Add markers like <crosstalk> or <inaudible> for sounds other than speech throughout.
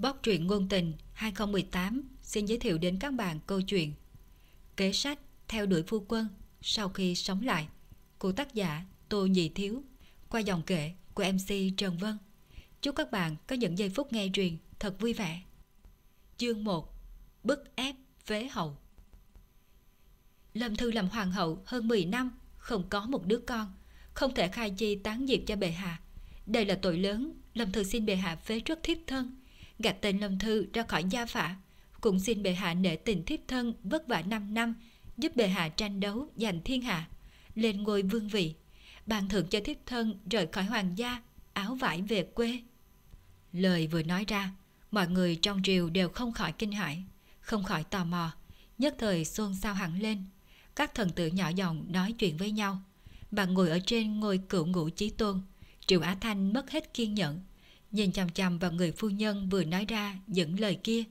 Bóc truyện ngôn tình 2018 xin giới thiệu đến các bạn câu chuyện Kế sách Theo đuổi phu quân sau khi sống lại của tác giả Tô Nhị Thiếu qua dòng kể của MC Trần Vân. Chúc các bạn có những giây phút nghe truyền thật vui vẻ. Chương 1 Bức ép phế hậu Lâm Thư làm hoàng hậu hơn 10 năm, không có một đứa con, không thể khai chi tán diệp cho bệ hạ. Đây là tội lớn, Lâm Thư xin bệ hạ phế trước thiếp thân, gạt tên Lâm Thư ra khỏi gia phả, cũng xin bệ hạ nể tình thiếp thân vất vả 5 năm, giúp bệ hạ tranh đấu giành thiên hạ, lên ngôi vương vị, ban thưởng cho thiếp thân rời khỏi hoàng gia, áo vải về quê. Lời vừa nói ra, mọi người trong triều đều không khỏi kinh hãi, không khỏi tò mò, nhất thời xôn xao hẳn lên. Các thần tử nhỏ giọng nói chuyện với nhau. Bà ngồi ở trên ngôi cựu ngũ chí tôn, Triệu Á Thanh mất hết kiên nhẫn, nhìn chằm chằm vào người phu nhân vừa nói ra những lời kia.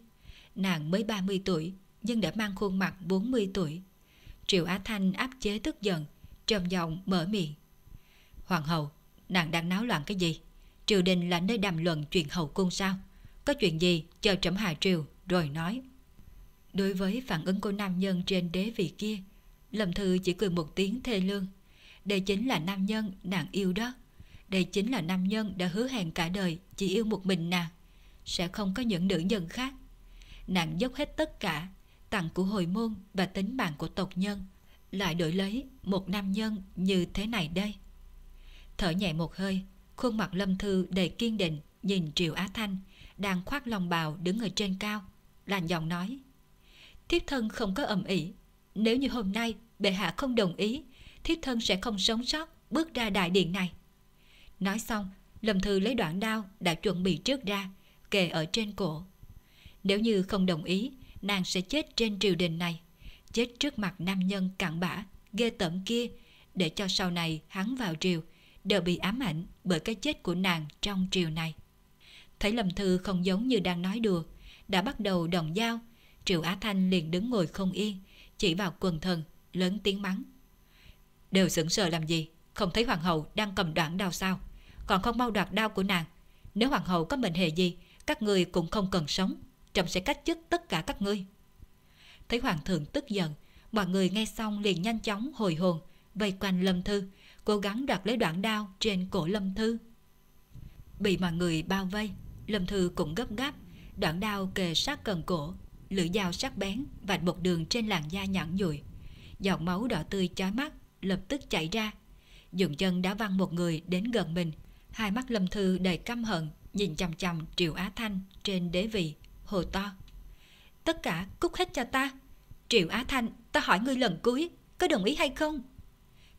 Nàng mới 30 tuổi, nhưng đã mang khuôn mặt 40 tuổi. Triệu Á Thanh áp chế tức giận, trầm giọng mở miệng. Hoàng hậu, nàng đang náo loạn cái gì? Triều đình là nơi đàm luận chuyện hậu cung sao? Có chuyện gì chờ trẫm hạ triều rồi nói. Đối với phản ứng của nam nhân trên đế vị kia, Lâm Thư chỉ cười một tiếng thê lương. Đây chính là nam nhân nàng yêu đó. Đây chính là nam nhân đã hứa hẹn cả đời chỉ yêu một mình nàng. Sẽ không có những nữ nhân khác. Nàng dốc hết tất cả, tặng của hồi môn và tính mạng của tộc nhân, lại đổi lấy một nam nhân như thế này đây. Thở nhẹ một hơi, khuôn mặt Lâm Thư đầy kiên định nhìn Triệu Á Thanh đang khoác lòng bào đứng ở trên cao, làn giọng nói. Thiếp thân không có ầm ĩ, nếu như hôm nay bệ hạ không đồng ý, thiếp thân sẽ không sống sót bước ra đại điện này. Nói xong, Lâm Thư lấy đoạn đao đã chuẩn bị trước ra, kề ở trên cổ. Nếu như không đồng ý, nàng sẽ chết trên triều đình này, chết trước mặt nam nhân cặn bã, ghê tởm kia, để cho sau này hắn vào triều, đều bị ám ảnh bởi cái chết của nàng trong triều này. Thấy Lâm Thư không giống như đang nói đùa, đã bắt đầu đồng dao, Triệu Á Thanh liền đứng ngồi không yên, chỉ vào quần thần, lớn tiếng mắng. Đều sững sờ làm gì, không thấy hoàng hậu đang cầm đoạn đao sao, còn không mau đoạt đao của nàng. Nếu hoàng hậu có mệnh hệ gì, các người cũng không cần sống, trẫm sẽ cách chức tất cả các ngươi. Thấy hoàng thượng tức giận, mọi người nghe xong liền nhanh chóng hồi hồn, vây quanh Lâm Thư, cố gắng đoạt lấy đoạn đao trên cổ Lâm Thư. Bị mọi người bao vây, Lâm Thư cũng gấp gáp, đoạn đao kề sát cần cổ, lưỡi dao sắc bén vạch một đường trên làn da nhẵn nhụi. Giọt máu đỏ tươi chói mắt lập tức chảy ra. Dùng chân đã văng một người đến gần mình, hai mắt Lâm Thư đầy căm hận nhìn chằm chằm Triệu Á Thanh trên đế vị, hồ to. Tất cả cút hết cho ta. Triệu Á Thanh, ta hỏi ngươi lần cuối, có đồng ý hay không?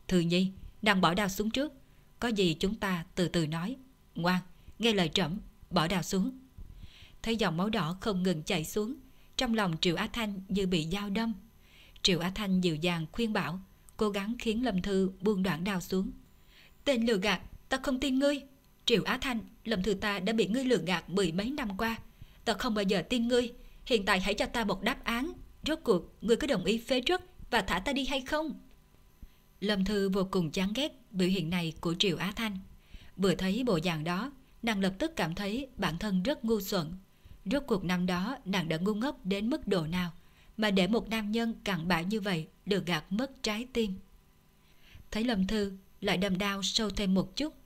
Thư Nhi, đang bỏ đao xuống trước. Có gì chúng ta từ từ nói. Ngoan, nghe lời trẫm, bỏ đao xuống. Thấy dòng máu đỏ không ngừng chảy xuống, trong lòng Triệu Á Thanh như bị dao đâm. Triệu Á Thanh dịu dàng khuyên bảo, cố gắng khiến Lâm Thư buông đoạn đao xuống. Tên lừa gạt, ta không tin ngươi. Triệu Á Thanh, Lâm Thư ta đã bị ngươi lừa gạt mười mấy năm qua. Ta không bao giờ tin ngươi. Hiện tại hãy cho ta một đáp án. Rốt cuộc, ngươi có đồng ý phế truất và thả ta đi hay không? Lâm Thư vô cùng chán ghét biểu hiện này của Triệu Á Thanh. Vừa thấy bộ dạng đó, nàng lập tức cảm thấy bản thân rất ngu xuẩn. Rốt cuộc năm đó nàng đã ngu ngốc đến mức độ nào mà để một nam nhân cặn bã như vậy được gạt mất trái tim. Thấy Lâm Thư lại đâm đau sâu thêm một chút,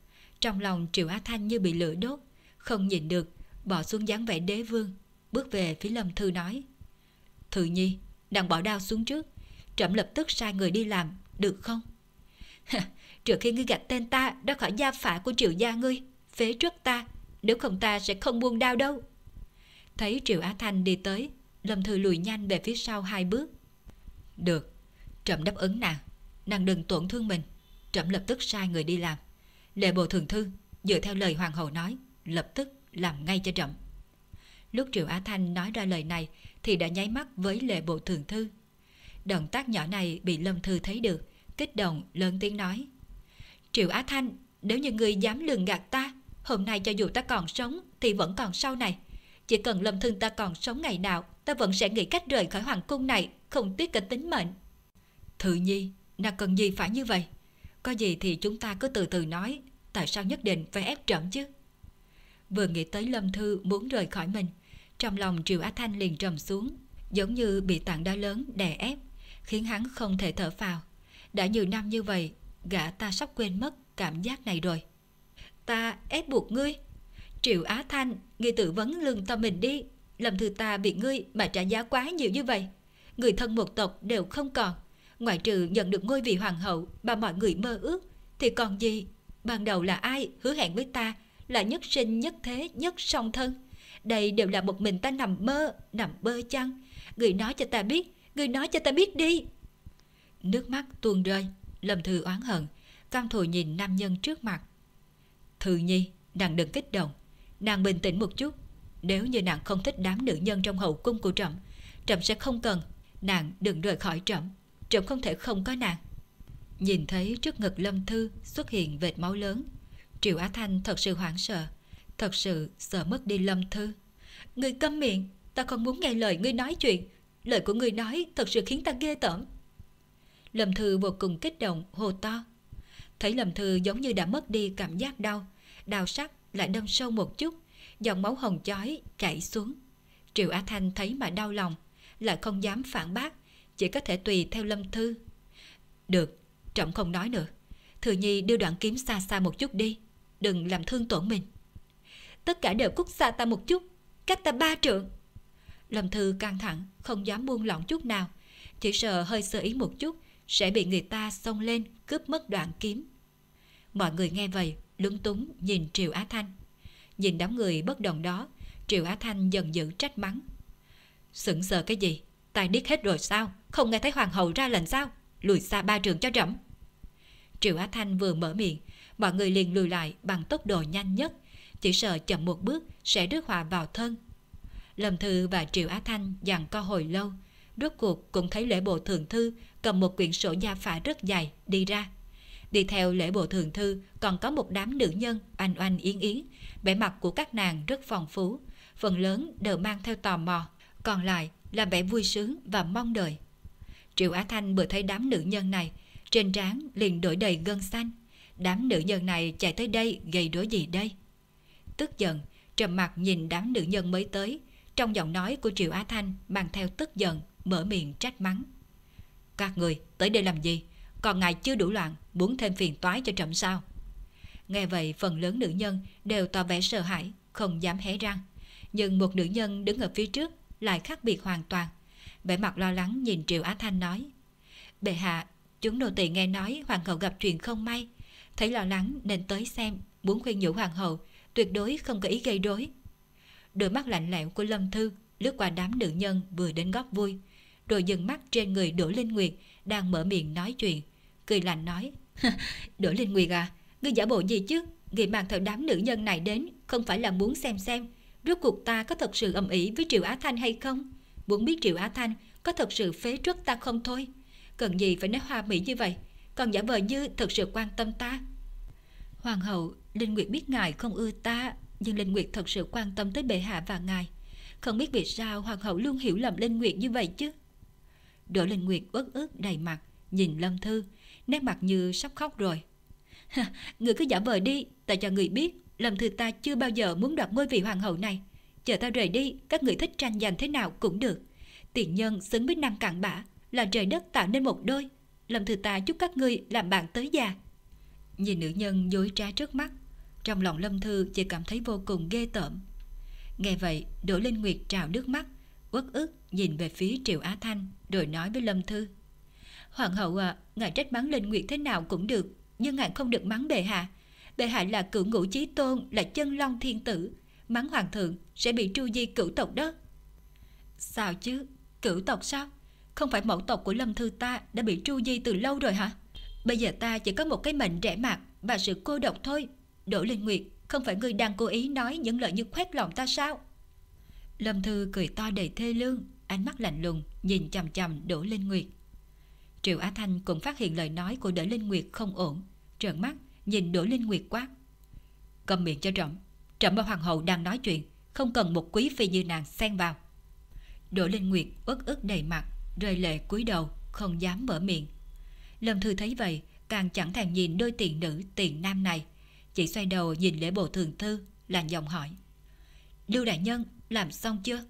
trong lòng Triệu Á Thanh như bị lửa đốt, không nhìn được, bỏ xuống dáng vẻ đế vương, bước về phía Lâm Thư nói. Thư Nhi, đang bỏ đao xuống trước, trẫm lập tức sai người đi làm, được không? <laughs> Trừ khi ngươi gạch tên ta ra khỏi gia phả của triệu gia ngươi, phế trước ta, nếu không ta sẽ không buông đao đâu. Thấy Triệu Á Thanh đi tới, Lâm Thư lùi nhanh về phía sau hai bước. Được, trẫm đáp ứng nàng, nàng đừng tổn thương mình. Trẫm lập tức sai người đi làm. Lệ bộ thường thư, dựa theo lời hoàng hậu nói, lập tức làm ngay cho chậm Lúc Triệu Á Thanh nói ra lời này thì đã nháy mắt với lệ bộ thường thư. Động tác nhỏ này bị Lâm Thư thấy được, kích động lớn tiếng nói. Triệu Á Thanh, nếu như người dám lường gạt ta, hôm nay cho dù ta còn sống thì vẫn còn sau này. Chỉ cần Lâm Thương ta còn sống ngày nào, ta vẫn sẽ nghĩ cách rời khỏi hoàng cung này, không tiếc cả tính mệnh. Thự nhi, nàng cần gì phải như vậy? Có gì thì chúng ta cứ từ từ nói, tại sao nhất định phải ép trẫm chứ? Vừa nghĩ tới Lâm Thư muốn rời khỏi mình, Trong lòng Triệu Á Thanh liền trầm xuống, giống như bị tảng đá lớn đè ép, khiến hắn không thể thở phào. Đã nhiều năm như vậy, gã ta sắp quên mất cảm giác này rồi. Ta ép buộc ngươi. Triệu Á Thanh, ngươi tự vấn lương tâm mình đi. Lâm thư ta bị ngươi mà trả giá quá nhiều như vậy. Người thân một tộc đều không còn. Ngoại trừ nhận được ngôi vị hoàng hậu mà mọi người mơ ước, thì còn gì? Ban đầu là ai hứa hẹn với ta là nhất sinh nhất thế nhất song thân. Đây đều là một mình ta nằm mơ, nằm bơ chăng. Người nói cho ta biết, người nói cho ta biết đi. Nước mắt tuôn rơi, Lâm Thư oán hận, cam thù nhìn nam nhân trước mặt. Thư Nhi, nàng đừng kích động, nàng bình tĩnh một chút. Nếu như nàng không thích đám nữ nhân trong hậu cung của Trậm, Trậm sẽ không cần, nàng đừng rời khỏi Trậm, Trậm không thể không có nàng. Nhìn thấy trước ngực Lâm Thư xuất hiện vệt máu lớn, Triệu Á Thanh thật sự hoảng sợ, thật sự sợ mất đi Lâm Thư. người câm miệng, ta không muốn nghe lời ngươi nói chuyện, lời của ngươi nói thật sự khiến ta ghê tởm. Lâm Thư vô cùng kích động, hồ to. Thấy Lâm Thư giống như đã mất đi cảm giác đau, đào sắc lại đâm sâu một chút, dòng máu hồng chói chảy xuống. Triệu Á Thanh thấy mà đau lòng, lại không dám phản bác, chỉ có thể tùy theo Lâm Thư. Được, trọng không nói nữa. Thừa Nhi đưa đoạn kiếm xa xa một chút đi, đừng làm thương tổn mình. Tất cả đều cút xa ta một chút, cách ta ba trượng. Lâm Thư căng thẳng, không dám buông lỏng chút nào, chỉ sợ hơi sơ ý một chút sẽ bị người ta xông lên cướp mất đoạn kiếm. Mọi người nghe vậy, lúng túng nhìn Triệu Á Thanh. Nhìn đám người bất đồng đó, Triệu Á Thanh dần dữ trách mắng. Sững sờ cái gì? Tài điếc hết rồi sao? Không nghe thấy hoàng hậu ra lệnh sao? Lùi xa ba trường cho rẫm. Triệu Á Thanh vừa mở miệng, mọi người liền lùi lại bằng tốc độ nhanh nhất, chỉ sợ chậm một bước sẽ rước họa vào thân. Lâm Thư và Triệu Á Thanh dặn co hồi lâu, rốt cuộc cũng thấy lễ bộ thường thư cầm một quyển sổ gia phả rất dài đi ra. Đi theo lễ bộ thường thư còn có một đám nữ nhân oanh oanh yến yến, vẻ mặt của các nàng rất phong phú, phần lớn đều mang theo tò mò, còn lại là vẻ vui sướng và mong đợi. Triệu Á Thanh vừa thấy đám nữ nhân này, trên trán liền đổi đầy gân xanh. Đám nữ nhân này chạy tới đây gây rối gì đây? Tức giận, trầm mặt nhìn đám nữ nhân mới tới, trong giọng nói của Triệu Á Thanh mang theo tức giận, mở miệng trách mắng. Các người tới đây làm gì? Còn ngài chưa đủ loạn, muốn thêm phiền toái cho trẫm sao? Nghe vậy phần lớn nữ nhân đều tỏ vẻ sợ hãi, không dám hé răng. Nhưng một nữ nhân đứng ở phía trước lại khác biệt hoàn toàn. Vẻ mặt lo lắng nhìn Triệu Á Thanh nói. Bệ hạ, chúng nô tỳ nghe nói hoàng hậu gặp chuyện không may. Thấy lo lắng nên tới xem, muốn khuyên nhủ hoàng hậu, tuyệt đối không có ý gây rối. Đôi mắt lạnh lẽo của Lâm Thư lướt qua đám nữ nhân vừa đến góp vui, rồi dừng mắt trên người Đỗ Linh Nguyệt đang mở miệng nói chuyện, cười lạnh nói: <laughs> "Đỗ Linh Nguyệt à, ngươi giả bộ gì chứ? Ngươi mang theo đám nữ nhân này đến không phải là muốn xem xem rốt cuộc ta có thật sự ầm ĩ với Triệu Á Thanh hay không? Muốn biết Triệu Á Thanh có thật sự phế truất ta không thôi? Cần gì phải nói hoa mỹ như vậy? Còn giả vờ như thật sự quan tâm ta." Hoàng hậu, Linh Nguyệt biết ngài không ưa ta, nhưng Linh Nguyệt thật sự quan tâm tới bệ hạ và ngài. Không biết vì sao hoàng hậu luôn hiểu lầm Linh Nguyệt như vậy chứ? Đỗ Linh Nguyệt uất ức đầy mặt, nhìn Lâm Thư, nét mặt như sắp khóc rồi. <laughs> người cứ giả vờ đi, ta cho người biết, Lâm Thư ta chưa bao giờ muốn đoạt ngôi vị hoàng hậu này. Chờ ta rời đi, các người thích tranh giành thế nào cũng được. Tiện nhân xứng với năm cạn bã, là trời đất tạo nên một đôi. Lâm Thư ta chúc các ngươi làm bạn tới già. Nhìn nữ nhân dối trá trước mắt, trong lòng Lâm Thư chỉ cảm thấy vô cùng ghê tởm. Nghe vậy, Đỗ Linh Nguyệt trào nước mắt, uất ức nhìn về phía Triệu Á Thanh rồi nói với Lâm Thư. Hoàng hậu à, ngài trách mắng Linh Nguyệt thế nào cũng được, nhưng ngài không được mắng bệ hạ. Bệ hạ là cửu ngũ chí tôn, là chân long thiên tử. Mắng hoàng thượng sẽ bị tru di cửu tộc đó. Sao chứ? Cửu tộc sao? Không phải mẫu tộc của Lâm Thư ta đã bị tru di từ lâu rồi hả? Bây giờ ta chỉ có một cái mệnh rẻ mạt và sự cô độc thôi. Đỗ Linh Nguyệt, không phải ngươi đang cố ý nói những lời như khoét lòng ta sao? Lâm Thư cười to đầy thê lương, ánh mắt lạnh lùng nhìn chằm chằm Đỗ Linh Nguyệt. Triệu Á Thanh cũng phát hiện lời nói của Đỗ Linh Nguyệt không ổn, trợn mắt nhìn Đỗ Linh Nguyệt quát. Cầm miệng cho trẫm, trẫm và hoàng hậu đang nói chuyện, không cần một quý phi như nàng xen vào. Đỗ Linh Nguyệt uất ức đầy mặt, rơi lệ cúi đầu, không dám mở miệng. Lâm Thư thấy vậy, càng chẳng thèm nhìn đôi tiền nữ tiền nam này, chỉ xoay đầu nhìn lễ bộ thường thư, làn giọng hỏi. Lưu đại nhân, làm xong chưa?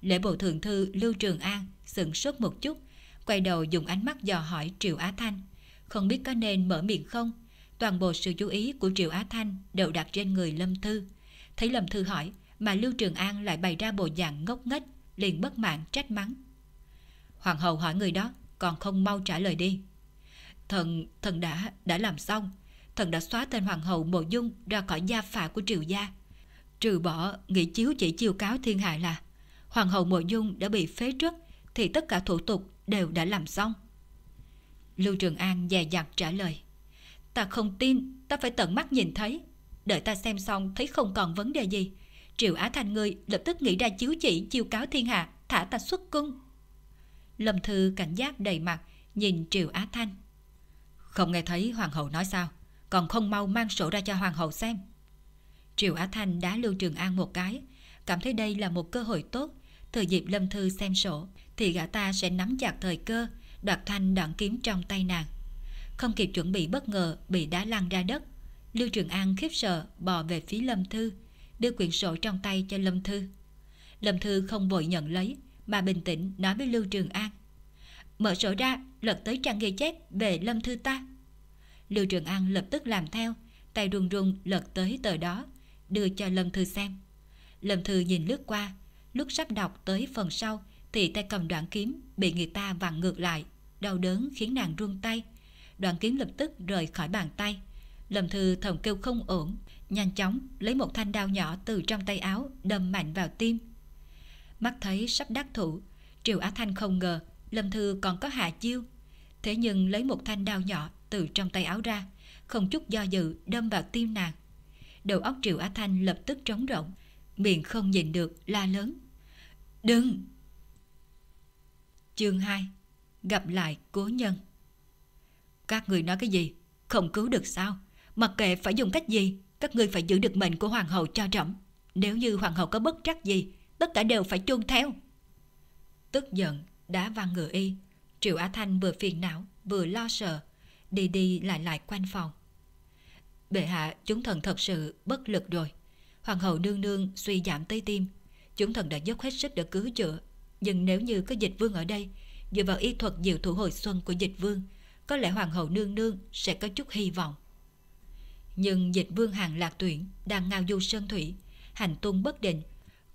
Lễ bộ thường thư Lưu Trường An sững sốt một chút, quay đầu dùng ánh mắt dò hỏi Triệu Á Thanh. Không biết có nên mở miệng không? Toàn bộ sự chú ý của Triệu Á Thanh đều đặt trên người Lâm Thư. Thấy Lâm Thư hỏi mà Lưu Trường An lại bày ra bộ dạng ngốc nghếch, liền bất mãn trách mắng. Hoàng hậu hỏi người đó, còn không mau trả lời đi. Thần, thần đã, đã làm xong. Thần đã xóa tên Hoàng hậu Mộ Dung ra khỏi gia phả của triều gia. Trừ bỏ nghị chiếu chỉ chiêu cáo thiên hạ là Hoàng hậu Mộ Dung đã bị phế truất thì tất cả thủ tục đều đã làm xong. Lưu Trường An dè dặt trả lời. Ta không tin, ta phải tận mắt nhìn thấy. Đợi ta xem xong thấy không còn vấn đề gì. Triệu Á Thành người lập tức nghĩ ra chiếu chỉ chiêu cáo thiên hạ, thả ta xuất cung. Lâm Thư cảnh giác đầy mặt, nhìn Triệu Á Thanh. Không nghe thấy Hoàng hậu nói sao, còn không mau mang sổ ra cho Hoàng hậu xem. Triệu Á Thanh đã Lưu Trường An một cái, cảm thấy đây là một cơ hội tốt. Thời dịp Lâm Thư xem sổ, thì gã ta sẽ nắm chặt thời cơ, đoạt thanh đoạn kiếm trong tay nàng. Không kịp chuẩn bị bất ngờ bị đá lăn ra đất. Lưu Trường An khiếp sợ bò về phía Lâm Thư, đưa quyển sổ trong tay cho Lâm Thư. Lâm Thư không vội nhận lấy, mà bình tĩnh nói với Lưu Trường An. Mở sổ ra, lật tới trang ghi chép về Lâm Thư ta. Lưu Trường An lập tức làm theo, tay run run lật tới tờ đó, đưa cho Lâm Thư xem. Lâm Thư nhìn lướt qua, lúc sắp đọc tới phần sau thì tay cầm đoạn kiếm bị người ta vặn ngược lại, đau đớn khiến nàng run tay. Đoạn kiếm lập tức rời khỏi bàn tay. Lâm Thư thầm kêu không ổn, nhanh chóng lấy một thanh đao nhỏ từ trong tay áo đâm mạnh vào tim. Mắt thấy sắp đắc thủ, Triều Á Thanh không ngờ Lâm Thư còn có hạ chiêu. Thế nhưng lấy một thanh đao nhỏ từ trong tay áo ra, không chút do dự đâm vào tim nàng. Đầu óc Triệu Á Thanh lập tức trống rỗng, miệng không nhìn được la lớn. Đừng! Chương 2 Gặp lại cố nhân các người nói cái gì? Không cứu được sao? Mặc kệ phải dùng cách gì, các người phải giữ được mệnh của hoàng hậu cho trọng. Nếu như hoàng hậu có bất trắc gì, tất cả đều phải chuông theo. Tức giận, đá văng ngựa y. Triệu Á Thanh vừa phiền não, vừa lo sợ, đi đi lại lại quanh phòng. Bệ hạ, chúng thần thật sự bất lực rồi. Hoàng hậu nương nương suy giảm tới tim. Chúng thần đã dốc hết sức để cứu chữa. Nhưng nếu như có dịch vương ở đây, dựa vào y thuật diệu thủ hồi xuân của dịch vương, có lẽ hoàng hậu nương nương sẽ có chút hy vọng. Nhưng dịch vương hàng lạc tuyển đang ngao du sơn thủy, hành tung bất định,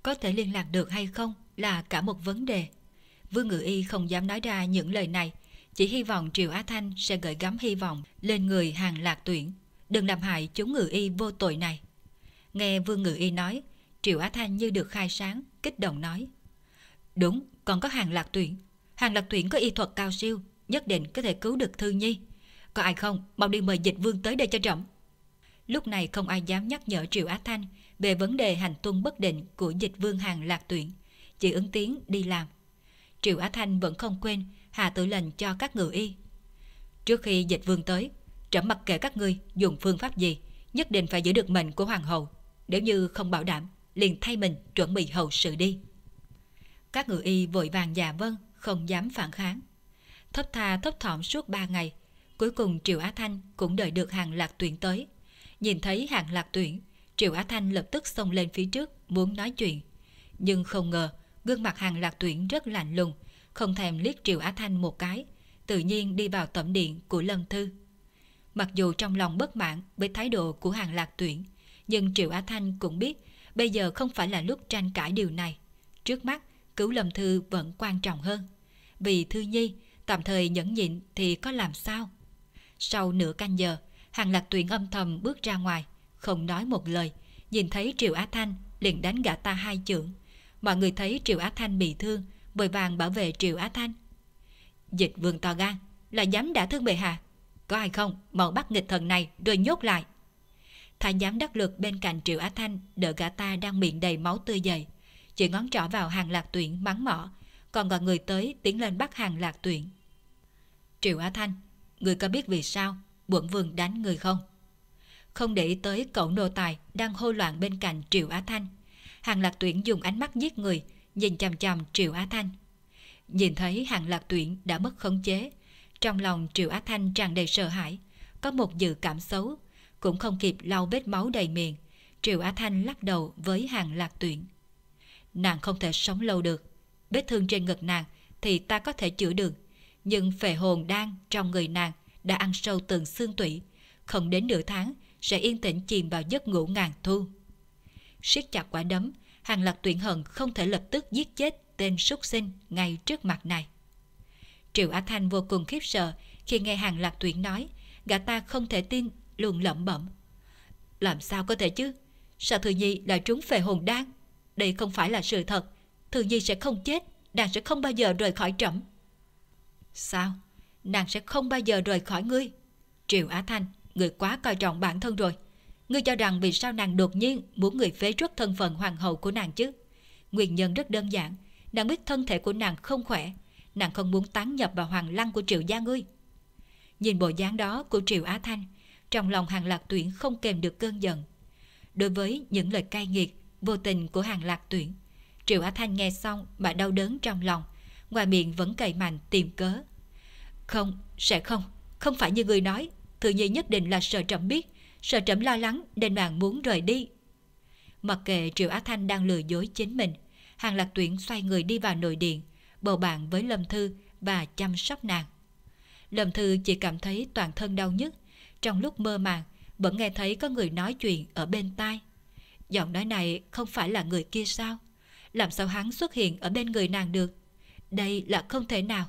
có thể liên lạc được hay không là cả một vấn đề. Vương Ngự Y không dám nói ra những lời này, chỉ hy vọng Triều Á Thanh sẽ gửi gắm hy vọng lên người hàng lạc tuyển, đừng làm hại chúng Ngự Y vô tội này. Nghe Vương Ngự Y nói, Triệu Á Thanh như được khai sáng, kích động nói. Đúng, còn có hàng lạc tuyển. Hàng lạc tuyển có y thuật cao siêu, nhất định có thể cứu được Thư Nhi. Có ai không, mau đi mời dịch vương tới đây cho trọng. Lúc này không ai dám nhắc nhở Triệu Á Thanh về vấn đề hành tung bất định của dịch vương hàng lạc tuyển. Chỉ ứng tiếng đi làm. Triệu Á Thanh vẫn không quên hạ tử lệnh cho các ngự y. Trước khi dịch vương tới, trẫm mặc kệ các ngươi dùng phương pháp gì, nhất định phải giữ được mệnh của hoàng hậu. Nếu như không bảo đảm, liền thay mình chuẩn bị hậu sự đi. Các ngự y vội vàng dạ vâng, không dám phản kháng. Thấp tha thấp thỏm suốt ba ngày, cuối cùng Triệu Á Thanh cũng đợi được hàng lạc tuyển tới. Nhìn thấy hàng lạc tuyển, Triệu Á Thanh lập tức xông lên phía trước muốn nói chuyện. Nhưng không ngờ, gương mặt hàng lạc tuyển rất lạnh lùng, không thèm liếc Triệu Á Thanh một cái, tự nhiên đi vào tẩm điện của Lâm Thư. Mặc dù trong lòng bất mãn với thái độ của hàng lạc tuyển, nhưng Triệu Á Thanh cũng biết bây giờ không phải là lúc tranh cãi điều này. Trước mắt, cứu Lâm Thư vẫn quan trọng hơn. Vì Thư Nhi, tạm thời nhẫn nhịn thì có làm sao? Sau nửa canh giờ, hàng lạc tuyển âm thầm bước ra ngoài, không nói một lời, nhìn thấy Triệu Á Thanh liền đánh gã ta hai chưởng. Mọi người thấy Triệu Á Thanh bị thương, vội vàng bảo vệ Triệu Á Thanh. Dịch vương to gan, là dám đã thương bệ hạ. Có ai không, mau bắt nghịch thần này rồi nhốt lại. Thái giám đắc lực bên cạnh Triệu Á Thanh đỡ gã ta đang miệng đầy máu tươi dày. Chỉ ngón trỏ vào hàng lạc tuyển mắng mỏ, còn gọi người tới tiến lên bắt hàng lạc tuyển. Triệu Á Thanh, người có biết vì sao bổn vương đánh người không? Không để ý tới cậu nô tài đang hô loạn bên cạnh Triệu Á Thanh. Hàng lạc tuyển dùng ánh mắt giết người, nhìn chằm chằm Triệu Á Thanh. Nhìn thấy hàng lạc tuyển đã mất khống chế, trong lòng Triệu Á Thanh tràn đầy sợ hãi, có một dự cảm xấu, cũng không kịp lau vết máu đầy miệng. Triệu Á Thanh lắc đầu với hàng lạc tuyển. Nàng không thể sống lâu được. Vết thương trên ngực nàng thì ta có thể chữa được. Nhưng phệ hồn đang trong người nàng đã ăn sâu từng xương tủy. Không đến nửa tháng sẽ yên tĩnh chìm vào giấc ngủ ngàn thu. siết chặt quả đấm, hàng lạc tuyển hận không thể lập tức giết chết tên súc sinh ngay trước mặt này. Triệu Á Thanh vô cùng khiếp sợ khi nghe hàng lạc tuyển nói, gã ta không thể tin, luôn lẩm bẩm. Làm sao có thể chứ? Sao Thừa Nhi lại trúng phệ hồn đan? Đây không phải là sự thật. Thừa Nhi sẽ không chết, nàng sẽ không bao giờ rời khỏi trẫm. Sao? Nàng sẽ không bao giờ rời khỏi ngươi. Triệu Á Thanh, người quá coi trọng bản thân rồi. Ngươi cho rằng vì sao nàng đột nhiên muốn người phế truất thân phận hoàng hậu của nàng chứ? Nguyên nhân rất đơn giản. Nàng biết thân thể của nàng không khỏe. Nàng không muốn tán nhập vào hoàng lăng của Triệu gia ngươi. Nhìn bộ dáng đó của Triệu Á Thanh, trong lòng hàng lạc tuyển không kèm được cơn giận. Đối với những lời cay nghiệt, vô tình của hàng lạc tuyển, Triệu Á Thanh nghe xong mà đau đớn trong lòng, ngoài miệng vẫn cậy mạnh tìm cớ. Không, sẽ không, không phải như người nói, Thừa nhi nhất định là sợ trẫm biết, sợ trẫm lo lắng nên nàng muốn rời đi. Mặc kệ Triệu Á Thanh đang lừa dối chính mình, Hàng Lạc Tuyển xoay người đi vào nội điện, bầu bạn với Lâm Thư và chăm sóc nàng. Lâm Thư chỉ cảm thấy toàn thân đau nhức, trong lúc mơ màng vẫn nghe thấy có người nói chuyện ở bên tai. Giọng nói này không phải là người kia sao? Làm sao hắn xuất hiện ở bên người nàng được? Đây là không thể nào.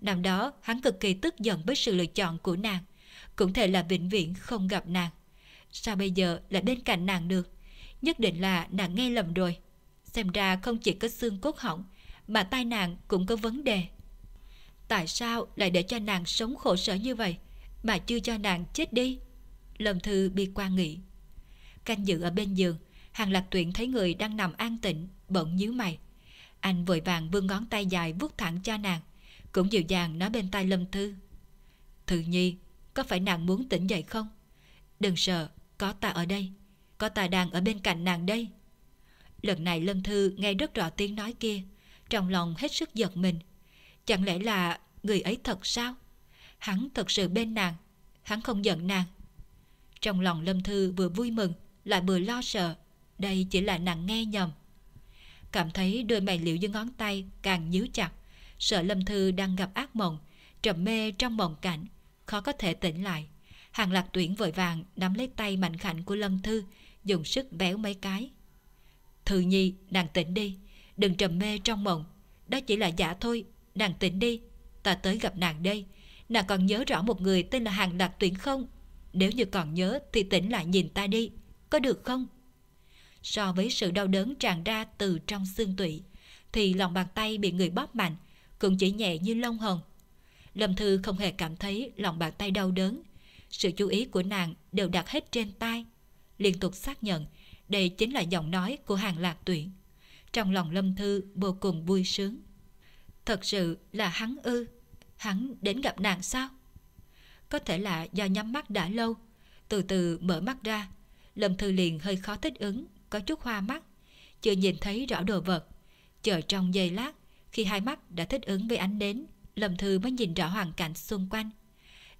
Năm đó hắn cực kỳ tức giận với sự lựa chọn của nàng. Cũng thể là vĩnh viễn không gặp nàng. Sao bây giờ lại bên cạnh nàng được? Nhất định là nàng nghe lầm rồi. Xem ra không chỉ có xương cốt hỏng, mà tai nàng cũng có vấn đề. Tại sao lại để cho nàng sống khổ sở như vậy, mà chưa cho nàng chết đi? Lâm Thư bi quan nghĩ. Canh dự ở bên giường, Hàng Lạc Tuyển thấy người đang nằm an tịnh, bỗng nhíu mày. Anh vội vàng vươn ngón tay dài vuốt thẳng cho nàng, cũng dịu dàng nói bên tai Lâm Thư. Thư Nhi, có phải nàng muốn tỉnh dậy không? Đừng sợ, có ta ở đây. Có ta đang ở bên cạnh nàng đây. Lần này Lâm Thư nghe rất rõ tiếng nói kia, trong lòng hết sức giật mình. Chẳng lẽ là người ấy thật sao? Hắn thật sự bên nàng, hắn không giận nàng. Trong lòng Lâm Thư vừa vui mừng, lại vừa lo sợ. Đây chỉ là nàng nghe nhầm. Cảm thấy đôi mày liễu dưới ngón tay càng nhíu chặt, sợ Lâm Thư đang gặp ác mộng, trầm mê trong mộng cảnh, khó có thể tỉnh lại. Hàng lạc tuyển vội vàng nắm lấy tay mạnh khảnh của Lâm Thư, dùng sức béo mấy cái. Thư nhi, nàng tỉnh đi, đừng trầm mê trong mộng. Đó chỉ là giả thôi, nàng tỉnh đi. Ta tới gặp nàng đây. Nàng còn nhớ rõ một người tên là Hàng lạc tuyển không? Nếu như còn nhớ thì tỉnh lại nhìn ta đi. Có được không? So với sự đau đớn tràn ra từ trong xương tủy, thì lòng bàn tay bị người bóp mạnh, cũng chỉ nhẹ như lông hồng Lâm Thư không hề cảm thấy lòng bàn tay đau đớn. Sự chú ý của nàng đều đặt hết trên tay. Liên tục xác nhận đây chính là giọng nói của hàng lạc tuyển. Trong lòng Lâm Thư vô cùng vui sướng. Thật sự là hắn ư. Hắn đến gặp nàng sao? Có thể là do nhắm mắt đã lâu. Từ từ mở mắt ra. Lâm Thư liền hơi khó thích ứng, có chút hoa mắt. Chưa nhìn thấy rõ đồ vật. Chờ trong giây lát, khi hai mắt đã thích ứng với ánh đến Lâm Thư mới nhìn rõ hoàn cảnh xung quanh.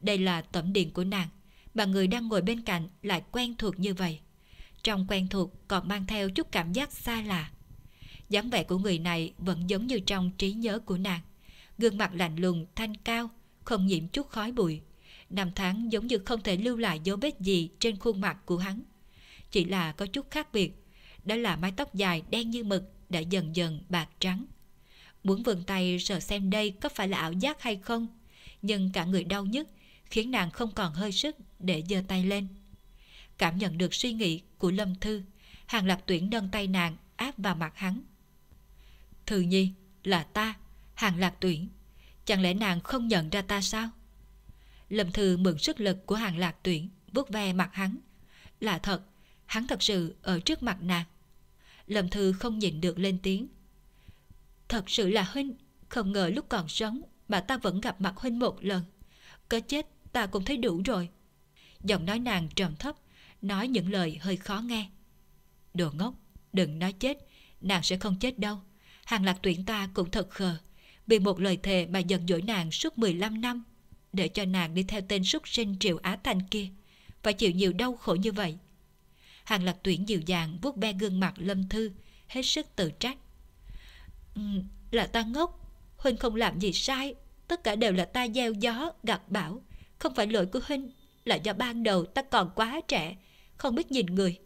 Đây là tẩm điện của nàng, mà người đang ngồi bên cạnh lại quen thuộc như vậy. Trong quen thuộc còn mang theo chút cảm giác xa lạ. dáng vẻ của người này vẫn giống như trong trí nhớ của nàng. Gương mặt lạnh lùng, thanh cao, không nhiễm chút khói bụi. Năm tháng giống như không thể lưu lại dấu vết gì trên khuôn mặt của hắn. Chỉ là có chút khác biệt, đó là mái tóc dài đen như mực đã dần dần bạc trắng. Muốn vươn tay sờ xem đây có phải là ảo giác hay không, Nhưng cả người đau nhức, Khiến nàng không còn hơi sức để giơ tay lên. Cảm nhận được suy nghĩ của Lâm Thư, Hàng Lập tuyển nâng tay nàng áp vào mặt hắn. Thư nhi, là ta, Hàng lạc tuyển. Chẳng lẽ nàng không nhận ra ta sao? Lâm Thư mượn sức lực của hàng lạc tuyển vuốt ve mặt hắn. Là thật, Hắn thật sự ở trước mặt nàng. Lâm Thư không nhìn được lên tiếng. Thật sự là Huynh, Không ngờ lúc còn sống Mà ta vẫn gặp mặt Huynh một lần. Có chết, ta cũng thấy đủ rồi. Giọng nói nàng trầm thấp, Nói những lời hơi khó nghe. Đồ ngốc, Đừng nói chết, Nàng sẽ không chết đâu. Hàng lạc tuyển ta cũng thật khờ, Vì một lời thề mà giận dỗi nàng suốt 15 năm, Để cho nàng đi theo tên súc sinh Triệu Á Thanh kia. Và chịu nhiều đau khổ như vậy Hàng lập tuyển dịu dàng vuốt ve gương mặt lâm thư Hết sức tự trách. Ừ, Là ta ngốc Huynh không làm gì sai Tất cả đều là ta gieo gió gặt bão. Không phải lỗi của Huynh Là do ban đầu ta còn quá trẻ Không biết nhìn người.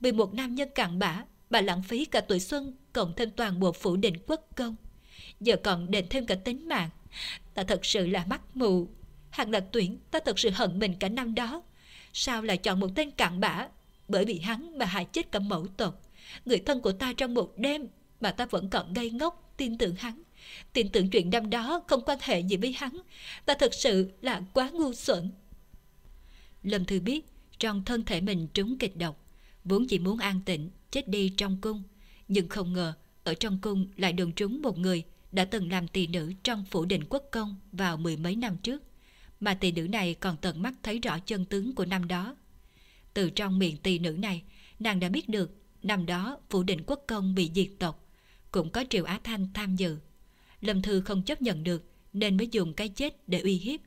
Vì một nam nhân cặn bã Bà lãng phí cả tuổi xuân Cộng thêm toàn bộ phủ định quốc công. Giờ còn đền thêm cả tính mạng. Ta thật sự là mắt mù. Hàng lạc tuyển ta thật sự hận mình cả năm đó. Sao lại chọn một tên cặn bã bởi vì hắn mà hại chết cả mẫu tộc. Người thân của ta trong một đêm Mà ta vẫn còn ngây ngốc tin tưởng hắn. Tin tưởng chuyện năm đó không quan hệ gì với hắn. Ta thật sự là quá ngu xuẩn. Lâm Thư biết Trong thân thể mình trúng kịch độc, Vốn chỉ muốn an tịnh Chết đi trong cung. Nhưng không ngờ Ở trong cung lại đồn trúng một người Đã từng làm tỳ nữ trong phủ định quốc công Vào mười mấy năm trước. Mà tỳ nữ này còn tận mắt thấy rõ chân tướng của năm đó. Từ trong miệng tỳ nữ này. Nàng đã biết được, Năm đó phủ định quốc công bị diệt tộc, Cũng có Triệu Á Thanh tham dự. Lâm Thư không chấp nhận được, Nên mới dùng cái chết để uy hiếp,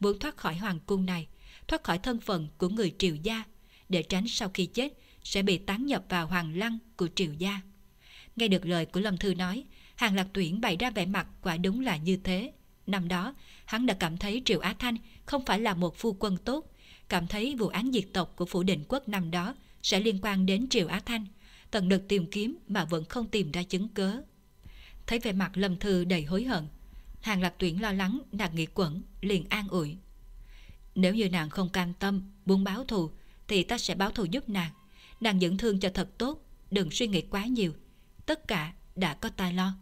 Muốn thoát khỏi hoàng cung này, Thoát khỏi thân phận của người Triều Gia, Để tránh sau khi chết Sẽ bị tán nhập vào hoàng lăng của Triều Gia. Nghe được lời của Lâm Thư nói, Hàng lạc tuyển bày ra vẻ mặt quả đúng là như thế. Năm đó, Hắn đã cảm thấy Triệu Á Thanh Không phải là một phu quân tốt Cảm thấy vụ án diệt tộc của phủ định quốc năm đó Sẽ liên quan đến triều Á Thanh, Tận lực tìm kiếm mà vẫn không tìm ra chứng cớ Thấy vẻ mặt Lâm Thư đầy hối hận, Hàng lạc tuyển lo lắng nàng nghĩ quẩn liền an ủi. Nếu như nàng không cam tâm, Muốn báo thù, Thì ta sẽ báo thù giúp nàng. Nàng dưỡng thương cho thật tốt, Đừng suy nghĩ quá nhiều, Tất cả đã có ta lo.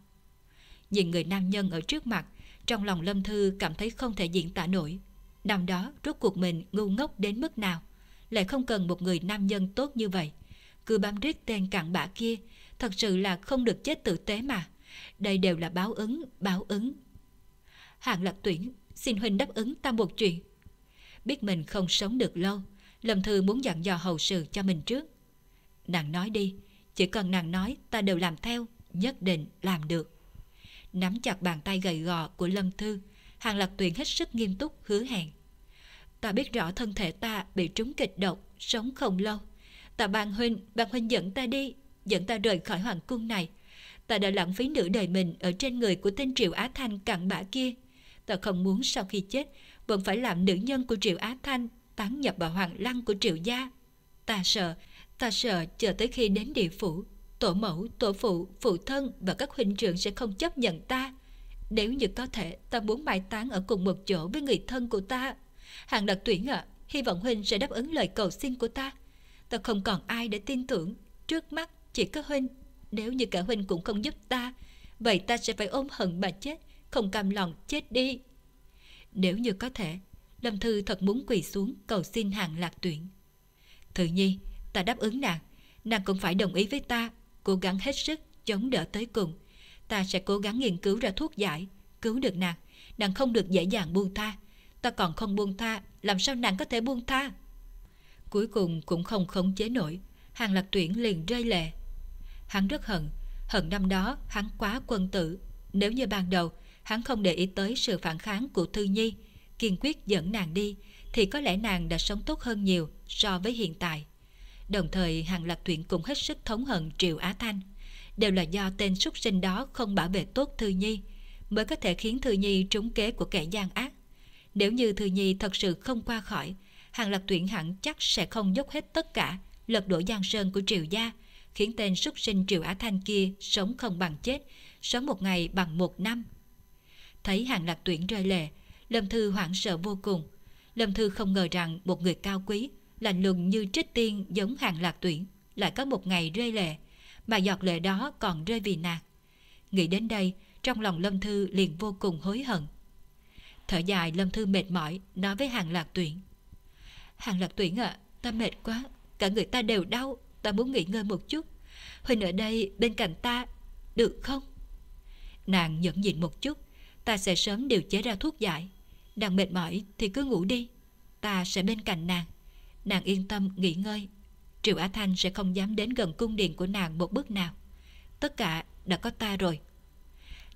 Nhìn người nam nhân ở trước mặt, Trong lòng Lâm Thư cảm thấy không thể diễn tả nổi. Năm đó rốt cuộc mình ngu ngốc đến mức nào Lại không cần một người nam nhân tốt như vậy Cứ bám riết tên cặn bã kia Thật sự là không được chết tử tế mà đây đều là báo ứng, báo ứng. Hạng lạc tuyển, xin huynh đáp ứng ta một chuyện. Biết mình không sống được lâu, Lâm Thư muốn dặn dò hậu sự cho mình trước. Nàng nói đi, chỉ cần nàng nói ta đều làm theo, nhất định làm được. Nắm chặt bàn tay gầy gò của Lâm Thư, Hàng Lạc Tuyển hết sức nghiêm túc hứa hẹn. Ta biết rõ thân thể ta bị trúng kịch độc, sống không lâu. Ta ban huynh, ban huynh dẫn ta đi, dẫn ta rời khỏi hoàng cung này, Ta đã lãng phí nửa đời mình ở trên người của tên Triệu Á Thanh cặn bã kia. Ta không muốn sau khi chết vẫn phải làm nữ nhân của Triệu Á Thanh tán nhập vào hoàng lăng của Triệu Gia. Ta sợ, ta sợ chờ tới khi đến địa phủ, tổ mẫu, tổ phụ, phụ thân và các huynh trưởng sẽ không chấp nhận ta. Nếu như có thể, ta muốn mai táng ở cùng một chỗ với người thân của ta. Hàng đặc tuyển ạ, à, hy vọng huynh sẽ đáp ứng lời cầu xin của ta. Ta không còn ai để tin tưởng, trước mắt chỉ có huynh. Nếu như cả huynh cũng không giúp ta Vậy ta sẽ phải ôm hận mà chết Không cam lòng chết đi. Nếu như có thể Lâm Thư thật muốn quỳ xuống cầu xin hàng lạc tuyển. Thự nhi Ta đáp ứng nàng. Nàng cũng phải đồng ý với ta Cố gắng hết sức chống đỡ tới cùng. Ta sẽ cố gắng nghiên cứu ra thuốc giải. Cứu được nàng. Nàng không được dễ dàng buông tha. Ta còn không buông tha Làm sao nàng có thể buông tha? Cuối cùng cũng không khống chế nổi. Hàng lạc tuyển liền rơi lệ. Hắn rất hận, hận năm đó hắn quá quân tử. Nếu như ban đầu hắn không để ý tới sự phản kháng của Thư Nhi, kiên quyết dẫn nàng đi, thì có lẽ nàng đã sống tốt hơn nhiều so với hiện tại. Đồng thời Hàng Lạc Tuyển cũng hết sức thống hận Triệu Á Thanh. Đều là do tên súc sinh đó không bảo vệ tốt Thư Nhi, mới có thể khiến Thư Nhi trúng kế của kẻ gian ác. Nếu như Thư Nhi thật sự không qua khỏi, Hàng Lạc Tuyển hẳn chắc sẽ không dốc hết tất cả, lật đổ giang sơn của Triều Gia, khiến tên súc sinh triều Á Thanh kia sống không bằng chết, sống một ngày bằng một năm. Thấy hàng lạc tuyển rơi lệ, Lâm Thư hoảng sợ vô cùng. Lâm Thư không ngờ rằng một người cao quý, lạnh lùng như trích tiên giống hàng lạc tuyển, lại có một ngày rơi lệ, mà giọt lệ đó còn rơi vì nàng. Nghĩ đến đây, trong lòng Lâm Thư liền vô cùng hối hận. Thở dài Lâm Thư mệt mỏi, nói với hàng lạc tuyển. Hàng lạc tuyển ạ, ta mệt quá, cả người ta đều đau, ta muốn nghỉ ngơi một chút huynh ở đây bên cạnh ta Được không Nàng nhẫn nhịn một chút Ta sẽ sớm điều chế ra thuốc giải Nàng mệt mỏi thì cứ ngủ đi Ta sẽ bên cạnh nàng Nàng yên tâm nghỉ ngơi Triệu Á Thanh sẽ không dám đến gần cung điện của nàng một bước nào Tất cả đã có ta rồi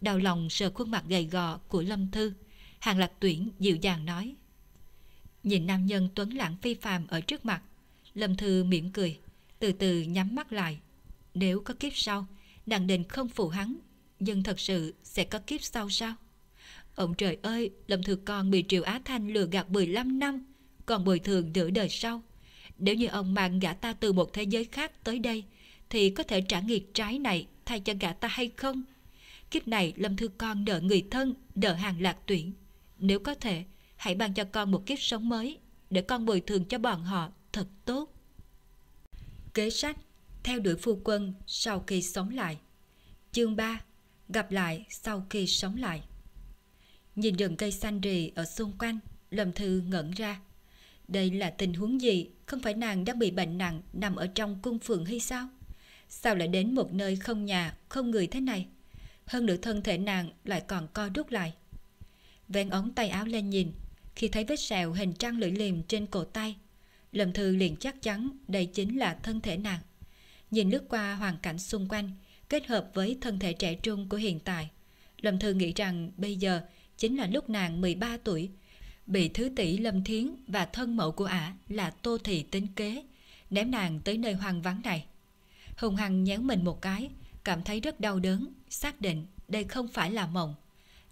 Đau lòng sờ khuôn mặt gầy gò của Lâm Thư Hàng lạc tuyển dịu dàng nói Nhìn nam nhân tuấn lãng phi phàm ở trước mặt Lâm Thư mỉm cười từ từ nhắm mắt lại. Nếu có kiếp sau, nàng định không phụ hắn, nhưng thật sự sẽ có kiếp sau sao? Ông trời ơi, Lâm Thư Con bị Triệu Á Thanh lừa gạt 15 năm, còn bồi thường nửa đời sau. Nếu như ông mang gã ta từ một thế giới khác tới đây, thì có thể trả nghiệt trái này thay cho gã ta hay không? Kiếp này Lâm Thư Con nợ người thân, nợ hàng lạc tuyển. Nếu có thể, hãy ban cho con một kiếp sống mới, để con bồi thường cho bọn họ thật tốt. Kế sách Theo đuổi phu quân sau khi sống lại Chương 3 Gặp lại sau khi sống lại Nhìn rừng cây xanh rì ở xung quanh Lâm Thư ngẩn ra đây là tình huống gì? Không phải nàng đã bị bệnh nặng Nằm ở trong cung phường hay sao? Sao lại đến một nơi không nhà Không người thế này? Hơn nữa thân thể nàng lại còn co rút lại. Vén ống tay áo lên nhìn Khi thấy vết sẹo hình trăng lưỡi liềm trên cổ tay Lâm Thư liền chắc chắn đây chính là thân thể nàng. Nhìn lướt qua hoàn cảnh xung quanh, kết hợp với thân thể trẻ trung của hiện tại, Lâm Thư nghĩ rằng bây giờ chính là lúc nàng 13 tuổi, bị thứ tỷ Lâm Thiến và thân mẫu của ả là Tô Thị tính kế, ném nàng tới nơi hoang vắng này. Hùng Hằng nhéo mình một cái, cảm thấy rất đau đớn, xác định đây không phải là mộng.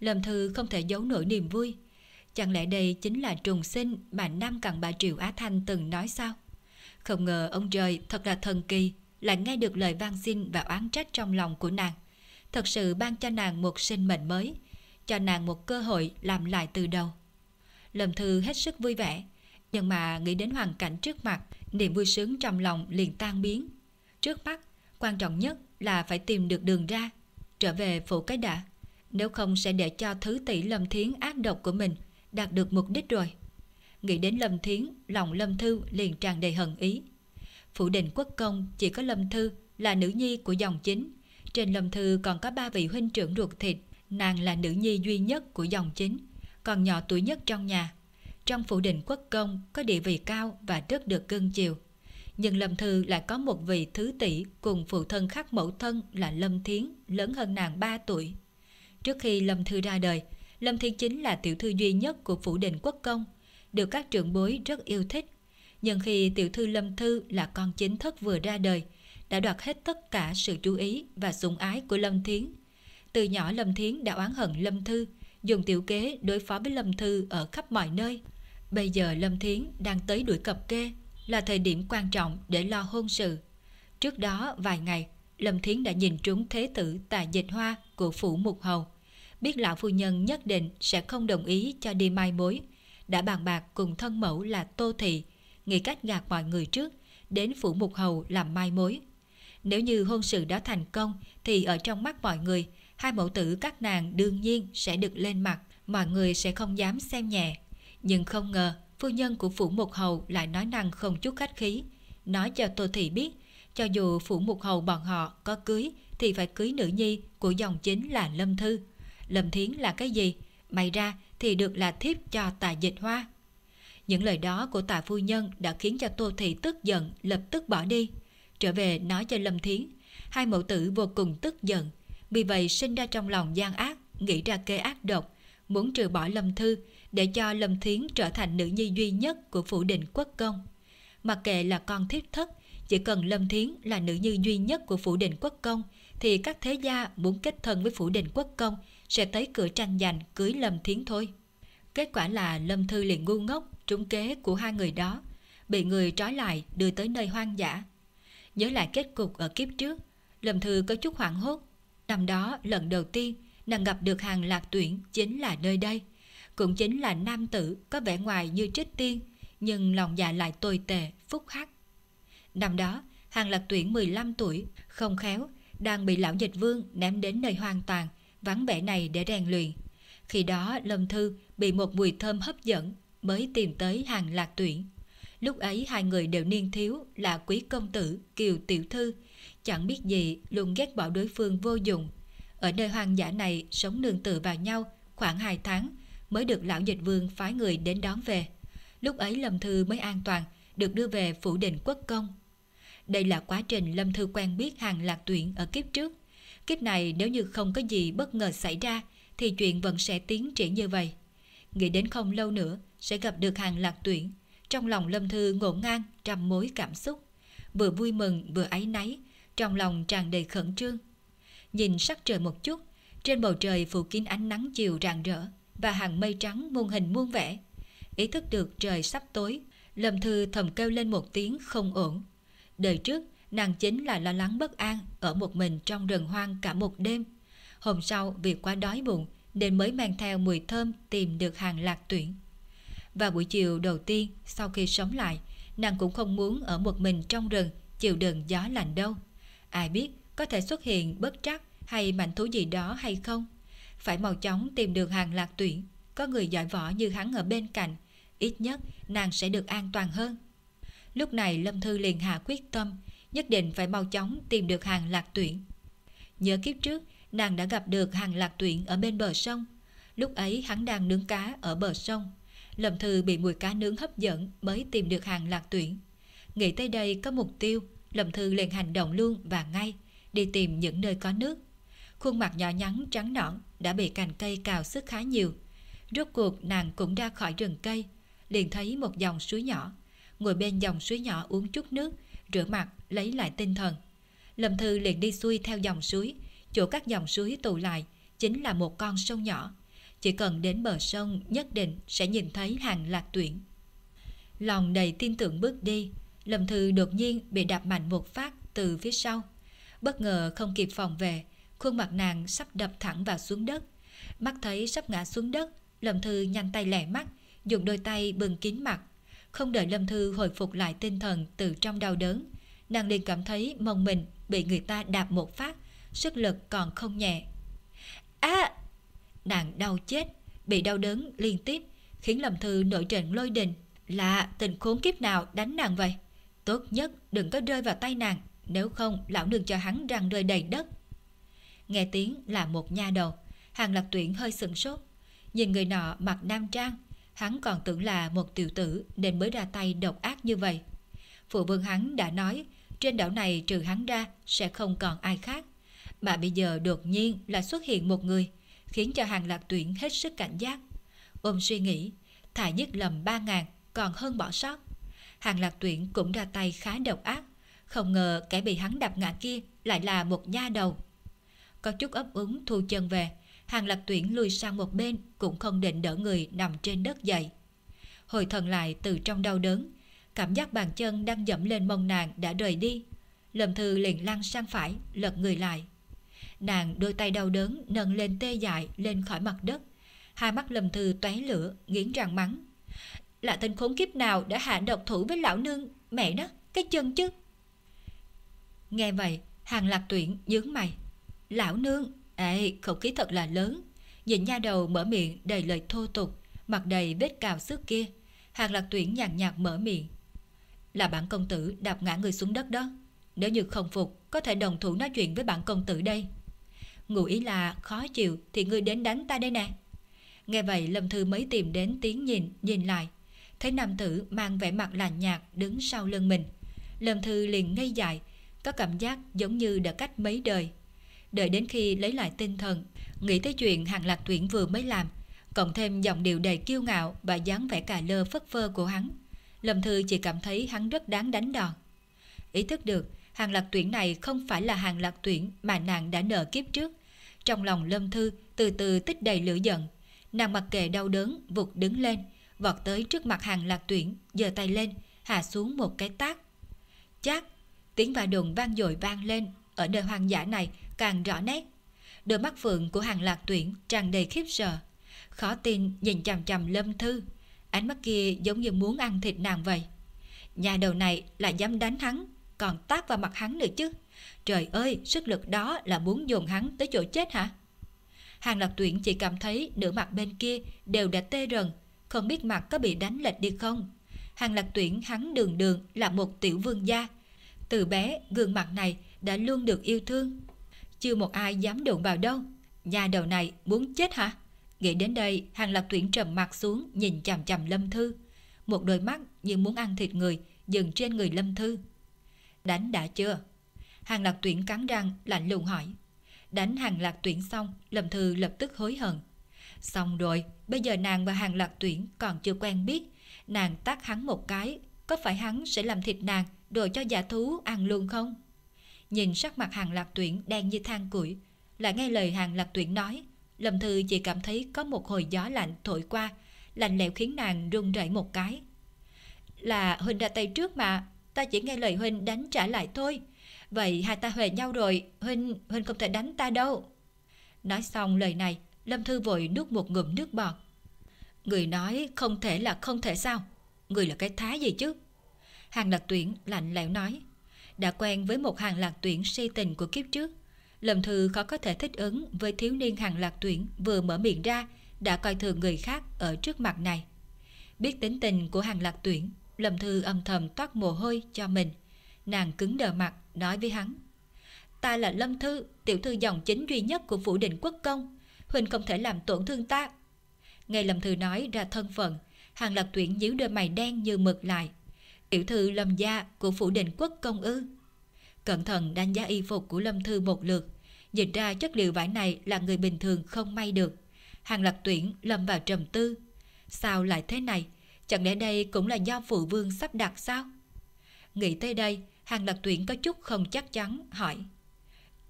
Lâm Thư không thể giấu nổi niềm vui, Chẳng lẽ đây chính là trùng sinh mà Nam Cặn Bà Triệu Á Thanh từng nói sao? Không ngờ ông trời thật là thần kỳ, lại nghe được lời van xin và oán trách trong lòng của nàng. Thật sự ban cho nàng một sinh mệnh mới, cho nàng một cơ hội làm lại từ đầu. Lâm Thư hết sức vui vẻ, nhưng mà nghĩ đến hoàn cảnh trước mặt, niềm vui sướng trong lòng liền tan biến. Trước mắt, quan trọng nhất là phải tìm được đường ra, trở về phủ cái đã. Nếu không sẽ để cho thứ tỷ lâm thiến ác độc của mình đạt được mục đích rồi. Nghĩ đến Lâm Thiến, lòng Lâm Thư liền tràn đầy hận ý. Phủ định quốc công chỉ có Lâm Thư là nữ nhi của dòng chính. Trên Lâm Thư còn có ba vị huynh trưởng ruột thịt, nàng là nữ nhi duy nhất của dòng chính, còn nhỏ tuổi nhất trong nhà. Trong phủ định quốc công có địa vị cao và rất được cưng chiều. Nhưng Lâm Thư lại có một vị thứ tỷ cùng phụ thân khác mẫu thân là Lâm Thiến, lớn hơn nàng 3 tuổi. Trước khi Lâm Thư ra đời, Lâm thiến Chính là tiểu thư duy nhất của phủ định quốc công, được các trưởng bối rất yêu thích. Nhưng khi tiểu thư Lâm Thư là con chính thức vừa ra đời, đã đoạt hết tất cả sự chú ý và sủng ái của Lâm Thiến. Từ nhỏ Lâm Thiến đã oán hận Lâm Thư, dùng tiểu kế đối phó với Lâm Thư ở khắp mọi nơi. Bây giờ Lâm Thiến đang tới đuổi cập kê, là thời điểm quan trọng để lo hôn sự. Trước đó vài ngày, Lâm Thiến đã nhìn trúng thế tử tại dịch hoa của phủ Mục Hầu biết lão phu nhân nhất định sẽ không đồng ý cho đi mai mối, đã bàn bạc cùng thân mẫu là Tô Thị, nghĩ cách gạt mọi người trước, đến phủ mục hầu làm mai mối. Nếu như hôn sự đó thành công thì ở trong mắt mọi người, hai mẫu tử các nàng đương nhiên sẽ được lên mặt, mọi người sẽ không dám xem nhẹ. Nhưng không ngờ, phu nhân của phủ mục hầu lại nói năng không chút khách khí, nói cho Tô Thị biết, cho dù phủ mục hầu bọn họ có cưới thì phải cưới nữ nhi của dòng chính là Lâm Thư. Lâm Thiến là cái gì? May ra thì được là thiếp cho tà dịch hoa. Những lời đó của tà phu nhân đã khiến cho Tô Thị tức giận lập tức bỏ đi. Trở về nói cho Lâm Thiến, hai mẫu tử vô cùng tức giận. Vì vậy sinh ra trong lòng gian ác, nghĩ ra kế ác độc, muốn trừ bỏ Lâm Thư để cho Lâm Thiến trở thành nữ nhi duy nhất của phủ định quốc công. Mặc kệ là con thiếp thất, chỉ cần Lâm Thiến là nữ nhi duy nhất của phủ định quốc công, thì các thế gia muốn kết thân với phủ định quốc công sẽ tới cửa tranh giành cưới Lâm Thiến thôi. Kết quả là Lâm Thư liền ngu ngốc trúng kế của hai người đó, bị người trói lại đưa tới nơi hoang dã. Nhớ lại kết cục ở kiếp trước, Lâm Thư có chút hoảng hốt. Năm đó lần đầu tiên nàng gặp được hàng lạc tuyển chính là nơi đây. Cũng chính là nam tử có vẻ ngoài như trích tiên, nhưng lòng dạ lại tồi tệ, phúc hắc. Năm đó, hàng lạc tuyển 15 tuổi, không khéo, đang bị lão dịch vương ném đến nơi hoang toàn, vắng vẻ này để rèn luyện. Khi đó Lâm Thư bị một mùi thơm hấp dẫn mới tìm tới hàng lạc tuyển. Lúc ấy hai người đều niên thiếu là quý công tử Kiều Tiểu Thư, chẳng biết gì luôn ghét bỏ đối phương vô dụng. Ở nơi hoang dã này sống nương tựa vào nhau khoảng 2 tháng mới được lão dịch vương phái người đến đón về. Lúc ấy Lâm Thư mới an toàn được đưa về phủ định quốc công. Đây là quá trình Lâm Thư quen biết hàng lạc tuyển ở kiếp trước. Kiếp này nếu như không có gì bất ngờ xảy ra thì chuyện vẫn sẽ tiến triển như vậy. Nghĩ đến không lâu nữa sẽ gặp được hàng lạc tuyển. Trong lòng Lâm Thư ngổn ngang trăm mối cảm xúc. Vừa vui mừng vừa áy náy, trong lòng tràn đầy khẩn trương. Nhìn sắc trời một chút, Trên bầu trời phủ kín ánh nắng chiều rạng rỡ và hàng mây trắng muôn hình muôn vẻ. Ý thức được trời sắp tối, Lâm Thư thầm kêu lên một tiếng không ổn. Đời trước, nàng chính là lo lắng bất an ở một mình trong rừng hoang cả một đêm. Hôm sau vì quá đói bụng nên mới mang theo mùi thơm tìm được hàng lạc tuyển. Và buổi chiều đầu tiên sau khi sống lại, nàng cũng không muốn ở một mình trong rừng chịu đựng gió lạnh đâu. Ai biết có thể xuất hiện bất trắc hay mạnh thú gì đó hay không? Phải mau chóng tìm được hàng lạc tuyển, có người giỏi võ như hắn ở bên cạnh, ít nhất nàng sẽ được an toàn hơn. Lúc này Lâm Thư liền hạ quyết tâm, nhất định phải mau chóng tìm được hàng lạc tuyển. Nhớ kiếp trước, nàng đã gặp được hàng lạc tuyển ở bên bờ sông. Lúc ấy hắn đang nướng cá ở bờ sông. Lâm Thư bị mùi cá nướng hấp dẫn mới tìm được hàng lạc tuyển. Nghĩ tới đây có mục tiêu, Lâm Thư liền hành động luôn và ngay, đi tìm những nơi có nước. Khuôn mặt nhỏ nhắn trắng nõn đã bị cành cây cào sức khá nhiều. Rốt cuộc nàng cũng ra khỏi rừng cây, liền thấy một dòng suối nhỏ. Ngồi bên dòng suối nhỏ uống chút nước, rửa mặt, lấy lại tinh thần. Lâm Thư liền đi xuôi theo dòng suối, chỗ các dòng suối tụ lại chính là một con sông nhỏ. Chỉ cần đến bờ sông nhất định sẽ nhìn thấy hàng lạc tuyển. Lòng đầy tin tưởng bước đi, Lâm Thư đột nhiên bị đạp mạnh một phát từ phía sau. Bất ngờ không kịp phòng về, khuôn mặt nàng sắp đập thẳng vào xuống đất. Mắt thấy sắp ngã xuống đất, Lâm Thư nhanh tay lẻ mắt, dùng đôi tay bưng kín mặt. Không đợi Lâm Thư hồi phục lại tinh thần từ trong đau đớn, nàng liền cảm thấy mông mình bị người ta đạp một phát, sức lực còn không nhẹ. À! Nàng đau chết, bị đau đớn liên tiếp, khiến Lâm Thư nổi trận lôi đình. Là tình khốn kiếp nào đánh nàng vậy? Tốt nhất đừng có rơi vào tay nàng, nếu không lão nương cho hắn răng rơi đầy đất. Nghe tiếng là một nha đầu, hàng lạc tuyển hơi sừng sốt. Nhìn người nọ mặc nam trang, hắn còn tưởng là một tiểu tử nên mới ra tay độc ác như vậy. Phụ vương hắn đã nói, trên đảo này trừ hắn ra sẽ không còn ai khác. Mà bây giờ đột nhiên là xuất hiện một người, khiến cho hàng lạc tuyển hết sức cảnh giác. Ôm suy nghĩ, thả nhất lầm ba ngàn còn hơn bỏ sót. Hàng lạc tuyển cũng ra tay khá độc ác, không ngờ kẻ bị hắn đập ngã kia lại là một nha đầu. Có chút ấp úng thu chân về, hàng lạc tuyển lùi sang một bên cũng không định đỡ người nằm trên đất dậy. Hồi thần lại từ trong đau đớn, cảm giác bàn chân đang dẫm lên mông nàng đã rời đi. Lâm Thư liền lăn sang phải, lật người lại. Nàng đôi tay đau đớn nâng lên tê dại lên khỏi mặt đất. Hai mắt Lâm Thư tóe lửa, nghiến răng mắng. Là tên khốn kiếp nào đã hạ độc thủ với lão nương, mẹ đó cái chân chứ. Nghe vậy, hàng lạc tuyển nhướng mày. Lão nương, ê, khẩu khí thật là lớn. Nhìn nha đầu mở miệng đầy lời thô tục, mặt đầy vết cào xước kia. Hàng lạc tuyển nhàn nhạt mở miệng. Là bản công tử đạp ngã người xuống đất đó. Nếu như không phục, có thể đồng thủ nói chuyện với bản công tử đây. Ngụ ý là khó chịu thì ngươi đến đánh ta đây nè. Nghe vậy Lâm Thư mới tìm đến tiếng nhìn, nhìn lại. Thấy nam tử mang vẻ mặt lạnh nhạt đứng sau lưng mình. Lâm Thư liền ngây dại, có cảm giác giống như đã cách mấy đời. Đợi đến khi lấy lại tinh thần, nghĩ tới chuyện hàng lạc tuyển vừa mới làm, cộng thêm giọng điệu đầy kiêu ngạo và dáng vẻ cà lơ phất phơ của hắn. Lâm Thư chỉ cảm thấy hắn rất đáng đánh đòn. Ý thức được, hàng lạc tuyển này không phải là hàng lạc tuyển mà nàng đã nợ kiếp trước. Trong lòng Lâm Thư từ từ tích đầy lửa giận. Nàng mặc kệ đau đớn, vụt đứng lên, vọt tới trước mặt hàng lạc tuyển, giơ tay lên, hạ xuống một cái tác. Chát, tiếng và đùng vang dội vang lên, ở nơi hoang dã này càng rõ nét. Đôi mắt phượng của hàng lạc tuyển tràn đầy khiếp sợ. Khó tin nhìn chằm chằm lâm thư, ánh mắt kia giống như muốn ăn thịt nàng vậy. Nhà đầu này là dám đánh hắn, còn tác vào mặt hắn nữa chứ. Trời ơi, sức lực đó là muốn dồn hắn tới chỗ chết hả? Hàng lạc tuyển chỉ cảm thấy nửa mặt bên kia đều đã tê rần, không biết mặt có bị đánh lệch đi không. Hàng lạc tuyển hắn đường đường là một tiểu vương gia. Từ bé, gương mặt này đã luôn được yêu thương. Chưa một ai dám đụng vào đâu. Nhà đầu này muốn chết hả? Nghĩ đến đây, hàng lạc tuyển trầm mặt xuống nhìn chằm chằm Lâm Thư. Một đôi mắt như muốn ăn thịt người dừng trên người Lâm Thư. Đánh đã chưa? Hàng lạc tuyển cắn răng lạnh lùng hỏi. Đánh hàng lạc tuyển xong, Lâm Thư lập tức hối hận. Xong rồi, bây giờ nàng và hàng lạc tuyển còn chưa quen biết. Nàng tác hắn một cái, có phải hắn sẽ làm thịt nàng rồi cho giả thú ăn luôn không? Nhìn sắc mặt hàng lạc tuyển đen như than củi, Lại nghe lời hàng lạc tuyển nói, Lâm Thư chỉ cảm thấy có một hồi gió lạnh thổi qua, lạnh lẽo khiến nàng run rẩy một cái. Là Huynh ra tay trước mà, ta chỉ nghe lời Huynh đánh trả lại thôi. Vậy hai ta huề nhau rồi, Huynh, Huynh không thể đánh ta đâu. Nói xong lời này, Lâm Thư vội nuốt một ngụm nước bọt. Người nói không thể là không thể sao? Người là cái thá gì chứ? Hàng lạc tuyển lạnh lẽo nói. Đã quen với một hàng lạc tuyển si tình của kiếp trước. Lâm Thư khó có thể thích ứng với thiếu niên hàng lạc tuyển vừa mở miệng ra đã coi thường người khác ở trước mặt này. Biết tính tình của hàng lạc tuyển, Lâm Thư âm thầm toát mồ hôi cho mình. Nàng cứng đờ mặt nói với hắn. Ta là Lâm Thư, tiểu thư dòng chính duy nhất của phủ định quốc công. Huynh không thể làm tổn thương ta. Nghe Lâm Thư nói ra thân phận, hàng Lập tuyển nhíu đôi mày đen như mực lại. Tiểu thư Lâm Gia của phủ định quốc công ư. Cẩn thận đánh giá y phục của Lâm Thư một lượt, nhìn ra chất liệu vải này là người bình thường không may được. Hàng Lập tuyển lâm vào trầm tư. Sao lại thế này? Chẳng lẽ đây cũng là do phụ vương sắp đặt sao? Nghĩ tới đây, hàng Lập tuyển có chút không chắc chắn, hỏi.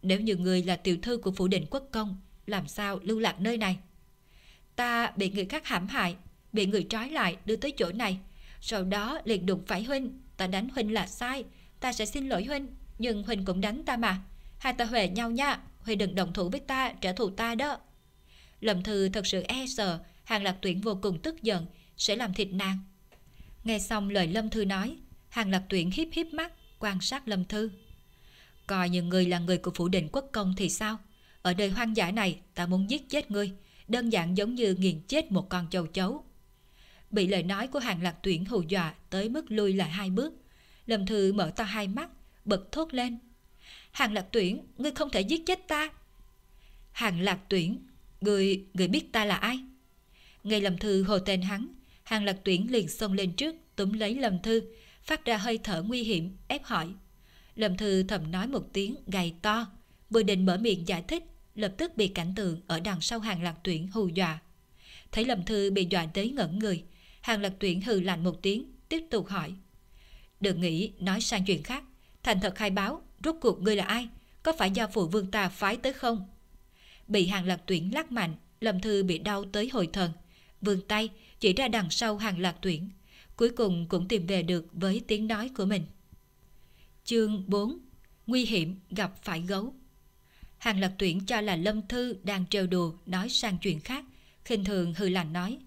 Nếu như người là tiểu thư của phủ định quốc công, làm sao lưu lạc nơi này? Ta bị người khác hãm hại, bị người trói lại đưa tới chỗ này. Sau đó liền đụng phải Huynh, ta đánh Huynh là sai, ta sẽ xin lỗi Huynh, nhưng Huynh cũng đánh ta mà. Hai ta huề nhau nha, Huynh đừng đồng thủ với ta, trả thù ta đó. Lâm Thư thật sự e sợ, Hàng Lạc Tuyển vô cùng tức giận, sẽ làm thịt nàng. Nghe xong lời Lâm Thư nói, Hàng Lạc Tuyển hiếp hiếp mắt, quan sát Lâm Thư. Coi như người là người của phủ định quốc công thì sao? Ở đời hoang dã này, ta muốn giết chết ngươi, đơn giản giống như nghiền chết một con châu chấu. Bị lời nói của Hàng Lạc Tuyển hù dọa tới mức lui lại hai bước. Lâm Thư mở to hai mắt, bật thốt lên. Hàng Lạc Tuyển, ngươi không thể giết chết ta. Hàng Lạc Tuyển, ngươi ngươi biết ta là ai? Ngay Lâm Thư hồ tên hắn, Hàng Lạc Tuyển liền xông lên trước, túm lấy Lâm Thư, phát ra hơi thở nguy hiểm, ép hỏi. Lâm Thư thầm nói một tiếng gầy to, vừa định mở miệng giải thích, lập tức bị cảnh tượng ở đằng sau Hàng Lạc Tuyển hù dọa. Thấy Lâm Thư bị dọa tới ngẩn người, Hàng Lạc Tuyển hừ lạnh một tiếng, tiếp tục hỏi. Đừng nghĩ nói sang chuyện khác, thành thật khai báo, rốt cuộc ngươi là ai, có phải do phụ vương ta phái tới không? Bị Hàng Lạc Tuyển lắc mạnh, Lâm Thư bị đau tới hồi thần, vươn tay chỉ ra đằng sau Hàng Lạc Tuyển, cuối cùng cũng tìm về được với tiếng nói của mình. Chương 4 Nguy hiểm gặp phải gấu Hàng Lập Tuyển cho là Lâm Thư đang trêu đùa nói sang chuyện khác, khinh thường hư lành nói.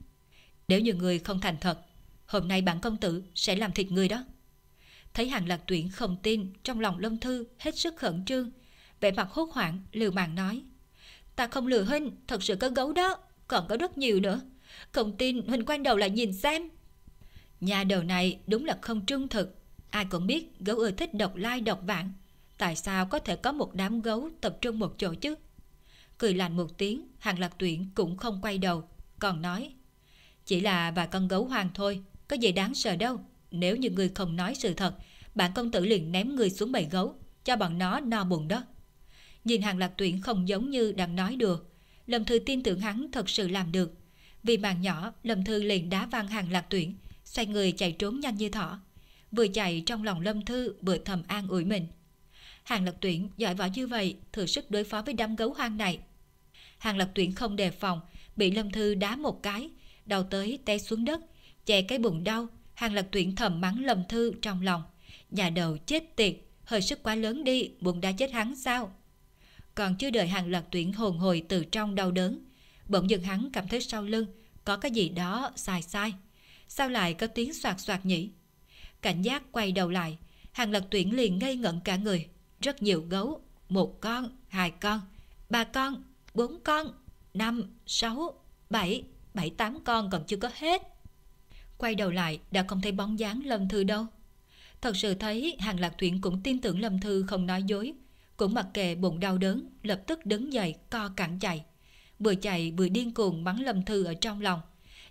Nếu như người không thành thật, hôm nay bản công tử sẽ làm thịt người đó. Thấy Hàng Lập Tuyển không tin, trong lòng Lâm Thư hết sức khẩn trương, vẻ mặt hốt hoảng, liều mạng nói. Ta không lừa huynh, thật sự có gấu đó, còn có rất nhiều nữa. Không tin huynh quay đầu lại nhìn xem. Nhà đầu này đúng là không trung thực. Ai cũng biết gấu ưa thích độc lai độc vạn. Tại sao có thể có một đám gấu tập trung một chỗ chứ? Cười lạnh một tiếng, hàng lạc tuyển cũng không quay đầu, còn nói. Chỉ là vài con gấu hoang thôi, có gì đáng sợ đâu. Nếu như người không nói sự thật, bạn công tử liền ném người xuống bầy gấu, cho bọn nó no bụng đó. Nhìn hàng lạc tuyển không giống như đang nói đùa, Lâm Thư tin tưởng hắn thật sự làm được. Vì bàn nhỏ, Lâm Thư liền đá văng hàng lạc tuyển, xoay người chạy trốn nhanh như thỏ. Vừa chạy trong lòng Lâm Thư vừa thầm an ủi mình. Hàng Lập tuyển giỏi võ như vậy, thử sức đối phó với đám gấu hoang này. Hàng Lập tuyển không đề phòng, bị Lâm Thư đá một cái, đầu tới té xuống đất, che cái bụng đau. Hàng Lập tuyển thầm mắng Lâm Thư trong lòng. Nhà đầu chết tiệt, hơi sức quá lớn đi, bụng đã chết hắn sao? Còn chưa đợi hàng Lập tuyển hồn hồi từ trong đau đớn, bỗng dưng hắn cảm thấy sau lưng có cái gì đó sai sai. Sao lại có tiếng soạt soạt nhỉ? Cảnh giác quay đầu lại, hàng Lập tuyển liền ngây ngẩn cả người. Rất nhiều gấu, một con, hai con, ba con, bốn con, năm, sáu, bảy, bảy tám con còn chưa có hết. Quay đầu lại đã không thấy bóng dáng Lâm Thư đâu. Thật sự thấy hàng lạc tuyển cũng tin tưởng Lâm Thư không nói dối, cũng mặc kệ bụng đau đớn, lập tức đứng dậy co cẳng chạy. Vừa chạy vừa điên cuồng bắn Lâm Thư ở trong lòng.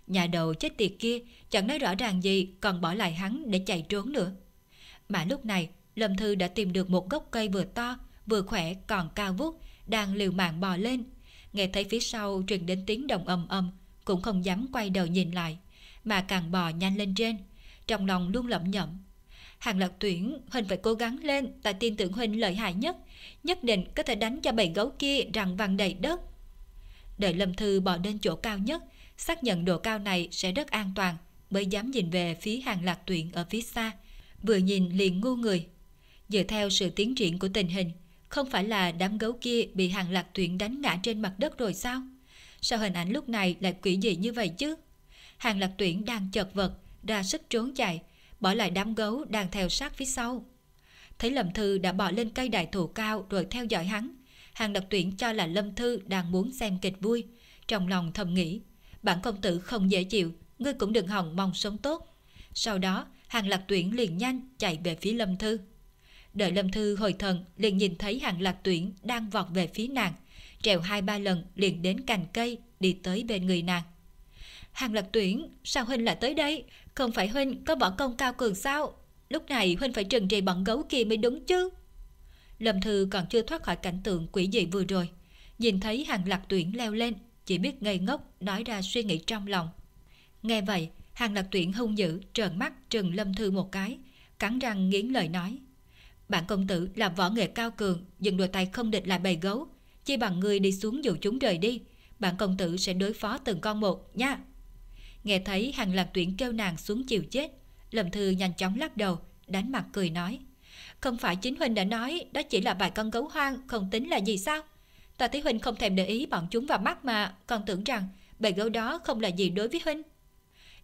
Nhà đầu chết tiệt kia chẳng nói rõ ràng gì còn bỏ lại hắn để chạy trốn nữa. Mà lúc này Lâm Thư đã tìm được một gốc cây vừa to, vừa khỏe còn cao vút, đang liều mạng bò lên. Nghe thấy phía sau truyền đến tiếng động ầm ầm, cũng không dám quay đầu nhìn lại, mà càng bò nhanh lên trên, trong lòng luôn lẩm nhẩm. Hàng lạc tuyển, Huynh phải cố gắng lên, ta tin tưởng Huynh lợi hại nhất, nhất định có thể đánh cho bầy gấu kia rằng vàng đầy đất. Đợi Lâm Thư bò đến chỗ cao nhất, xác nhận độ cao này sẽ rất an toàn, mới dám nhìn về phía hàng lạc tuyển ở phía xa. Vừa nhìn liền ngu người. Dựa theo sự tiến triển của tình hình, không phải là đám gấu kia bị hàng lạc tuyển đánh ngã trên mặt đất rồi sao? Sao hình ảnh lúc này lại quỷ dị như vậy chứ? Hàng lạc tuyển đang chật vật, ra sức trốn chạy, bỏ lại đám gấu đang theo sát phía sau. Thấy Lâm Thư đã bỏ lên cây đại thụ cao rồi theo dõi hắn. Hàng lạc tuyển cho là Lâm Thư đang muốn xem kịch vui. Trong lòng thầm nghĩ, bản công tử không dễ chịu, ngươi cũng đừng hòng mong sống tốt. Sau đó, hàng lạc tuyển liền nhanh chạy về phía Lâm Thư. Đợi Lâm Thư hồi thần liền nhìn thấy hàng lạc tuyển đang vọt về phía nàng. Trèo hai ba lần liền đến cành cây đi tới bên người nàng. Hàng lạc tuyển, sao Huynh lại tới đây? Không phải Huynh có võ công cao cường sao? Lúc này Huynh phải trừng trị bọn gấu kia mới đúng chứ. Lâm Thư còn chưa thoát khỏi cảnh tượng quỷ dị vừa rồi. Nhìn thấy hàng lạc tuyển leo lên, chỉ biết ngây ngốc nói ra suy nghĩ trong lòng. Nghe vậy, hàng lạc tuyển hung dữ trợn mắt trừng Lâm Thư một cái, cắn răng nghiến lời nói. Bạn công tử làm võ nghệ cao cường, dừng đôi tay không địch lại bầy gấu. Chi bằng người đi xuống dụ chúng rời đi, bạn công tử sẽ đối phó từng con một nha. Nghe thấy hàng lạc tuyển kêu nàng xuống chiều chết, Lâm Thư nhanh chóng lắc đầu, đánh mặt cười nói. Không phải chính Huynh đã nói đó chỉ là vài con gấu hoang, không tính là gì sao? Ta thấy Huynh không thèm để ý bọn chúng vào mắt mà, còn tưởng rằng bầy gấu đó không là gì đối với Huynh.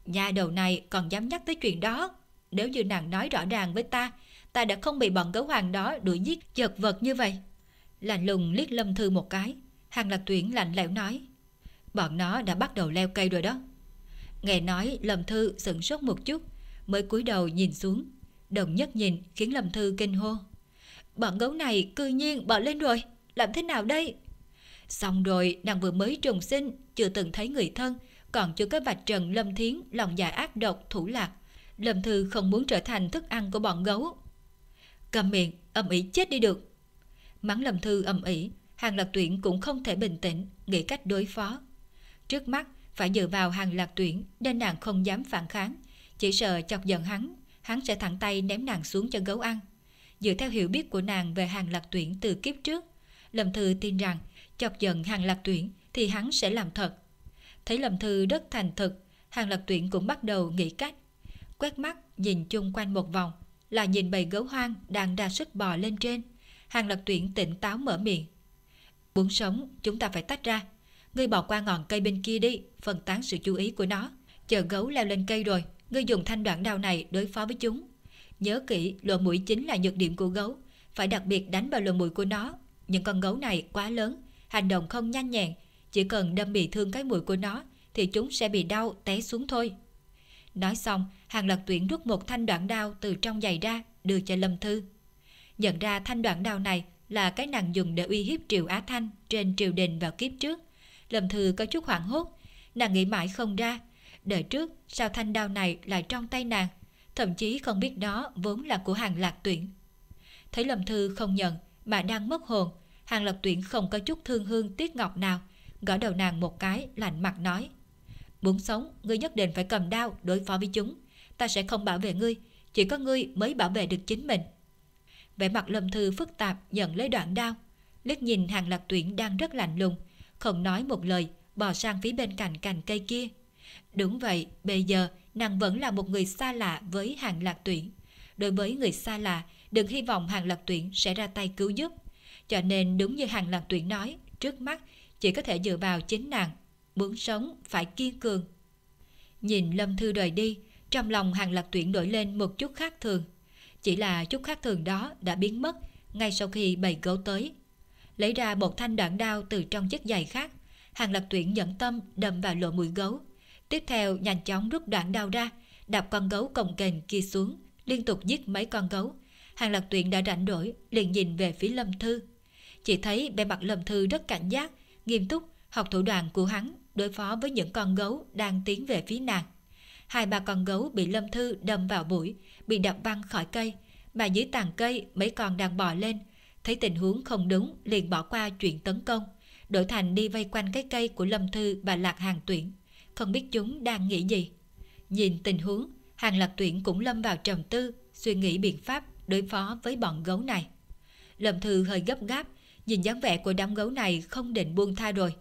Nhà đầu này còn dám nhắc tới chuyện đó. Nếu như nàng nói rõ ràng với ta, ta đã không bị bọn gấu hoàng đó đuổi giết chật vật như vậy. Lạnh lùng liếc Lâm Thư một cái, hàng lạc tuyển lạnh lẽo nói. Bọn nó đã bắt đầu leo cây rồi đó. Nghe nói Lâm Thư sửng sốt một chút, mới cúi đầu nhìn xuống. Đồng nhất nhìn khiến Lâm Thư kinh hô. Bọn gấu này cư nhiên bỏ lên rồi, làm thế nào đây? Xong rồi, nàng vừa mới trùng sinh, chưa từng thấy người thân, còn chưa có vạch trần Lâm Thiến lòng dạ ác độc thủ lạc. Lâm Thư không muốn trở thành thức ăn của bọn gấu. Cầm miệng, âm ỉ chết đi được. Mắng Lâm Thư âm ỉ, Hàng Lạc Tuyển cũng không thể bình tĩnh, nghĩ cách đối phó. Trước mắt, phải dựa vào Hàng Lạc Tuyển nên nàng không dám phản kháng, chỉ sợ chọc giận hắn, hắn sẽ thẳng tay ném nàng xuống cho gấu ăn. Dựa theo hiểu biết của nàng về Hàng Lạc Tuyển từ kiếp trước, Lâm Thư tin rằng chọc giận Hàng Lạc Tuyển thì hắn sẽ làm thật. Thấy Lâm Thư rất thành thực, Hàng Lạc Tuyển cũng bắt đầu nghĩ cách. Quét mắt nhìn chung quanh một vòng, là nhìn bầy gấu hoang đang ra sức bò lên trên. Hàng lập Tuyển tỉnh táo mở miệng. Muốn sống, chúng ta phải tách ra. Ngươi bỏ qua ngọn cây bên kia đi, phân tán sự chú ý của nó. Chờ gấu leo lên cây rồi, ngươi dùng thanh đoạn đao này đối phó với chúng. Nhớ kỹ, lỗ mũi chính là nhược điểm của gấu, phải đặc biệt đánh vào lỗ mũi của nó. Những con gấu này quá lớn, hành động không nhanh nhẹn, chỉ cần đâm bị thương cái mũi của nó thì chúng sẽ bị đau té xuống thôi. Nói xong, Hàng Lập Tuyển rút một thanh đoạn đao từ trong giày ra, đưa cho Lâm Thư. Nhận ra thanh đoạn đao này là cái nàng dùng để uy hiếp Triều Á Thanh trên triều đình vào kiếp trước. Lâm Thư có chút hoảng hốt, nàng nghĩ mãi không ra. Đời trước, sao thanh đao này lại trong tay nàng, thậm chí không biết đó vốn là của Hàng Lạc Tuyển. Thấy Lâm Thư không nhận mà đang mất hồn, Hàng Lạc Tuyển không có chút thương hương tiếc ngọc nào, gõ đầu nàng một cái lạnh mặt nói – Muốn sống, ngươi nhất định phải cầm đao đối phó với chúng. Ta sẽ không bảo vệ ngươi, chỉ có ngươi mới bảo vệ được chính mình. Vẻ mặt lâm thư phức tạp nhận lấy đoạn đao. Liếc nhìn hàng lạc tuyển đang rất lạnh lùng, không nói một lời, bò sang phía bên cạnh cành cây kia. Đúng vậy, bây giờ nàng vẫn là một người xa lạ với hàng lạc tuyển. Đối với người xa lạ, đừng hy vọng hàng lạc tuyển sẽ ra tay cứu giúp. Cho nên đúng như hàng lạc tuyển nói, trước mắt chỉ có thể dựa vào chính nàng muốn sống phải kiên cường. Nhìn Lâm Thư rời đi, trong lòng Hàng Lạc Tuyển đổi lên một chút khác thường. Chỉ là chút khác thường đó đã biến mất ngay sau khi bầy gấu tới. Lấy ra một thanh đoạn đao từ trong chiếc giày khác, Hàng Lạc Tuyển nhẫn tâm đâm vào lỗ mũi gấu. Tiếp theo nhanh chóng rút đoạn đao ra, đạp con gấu cồng kềnh kia xuống, liên tục giết mấy con gấu. Hàng Lạc Tuyển đã rảnh rỗi, liền nhìn về phía Lâm Thư. Chỉ thấy bề mặt Lâm Thư rất cảnh giác, nghiêm túc, học thủ đoạn của hắn đối phó với những con gấu đang tiến về phía nàng. Hai ba con gấu bị Lâm Thư đâm vào mũi, bị đập văng khỏi cây, mà dưới tàn cây mấy con đang bò lên, thấy tình huống không đúng liền bỏ qua chuyện tấn công, đổi thành đi vây quanh cái cây của Lâm Thư và Lạc Hàng Tuyển, không biết chúng đang nghĩ gì. Nhìn tình huống, Hàng Lạc Tuyển cũng lâm vào trầm tư, suy nghĩ biện pháp đối phó với bọn gấu này. Lâm Thư hơi gấp gáp, nhìn dáng vẻ của đám gấu này không định buông tha rồi.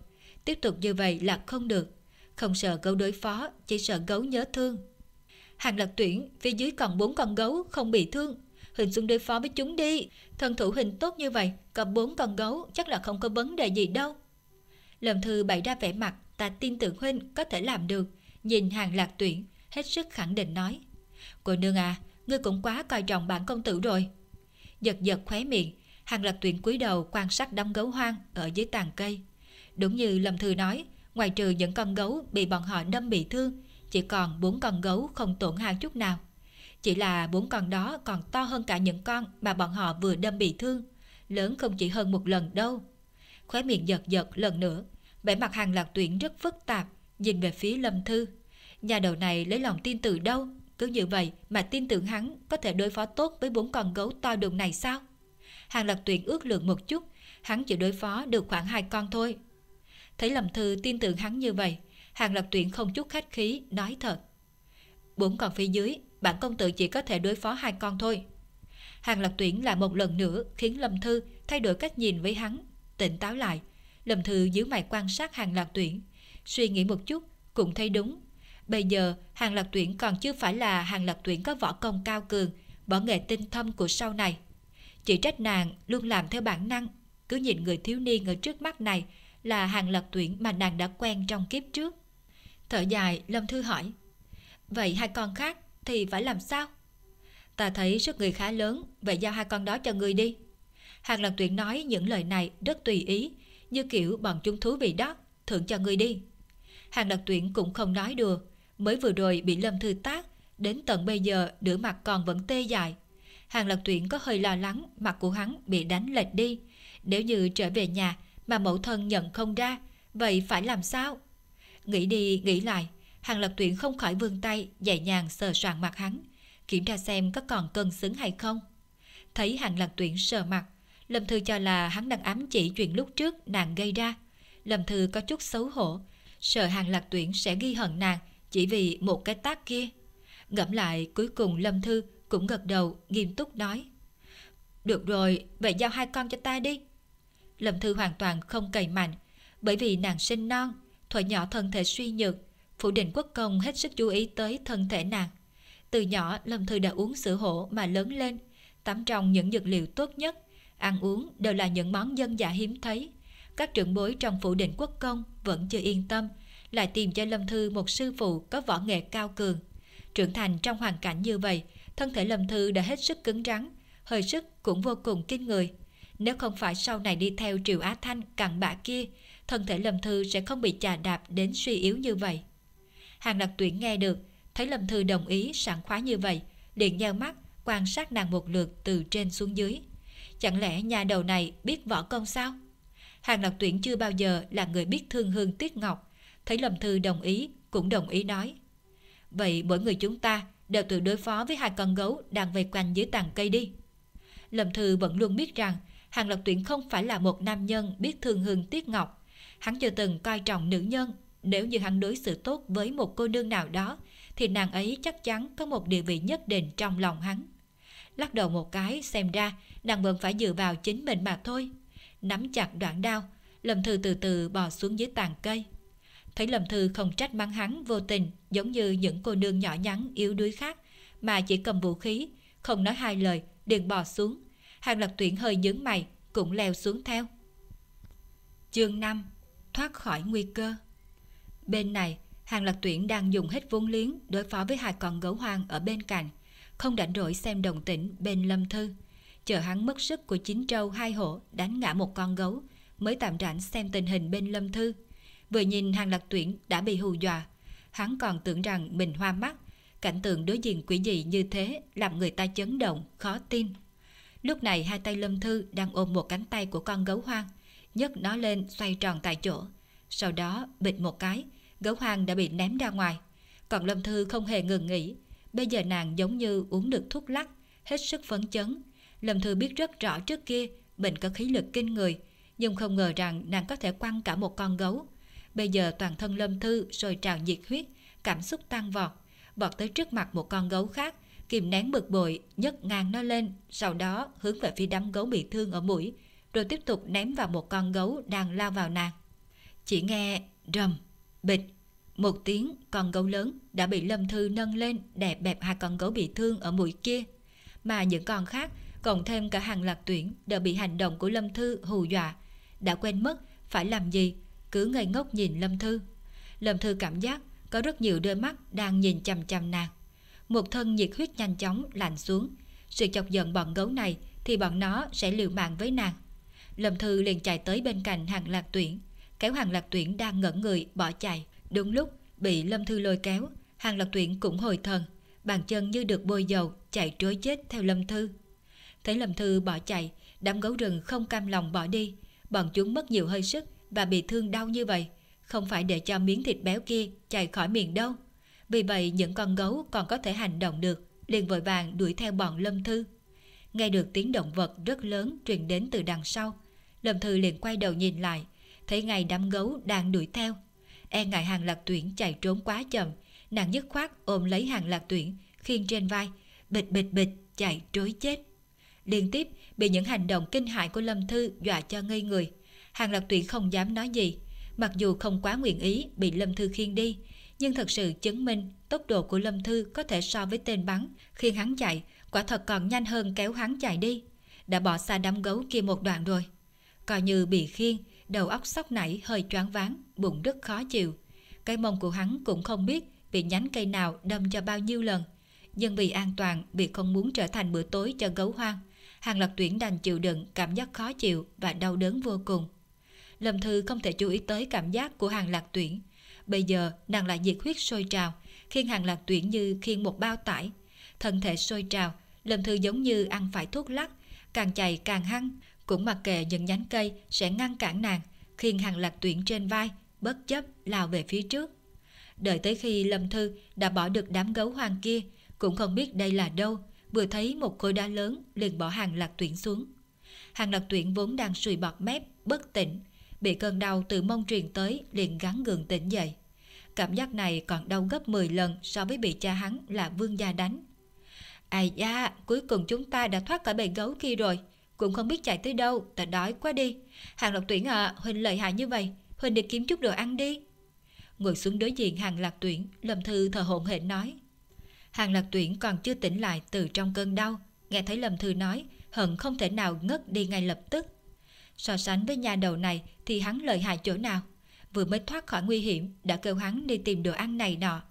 Tiếp tục như vậy là không được. Không sợ gấu đối phó, chỉ sợ gấu nhớ thương. Hàng lạc tuyển, phía dưới còn bốn con gấu không bị thương. Hình xuống đối phó với chúng đi. Thân thủ hình tốt như vậy, có bốn con gấu chắc là không có vấn đề gì đâu. Lâm Thư bày ra vẻ mặt, ta tin tưởng Huynh có thể làm được. Nhìn hàng lạc tuyển, hết sức khẳng định nói. Cô nương à, ngươi cũng quá coi trọng bản công tử rồi. Giật giật khóe miệng, hàng lạc tuyển cúi đầu quan sát đám gấu hoang ở dưới tàn cây. Đúng như Lâm Thư nói, ngoài trừ những con gấu bị bọn họ đâm bị thương, chỉ còn bốn con gấu không tổn hao chút nào. Chỉ là bốn con đó còn to hơn cả những con mà bọn họ vừa đâm bị thương, lớn không chỉ hơn một lần đâu. Khóe miệng giật giật lần nữa, vẻ mặt hàng lạc tuyển rất phức tạp, nhìn về phía Lâm Thư. Nhà đầu này lấy lòng tin từ đâu? Cứ như vậy mà tin tưởng hắn có thể đối phó tốt với bốn con gấu to đường này sao? Hàng lạc tuyển ước lượng một chút, hắn chỉ đối phó được khoảng hai con thôi. Thấy Lâm Thư tin tưởng hắn như vậy, Hàng Lập Tuyển không chút khách khí, nói thật. Bốn con phía dưới, bản công tử chỉ có thể đối phó hai con thôi. Hàng Lập Tuyển lại một lần nữa khiến Lâm Thư thay đổi cách nhìn với hắn, tỉnh táo lại. Lâm Thư giữ mày quan sát Hàng lập Tuyển, suy nghĩ một chút, cũng thấy đúng. Bây giờ, Hàng lập Tuyển còn chưa phải là Hàng lập Tuyển có võ công cao cường, võ nghệ tinh thâm của sau này. Chỉ trách nàng luôn làm theo bản năng, cứ nhìn người thiếu niên ở trước mắt này là Hàng lật Tuyển mà nàng đã quen trong kiếp trước. Thở dài, Lâm Thư hỏi. Vậy hai con khác thì phải làm sao? Ta thấy sức người khá lớn, vậy giao hai con đó cho người đi. Hàng lật Tuyển nói những lời này rất tùy ý, như kiểu bọn chúng thú vị đó, thưởng cho người đi. Hàng lật Tuyển cũng không nói đùa, mới vừa rồi bị Lâm Thư tác, đến tận bây giờ nửa mặt còn vẫn tê dại. Hàng lật Tuyển có hơi lo lắng mặt của hắn bị đánh lệch đi. Nếu như trở về nhà mà mẫu thân nhận không ra, vậy phải làm sao? Nghĩ đi nghĩ lại, Hàng Lập Tuyển không khỏi vươn tay nhẹ nhàng sờ soạn mặt hắn, kiểm tra xem có còn cân xứng hay không. Thấy Hàng Lập Tuyển sờ mặt, Lâm Thư cho là hắn đang ám chỉ chuyện lúc trước nàng gây ra. Lâm Thư có chút xấu hổ, sợ Hàng Lạc Tuyển sẽ ghi hận nàng chỉ vì một cái tác kia. Ngẫm lại cuối cùng Lâm Thư cũng gật đầu nghiêm túc nói. Được rồi, vậy giao hai con cho ta đi. Lâm Thư hoàn toàn không cày mạnh, bởi vì nàng sinh non, thuở nhỏ thân thể suy nhược, phủ định quốc công hết sức chú ý tới thân thể nàng. Từ nhỏ Lâm Thư đã uống sữa hổ mà lớn lên, tắm trong những dược liệu tốt nhất, ăn uống đều là những món dân dã hiếm thấy. Các trưởng bối trong phủ định quốc công vẫn chưa yên tâm, lại tìm cho Lâm Thư một sư phụ có võ nghệ cao cường. Trưởng thành trong hoàn cảnh như vậy, thân thể Lâm Thư đã hết sức cứng rắn, hơi sức cũng vô cùng kinh người. Nếu không phải sau này đi theo Triều Á Thanh cặn bạ kia, thân thể Lâm Thư sẽ không bị chà đạp đến suy yếu như vậy. Hàng đặc tuyển nghe được, thấy Lâm Thư đồng ý sảng khoái như vậy, liền nheo mắt quan sát nàng một lượt từ trên xuống dưới. Chẳng lẽ nhà đầu này biết võ công sao? Hàng lập tuyển chưa bao giờ là người biết thương hương tiếc ngọc, thấy Lâm Thư đồng ý, cũng đồng ý nói. Vậy mỗi người chúng ta đều tự đối phó với hai con gấu đang vây quanh dưới tàn cây đi. Lâm Thư vẫn luôn biết rằng Hàng Lập Tuyển không phải là một nam nhân biết thương hương tiếc ngọc, Hắn chưa từng coi trọng nữ nhân, nếu như hắn đối xử tốt với một cô nương nào đó, thì nàng ấy chắc chắn có một địa vị nhất định trong lòng hắn. Lắc đầu một cái, xem ra nàng vẫn phải dựa vào chính mình mà thôi. Nắm chặt đoạn đao, Lâm Thư từ từ bò xuống dưới tàn cây. Thấy Lâm Thư không trách mắng hắn vô tình giống như những cô nương nhỏ nhắn yếu đuối khác, mà chỉ cầm vũ khí, không nói hai lời, liền bò xuống. Hàng lập tuyển hơi nhướng mày, cũng leo xuống theo. Chương 5 thoát khỏi nguy cơ. Bên này, Hàng Lập Tuyển đang dùng hết vốn liếng đối phó với hai con gấu hoang ở bên cạnh, không rảnh rỗi xem đồng tĩnh bên Lâm Thư. Chờ hắn mất sức của chín trâu hai hổ đánh ngã một con gấu, mới tạm rảnh xem tình hình bên Lâm Thư. Vừa nhìn Hàng Lập Tuyển đã bị hù dọa, hắn còn tưởng rằng mình hoa mắt, cảnh tượng đối diện quỷ dị như thế làm người ta chấn động, khó tin. Lúc này hai tay Lâm Thư đang ôm một cánh tay của con gấu hoang, nhấc nó lên xoay tròn tại chỗ. Sau đó bịch một cái, gấu hoang đã bị ném ra ngoài. Còn Lâm Thư không hề ngừng nghỉ. Bây giờ nàng giống như uống được thuốc lắc, hết sức phấn chấn. Lâm Thư biết rất rõ trước kia bệnh có khí lực kinh người, nhưng không ngờ rằng nàng có thể quăng cả một con gấu. Bây giờ toàn thân Lâm Thư sôi trào nhiệt huyết, cảm xúc tăng vọt, vọt tới trước mặt một con gấu khác, kìm nén bực bội, nhấc ngang nó lên, sau đó hướng về phía đám gấu bị thương ở mũi, rồi tiếp tục ném vào một con gấu đang lao vào nàng. Chỉ nghe rầm, bịch, một tiếng con gấu lớn đã bị Lâm Thư nâng lên đè bẹp hai con gấu bị thương ở mũi kia. Mà những con khác, cộng thêm cả hàng lạc tuyển đều bị hành động của Lâm Thư hù dọa. Đã quên mất phải làm gì, cứ ngây ngốc nhìn Lâm Thư. Lâm Thư cảm giác có rất nhiều đôi mắt đang nhìn chằm chằm nàng. Một thân nhiệt huyết nhanh chóng lạnh xuống. Sự chọc giận bọn gấu này thì bọn nó sẽ liều mạng với nàng. Lâm Thư liền chạy tới bên cạnh hàng lạc tuyển, kéo hàng lạc tuyển đang ngẩn người bỏ chạy. Đúng lúc bị Lâm Thư lôi kéo, hàng lạc tuyển cũng hồi thần, bàn chân như được bôi dầu chạy trối chết theo Lâm Thư. Thấy Lâm Thư bỏ chạy, đám gấu rừng không cam lòng bỏ đi, bọn chúng mất nhiều hơi sức và bị thương đau như vậy, không phải để cho miếng thịt béo kia chạy khỏi miệng đâu. Vì vậy những con gấu còn có thể hành động được, liền vội vàng đuổi theo bọn Lâm Thư. Nghe được tiếng động vật rất lớn truyền đến từ đằng sau, Lâm Thư liền quay đầu nhìn lại, thấy ngay đám gấu đang đuổi theo. E ngại hàng lạc tuyển chạy trốn quá chậm, nàng dứt khoát ôm lấy hàng lạc tuyển, khiêng trên vai, bịch bịch bịch chạy trối chết. Liên tiếp bị những hành động kinh hại của Lâm Thư dọa cho ngây người. Hàng lạc tuyển không dám nói gì, mặc dù không quá nguyện ý bị Lâm Thư khiêng đi, nhưng thật sự chứng minh tốc độ của Lâm Thư có thể so với tên bắn, khi hắn chạy, quả thật còn nhanh hơn kéo hắn chạy đi. Đã bỏ xa đám gấu kia một đoạn rồi. Coi như bị khiêng, đầu óc sóc nảy hơi choáng váng, bụng rất khó chịu. Cái mông của hắn cũng không biết bị nhánh cây nào đâm cho bao nhiêu lần. Nhưng vì an toàn, vì không muốn trở thành bữa tối cho gấu hoang, Hàng Lập Tuyển đành chịu đựng cảm giác khó chịu và đau đớn vô cùng. Lâm Thư không thể chú ý tới cảm giác của Hàng Lạc Tuyển. Bây giờ nàng lại nhiệt huyết sôi trào, khiên Hàng Lạc Tuyển như khiên một bao tải. Thân thể sôi trào, Lâm Thư giống như ăn phải thuốc lắc, càng chạy càng hăng, cũng mặc kệ những nhánh cây sẽ ngăn cản nàng, khiên Hàng Lạc Tuyển trên vai, bất chấp lao về phía trước. Đợi tới khi Lâm Thư đã bỏ được đám gấu hoang kia, cũng không biết đây là đâu, vừa thấy một khối đá lớn liền bỏ Hàng Lạc Tuyển xuống. Hàng Lạc Tuyển vốn đang sùi bọt mép, bất tỉnh, bị cơn đau từ mông truyền tới liền gắn gượng tỉnh dậy. Cảm giác này còn đau gấp 10 lần so với bị cha hắn là vương gia đánh. Ai da, cuối cùng chúng ta đã thoát khỏi bầy gấu kia rồi, cũng không biết chạy tới đâu, ta đói quá đi. Hàng Lạc Tuyển à, Huỳnh lợi hại như vậy, Huỳnh đi kiếm chút đồ ăn đi. Ngồi xuống đối diện Hàng Lạc Tuyển, Lâm Thư thờ hồn hển nói. Hàng Lạc Tuyển còn chưa tỉnh lại từ trong cơn đau, nghe thấy Lâm Thư nói, hận không thể nào ngất đi ngay lập tức. So sánh với nhà đầu này thì hắn lợi hại chỗ nào? Vừa mới thoát khỏi nguy hiểm đã kêu hắn đi tìm đồ ăn này nọ.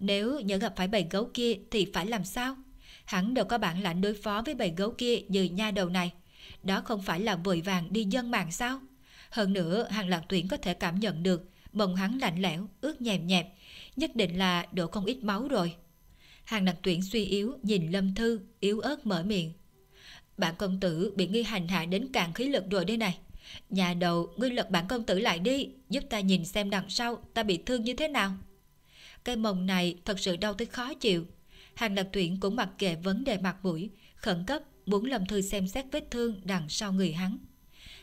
Nếu nhớ gặp phải bầy gấu kia thì phải làm sao? Hắn đâu có bản lãnh đối phó với bầy gấu kia như nha đầu này. Đó không phải là vội vàng đi dân mạng sao? Hơn nữa hàng lạc tuyển có thể cảm nhận được bồng hắn lạnh lẽo, ướt nhèm nhẹp. Nhất định là đổ không ít máu rồi. Hàng lạc tuyển suy yếu nhìn Lâm Thư, yếu ớt mở miệng. Bạn công tử bị nghi hành hạ đến cạn khí lực rồi đây này. Nhà đầu, ngươi lật bản công tử lại đi, giúp ta nhìn xem đằng sau ta bị thương như thế nào. Cái mông này thật sự đau tới khó chịu. Hàng lập tuyển cũng mặc kệ vấn đề mặt mũi, khẩn cấp muốn Lâm Thư xem xét vết thương đằng sau người hắn.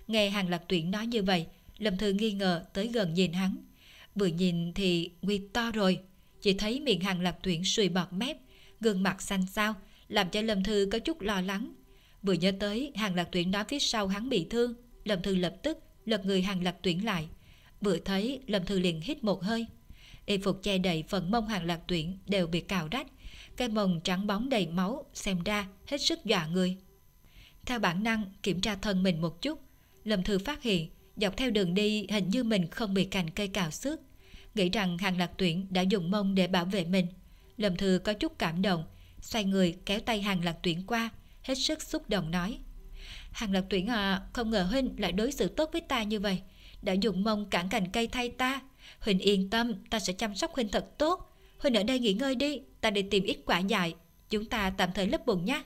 Nghe Hàng lập tuyển nói như vậy, Lâm Thư nghi ngờ tới gần nhìn hắn. Vừa nhìn thì nguy to rồi, chỉ thấy miệng Hàng lập tuyển sùi bọt mép, gương mặt xanh xao, làm cho Lâm Thư có chút lo lắng. Vừa nhớ tới Hàng lạc tuyển nói phía sau hắn bị thương, Lâm Thư lập tức lật người Hàng lạc tuyển lại. Vừa thấy Lâm Thư liền hít một hơi. Y phục che đầy phần mông Hàng lạc tuyển đều bị cào rách, cái mông trắng bóng đầy máu xem ra hết sức dọa người. Theo bản năng kiểm tra thân mình một chút, Lâm Thư phát hiện dọc theo đường đi hình như mình không bị cành cây cào xước. Nghĩ rằng hàng lạc tuyển đã dùng mông để bảo vệ mình. Lâm Thư có chút cảm động, xoay người kéo tay hàng lạc tuyển qua, hết sức xúc động nói. Hàng lập tuyển à, không ngờ Huynh lại đối xử tốt với ta như vậy. Đã dùng mông cản cành cây thay ta. Huynh yên tâm, ta sẽ chăm sóc Huynh thật tốt. Huynh ở đây nghỉ ngơi đi, ta đi tìm ít quả dại. Chúng ta tạm thời lấp bụng nhé.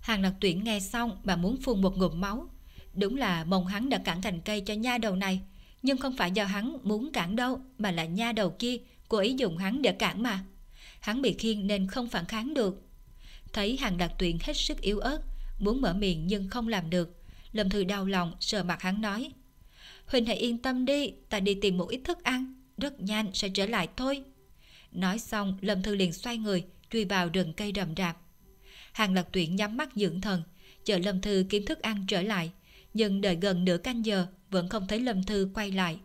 Hàng lập tuyển nghe xong mà muốn phun một ngụm máu. Đúng là mông hắn đã cản thành cây cho nha đầu này. Nhưng không phải do hắn muốn cản đâu, mà là nha đầu kia, cố ý dùng hắn để cản mà. Hắn bị khiên nên không phản kháng được. Thấy hàng đặc tuyển hết sức yếu ớt, muốn mở miệng nhưng không làm được. Lâm Thư đau lòng, sờ mặt hắn nói. Huynh hãy yên tâm đi, ta đi tìm một ít thức ăn, rất nhanh sẽ trở lại thôi. Nói xong, Lâm Thư liền xoay người, truy vào rừng cây rậm rạp. Hàng lạc tuyển nhắm mắt dưỡng thần, chờ Lâm Thư kiếm thức ăn trở lại, nhưng đợi gần nửa canh giờ vẫn không thấy Lâm Thư quay lại.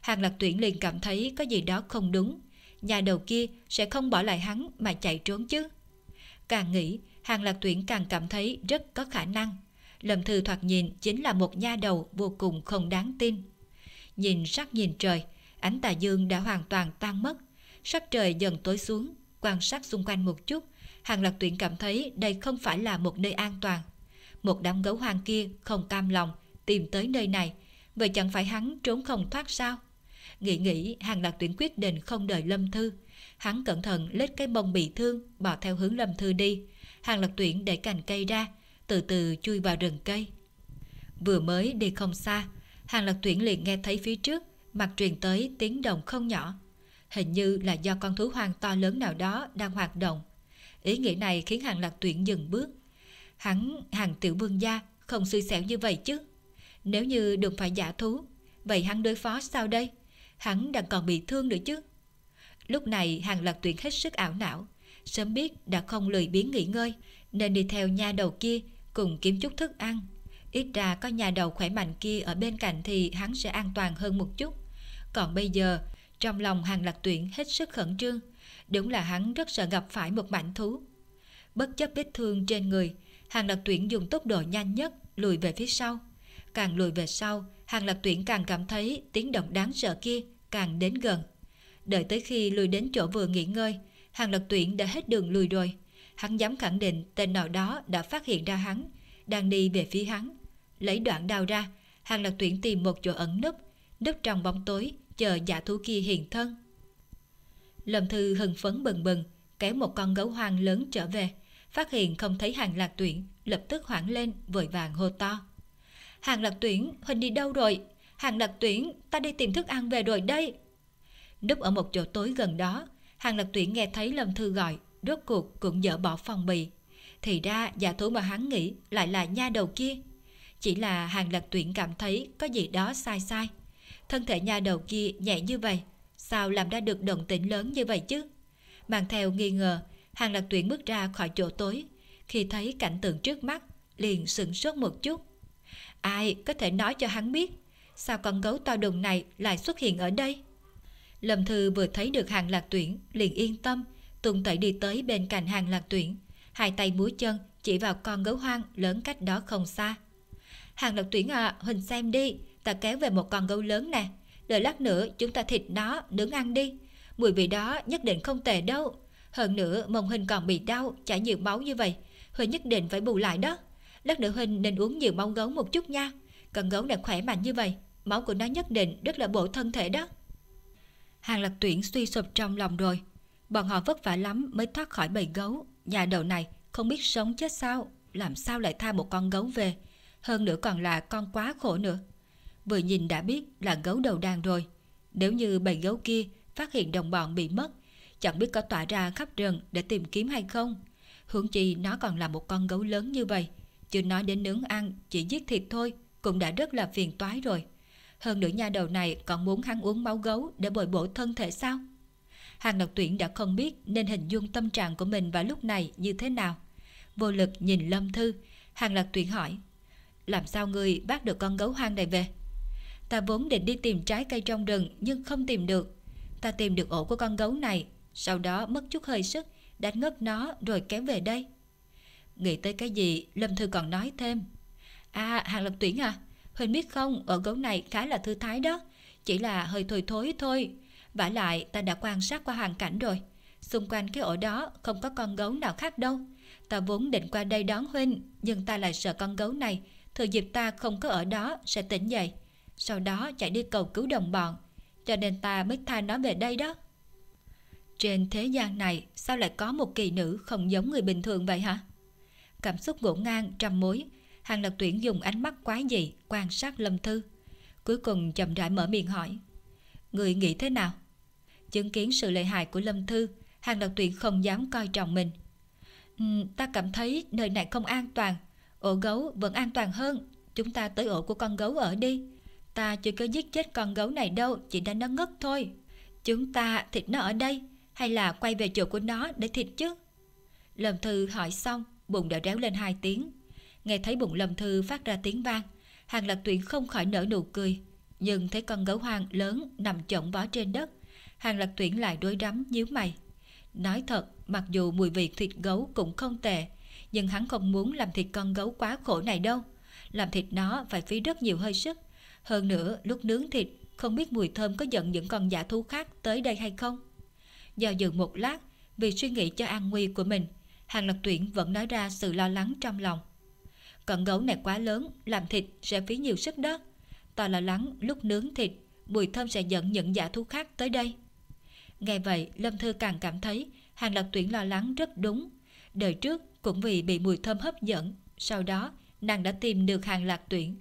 Hàng lạc tuyển liền cảm thấy có gì đó không đúng, nhà đầu kia sẽ không bỏ lại hắn mà chạy trốn chứ. Càng nghĩ, Hàng lạc tuyển càng cảm thấy rất có khả năng. Lâm Thư thoạt nhìn chính là một nha đầu vô cùng không đáng tin. Nhìn sắc nhìn trời, ánh tà dương đã hoàn toàn tan mất. Sắc trời dần tối xuống, quan sát xung quanh một chút, Hàng Lạc Tuyển cảm thấy đây không phải là một nơi an toàn. Một đám gấu hoang kia không cam lòng tìm tới nơi này, vậy chẳng phải hắn trốn không thoát sao? Nghĩ nghĩ, Hàng Lạc Tuyển quyết định không đợi Lâm Thư. Hắn cẩn thận lết cái bông bị thương, bỏ theo hướng Lâm Thư đi. Hàng Lập Tuyển để cành cây ra, từ từ chui vào rừng cây. Vừa mới đi không xa, Hàng Lập Tuyển liền nghe thấy phía trước mặt truyền tới tiếng động không nhỏ. Hình như là do con thú hoang to lớn nào đó đang hoạt động. Ý nghĩ này khiến Hàng Lập Tuyển dừng bước. Hắn, hàng tiểu vương gia, không suy xẻo như vậy chứ. Nếu như đừng phải giả thú, vậy hắn đối phó sao đây? Hắn đang còn bị thương nữa chứ. Lúc này Hàng Lập Tuyển hết sức ảo não. Sớm biết đã không lười biến nghỉ ngơi, nên đi theo nha đầu kia cùng kiếm chút thức ăn. Ít ra có nhà đầu khỏe mạnh kia ở bên cạnh thì hắn sẽ an toàn hơn một chút. Còn bây giờ, trong lòng hàng lạc tuyển hết sức khẩn trương. Đúng là hắn rất sợ gặp phải một mảnh thú. Bất chấp vết thương trên người, hàng lạc tuyển dùng tốc độ nhanh nhất lùi về phía sau. Càng lùi về sau, hàng lạc tuyển càng cảm thấy tiếng động đáng sợ kia càng đến gần. Đợi tới khi lùi đến chỗ vừa nghỉ ngơi, hàng Lập tuyển đã hết đường lùi rồi. Hắn dám khẳng định tên nào đó đã phát hiện ra hắn, đang đi về phía hắn. Lấy đoạn đao ra, hàng Lập tuyển tìm một chỗ ẩn nấp, nấp trong bóng tối, chờ giả thú kia hiện thân. Lâm Thư hưng phấn bừng bừng, kéo một con gấu hoang lớn trở về, phát hiện không thấy hàng lạc tuyển, lập tức hoảng lên, vội vàng hô to. Hàng lạc tuyển, Huỳnh đi đâu rồi? Hàng lạc tuyển, ta đi tìm thức ăn về rồi đây. Núp ở một chỗ tối gần đó, hàng lập tuyển nghe thấy Lâm Thư gọi, rốt cuộc cũng dỡ bỏ phòng bì. Thì ra giả thú mà hắn nghĩ lại là nha đầu kia. Chỉ là hàng lập tuyển cảm thấy có gì đó sai sai. Thân thể nha đầu kia nhẹ như vậy, sao làm ra được động tĩnh lớn như vậy chứ? Mang theo nghi ngờ, hàng lập tuyển bước ra khỏi chỗ tối. Khi thấy cảnh tượng trước mắt, liền sửng sốt một chút. Ai có thể nói cho hắn biết, sao con gấu to đùng này lại xuất hiện ở đây? Lâm Thư vừa thấy được hàng lạc tuyển, liền yên tâm, tung tẩy đi tới bên cạnh hàng lạc tuyển. Hai tay múa chân chỉ vào con gấu hoang lớn cách đó không xa. Hàng lạc tuyển à, Huỳnh xem đi, ta kéo về một con gấu lớn nè. Đợi lát nữa chúng ta thịt nó, nướng ăn đi. Mùi vị đó nhất định không tệ đâu. Hơn nữa mông Huynh còn bị đau, chảy nhiều máu như vậy. Huynh nhất định phải bù lại đó. Lát nữa Huynh nên uống nhiều máu gấu một chút nha. Con gấu này khỏe mạnh như vậy, máu của nó nhất định rất là bổ thân thể đó. Hàng lập tuyển suy sụp trong lòng rồi. Bọn họ vất vả lắm mới thoát khỏi bầy gấu. Nhà đầu này không biết sống chết sao, làm sao lại tha một con gấu về. Hơn nữa còn là con quá khổ nữa. Vừa nhìn đã biết là gấu đầu đàn rồi. Nếu như bầy gấu kia phát hiện đồng bọn bị mất, chẳng biết có tỏa ra khắp rừng để tìm kiếm hay không. Hướng chi nó còn là một con gấu lớn như vậy. Chưa nói đến nướng ăn, chỉ giết thịt thôi, cũng đã rất là phiền toái rồi. Hơn nữa nha đầu này còn muốn hắn uống máu gấu để bồi bổ thân thể sao? Hàng độc tuyển đã không biết nên hình dung tâm trạng của mình vào lúc này như thế nào. Vô lực nhìn Lâm Thư, Hàng lạc tuyển hỏi Làm sao người bắt được con gấu hoang này về? Ta vốn định đi tìm trái cây trong rừng nhưng không tìm được. Ta tìm được ổ của con gấu này, sau đó mất chút hơi sức, đánh ngất nó rồi kéo về đây. Nghĩ tới cái gì, Lâm Thư còn nói thêm. À, Hàng Lập Tuyển à, Huỳnh biết không, ở gấu này khá là thư thái đó, chỉ là hơi thối thối thôi. vả lại ta đã quan sát qua hoàn cảnh rồi, xung quanh cái ổ đó không có con gấu nào khác đâu. Ta vốn định qua đây đón Huynh, nhưng ta lại sợ con gấu này, thừa dịp ta không có ở đó sẽ tỉnh dậy sau đó chạy đi cầu cứu đồng bọn, cho nên ta mới tha nó về đây đó. Trên thế gian này sao lại có một kỳ nữ không giống người bình thường vậy hả? Cảm xúc ngổn ngang trăm mối, Hàng Lập Tuyển dùng ánh mắt quái dị quan sát Lâm Thư. Cuối cùng chậm rãi mở miệng hỏi. Người nghĩ thế nào? Chứng kiến sự lợi hại của Lâm Thư, Hàng Lập Tuyển không dám coi trọng mình. Um, ta cảm thấy nơi này không an toàn, ổ gấu vẫn an toàn hơn. Chúng ta tới ổ của con gấu ở đi. Ta chưa có giết chết con gấu này đâu, chỉ đánh nó ngất thôi. Chúng ta thịt nó ở đây, hay là quay về chỗ của nó để thịt chứ? Lâm Thư hỏi xong, bụng đã réo lên hai tiếng. Nghe thấy bụng Lâm Thư phát ra tiếng vang, Hàng Lạc Tuyển không khỏi nở nụ cười. Nhưng thấy con gấu hoang lớn nằm chổng vó trên đất, Hàng Lạc Tuyển lại đối đắm nhíu mày. Nói thật, mặc dù mùi vị thịt gấu cũng không tệ, nhưng hắn không muốn làm thịt con gấu quá khổ này đâu. Làm thịt nó phải phí rất nhiều hơi sức. Hơn nữa, lúc nướng thịt, không biết mùi thơm có giận những con giả thú khác tới đây hay không. Do dự một lát, vì suy nghĩ cho an nguy của mình, Hàng Lập Tuyển vẫn nói ra sự lo lắng trong lòng. Con gấu này quá lớn, làm thịt sẽ phí nhiều sức đó. Ta lo lắng lúc nướng thịt, mùi thơm sẽ dẫn những giả thú khác tới đây. Nghe vậy, Lâm Thư càng cảm thấy Hàng Lạc Tuyển lo lắng rất đúng. Đời trước cũng vì bị mùi thơm hấp dẫn, sau đó nàng đã tìm được Hàng Lạc Tuyển.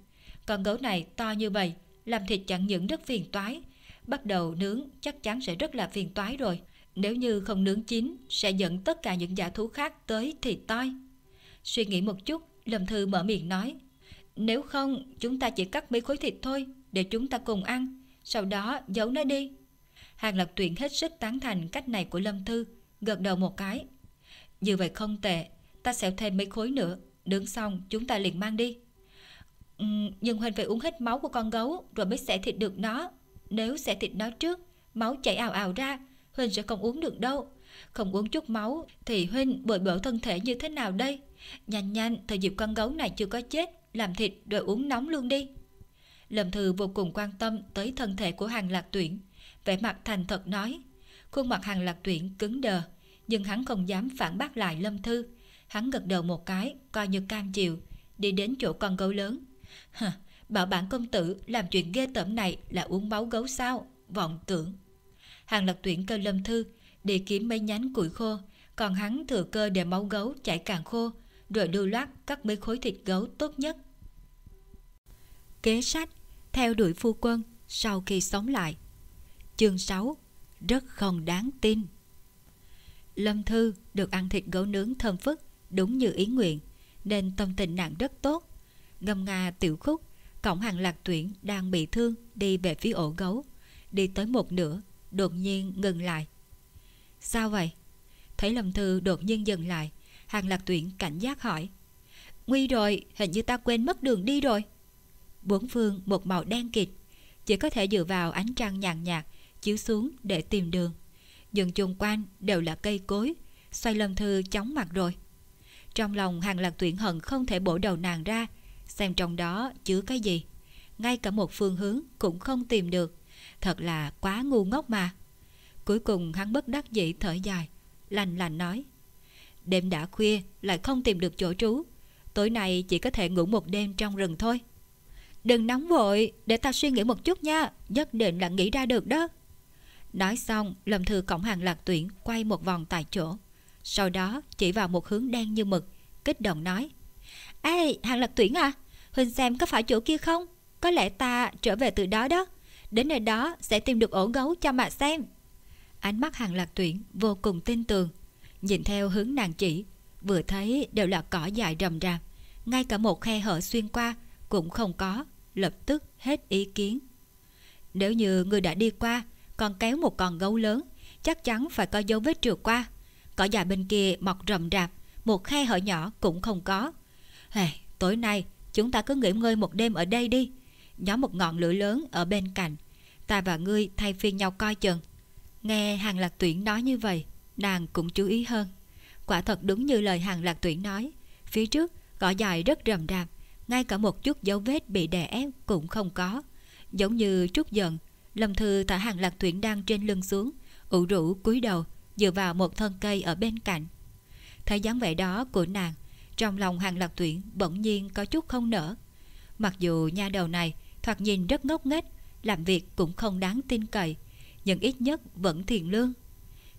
Con gấu này to như vậy, làm thịt chẳng những rất phiền toái, bắt đầu nướng chắc chắn sẽ rất là phiền toái rồi. Nếu như không nướng chín, sẽ dẫn tất cả những giả thú khác tới thì toi. Suy nghĩ một chút, Lâm Thư mở miệng nói, nếu không, chúng ta chỉ cắt mấy khối thịt thôi, để chúng ta cùng ăn, sau đó giấu nó đi. Hàng Lập Tuyển hết sức tán thành cách này của Lâm Thư, gật đầu một cái. Như vậy không tệ, ta sẽ thêm mấy khối nữa, Đứng xong chúng ta liền mang đi. Ừ, nhưng Huynh phải uống hết máu của con gấu rồi mới xẻ thịt được nó. Nếu xẻ thịt nó trước, máu chảy ào ào ra, Huynh sẽ không uống được đâu. Không uống chút máu thì Huynh bội bỡ thân thể như thế nào đây? Nhanh nhanh, thời dịp con gấu này chưa có chết, làm thịt rồi uống nóng luôn đi. Lâm Thư vô cùng quan tâm tới thân thể của hàng lạc tuyển, vẻ mặt thành thật nói. Khuôn mặt hàng lạc tuyển cứng đờ, nhưng hắn không dám phản bác lại Lâm Thư. Hắn gật đầu một cái, coi như cam chịu, đi đến chỗ con gấu lớn. Hờ, bảo bản công tử làm chuyện ghê tởm này là uống máu gấu sao? Vọng tưởng. Hàng lạc tuyển kêu Lâm Thư đi kiếm mấy nhánh củi khô, còn hắn thừa cơ để máu gấu chảy càng khô, rồi lưu loát cắt mấy khối thịt gấu tốt nhất. Kế sách theo đuổi phu quân sau khi sống lại. Chương 6 Rất không đáng tin Lâm Thư được ăn thịt gấu nướng thơm phức đúng như ý nguyện nên tâm tình nàng rất tốt. Ngâm nga tiểu khúc, cổng hàng lạc tuyển đang bị thương đi về phía ổ gấu. Đi tới một nửa, đột nhiên ngừng lại. Sao vậy? Thấy Lâm Thư đột nhiên dừng lại, hàng lạc tuyển cảnh giác hỏi. Nguy rồi, hình như ta quên mất đường đi rồi. Bốn phương một màu đen kịt, chỉ có thể dựa vào ánh trăng nhàn nhạt chiếu xuống để tìm đường. Nhưng chung quanh đều là cây cối, xoay lâm thư chóng mặt rồi. Trong lòng hàng lạc tuyển hận không thể bổ đầu nàng ra, xem trong đó chứa cái gì. Ngay cả một phương hướng cũng không tìm được. Thật là quá ngu ngốc mà. Cuối cùng hắn bất đắc dĩ thở dài, lành lành nói. Đêm đã khuya lại không tìm được chỗ trú. Tối nay chỉ có thể ngủ một đêm trong rừng thôi. Đừng nóng vội, để ta suy nghĩ một chút nha, nhất định là nghĩ ra được đó. Nói xong, Lâm Thư cổng hàng lạc tuyển quay một vòng tại chỗ. Sau đó chỉ vào một hướng đen như mực, kích động nói. Ê, hàng lạc tuyển à, Huynh xem có phải chỗ kia không? Có lẽ ta trở về từ đó đó. Đến nơi đó sẽ tìm được ổ gấu cho mà xem. Ánh mắt hàng lạc tuyển vô cùng tin tưởng. Nhìn theo hướng nàng chỉ, vừa thấy đều là cỏ dài rầm rạp. Ngay cả một khe hở xuyên qua cũng không có, lập tức hết ý kiến. Nếu như người đã đi qua, còn kéo một con gấu lớn, chắc chắn phải có dấu vết trượt qua. Cỏ dài bên kia mọc rầm rạp, một khe hở nhỏ cũng không có. Hey, tối nay chúng ta cứ nghỉ ngơi một đêm ở đây đi. Nhóm một ngọn lửa lớn ở bên cạnh. Ta và ngươi thay phiên nhau coi chừng. Nghe hàng lạc tuyển nói như vậy, nàng cũng chú ý hơn. Quả thật đúng như lời hàng lạc tuyển nói. Phía trước, cỏ dài rất rầm rạp, ngay cả một chút dấu vết bị đè ép cũng không có. Giống như trút giận, Lâm Thư thả hàng lạc tuyển đang trên lưng xuống, ủ rũ cúi đầu, dựa vào một thân cây ở bên cạnh. Thấy dáng vẻ đó của nàng, trong lòng hàng lạc tuyển bỗng nhiên có chút không nở. Mặc dù nha đầu này thoạt nhìn rất ngốc nghếch, làm việc cũng không đáng tin cậy, nhưng ít nhất vẫn thiền lương.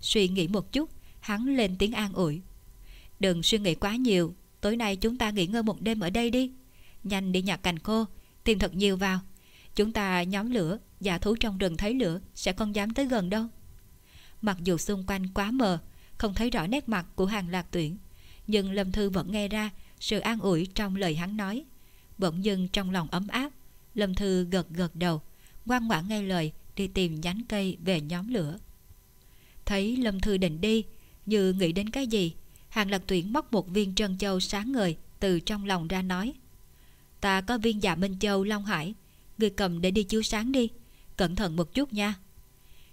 Suy nghĩ một chút, hắn lên tiếng an ủi. Đừng suy nghĩ quá nhiều, tối nay chúng ta nghỉ ngơi một đêm ở đây đi. Nhanh đi nhặt cành khô, tìm thật nhiều vào. Chúng ta nhóm lửa, giả thú trong rừng thấy lửa sẽ không dám tới gần đâu. Mặc dù xung quanh quá mờ, không thấy rõ nét mặt của hàng lạc tuyển, nhưng Lâm Thư vẫn nghe ra sự an ủi trong lời hắn nói. Bỗng dưng trong lòng ấm áp, Lâm Thư gật gật đầu, ngoan ngoãn nghe lời đi tìm nhánh cây về nhóm lửa. Thấy Lâm Thư định đi, như nghĩ đến cái gì, Hàng Lạc Tuyển móc một viên trân châu sáng ngời từ trong lòng ra nói. Ta có viên dạ Minh Châu Long Hải, người cầm để đi chiếu sáng đi, cẩn thận một chút nha.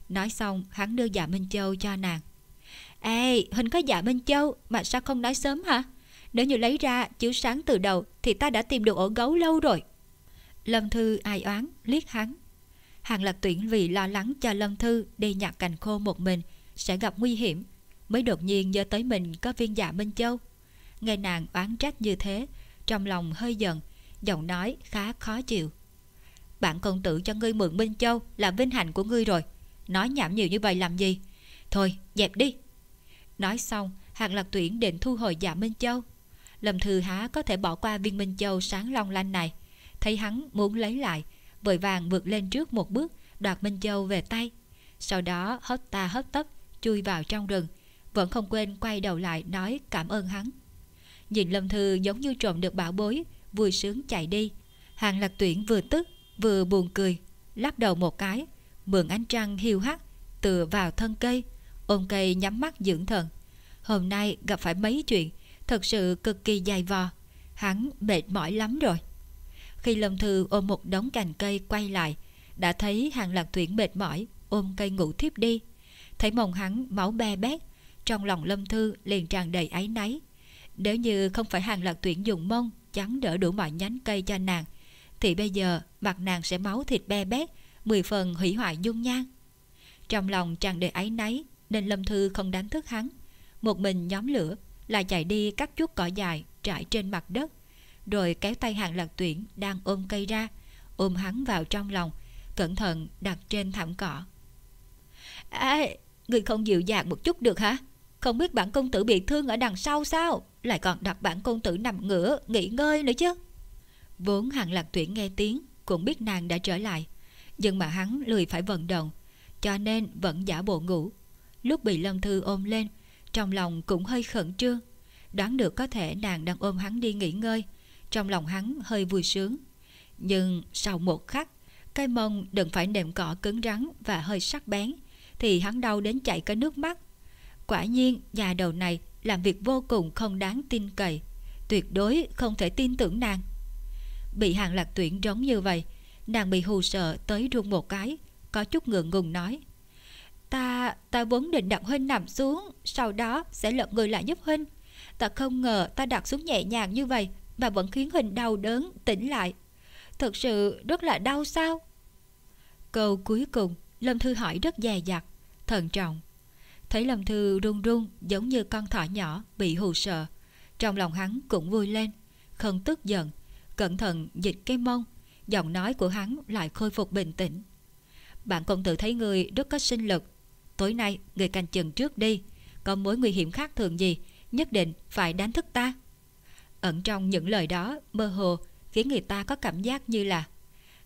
Nói xong hắn đưa dạ Minh Châu cho nàng. Ê, Hình có dạ Minh Châu mà sao không nói sớm hả? Nếu như lấy ra chiếu sáng từ đầu thì ta đã tìm được ổ gấu lâu rồi. Lâm Thư ai oán liếc hắn. Hàng Lạc Tuyển vì lo lắng cho Lâm Thư đi nhặt cành khô một mình sẽ gặp nguy hiểm mới đột nhiên nhớ tới mình có viên dạ Minh Châu. Nghe nàng oán trách như thế, trong lòng hơi giận, giọng nói khá khó chịu. Bạn công tử cho ngươi mượn Minh Châu là vinh hạnh của ngươi rồi. Nói nhảm nhiều như vậy làm gì? Thôi, dẹp đi. Nói xong, Hàng Lạc Tuyển định thu hồi dạ Minh Châu. Lâm Thư Há có thể bỏ qua viên Minh Châu sáng long lanh này. Thấy hắn muốn lấy lại, vội vàng vượt lên trước một bước, đoạt Minh Châu về tay. Sau đó hất ta hất tấp, chui vào trong rừng, vẫn không quên quay đầu lại nói cảm ơn hắn. Nhìn Lâm Thư giống như trộm được bảo bối, vui sướng chạy đi. Hàng Lạc Tuyển vừa tức, vừa buồn cười, lắp đầu một cái, mượn ánh trăng hiu hắt, tựa vào thân cây, ôm cây nhắm mắt dưỡng thần. Hôm nay gặp phải mấy chuyện, thật sự cực kỳ dài vò, hắn mệt mỏi lắm rồi. Khi Lâm Thư ôm một đống cành cây quay lại, đã thấy Hàng Lạc Tuyển mệt mỏi, ôm cây ngủ thiếp đi. Thấy mông hắn máu be bét, trong lòng Lâm Thư liền tràn đầy áy náy. Nếu như không phải Hàng Lạc Tuyển dùng mông chắn đỡ đủ mọi nhánh cây cho nàng, thì bây giờ mặt nàng sẽ máu thịt be bét, mười phần hủy hoại dung nhan. Trong lòng tràn đầy áy náy nên Lâm Thư không đánh thức hắn. Một mình nhóm lửa lại chạy đi cắt chút cỏ dài trải trên mặt đất, rồi kéo tay Hàng Lạc Tuyển đang ôm cây ra, ôm hắn vào trong lòng, cẩn thận đặt trên thảm cỏ. À, người không dịu dàng một chút được hả? Không biết bản công tử bị thương ở đằng sau sao? Lại còn đặt bản công tử nằm ngửa, Nghỉ ngơi nữa chứ. Vốn hàng lạc tuyển nghe tiếng, Cũng biết nàng đã trở lại. Nhưng mà hắn lười phải vận động, Cho nên vẫn giả bộ ngủ. Lúc bị Lâm Thư ôm lên, Trong lòng cũng hơi khẩn trương. Đoán được có thể nàng đang ôm hắn đi nghỉ ngơi, Trong lòng hắn hơi vui sướng. Nhưng sau một khắc, Cái mông đừng phải nệm cỏ cứng rắn Và hơi sắc bén thì hắn đau đến chảy cả nước mắt. Quả nhiên nhà đầu này làm việc vô cùng không đáng tin cậy Tuyệt đối không thể tin tưởng nàng. Bị hàng lạc tuyển giống như vậy Nàng bị hù sợ tới run một cái Có chút ngượng ngùng nói Ta, ta vốn định đặt Huynh nằm xuống Sau đó sẽ lật người lại giúp Huynh. Ta không ngờ ta đặt xuống nhẹ nhàng như vậy Và vẫn khiến Huynh đau đớn tỉnh lại. Thật sự rất là đau sao? Câu cuối cùng Lâm Thư hỏi rất dè dặt. Thận trọng Thấy Lâm Thư run run giống như con thỏ nhỏ bị hù sợ. Trong lòng hắn cũng vui lên, không tức giận, cẩn thận dịch cái mông, giọng nói của hắn lại khôi phục bình tĩnh. Bạn công tử thấy người rất có sinh lực. Tối nay người canh chừng trước đi, có mối nguy hiểm khác thường gì, nhất định phải đánh thức ta. Ẩn trong những lời đó mơ hồ khiến người ta có cảm giác như là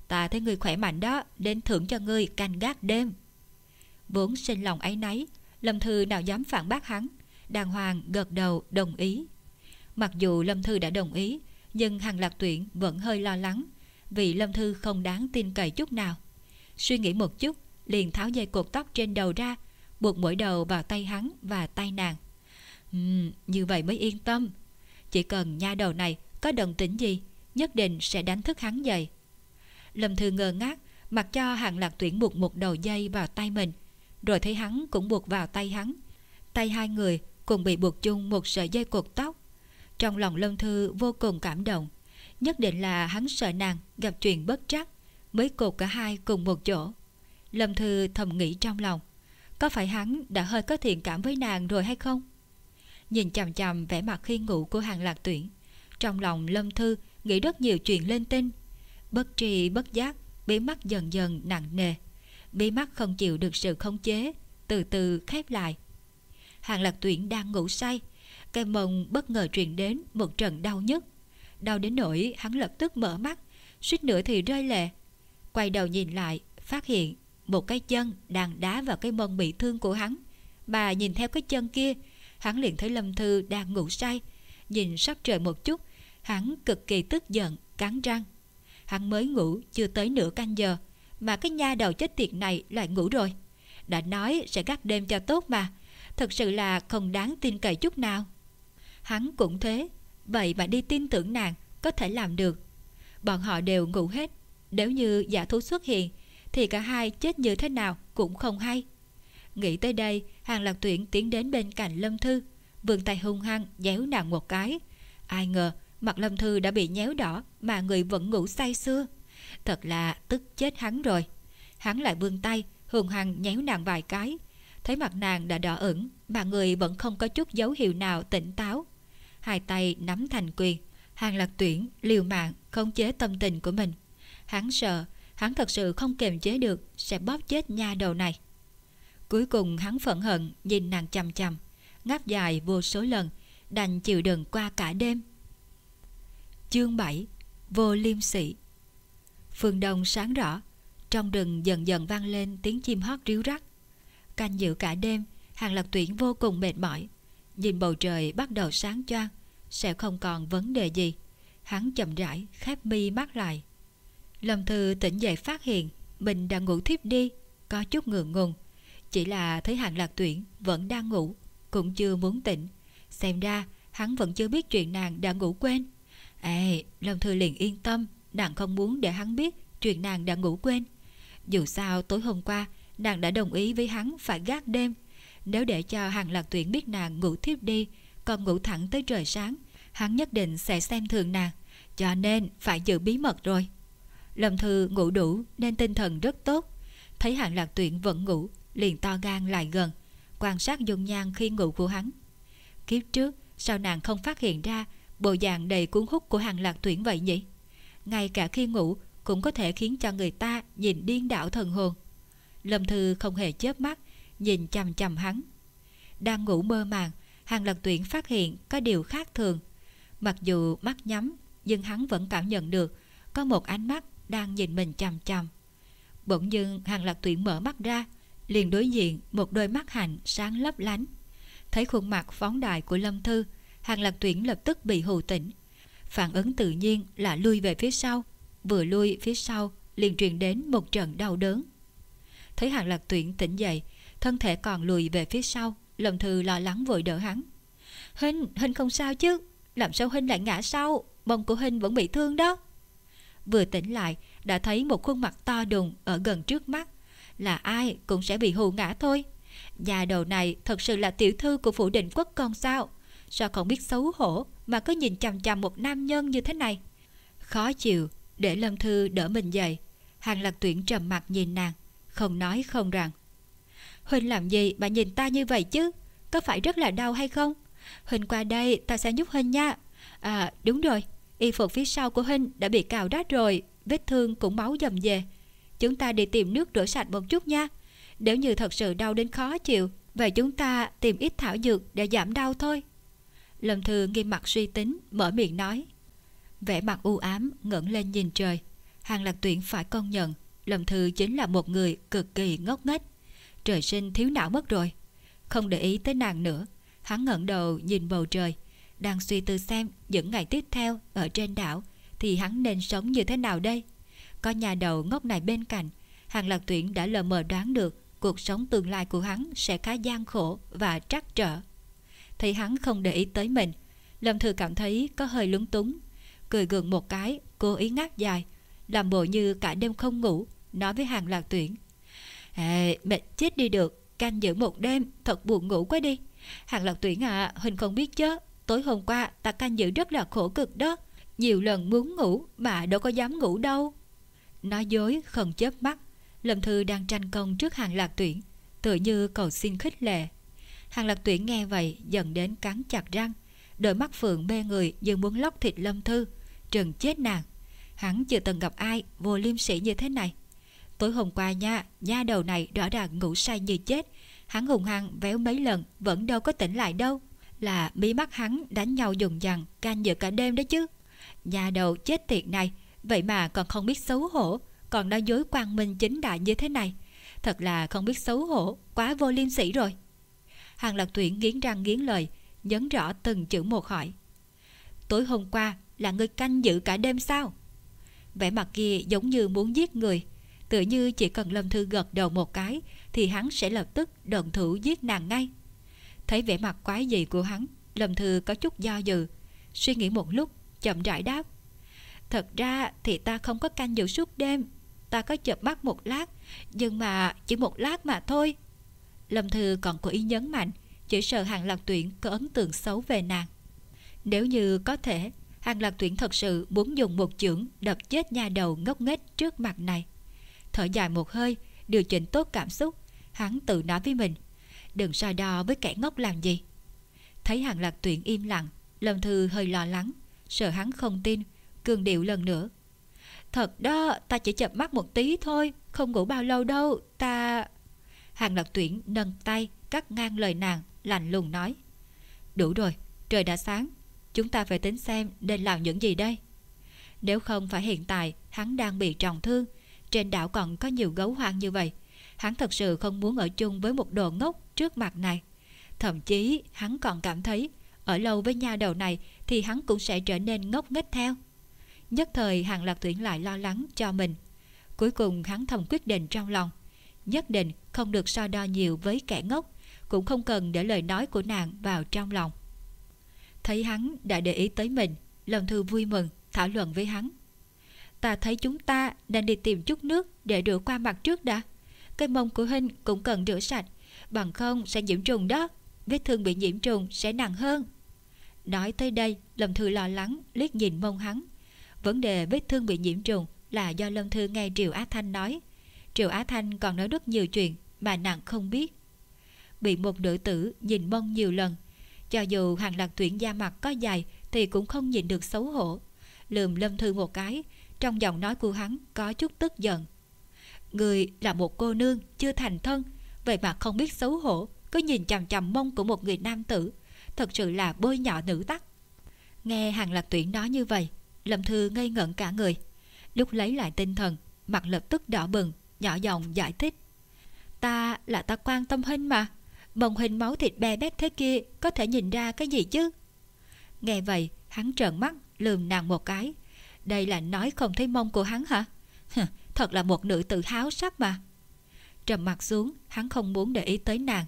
Ta thấy người khỏe mạnh đó Đến thưởng cho ngươi canh gác đêm Vốn sinh lòng ấy nấy Lâm Thư nào dám phản bác hắn Đàng hoàng gật đầu đồng ý. Mặc dù Lâm Thư đã đồng ý Nhưng Hàng Lạc Tuyển vẫn hơi lo lắng Vì Lâm Thư không đáng tin cậy chút nào. Suy nghĩ một chút Liền tháo dây cột tóc trên đầu ra Buộc mỗi đầu vào tay hắn và tay nàng. Uhm, Như vậy mới yên tâm. Chỉ cần nha đầu này có đồng tính gì Nhất định sẽ đánh thức hắn dậy. Lâm Thư ngơ ngác Mặc cho Hàng Lạc Tuyển buộc một đầu dây vào tay mình rồi thấy hắn cũng buộc vào tay hắn. Tay hai người cùng bị buộc chung một sợi dây cột tóc. Trong lòng Lâm Thư vô cùng cảm động. Nhất định là hắn sợ nàng gặp chuyện bất trắc mới cột cả hai cùng một chỗ. Lâm Thư thầm nghĩ trong lòng. Có phải hắn đã hơi có thiện cảm với nàng rồi hay không? Nhìn chằm chằm vẻ mặt khi ngủ của hàng lạc tuyển. Trong lòng Lâm Thư nghĩ rất nhiều chuyện lên tinh. Bất tri bất giác, bế mắt dần dần nặng nề bí mắt không chịu được sự khống chế, từ từ khép lại. Hàng lạc tuyển đang ngủ say, cái mông bất ngờ truyền đến một trận đau nhức. Đau đến nỗi hắn lập tức mở mắt, suýt nữa thì rơi lệ. Quay đầu nhìn lại, phát hiện một cái chân đang đá vào cái mông bị thương của hắn. Mà nhìn theo cái chân kia, hắn liền thấy Lâm Thư đang ngủ say. Nhìn sắc trời một chút, hắn cực kỳ tức giận, cắn răng. Hắn mới ngủ chưa tới nửa canh giờ, mà cái nha đầu chết tiệt này lại ngủ rồi. Đã nói sẽ gác đêm cho tốt mà, thật sự là không đáng tin cậy chút nào. Hắn cũng thế, vậy mà đi tin tưởng nàng có thể làm được. Bọn họ đều ngủ hết, nếu như giả thú xuất hiện thì cả hai chết như thế nào cũng không hay. Nghĩ tới đây, Hàng Lạc Tuyển tiến đến bên cạnh Lâm Thư, vươn tay hung hăng nhéo nàng một cái. Ai ngờ, mặt Lâm Thư đã bị nhéo đỏ mà người vẫn ngủ say sưa. Thật là tức chết hắn rồi. Hắn lại vươn tay, hường hằng nhéo nàng vài cái. Thấy mặt nàng đã đỏ ửng mà người vẫn không có chút dấu hiệu nào tỉnh táo. Hai tay nắm thành quyền, Hàng Lạc Tuyển liều mạng khống chế tâm tình của mình. Hắn sợ, hắn thật sự không kiềm chế được sẽ bóp chết nha đầu này. Cuối cùng hắn phẫn hận nhìn nàng chằm chằm, ngáp dài vô số lần, đành chịu đựng qua cả đêm. Chương 7 Vô liêm sĩ Phương đông sáng rõ, trong rừng dần dần vang lên tiếng chim hót ríu rắc Canh giữ cả đêm, Hàng Lạc Tuyển vô cùng mệt mỏi. Nhìn bầu trời bắt đầu sáng choang, sẽ không còn vấn đề gì. Hắn chậm rãi khép mi mắt lại. Lâm Thư tỉnh dậy phát hiện mình đã ngủ thiếp đi, có chút ngượng ngùng. Chỉ là thấy Hàng Lạc Tuyển vẫn đang ngủ, cũng chưa muốn tỉnh. Xem ra hắn vẫn chưa biết chuyện nàng đã ngủ quên. Ê, Lâm Thư liền yên tâm, nàng không muốn để hắn biết chuyện nàng đã ngủ quên. Dù sao tối hôm qua nàng đã đồng ý với hắn phải gác đêm. Nếu để cho Hàng Lạc Tuyển biết nàng ngủ thiếp đi, còn ngủ thẳng tới trời sáng, hắn nhất định sẽ xem thường nàng. Cho nên phải giữ bí mật rồi. Lâm Thư ngủ đủ nên tinh thần rất tốt. Thấy Hàng Lạc Tuyển vẫn ngủ, liền to gan lại gần, quan sát dung nhan khi ngủ của hắn. Kiếp trước, sao nàng không phát hiện ra bộ dạng đầy cuốn hút của Hàng Lạc Tuyển vậy nhỉ? Ngay cả khi ngủ cũng có thể khiến cho người ta nhìn điên đảo thần hồn. Lâm Thư không hề chớp mắt, nhìn chằm chằm hắn. Đang ngủ mơ màng, Hàng Lạc Tuyển phát hiện có điều khác thường. Mặc dù mắt nhắm, nhưng hắn vẫn cảm nhận được có một ánh mắt đang nhìn mình chằm chằm. Bỗng dưng Hàng Lạc Tuyển mở mắt ra, liền đối diện một đôi mắt hạnh sáng lấp lánh. Thấy khuôn mặt phóng đại của Lâm Thư, Hàng Lạc Tuyển lập tức bị hù tỉnh. Phản ứng tự nhiên là lui về phía sau, vừa lui phía sau liền truyền đến một trận đau đớn. Thấy Hàng Lạc Tuyển tỉnh dậy, thân thể còn lùi về phía sau, Lâm Thư lo lắng vội đỡ hắn. Hình, Hình không sao chứ, làm sao Hình lại ngã sau, mông của Hình vẫn bị thương đó. Vừa tỉnh lại, đã thấy một khuôn mặt to đùng ở gần trước mắt. Là ai cũng sẽ bị hù ngã thôi. Nhà đầu này thật sự là tiểu thư của phủ định quốc con sao? Sao không biết xấu hổ mà cứ nhìn chằm chằm một nam nhân như thế này? Khó chịu, để Lâm Thư đỡ mình dậy. Hàng lạc tuyển trầm mặt nhìn nàng, không nói không rằng. Huynh làm gì mà nhìn ta như vậy chứ? Có phải rất là đau hay không? Huynh qua đây ta sẽ giúp Huynh nha. À đúng rồi, y phục phía sau của Huynh đã bị cào rách rồi, vết thương cũng máu dầm về. Chúng ta đi tìm nước rửa sạch một chút nha. Nếu như thật sự đau đến khó chịu, vậy chúng ta tìm ít thảo dược để giảm đau thôi. Lâm Thư nghiêm mặt suy tính, mở miệng nói. Vẻ mặt u ám, ngẩng lên nhìn trời. Hàng lạc tuyển phải công nhận, Lâm Thư chính là một người cực kỳ ngốc nghếch. Trời sinh thiếu não mất rồi. Không để ý tới nàng nữa, hắn ngẩng đầu nhìn bầu trời, đang suy tư xem những ngày tiếp theo ở trên đảo thì hắn nên sống như thế nào đây. Có nhà đầu ngốc này bên cạnh, Hàng Lạc Tuyển đã lờ mờ đoán được cuộc sống tương lai của hắn sẽ khá gian khổ và trắc trở. Thấy hắn không để ý tới mình, Lâm Thư cảm thấy có hơi lúng túng, cười gượng một cái, cố ý ngáp dài, làm bộ như cả đêm không ngủ, nói với Hàng Lạc Tuyển. Ê, mệt chết đi được, canh giữ một đêm, thật buồn ngủ quá đi. Hàng Lạc Tuyển à, Huỳnh không biết chứ, tối hôm qua ta canh giữ rất là khổ cực đó. Nhiều lần muốn ngủ mà đâu có dám ngủ đâu. Nói dối không chớp mắt, Lâm Thư đang tranh công trước Hàng Lạc Tuyển, tự như cầu xin khích lệ. Hàng Lạc Tuyển nghe vậy dần đến cắn chặt răng, đôi mắt phượng mê người như muốn lóc thịt Lâm Thư, trừng chết nàng. Hắn chưa từng gặp ai vô liêm sĩ như thế này. Tối hôm qua nha, nha đầu này rõ ràng ngủ say như chết. Hắn hùng hăng véo mấy lần vẫn đâu có tỉnh lại đâu. Là mí mắt hắn đánh nhau dùng dằn can dự cả đêm đó chứ. Nhà đầu chết tiệt này, vậy mà còn không biết xấu hổ, còn nói dối quang minh chính đại như thế này. Thật là không biết xấu hổ, quá vô liêm sĩ rồi. Hàng lạc tuyển nghiến răng nghiến lời, nhấn rõ từng chữ một hỏi. Tối hôm qua là người canh giữ cả đêm sao? Vẻ mặt kia giống như muốn giết người, tự như chỉ cần Lâm Thư gật đầu một cái thì hắn sẽ lập tức đồng thủ giết nàng ngay. Thấy vẻ mặt quái dị của hắn, Lâm Thư có chút do dự Suy nghĩ một lúc chậm rãi đáp Thật ra thì ta không có canh giữ suốt đêm Ta có chợp mắt một lát Nhưng mà chỉ một lát mà thôi Lâm Thư còn có ý nhấn mạnh, Chỉ sợ hàng lạc tuyển có ấn tượng xấu về nàng. Nếu như có thể, Hàng lạc tuyển thật sự muốn dùng một chưởng Đập chết nhà đầu ngốc nghếch trước mặt này. Thở dài một hơi, Điều chỉnh tốt cảm xúc, Hắn tự nói với mình, Đừng so đo với kẻ ngốc làm gì. Thấy hàng lạc tuyển im lặng, Lâm Thư hơi lo lắng, Sợ hắn không tin, Cường điệu lần nữa. Thật đó, ta chỉ chập mắt một tí thôi, Không ngủ bao lâu đâu, Ta Hàng lập tuyển nâng tay, Cắt ngang lời nàng, lạnh lùng nói. Đủ rồi, trời đã sáng, Chúng ta phải tính xem nên làm những gì đây. Nếu không phải hiện tại, Hắn đang bị trọng thương. Trên đảo còn có nhiều gấu hoang như vậy. Hắn thật sự không muốn ở chung với một đồ ngốc trước mặt này. Thậm chí, hắn còn cảm thấy, Ở lâu với nha đầu này Thì hắn cũng sẽ trở nên ngốc nghếch theo. Nhất thời hàng lạc tuyển lại lo lắng cho mình. Cuối cùng hắn thầm quyết định trong lòng. Nhất định không được so đo nhiều với kẻ ngốc, Cũng không cần để lời nói của nàng vào trong lòng. Thấy hắn đã để ý tới mình Lòng thư vui mừng, thảo luận với hắn. Ta thấy chúng ta nên đi tìm chút nước Để rửa qua mặt trước đã. Cái mông của Huynh cũng cần rửa sạch, Bằng không sẽ nhiễm trùng đó. Vết thương bị nhiễm trùng sẽ nặng hơn. Nói tới đây, Lâm Thư lo lắng, liếc nhìn mông hắn. Vấn đề vết thương bị nhiễm trùng Là do Lâm Thư nghe Triều Á Thanh nói. Triều Á Thanh còn nói rất nhiều chuyện Mà nàng không biết. Bị một nữ tử nhìn mông nhiều lần, Cho dù hàng lạc tuyển da mặt có dài Thì cũng không nhìn được xấu hổ. Lườm Lâm Thư một cái, Trong giọng nói của hắn có chút tức giận. Người là một cô nương chưa thành thân, Vậy mà không biết xấu hổ, Cứ nhìn chằm chằm mông của một người nam tử, Thật sự là bôi nhọ nữ tắc. Nghe hàng lạc tuyển nói như vậy, Lâm Thư ngây ngẩn cả người. Lúc lấy lại tinh thần, Mặt lập tức đỏ bừng. Nhỏ giọng giải thích. Ta là ta quan tâm hình mà. Bồng hình máu thịt bè bét thế kia Có thể nhìn ra cái gì chứ? Nghe vậy, hắn trợn mắt, Lườm nàng một cái. Đây là nói không thấy mông của hắn hả? Thật là một nữ tự háo sắc mà. Trầm mặt xuống, Hắn không muốn để ý tới nàng.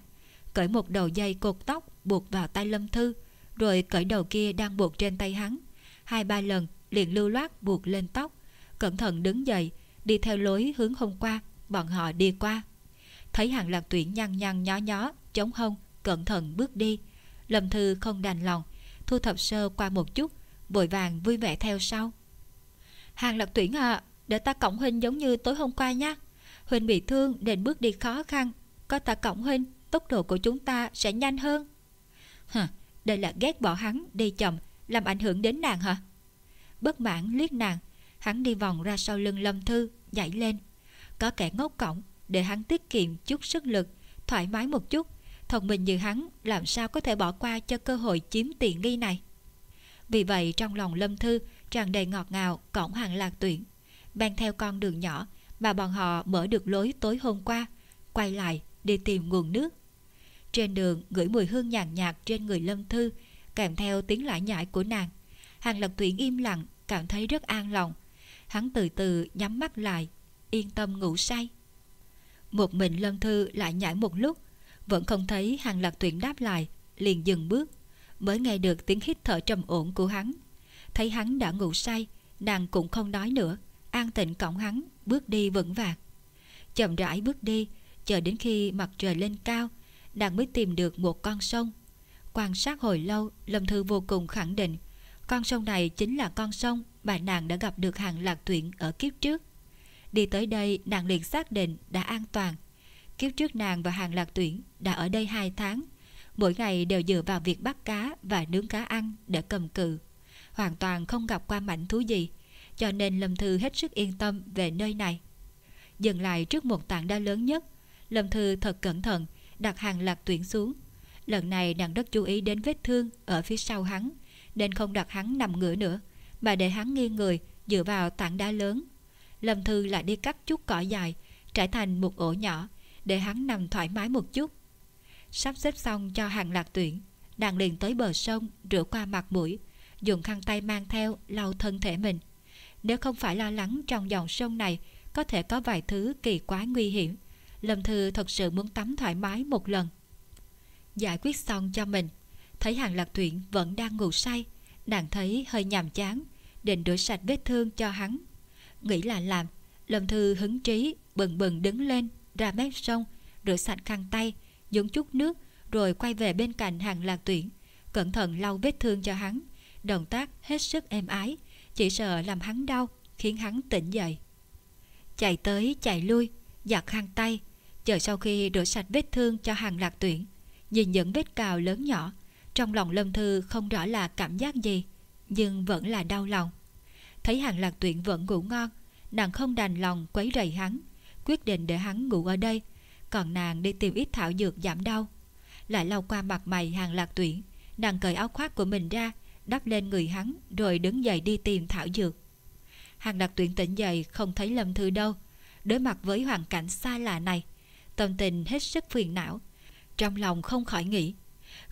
Cởi một đầu dây cột tóc buộc vào tay Lâm Thư, Rồi cởi đầu kia đang buộc trên tay hắn. Hai ba lần liền lưu loát buộc lên tóc. Cẩn thận đứng dậy Đi theo lối hướng hôm qua, Bọn họ đi qua. Thấy hàng lạc tuyển nhăn nhăn nhó nhó, Chống hông, cẩn thận bước đi. Lâm Thư không đành lòng, Thu thập sơ qua một chút, Vội vàng vui vẻ theo sau. Hàng lạc tuyển à Để ta cộng hình giống như tối hôm qua nhé Huynh bị thương nên bước đi khó khăn, Có ta cộng Huynh Tốc độ của chúng ta sẽ nhanh hơn. Hả Đây là ghét bỏ hắn, đi chậm, Làm ảnh hưởng đến nàng hả? Bất mãn liếc nàng, Hắn đi vòng ra sau lưng Lâm Thư. Nhảy lên. Có kẻ ngốc cổng, Để hắn tiết kiệm chút sức lực, Thoải mái một chút. Thông minh như hắn, làm sao có thể bỏ qua cho cơ hội chiếm tiện nghi này? Vì vậy, trong lòng Lâm Thư, tràn đầy ngọt ngào cổng hàng lạc tuyển. Bèn theo con đường nhỏ, mà bọn họ mở được lối tối hôm qua, Quay lại đi tìm nguồn nước. Trên đường, ngửi mùi hương nhàn nhạt trên người Lâm Thư, Kèm theo tiếng lải nhải của nàng. Hàng Lập Tuyển im lặng, Cảm thấy rất an lòng Hắn từ từ nhắm mắt lại, Yên tâm ngủ say. Một mình Lâm Thư lại nhảy một lúc, Vẫn không thấy Hàng Lạc Tuyển đáp lại, Liền dừng bước. Mới nghe được tiếng hít thở trầm ổn của hắn, Thấy hắn đã ngủ say, Nàng cũng không nói nữa, An tịnh cổng hắn, bước đi vững vàng. Chậm rãi bước đi, Chờ đến khi mặt trời lên cao, Nàng mới tìm được một con sông. Quan sát hồi lâu, Lâm Thư vô cùng khẳng định, con sông này chính là con sông mà nàng đã gặp được hàng lạc tuyển ở kiếp trước. Đi tới đây, nàng liền xác định đã an toàn. Kiếp trước nàng và hàng lạc tuyển đã ở đây 2 tháng. Mỗi ngày đều dựa vào việc bắt cá và nướng cá ăn để cầm cự. Hoàn toàn không gặp qua mảnh thú gì. Cho nên Lâm Thư hết sức yên tâm về nơi này. Dừng lại trước một tảng đá lớn nhất. Lâm Thư thật cẩn thận đặt hàng lạc tuyển xuống. Lần này nàng rất chú ý đến vết thương ở phía sau hắn, nên không đặt hắn nằm ngửa nữa mà để hắn nghiêng người dựa vào tảng đá lớn. Lâm thư lại đi cắt chút cỏ dài, trải thành một ổ nhỏ, để hắn nằm thoải mái một chút. Sắp xếp xong cho hàng lạc tuyển, nàng liền tới bờ sông, rửa qua mặt mũi, dùng khăn tay mang theo lau thân thể mình. Nếu không phải lo lắng trong dòng sông này có thể có vài thứ kỳ quá nguy hiểm, lâm thư thật sự muốn tắm thoải mái một lần. Giải quyết xong cho mình, Thấy hàng lạc tuyển vẫn đang ngủ say Nàng thấy hơi nhàm chán, Định rửa sạch vết thương cho hắn. Nghĩ là làm, Lâm Thư hứng trí, bừng bừng đứng lên, Ra mép sông, Rửa sạch khăn tay, Nhúng chút nước, Rồi quay về bên cạnh hàng lạc tuyển, Cẩn thận lau vết thương cho hắn. Động tác hết sức êm ái, Chỉ sợ làm hắn đau, Khiến hắn tỉnh dậy. Chạy tới, chạy lui, Giặt khăn tay, Chờ sau khi rửa sạch vết thương cho hàng lạc tuyển, Nhìn những vết cào lớn nhỏ trong lòng Lâm Thư không rõ là cảm giác gì, Nhưng vẫn là đau lòng. Thấy hàng lạc tuyển vẫn ngủ ngon, Nàng không đành lòng quấy rầy hắn, Quyết định để hắn ngủ ở đây, Còn nàng đi tìm ít thảo dược giảm đau. Lại lau qua mặt mày hàng lạc tuyển, Nàng cởi áo khoác của mình ra, Đắp lên người hắn, Rồi đứng dậy đi tìm thảo dược. Hàng lạc tuyển tỉnh dậy không thấy Lâm Thư đâu, Đối mặt với hoàn cảnh xa lạ này, Tâm tình hết sức phiền não, Trong lòng không khỏi nghĩ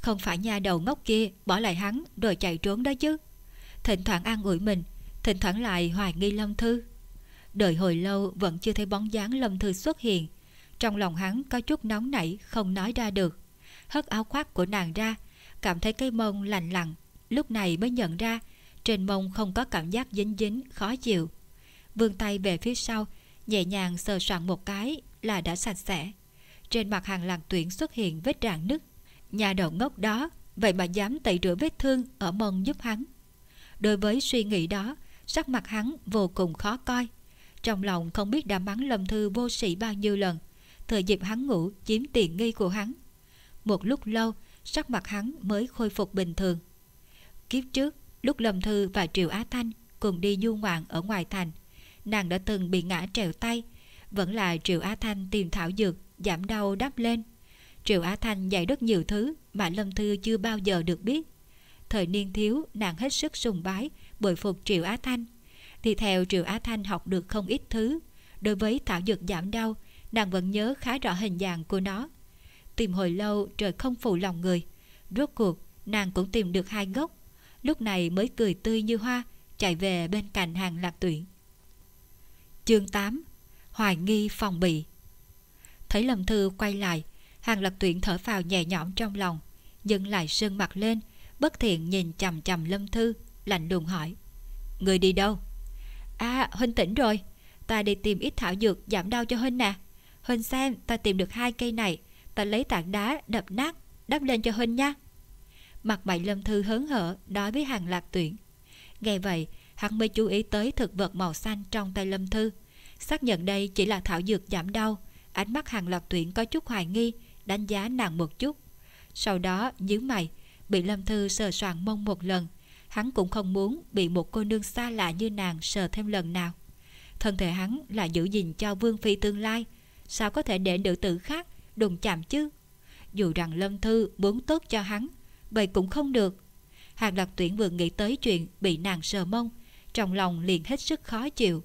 không phải nhà đầu ngốc kia, bỏ lại hắn, Rồi chạy trốn đó chứ. Thỉnh thoảng an ủi mình, Thỉnh thoảng lại hoài nghi Lâm Thư. Đợi hồi lâu vẫn chưa thấy bóng dáng Lâm Thư xuất hiện. Trong lòng hắn có chút nóng nảy, Không nói ra được. Hất áo khoác của nàng ra, Cảm thấy cái mông lạnh lặng, Lúc này mới nhận ra Trên mông không có cảm giác dính dính, khó chịu. Vươn tay về phía sau, Nhẹ nhàng sờ soạn một cái Là đã sạch sẽ. Trên mặt hàng lạc tuyển xuất hiện vết rạn nứt. Nhà đầu ngốc đó, Vậy mà dám tẩy rửa vết thương Ở mông giúp hắn. Đối với suy nghĩ đó, Sắc mặt hắn vô cùng khó coi. Trong lòng không biết đã mắng Lâm Thư vô sĩ bao nhiêu lần Thời dịp hắn ngủ chiếm tiền nghi của hắn. Một lúc lâu, Sắc mặt hắn mới khôi phục bình thường. Kiếp trước, Lúc Lâm Thư và Triệu Á Thanh Cùng đi du ngoạn ở ngoài thành, Nàng đã từng bị ngã trèo tay. Vẫn là Triệu Á Thanh tìm thảo dược, Giảm đau đắp lên. Triệu Á Thanh dạy rất nhiều thứ Mà Lâm Thư chưa bao giờ được biết. Thời niên thiếu, nàng hết sức sùng bái Bồi phục Triệu Á Thanh. Thì theo Triệu Á Thanh học được không ít thứ, Đối với thảo dược giảm đau, Nàng vẫn nhớ khá rõ hình dạng của nó. Tìm hồi lâu, trời không phụ lòng người. Rốt cuộc, nàng cũng tìm được hai gốc. Lúc này mới cười tươi như hoa, Chạy về bên cạnh hàng lạc tuyển Chương 8 Hoài nghi phòng bị. Thấy Lâm Thư quay lại Hàng lạc tuyển thở vào nhẹ nhõm trong lòng Nhưng lại sưng mặt lên, Bất thiện nhìn chầm chầm Lâm Thư, Lạnh lùng hỏi, Người đi đâu? À Huynh tỉnh rồi, Ta đi tìm ít thảo dược giảm đau cho Huynh nè. Huynh xem, ta tìm được hai cây này, Ta lấy tảng đá đập nát, Đắp lên cho Huynh nha. Mặt mày Lâm Thư hớn hở Nói với hàng lạc tuyển. Nghe vậy, hắn mới chú ý tới thực vật màu xanh trong tay Lâm Thư. Xác nhận đây chỉ là thảo dược giảm đau, Ánh mắt hàng lạc tuyển có chút hoài nghi Đánh giá nàng một chút. Sau đó, nhíu mày, Bị Lâm Thư sờ soạn mông một lần. Hắn cũng không muốn bị một cô nương xa lạ như nàng sờ thêm lần nào. Thân thể hắn là giữ gìn cho Vương Phi tương lai. Sao có thể để nữ tử khác đụng chạm chứ? Dù rằng Lâm Thư muốn tốt cho hắn, Vậy cũng không được. Hàng lạc tuyển vừa nghĩ tới chuyện bị nàng sờ mông, Trong lòng liền hết sức khó chịu.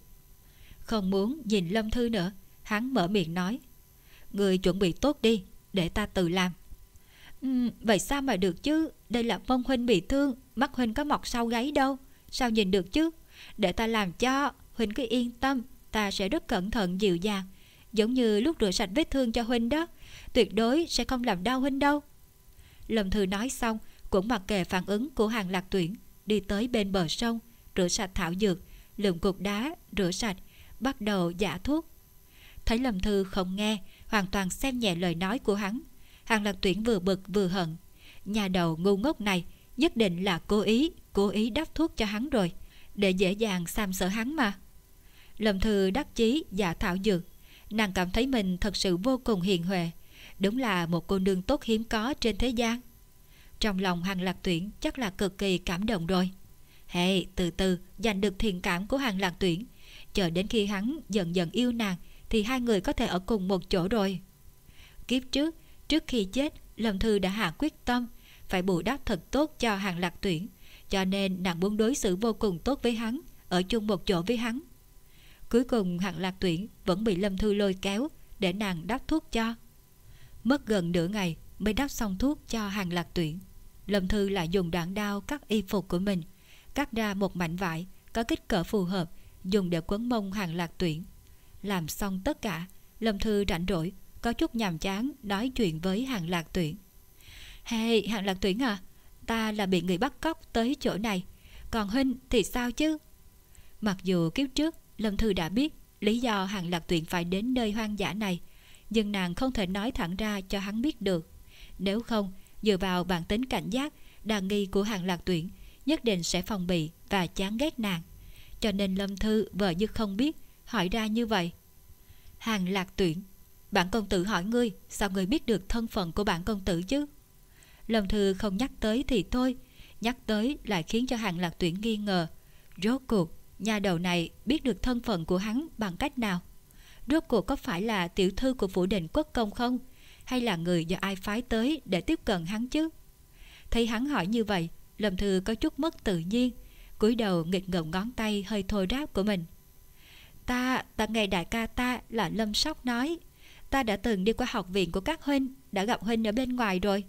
Không muốn nhìn Lâm Thư nữa, Hắn mở miệng nói, Người chuẩn bị tốt đi để ta tự làm. Ừ, Vậy sao mà được chứ? Đây là mông huynh bị thương Mắt huynh có mọc sau gáy đâu. Sao nhìn được chứ? Để ta làm cho Huynh cứ yên tâm Ta sẽ rất cẩn thận dịu dàng. Giống như lúc rửa sạch vết thương cho Huynh đó Tuyệt đối sẽ không làm đau Huynh đâu. Lâm Thư nói xong Cũng mặc kệ phản ứng của hàng lạc tuyển Đi tới bên bờ sông Rửa sạch thảo dược Lượm cục đá Rửa sạch Bắt đầu giả thuốc. Thấy Lâm Thư không nghe Hoàn toàn xem nhẹ lời nói của hắn. Hàng Lập tuyển vừa bực vừa hận. Nhà đầu ngu ngốc này Nhất định là cố ý Cố ý đắp thuốc cho hắn rồi Để dễ dàng xam sợ hắn mà. Lâm Thư đắc chí giả thảo dược. Nàng cảm thấy mình thật sự vô cùng hiền huệ. Đúng là một cô nương tốt hiếm có trên thế gian. Trong lòng hàng lạc tuyển chắc là cực kỳ cảm động rồi. Hệ hey, từ từ giành được thiện cảm của hàng lạc tuyển. Chờ đến khi hắn dần dần yêu nàng thì hai người có thể ở cùng một chỗ rồi. Kiếp trước Trước khi chết, Lâm Thư đã hạ quyết tâm, Phải bù đắp thật tốt cho hàng lạc tuyển, Cho nên nàng muốn đối xử vô cùng tốt với hắn, Ở chung một chỗ với hắn. Cuối cùng, hàng lạc tuyển Vẫn bị Lâm Thư lôi kéo Để nàng đắp thuốc cho. Mất gần nửa ngày mới đắp xong thuốc cho hàng lạc tuyển. Lâm Thư lại dùng đoạn đao cắt y phục của mình, Cắt ra một mảnh vải Có kích cỡ phù hợp, Dùng để quấn mông hàng lạc tuyển. Làm xong tất cả Lâm Thư rảnh rỗi Có chút nhàm chán nói chuyện với hàng lạc tuyển Hey hàng lạc tuyển à ta là bị người bắt cóc tới chỗ này, còn Huynh thì sao chứ? Mặc dù kiếp trước Lâm Thư đã biết lý do Hàng Lạc Tuyển phải đến nơi hoang dã này, nhưng nàng không thể nói thẳng ra cho hắn biết được. Nếu không, dựa vào bản tính cảnh giác, đa nghi của Hàng Lạc Tuyển nhất định sẽ phòng bị và chán ghét nàng. Cho nên Lâm Thư vợ như không biết, hỏi ra như vậy. Hàng Lạc Tuyển, bản công tử hỏi ngươi, sao ngươi biết được thân phận của bản công tử chứ? Lâm Thư không nhắc tới thì thôi, nhắc tới lại khiến cho Hàng Lạc Tuyển nghi ngờ. Rốt cuộc, nhà đầu này biết được thân phận của hắn bằng cách nào? Rốt cuộc có phải là tiểu thư của phủ định quốc công không? Hay là người do ai phái tới để tiếp cận hắn chứ? Thấy hắn hỏi như vậy, Lâm Thư có chút mất tự nhiên, cúi đầu nghịch ngợm ngón tay hơi thô ráp của mình. Ta, ta nghe đại ca ta là Lâm Sóc nói, ta đã từng đi qua học viện của các huynh, đã gặp huynh ở bên ngoài rồi.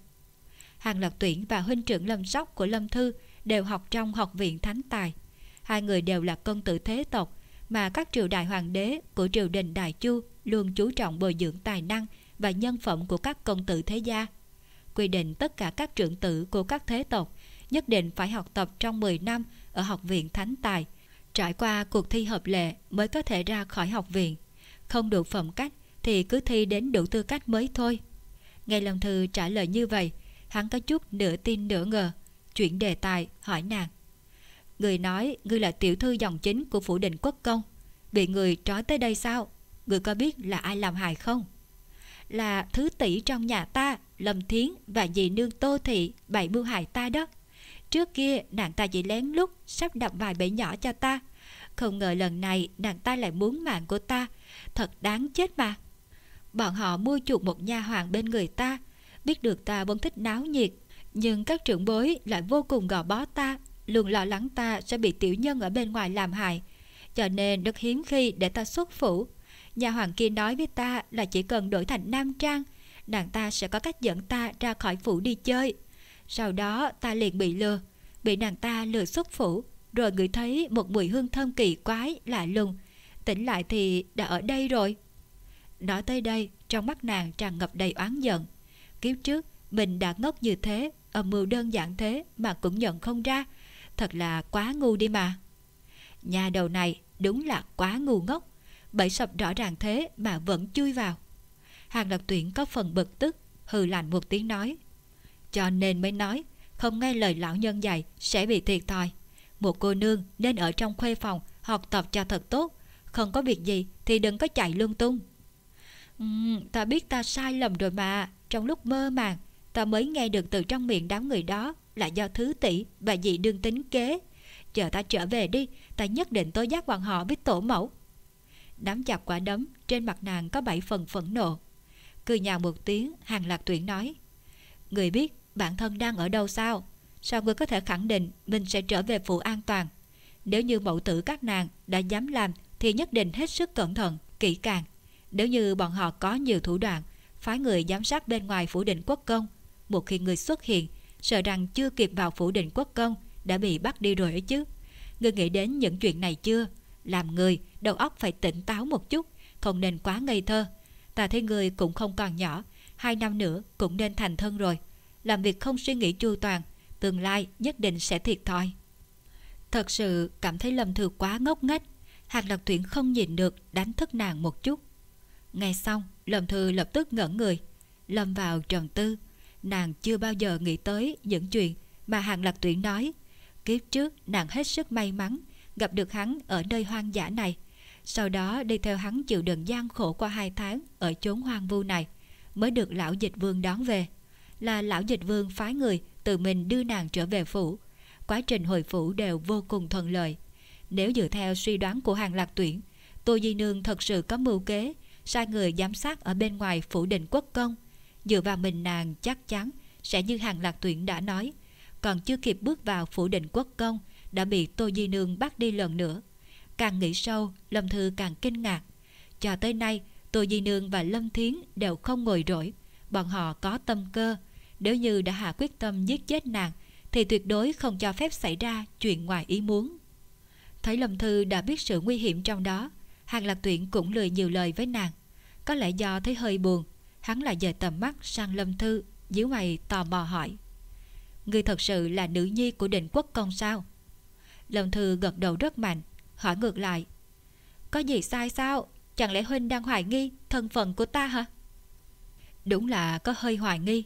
Hàng Lập Tuyển và huynh trưởng Lâm Sóc của Lâm Thư đều học trong học viện Thánh Tài. Hai người đều là công tử thế tộc mà các triều đại hoàng đế của triều đình Đại Chu luôn chú trọng bồi dưỡng tài năng và nhân phẩm của các công tử thế gia. Quy định tất cả các trưởng tử của các thế tộc nhất định phải học tập trong 10 năm ở học viện Thánh Tài, trải qua cuộc thi hợp lệ mới có thể ra khỏi học viện. Không được phẩm cách thì cứ thi đến đủ tư cách mới thôi. Nghe Lâm Thư trả lời như vậy, hắn có chút nửa tin nửa ngờ, chuyển đề tài hỏi nàng. Người nói ngươi là tiểu thư dòng chính của phủ định quốc công, bị người trói tới đây sao? Người có biết là ai làm hại không? Là thứ tỷ trong nhà ta, Lâm Thiến và dì nương Tô Thị bày mưu hại ta đó. Trước kia, nàng ta chỉ lén lút sắp đập vài bể nhỏ cho ta. Không ngờ lần này nàng ta lại muốn mạng của ta. Thật đáng chết mà. Bọn họ mua chuộc một nha hoàng bên người ta. Biết được ta vẫn thích náo nhiệt. Nhưng các trưởng bối lại vô cùng gò bó ta. Luôn lo lắng ta sẽ bị tiểu nhân ở bên ngoài làm hại. Cho nên rất hiếm khi để ta xuất phủ. Nhà hoàng kia nói với ta là chỉ cần đổi thành nam trang. Nàng ta sẽ có cách dẫn ta ra khỏi phủ đi chơi. Sau đó ta liền bị lừa. Bị nàng ta lừa xuất phủ, Rồi ngửi thấy một mùi hương thơm kỳ quái lạ lùng. Tỉnh lại thì đã ở đây rồi. Nói tới đây, Trong mắt nàng tràn ngập đầy oán giận. Kiếp trước, mình đã ngốc như thế, Âm mưu đơn giản thế Mà cũng nhận không ra. Thật là quá ngu đi mà. Nhà đầu này đúng là quá ngu ngốc. Bẫy sập rõ ràng thế mà vẫn chui vào. Hàng lập tuyển có phần bực tức, Hừ lạnh một tiếng nói cho nên mới nói Không nghe lời lão nhân dạy Sẽ bị thiệt thòi. Một cô nương nên ở trong khuê phòng Học tập cho thật tốt Không có việc gì thì đừng có chạy lung tung. Uhm, Ta biết ta sai lầm rồi mà Trong lúc mơ màng Ta mới nghe được từ trong miệng đám người đó Là do thứ tỷ và dị đương tính kế. Chờ ta trở về đi Ta nhất định tố giác bọn họ với tổ mẫu. Nắm chặt quả đấm Trên mặt nàng có bảy phần phẫn nộ. Cười nhào một tiếng Hàng lạc tuyển nói Người biết bản thân đang ở đâu sao? Sao ngươi có thể khẳng định Mình sẽ trở về phủ an toàn? Nếu như mẫu tử các nàng đã dám làm Thì nhất định hết sức cẩn thận, kỹ càng. Nếu như bọn họ có nhiều thủ đoạn Phái người giám sát bên ngoài phủ định quốc công Một khi người xuất hiện Sợ rằng chưa kịp vào phủ định quốc công Đã bị bắt đi rồi ấy chứ. Ngươi nghĩ đến những chuyện này chưa? Làm người đầu óc phải tỉnh táo một chút Không nên quá ngây thơ. Ta thấy người cũng không còn nhỏ Hai năm nữa cũng nên thành thân rồi làm việc không suy nghĩ chu toàn, tương lai nhất định sẽ thiệt thòi. Thật sự cảm thấy Lâm Thư quá ngốc nghếch, Hạc Lạc Tuyển không nhìn được đánh thức nàng một chút. Nghe xong, Lâm Thư lập tức ngẩn người, lâm vào trầm tư. Nàng chưa bao giờ nghĩ tới những chuyện mà Hàng Lạc Tuyển nói. Kiếp trước nàng hết sức may mắn gặp được hắn ở nơi hoang dã này. Sau đó đi theo hắn chịu đựng gian khổ qua hai tháng ở chốn hoang vu này, mới được lão dịch vương đón về là lão dịch vương phái người tự mình đưa nàng trở về phủ. Quá trình hồi phủ đều vô cùng thuận lợi. Nếu dựa theo suy đoán của hàng lạc tuyển, Tô Di Nương thật sự có mưu kế, sai người giám sát ở bên ngoài phủ định quốc công. Dựa vào mình nàng chắc chắn sẽ như hàng lạc tuyển đã nói. Còn chưa kịp bước vào phủ định quốc công, đã bị Tô Di Nương bắt đi lần nữa. Càng nghĩ sâu, Lâm Thư càng kinh ngạc. Cho tới nay, Tô Di Nương và Lâm Thiến đều không ngồi rỗi. Bọn họ có tâm cơ, nếu như đã hạ quyết tâm giết chết nàng, Thì tuyệt đối không cho phép xảy ra chuyện ngoài ý muốn. Thấy Lâm Thư đã biết sự nguy hiểm trong đó. Hàng Lạc Tuyển cũng lười nhiều lời với nàng. Có lẽ do thấy hơi buồn, Hắn lại dời tầm mắt sang Lâm Thư Díu mày tò mò hỏi, Ngươi thật sự là nữ nhi của định quốc công sao? Lâm Thư gật đầu rất mạnh, Hỏi ngược lại, Có gì sai sao? Chẳng lẽ Huynh đang hoài nghi thân phận của ta hả? Đúng là có hơi hoài nghi.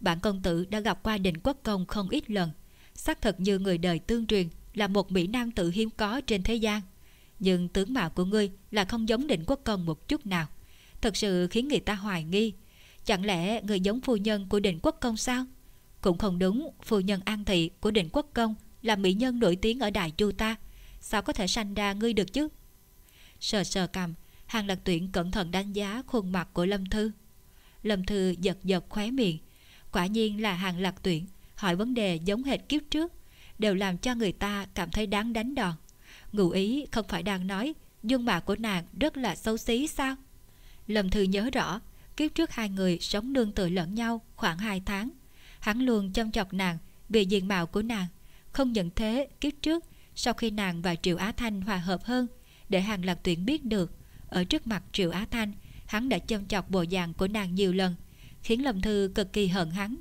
Bản công tử đã gặp qua định quốc công không ít lần. Xác thật như người đời tương truyền là một mỹ nam tự hiếm có trên thế gian. Nhưng tướng mạo của ngươi là không giống định quốc công một chút nào. Thật sự khiến người ta hoài nghi. Chẳng lẽ người giống phu nhân của định quốc công sao? Cũng không đúng, phu nhân an thị của định quốc công là mỹ nhân nổi tiếng ở đại chu ta. Sao có thể sanh ra ngươi được chứ? Sờ sờ cầm, hàng lạc tuyển cẩn thận đánh giá khuôn mặt của lâm thư. Lâm thư giật giật khóe miệng quả nhiên là hàng lạc tuyển. Hỏi vấn đề giống hệt kiếp trước, đều làm cho người ta cảm thấy đáng đánh đòn. Ngụ ý không phải đang nói dung mạo của nàng rất là xấu xí sao? Lâm thư nhớ rõ, kiếp trước hai người sống nương tựa lẫn nhau khoảng 2 tháng. Hắn luôn chăm chọc nàng vì diện mạo của nàng. Không nhận thế, kiếp trước, sau khi nàng và triệu á thanh hòa hợp hơn, để hàng lạc tuyển biết được, ở trước mặt triệu á thanh, hắn đã chăm chọc bộ dạng của nàng nhiều lần khiến lâm thư cực kỳ hận hắn.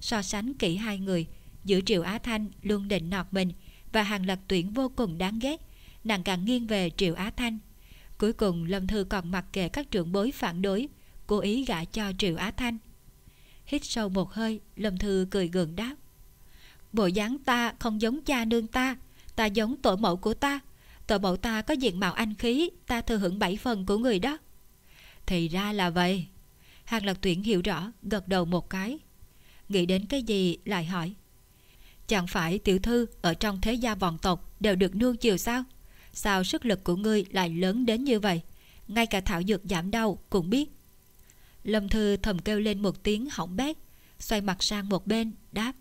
So sánh kỹ hai người, giữa triệu á thanh luôn định nọt mình và hàng lạc tuyển vô cùng đáng ghét, nàng càng nghiêng về triệu á thanh. Cuối cùng, lâm thư còn mặc kệ các trưởng bối phản đối, cố ý gả cho triệu á thanh. Hít sâu một hơi, lâm thư cười gượng đáp. Bộ dáng ta không giống cha nương ta ta giống tổ mẫu của ta. Tổ mẫu ta có diện mạo anh khí, ta thừa hưởng bảy phần của người đó. Thì ra là vậy hàng Lập tuyển hiểu rõ, gật đầu một cái. Nghĩ đến cái gì lại hỏi. Chẳng phải tiểu thư ở trong thế gia vọng tộc đều được nuông chiều sao? Sao sức lực của ngươi lại lớn đến như vậy? Ngay cả thảo dược giảm đau cũng biết. Lâm thư thầm kêu lên một tiếng hỏng bét, xoay mặt sang một bên, đáp.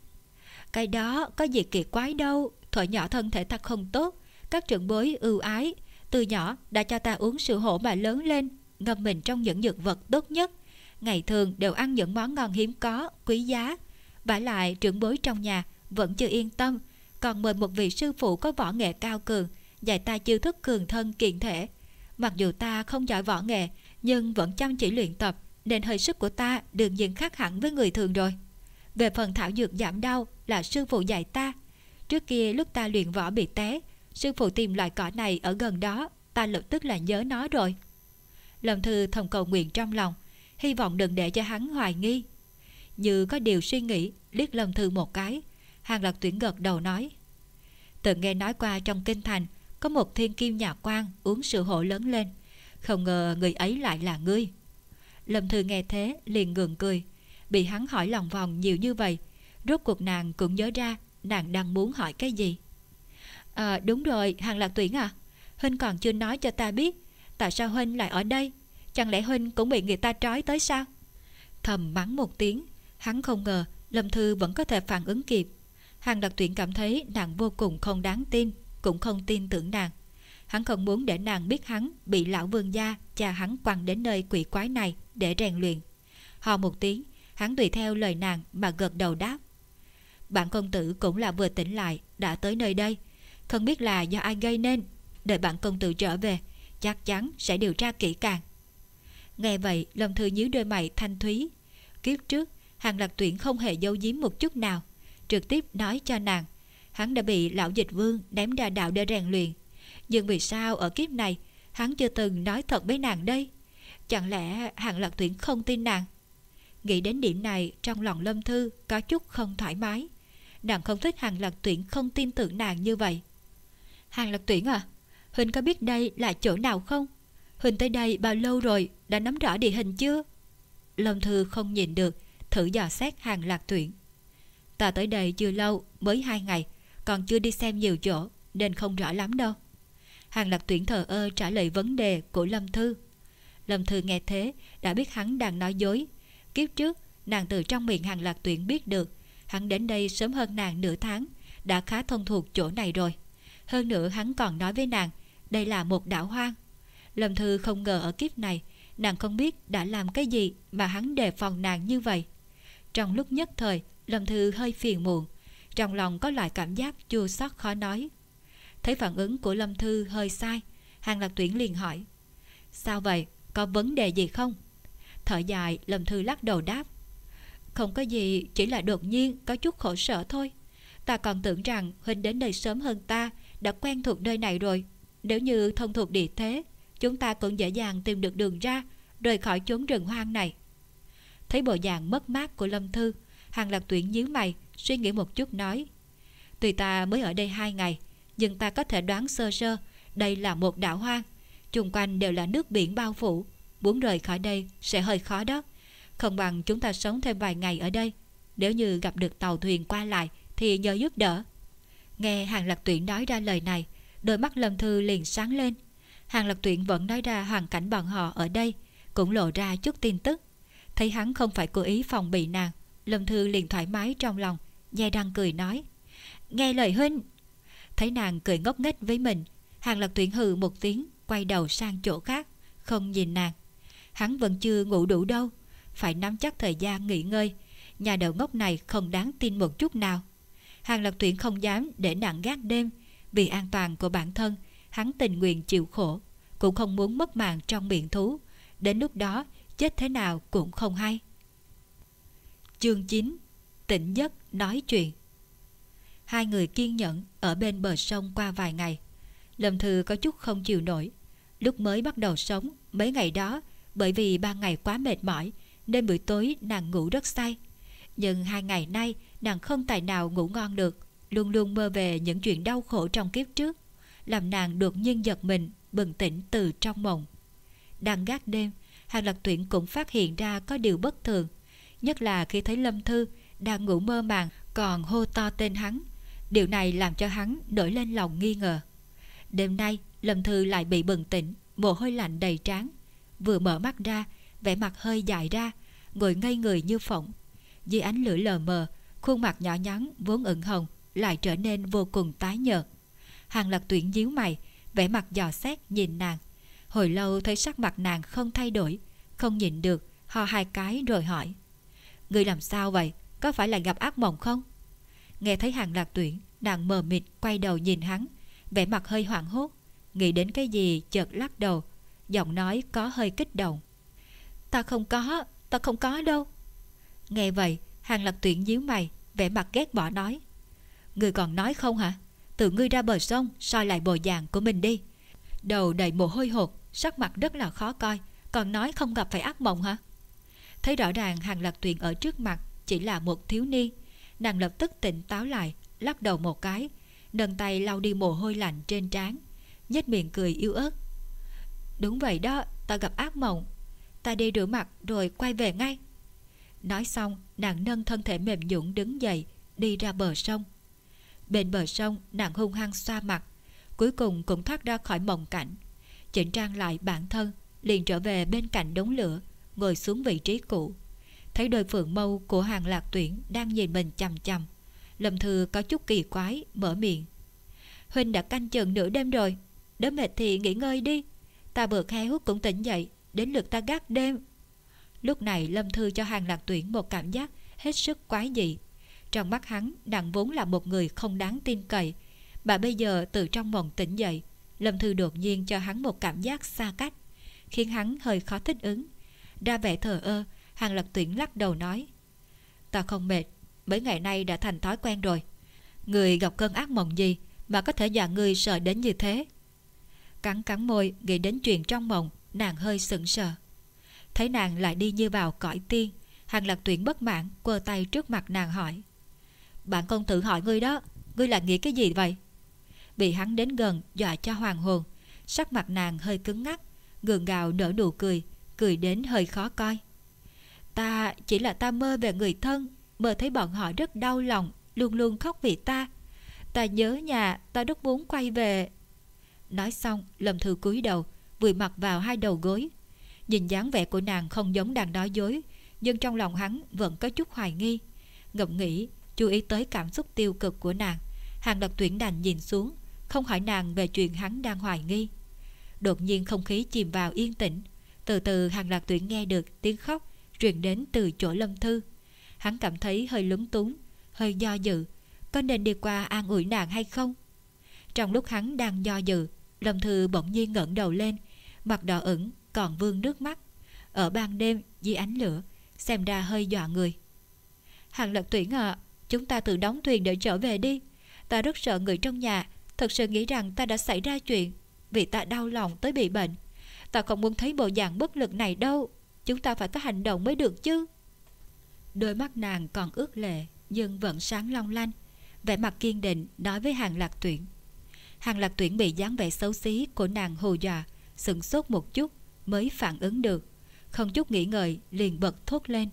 Cái đó có gì kỳ quái đâu, thuở nhỏ thân thể ta không tốt, các trưởng bối ưu ái, từ nhỏ đã cho ta uống sữa hổ mà lớn lên, ngâm mình trong những dược vật tốt nhất ngày thường đều ăn những món ngon hiếm có, quý giá. vả lại trưởng bối trong nhà vẫn chưa yên tâm, còn mời một vị sư phụ có võ nghệ cao cường, dạy ta chiêu thức cường thân kiện thể. Mặc dù ta không giỏi võ nghệ, nhưng vẫn chăm chỉ luyện tập, nên hơi sức của ta đương nhiên khác hẳn với người thường rồi. Về phần thảo dược giảm đau là sư phụ dạy ta. Trước kia lúc ta luyện võ bị té, sư phụ tìm loại cỏ này ở gần đó, ta lập tức là nhớ nó rồi. Lâm Thư thầm cầu nguyện trong lòng, hy vọng đừng để cho hắn hoài nghi. Như có điều suy nghĩ, liếc Lâm Thư một cái, Hàng Lập Tuyển gật đầu nói. Từng nghe nói qua trong kinh thành, có một thiên kim nhà quan uống sữa hổ lớn lên, không ngờ người ấy lại là ngươi. Lâm Thư nghe thế liền ngừng cười, bị hắn hỏi lòng vòng nhiều như vậy, rốt cuộc nàng cũng nhớ ra nàng đang muốn hỏi cái gì. À, đúng rồi, Hàng Lạc Tuyển à, Huynh còn chưa nói cho ta biết, tại sao Huynh lại ở đây? Chẳng lẽ Huynh cũng bị người ta trói tới sao? Thầm mắng một tiếng, Hắn không ngờ Lâm Thư vẫn có thể phản ứng kịp. Hàng đặc tuyển cảm thấy nàng vô cùng không đáng tin, Cũng không tin tưởng nàng. Hắn không muốn để nàng biết hắn Bị lão vương gia cha hắn quăng đến nơi quỷ quái này Để rèn luyện. Hò một tiếng, Hắn tùy theo lời nàng mà gật đầu đáp. Bạn công tử cũng là vừa tỉnh lại, Đã tới nơi đây. Không biết là do ai gây nên, Đợi bạn công tử trở về, Chắc chắn sẽ điều tra kỹ càng. Nghe vậy, Lâm Thư nhíu đôi mày thanh thúy. Kiếp trước, Hàng lạc tuyển không hề giấu giếm một chút nào. Trực tiếp nói cho nàng, Hắn đã bị lão dịch vương ném ra đạo để rèn luyện. Nhưng vì sao ở kiếp này, Hắn chưa từng nói thật với nàng đây? Chẳng lẽ hàng lạc tuyển không tin nàng? Nghĩ đến điểm này, Trong lòng Lâm Thư có chút không thoải mái. Nàng không thích hàng lạc tuyển không tin tưởng nàng như vậy. Hàng lạc tuyển à Huynh có biết đây là chỗ nào không? Huỳnh tới đây bao lâu rồi? Đã nắm rõ địa hình chưa? Lâm Thư không nhìn được, Thử dò xét hàng lạc tuyển. Ta tới đây chưa lâu, Mới hai ngày, Còn chưa đi xem nhiều chỗ, Nên không rõ lắm đâu. Hàng lạc tuyển thờ ơ trả lời vấn đề của Lâm Thư. Lâm Thư nghe thế, Đã biết hắn đang nói dối. Kiếp trước, nàng từ trong miệng hàng lạc tuyển biết được, Hắn đến đây sớm hơn nàng nửa tháng, Đã khá thông thuộc chỗ này rồi. Hơn nữa hắn còn nói với nàng, Đây là một đảo hoang. Lâm Thư không ngờ ở kiếp này, Nàng không biết đã làm cái gì Mà hắn đề phòng nàng như vậy Trong lúc nhất thời, Lâm Thư hơi phiền muộn, Trong lòng có loại cảm giác chua xót khó nói Thấy phản ứng của Lâm Thư hơi sai, Hàng lạc tuyển liền hỏi, Sao vậy? Có vấn đề gì không? Thở dài, Lâm Thư lắc đầu đáp, Không có gì, Chỉ là đột nhiên có chút khổ sở thôi Ta còn tưởng rằng Huynh đến đây sớm hơn ta, Đã quen thuộc nơi này rồi Nếu như thông thuộc địa thế Chúng ta cũng dễ dàng tìm được đường ra, Rời khỏi chốn rừng hoang này. Thấy bộ dạng mất mát của Lâm Thư, Hàng lạc tuyển nhíu mày, Suy nghĩ một chút nói, tùy ta mới ở đây hai ngày, Nhưng ta có thể đoán sơ sơ, Đây là một đảo hoang, Chung quanh đều là nước biển bao phủ, Muốn rời khỏi đây sẽ hơi khó đó. Không bằng chúng ta sống thêm vài ngày ở đây, Nếu như gặp được tàu thuyền qua lại Thì nhờ giúp đỡ. Nghe Hàng Lạc Tuyển nói ra lời này, Đôi mắt Lâm Thư liền sáng lên. Hàng Lập Tuyển vẫn nói ra hoàn cảnh bọn họ ở đây, Cũng lộ ra chút tin tức. Thấy hắn không phải cố ý phòng bị nàng, Lâm Thư liền thoải mái trong lòng Nhai răng cười nói, Nghe lời huynh. Thấy nàng cười ngốc nghếch với mình, Hàng Lập Tuyển hừ một tiếng, Quay đầu sang chỗ khác, Không nhìn nàng. Hắn vẫn chưa ngủ đủ đâu, Phải nắm chắc thời gian nghỉ ngơi, Nhà đầu ngốc này không đáng tin một chút nào. Hàng Lập Tuyển không dám để nàng gác đêm Vì an toàn của bản thân Hắn tình nguyện chịu khổ, Cũng không muốn mất mạng trong miệng thú. Đến lúc đó, chết thế nào cũng không hay. Chương 9 Tỉnh giấc nói chuyện. Hai người kiên nhẫn ở bên bờ sông qua vài ngày. Lâm Thư có chút không chịu nổi. Lúc mới bắt đầu sống, Mấy ngày đó, Bởi vì ba ngày quá mệt mỏi, Nên buổi tối nàng ngủ rất say. Nhưng hai ngày nay, nàng không tài nào ngủ ngon được, Luôn luôn mơ về những chuyện đau khổ trong kiếp trước. Làm nàng đột nhiên giật mình, Bừng tỉnh từ trong mộng. Đang gác đêm, Hàng Lạc Tuyển cũng phát hiện ra có điều bất thường, Nhất là khi thấy Lâm Thư Đang ngủ mơ màng Còn hô to tên hắn. Điều này làm cho hắn nổi lên lòng nghi ngờ. Đêm nay, Lâm Thư lại bị bừng tỉnh, Mồ hôi lạnh đầy trán. Vừa mở mắt ra, vẻ mặt hơi dài ra, Ngồi ngây người như phỏng. Dưới ánh lửa lờ mờ, Khuôn mặt nhỏ nhắn vốn ửng hồng Lại trở nên vô cùng tái nhợt. Hàng lạc tuyển nhíu mày, vẻ mặt dò xét nhìn nàng. Hồi lâu thấy sắc mặt nàng không thay đổi, Không nhìn được, Ho hai cái rồi hỏi. Người làm sao vậy? Có phải là gặp ác mộng không? Nghe thấy hàng lạc tuyển, Nàng mờ mịt quay đầu nhìn hắn, vẻ mặt hơi hoảng hốt. Nghĩ đến cái gì chợt lắc đầu, Giọng nói có hơi kích động. Ta không có, Ta không có đâu. Nghe vậy, hàng lạc tuyển nhíu mày, vẻ mặt ghét bỏ nói. Người còn nói không hả? Tự ngươi ra bờ sông, soi lại bộ dạng của mình đi. Đầu đầy mồ hôi hột, Sắc mặt rất là khó coi, Còn nói không gặp phải ác mộng hả? Thấy rõ ràng hàng lạc tuyển ở trước mặt Chỉ là một thiếu niên, Nàng lập tức tỉnh táo lại, Lắc đầu một cái, Nâng tay lau đi mồ hôi lạnh trên trán, nhếch miệng cười yếu ớt. Đúng vậy đó, Ta gặp ác mộng, Ta đi rửa mặt rồi quay về ngay. Nói xong, nàng nâng thân thể mềm nhũn đứng dậy, Đi ra bờ sông. Bên bờ sông, nàng hung hăng xoa mặt, Cuối cùng cũng thoát ra khỏi mộng cảnh. Chỉnh trang lại bản thân, Liền trở về bên cạnh đống lửa, Ngồi xuống vị trí cũ. Thấy đôi phượng mâu của hàng lạc tuyển Đang nhìn mình chằm chằm, Lâm Thư có chút kỳ quái, Mở miệng. Huynh đã canh chừng nửa đêm rồi Đỡ mệt thì nghỉ ngơi đi, Ta vừa khai hút cũng tỉnh dậy, Đến lượt ta gác đêm. Lúc này Lâm Thư cho hàng lạc tuyển một cảm giác Hết sức quái dị. Trong mắt hắn, đặng vốn là một người không đáng tin cậy. Mà bây giờ từ trong mộng tỉnh dậy, Lâm Thư đột nhiên cho hắn một cảm giác xa cách, Khiến hắn hơi khó thích ứng. Ra vẻ thờ ơ, Hàng Lập tuyển lắc đầu nói, Ta không mệt, Mấy ngày nay đã thành thói quen rồi. Người gặp cơn ác mộng gì Mà có thể dọa người sợ đến như thế? Cắn cắn môi, nghĩ đến chuyện trong mộng, Nàng hơi sững sờ. Thấy nàng lại đi như vào cõi tiên, Hàng Lập tuyển bất mãn, quơ tay trước mặt nàng hỏi bạn công tử hỏi ngươi đó. Ngươi là nghĩ cái gì vậy? Bị hắn đến gần, dọa cho hoàng hồn. Sắc mặt nàng hơi cứng ngắc Gường gạo nở nụ cười Cười đến hơi khó coi. Ta, chỉ là ta mơ về người thân, Mơ thấy bọn họ rất đau lòng, Luôn luôn khóc vì ta. Ta nhớ nhà, ta rất muốn quay về. Nói xong lầm Thư cúi đầu, Vùi mặt vào hai đầu gối. Nhìn dáng vẻ của nàng không giống đang nói dối, Nhưng trong lòng hắn vẫn có chút hoài nghi. Ngậm nghĩ Chú ý tới cảm xúc tiêu cực của nàng. Hàng lập tuyển đành nhìn xuống Không hỏi nàng về chuyện hắn đang hoài nghi. Đột nhiên không khí chìm vào yên tĩnh. Từ từ hàng lạc tuyển nghe được tiếng khóc Truyền đến từ chỗ lâm thư. Hắn cảm thấy hơi lúng túng Hơi do dự Có nên đi qua an ủi nàng hay không? Trong lúc hắn đang do dự Lâm thư bỗng nhiên ngẩng đầu lên Mặt đỏ ửng còn vương nước mắt. Ở ban đêm dưới ánh lửa Xem ra hơi dọa người. Hàng Lạc Tuyển à, chúng ta tự đóng thuyền để trở về đi. Ta rất sợ người trong nhà, thật sự nghĩ rằng ta đã xảy ra chuyện, vì ta đau lòng tới bị bệnh. Ta không muốn thấy bộ dạng bất lực này đâu, chúng ta phải có hành động mới được chứ. Đôi mắt nàng còn ướt lệ, nhưng vẫn sáng long lanh, vẻ mặt kiên định nói với Hàng Lạc Tuyển. Hàng Lạc Tuyển bị dáng vẻ xấu xí của nàng hù dọa, Sửng sốt một chút mới phản ứng được, không chút nghĩ ngợi liền bật thốt lên.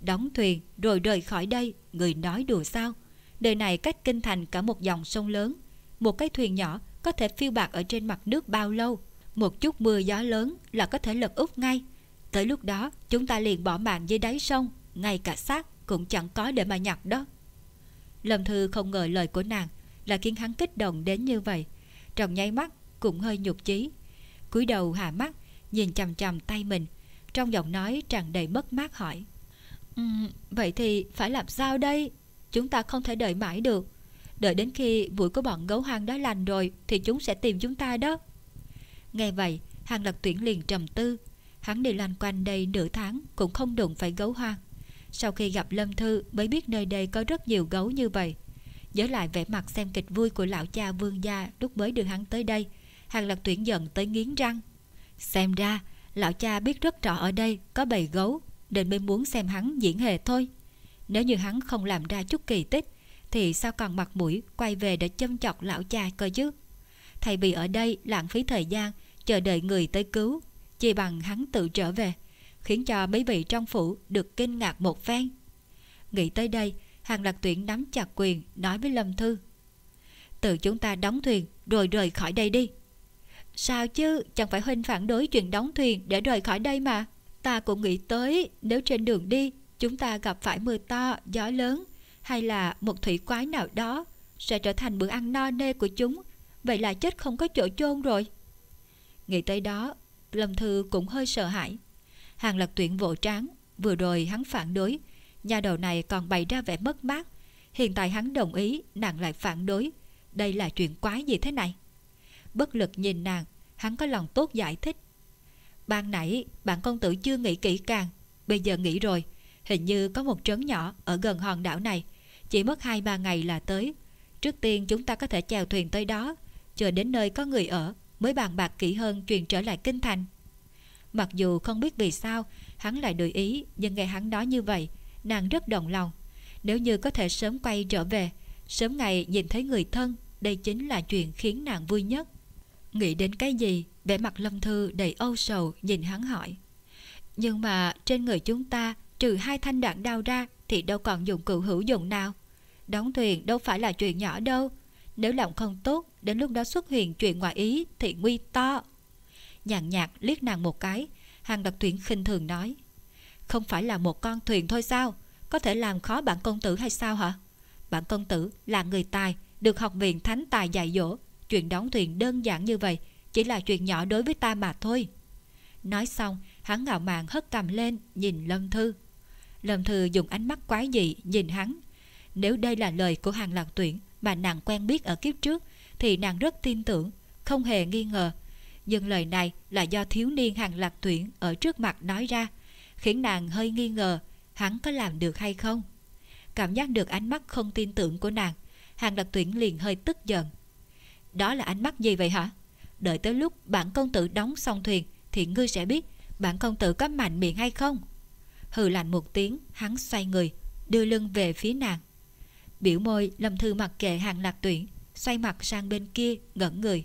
Đóng thuyền rồi rời khỏi đây, người nói đùa sao? Đời này cách kinh thành cả một dòng sông lớn, một cái thuyền nhỏ có thể phiêu bạc ở trên mặt nước bao lâu? Một chút mưa gió lớn là có thể lật úp ngay. Tới lúc đó chúng ta liền bỏ mạng dưới đáy sông, ngay cả xác cũng chẳng có để mà nhặt đó. Lâm Thư không ngờ lời của nàng là khiến hắn kích động đến như vậy. Trong nháy mắt cũng hơi nhục chí. cúi đầu hạ mắt, nhìn chằm chằm tay mình, trong giọng nói tràn đầy mất mát hỏi. Ừ, vậy thì phải làm sao đây? Chúng ta không thể đợi mãi được. Đợi đến khi bụi của bọn gấu hoang đó lành rồi thì chúng sẽ tìm chúng ta đó. Nghe vậy, Hàng Lập Tuyển liền trầm tư. Hắn đi loanh quanh đây nửa tháng cũng không đụng phải gấu hoang. Sau khi gặp Lâm Thư mới biết nơi đây có rất nhiều gấu như vậy. Nhớ lại vẻ mặt xem kịch vui của lão cha vương gia lúc mới đưa hắn tới đây. Hàng Lập Tuyển giận tới nghiến răng. Xem ra, lão cha biết rất rõ ở đây có bầy gấu, nên mới muốn xem hắn diễn hề thôi. Nếu như hắn không làm ra chút kỳ tích, thì sao còn mặt mũi quay về để châm chọc lão cha cơ chứ? Thay vì ở đây lãng phí thời gian chờ đợi người tới cứu, chỉ bằng hắn tự trở về, khiến cho mấy vị trong phủ được kinh ngạc một phen. Nghĩ tới đây, Hàng Lạc Tuyển nắm chặt quyền nói với Lâm Thư. Tự chúng ta đóng thuyền rồi rời khỏi đây đi. Sao chứ, chẳng phải huynh phản đối chuyện đóng thuyền để rời khỏi đây mà. Ta cũng nghĩ tới nếu trên đường đi chúng ta gặp phải mưa to, gió lớn hay là một thủy quái nào đó sẽ trở thành bữa ăn no nê của chúng. Vậy là chết không có chỗ chôn rồi. Nghĩ tới đó, Lâm Thư cũng hơi sợ hãi. Hàng Lập tuyển vỗ tráng, vừa rồi hắn phản đối, nhà đầu này còn bày ra vẻ mất mát. Hiện tại hắn đồng ý, nàng lại phản đối. Đây là chuyện quái gì thế này? Bất lực nhìn nàng, hắn có lòng tốt giải thích. Ban nãy, bạn công tử chưa nghĩ kỹ càng, bây giờ nghĩ rồi. Hình như có một trấn nhỏ ở gần hòn đảo này, chỉ mất 2-3 ngày là tới. Trước tiên chúng ta có thể chèo thuyền tới đó, chờ đến nơi có người ở mới bàn bạc kỹ hơn truyền trở lại kinh thành. Mặc dù không biết vì sao hắn lại đổi ý, nhưng nghe hắn nói như vậy, nàng rất động lòng. Nếu như có thể sớm quay trở về, sớm ngày nhìn thấy người thân, đây chính là chuyện khiến nàng vui nhất. Nghĩ đến cái gì, vẻ mặt Lâm Thư đầy âu sầu nhìn hắn hỏi. Nhưng mà trên người chúng ta trừ hai thanh đạn đao ra thì đâu còn dụng cụ hữu dụng nào. Đóng thuyền đâu phải là chuyện nhỏ đâu. Nếu lòng không tốt, đến lúc đó xuất hiện chuyện ngoại ý thì nguy to. Nhàn nhạt liếc nàng một cái, hàng đặc thuyền khinh thường nói. Không phải là một con thuyền thôi sao? Có thể làm khó bản công tử hay sao hả? Bản công tử là người tài, được học viện thánh tài dạy dỗ. Chuyện đóng thuyền đơn giản như vậy, chỉ là chuyện nhỏ đối với ta mà thôi. Nói xong, hắn ngạo mạn hất cầm lên, nhìn Lâm Thư. Lâm Thư dùng ánh mắt quái dị nhìn hắn. Nếu đây là lời của hàng lạc tuyển mà nàng quen biết ở kiếp trước, thì nàng rất tin tưởng, không hề nghi ngờ. Nhưng lời này là do thiếu niên hàng lạc tuyển ở trước mặt nói ra, khiến nàng hơi nghi ngờ hắn có làm được hay không. Cảm giác được ánh mắt không tin tưởng của nàng, hàng lạc tuyển liền hơi tức giận. Đó là ánh mắt gì vậy hả? Đợi tới lúc bản công tử đóng xong thuyền thì ngươi sẽ biết bản công tử có mạnh miệng hay không. Hừ lạnh một tiếng, hắn xoay người, đưa lưng về phía nàng. Biểu môi lâm thư mặc kệ hàng lạc tuyển, xoay mặt sang bên kia, ngẩn người.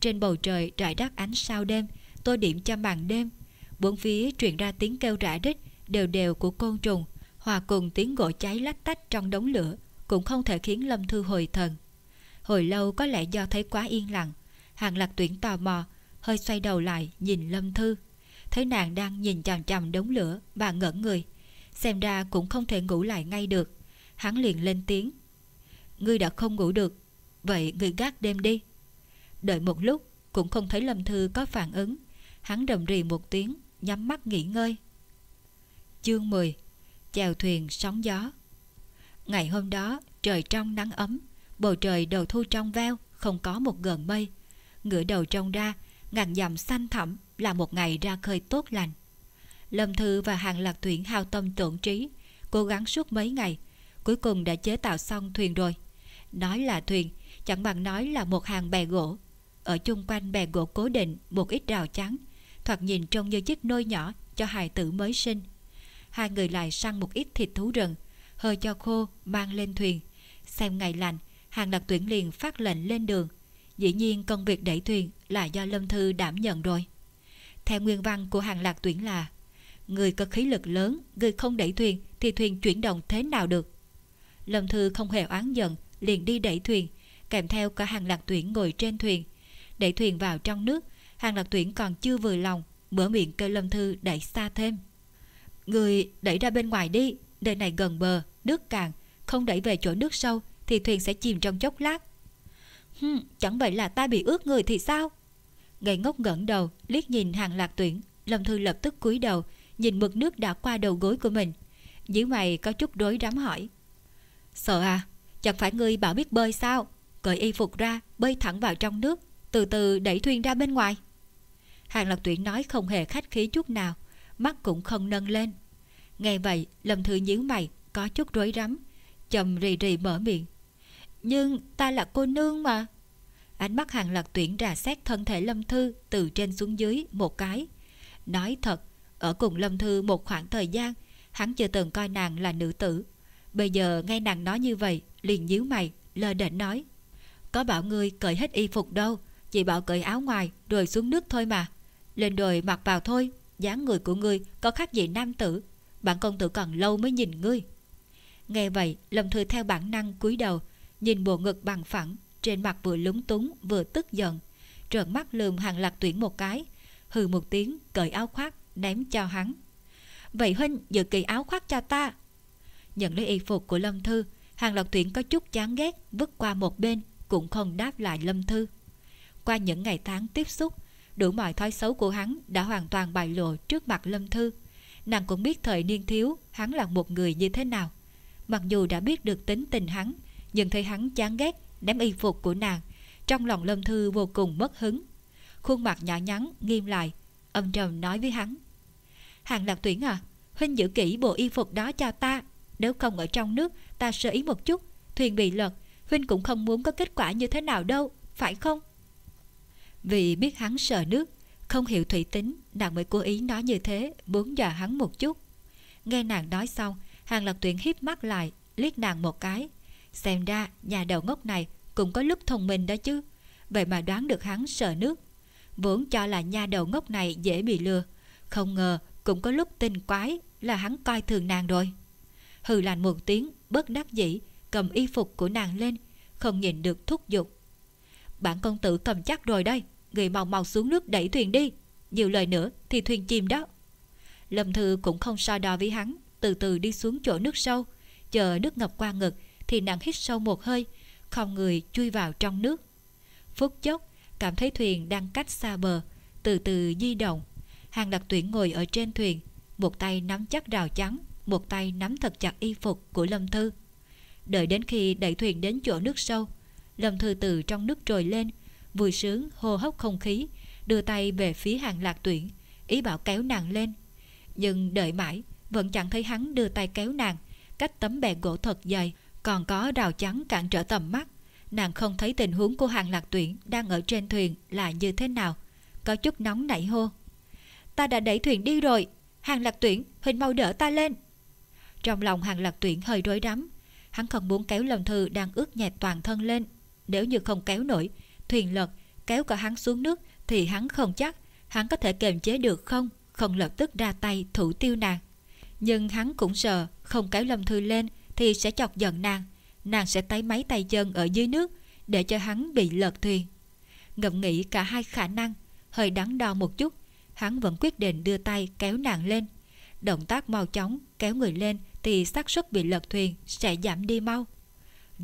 Trên bầu trời rải rác ánh sao đêm, tôi điểm cho màn đêm. Bốn phía truyền ra tiếng kêu rã rít, đều đều của côn trùng, hòa cùng tiếng gỗ cháy lách tách trong đống lửa, cũng không thể khiến Lâm Thư hồi thần. Hồi lâu có lẽ do thấy quá yên lặng, hàng lạc tuyển tò mò, hơi xoay đầu lại nhìn Lâm Thư. Thấy nàng đang nhìn chằm chằm đống lửa, bà ngẩn người. Xem ra cũng không thể ngủ lại ngay được. Hắn liền lên tiếng. Ngươi đã không ngủ được, vậy ngươi gác đêm đi. Đợi một lúc, cũng không thấy Lâm Thư có phản ứng. Hắn đầm rì một tiếng, nhắm mắt nghỉ ngơi. Chương 10 Chèo thuyền sóng gió Ngày hôm đó, trời trong nắng ấm, bầu trời đầu thu trong veo, không có một gợn mây. Ngửa đầu trông ra, ngàn dặm xanh thẳm là một ngày ra khơi tốt lành. Lâm Thư và Hàng Lạc Tuyển hao tâm tổn trí, cố gắng suốt mấy ngày, cuối cùng đã chế tạo xong thuyền rồi. Nói là thuyền, chẳng bằng nói là một hàng bè gỗ. Ở chung quanh bè gỗ cố định một ít rào chắn, thoạt nhìn trông như chiếc nôi nhỏ cho hài tử mới sinh. Hai người lại săn một ít thịt thú rừng, hơi cho khô mang lên thuyền. Xem ngày lành, hàng lạc tuyển liền phát lệnh lên đường. Dĩ nhiên công việc đẩy thuyền là do Lâm Thư đảm nhận rồi. Theo nguyên văn của hàng lạc tuyển là Người có khí lực lớn, người không đẩy thuyền thì thuyền chuyển động thế nào được. Lâm Thư không hề oán giận, liền đi đẩy thuyền, kèm theo cả hàng lạc tuyển ngồi trên thuyền. Đẩy thuyền vào trong nước, hàng lạc tuyển còn chưa vừa lòng, mở miệng kêu Lâm Thư đẩy xa thêm. Người đẩy ra bên ngoài đi, nơi này gần bờ, nước cạn, không đẩy về chỗ nước sâu thì thuyền sẽ chìm trong chốc lát. Hừm, chẳng vậy là ta bị ướt người thì sao? ngày ngốc ngẩng đầu, liếc nhìn hàng lạc tuyển, Lâm Thư lập tức cúi đầu, nhìn mực nước đã qua đầu gối của mình. Dưới mày có chút rối rắm hỏi. Sợ à, chẳng phải ngươi bảo biết bơi sao? Cởi y phục ra, bơi thẳng vào trong nước, từ từ đẩy thuyền ra bên ngoài. Hàng lạc tuyển nói không hề khách khí chút nào, mắt cũng không nâng lên. Nghe vậy, Lâm Thư nhíu mày, có chút rối rắm, chầm rì rì mở miệng. Nhưng ta là cô nương mà. Ánh mắt hàng lạc tuyển rà xét thân thể Lâm Thư từ trên xuống dưới một cái. Nói thật, ở cùng Lâm Thư một khoảng thời gian, hắn chưa từng coi nàng là nữ tử. Bây giờ nghe nàng nói như vậy, liền nhíu mày, lơ đễnh nói. Có bảo ngươi cởi hết y phục đâu, chỉ bảo cởi áo ngoài rồi xuống nước thôi mà. Lên đồi mặc vào thôi, dáng người của ngươi có khác gì nam tử. Bản công tử còn lâu mới nhìn ngươi. Nghe vậy, Lâm Thư theo bản năng cúi đầu, nhìn bộ ngực bằng phẳng, trên mặt vừa lúng túng vừa tức giận. Trợn mắt lườm hàng lạc tuyển một cái, hừ một tiếng cởi áo khoác ném cho hắn. Vậy huynh giữ kỳ áo khoác cho ta. Nhận lấy y phục của Lâm Thư, hàng lạc tuyển có chút chán ghét vứt qua một bên, cũng không đáp lại Lâm Thư. Qua những ngày tháng tiếp xúc, đủ mọi thói xấu của hắn đã hoàn toàn bại lộ trước mặt Lâm Thư. Nàng cũng biết thời niên thiếu hắn là một người như thế nào. Mặc dù đã biết được tính tình hắn, nhưng thấy hắn chán ghét ném y phục của nàng, trong lòng Lâm Thư vô cùng mất hứng. Khuôn mặt nhỏ nhắn, nghiêm lại, âm trầm nói với hắn. Hàng lạc tuyển à, huynh giữ kỹ bộ y phục đó cho ta. Nếu không ở trong nước, ta sơ ý một chút, thuyền bị lật, huynh cũng không muốn có kết quả như thế nào đâu, phải không? Vì biết hắn sợ nước, không hiểu thủy tính, nàng mới cố ý nói như thế, muốn dọa hắn một chút. Nghe nàng nói xong, hàng lạc tuyển hiếp mắt lại, liếc nàng một cái. Xem ra, nhà đầu ngốc này cũng có lúc thông minh đó chứ. Vậy mà đoán được hắn sợ nước. Vốn cho là nhà đầu ngốc này dễ bị lừa. Không ngờ, cũng có lúc tinh quái là hắn coi thường nàng rồi. Hừ lạnh một tiếng, bất đắc dĩ, cầm y phục của nàng lên, không nhìn được thúc giục. Bản công tử cầm chắc rồi đây, người mau mau xuống nước đẩy thuyền đi. Nhiều lời nữa thì thuyền chìm đó. Lâm Thư cũng không so đo với hắn, từ từ đi xuống chỗ nước sâu. Chờ nước ngập qua ngực thì nàng hít sâu một hơi, không người chui vào trong nước. Phút chốc, cảm thấy thuyền đang cách xa bờ, từ từ di động. Hàng đặc tuyển ngồi ở trên thuyền, một tay nắm chắc rào chắn, một tay nắm thật chặt y phục của Lâm Thư. Đợi đến khi đẩy thuyền đến chỗ nước sâu, Lâm Thư từ trong nước trồi lên, vui sướng hô hấp không khí, đưa tay về phía hàng lạc tuyển, ý bảo kéo nàng lên. Nhưng đợi mãi, vẫn chẳng thấy hắn đưa tay kéo nàng, cách tấm bè gỗ thật dày, còn có rào chắn cản trở tầm mắt. Nàng không thấy tình huống của hàng lạc tuyển đang ở trên thuyền là như thế nào. Có chút nóng nảy hô. Ta đã đẩy thuyền đi rồi, hàng lạc tuyển, hình mau đỡ ta lên. Trong lòng hàng lạc tuyển hơi rối rắm, hắn không muốn kéo lồng thư đang ướt nhẹp toàn thân lên. Nếu như không kéo nổi, thuyền lật, kéo cả hắn xuống nước thì hắn không chắc hắn có thể kềm chế được không, không lập tức ra tay thủ tiêu nàng. Nhưng hắn cũng sợ không kéo Lâm Thư lên thì sẽ chọc giận nàng, nàng sẽ tay máy tay chân ở dưới nước để cho hắn bị lật thuyền. Ngậm nghĩ cả hai khả năng, hơi đắn đo một chút, hắn vẫn quyết định đưa tay kéo nàng lên. Động tác mau chóng kéo người lên thì xác suất bị lật thuyền sẽ giảm đi mau.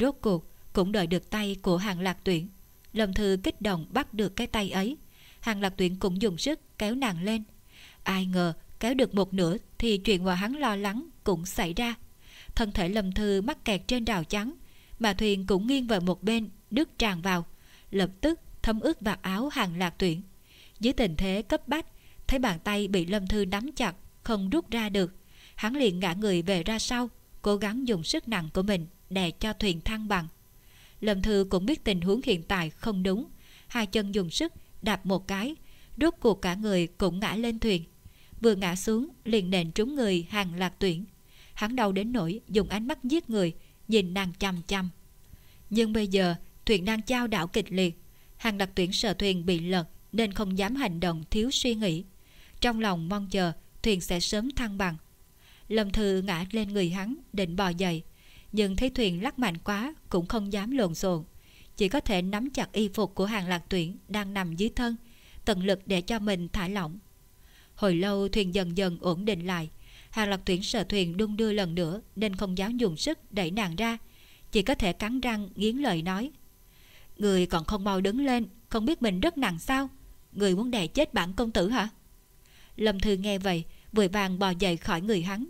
Rốt cuộc cũng đợi được tay của hàng lạc tuyển. Lâm Thư kích động bắt được cái tay ấy. Hàng lạc tuyển cũng dùng sức kéo nàng lên. Ai ngờ kéo được một nửa thì chuyện mà hắn lo lắng cũng xảy ra. Thân thể Lâm Thư mắc kẹt trên rào chắn mà thuyền cũng nghiêng về một bên, đứt tràn vào, lập tức thấm ướt vạt áo hàng lạc tuyển. Dưới tình thế cấp bách, thấy bàn tay bị Lâm Thư nắm chặt, không rút ra được. Hắn liền ngã người về ra sau, cố gắng dùng sức nặng của mình đè cho thuyền thăng bằng. Lâm Thư cũng biết tình huống hiện tại không đúng, hai chân dùng sức đạp một cái, rốt cuộc cả người cũng ngã lên thuyền. Vừa ngã xuống liền nện trúng người hàng lạc tuyển. Hắn đau đến nỗi dùng ánh mắt giết người, nhìn nàng chăm chăm. Nhưng bây giờ thuyền đang trao đảo kịch liệt, hàng đặc tuyển sợ thuyền bị lật nên không dám hành động thiếu suy nghĩ. Trong lòng mong chờ thuyền sẽ sớm thăng bằng. Lâm Thư ngã lên người hắn định bò dậy, nhưng thấy thuyền lắc mạnh quá cũng không dám lộn xộn, chỉ có thể nắm chặt y phục của hàng lạc tuyển đang nằm dưới thân, tận lực để cho mình thả lỏng. Hồi lâu thuyền dần dần ổn định lại, hàng Lập tuyển sợ thuyền đung đưa lần nữa nên không dám dùng sức đẩy nàng ra, chỉ có thể cắn răng nghiến lời nói. Người còn không mau đứng lên, không biết mình rất nặng sao? Người muốn đè chết bản công tử hả? Lâm Thư nghe vậy, vội vàng bò dậy khỏi người hắn.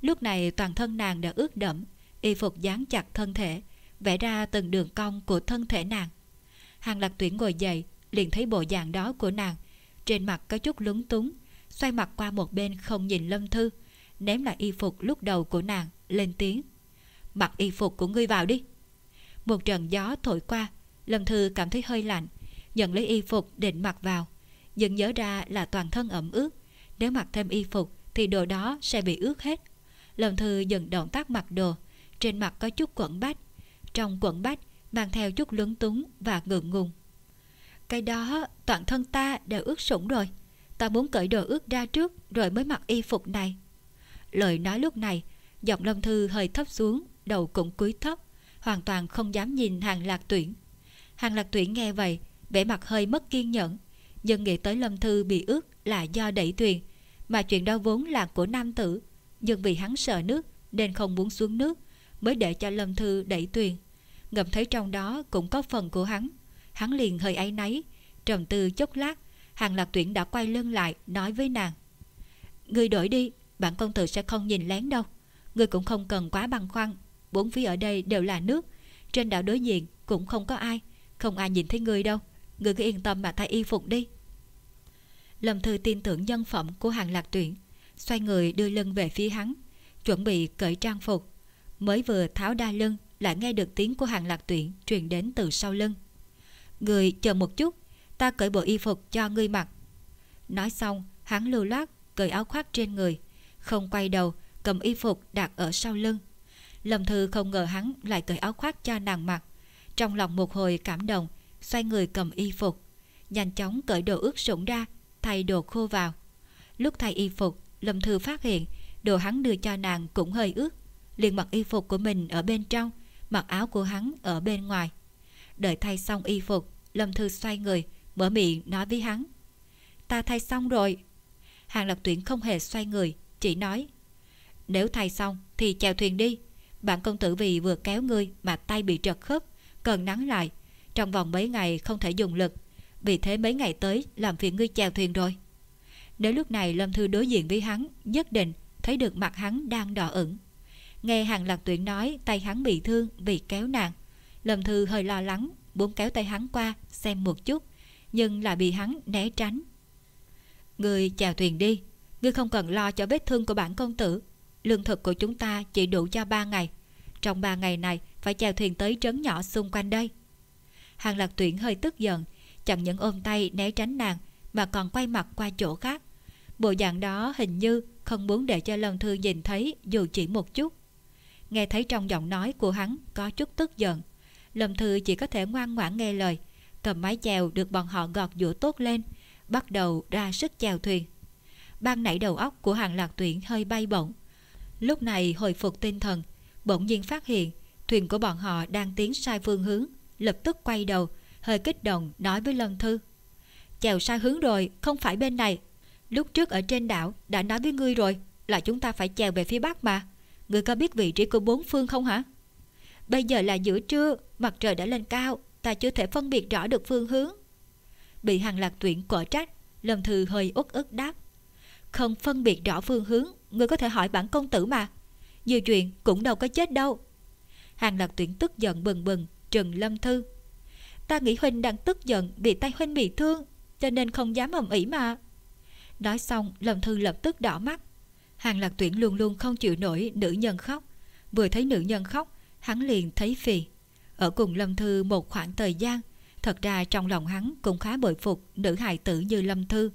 Lúc này toàn thân nàng đã ướt đẫm, y phục dán chặt thân thể, vẽ ra từng đường cong của thân thể nàng. Hàng lạc tuyển ngồi dậy, liền thấy bộ dạng đó của nàng. Trên mặt có chút lúng túng, xoay mặt qua một bên không nhìn Lâm Thư, ném lại y phục lúc đầu của nàng, lên tiếng. Mặc y phục của ngươi vào đi. Một trận gió thổi qua, Lâm Thư cảm thấy hơi lạnh, nhận lấy y phục định mặc vào. Nhưng nhớ ra là toàn thân ẩm ướt, nếu mặc thêm y phục thì đồ đó sẽ bị ướt hết. Lâm Thư dừng động tác mặc đồ, trên mặt có chút quẩn bách. Trong quẩn bách mang theo chút lúng túng và ngượng ngùng. Cái đó toàn thân ta đều ướt sũng rồi. Ta muốn cởi đồ ướt ra trước rồi mới mặc y phục này. Lời nói lúc này, giọng Lâm Thư hơi thấp xuống, đầu cũng cúi thấp, hoàn toàn không dám nhìn hàng lạc tuyển. Hàng lạc tuyển nghe vậy, vẻ mặt hơi mất kiên nhẫn, nhưng nghĩ tới Lâm Thư bị ướt là do đẩy thuyền, mà chuyện đó vốn là của nam tử, nhưng vì hắn sợ nước nên không muốn xuống nước, mới để cho Lâm Thư đẩy thuyền. Ngầm thấy trong đó cũng có phần của hắn, hắn liền hơi áy náy, trầm tư chốc lát, hàng lạc tuyển đã quay lưng lại nói với nàng. Người đổi đi, bản công tử sẽ không nhìn lén đâu. Người cũng không cần quá băn khoăn, bốn phía ở đây đều là nước, trên đảo đối diện cũng không có ai, không ai nhìn thấy người đâu. Người cứ yên tâm mà thay y phục đi. Lâm Thư tin tưởng nhân phẩm của hàng lạc tuyển, xoay người đưa lưng về phía hắn, chuẩn bị cởi trang phục. Mới vừa tháo đa lưng lại nghe được tiếng của hàng lạc tuyển truyền đến từ sau lưng. Người chờ một chút, ta cởi bộ y phục cho ngươi mặc. Nói xong, hắn lưu loát cởi áo khoác trên người, không quay đầu, cầm y phục đặt ở sau lưng. Lâm Thư không ngờ hắn lại cởi áo khoác cho nàng mặc. Trong lòng một hồi cảm động, xoay người cầm y phục. Nhanh chóng cởi đồ ướt sũng ra, thay đồ khô vào. Lúc thay y phục, Lâm Thư phát hiện đồ hắn đưa cho nàng cũng hơi ướt. liền mặc y phục của mình ở bên trong, mặc áo của hắn ở bên ngoài. Đợi thay xong y phục, Lâm Thư xoay người, mở miệng nói với hắn. Ta thay xong rồi. Hàng lập tuyển không hề xoay người, chỉ nói. Nếu thay xong thì chèo thuyền đi. Bạn công tử vì vừa kéo ngươi mà tay bị trật khớp, cần nắng lại. Trong vòng mấy ngày không thể dùng lực, vì thế mấy ngày tới làm phiền ngươi chèo thuyền rồi. Nếu lúc này Lâm Thư đối diện với hắn, nhất định thấy được mặt hắn đang đỏ ửng. Nghe hàng lạc tuyển nói tay hắn bị thương vì kéo nàng. Lâm Thư hơi lo lắng, muốn kéo tay hắn qua xem một chút, nhưng lại bị hắn né tránh. người chèo thuyền đi, ngươi không cần lo cho vết thương của bản công tử. Lương thực của chúng ta chỉ đủ cho ba ngày. Trong ba ngày này phải chèo thuyền tới trấn nhỏ xung quanh đây. Hàng lạc tuyển hơi tức giận, chẳng những ôm tay né tránh nàng mà còn quay mặt qua chỗ khác. Bộ dạng đó hình như không muốn để cho Lâm Thư nhìn thấy dù chỉ một chút. Nghe thấy trong giọng nói của hắn có chút tức giận. Lâm Thư chỉ có thể ngoan ngoãn nghe lời, cầm mái chèo được bọn họ gọt dũa tốt lên, bắt đầu ra sức chèo thuyền. Ban nãy đầu óc của hàng lạc tuyển hơi bay bổng. Lúc này hồi phục tinh thần, bỗng nhiên phát hiện thuyền của bọn họ đang tiến sai phương hướng, lập tức quay đầu, hơi kích động nói với Lân Thư. Chèo sai hướng rồi, không phải bên này. Lúc trước ở trên đảo đã nói với ngươi rồi là chúng ta phải chèo về phía bắc mà. Ngươi có biết vị trí của bốn phương không hả? Bây giờ là giữa trưa, mặt trời đã lên cao, ta chưa thể phân biệt rõ được phương hướng. Bị hàng lạc tuyển cỏ trách, Lâm Thư hơi uất ức đáp. Không phân biệt rõ phương hướng, ngươi có thể hỏi bản công tử mà. Nhiều chuyện cũng đâu có chết đâu. Hàng lạc tuyển tức giận bừng bừng, trừng Lâm Thư. Ta nghĩ Huynh đang tức giận vì tay Huynh bị thương, cho nên không dám ầm ĩ mà. Nói xong, Lâm Thư lập tức đỏ mắt. Hàng lạc tuyển luôn luôn không chịu nổi nữ nhân khóc. Vừa thấy nữ nhân khóc, hắn liền thấy phiền. Ở cùng Lâm Thư một khoảng thời gian, thật ra trong lòng hắn cũng khá bội phục nữ hài tử như Lâm Thư.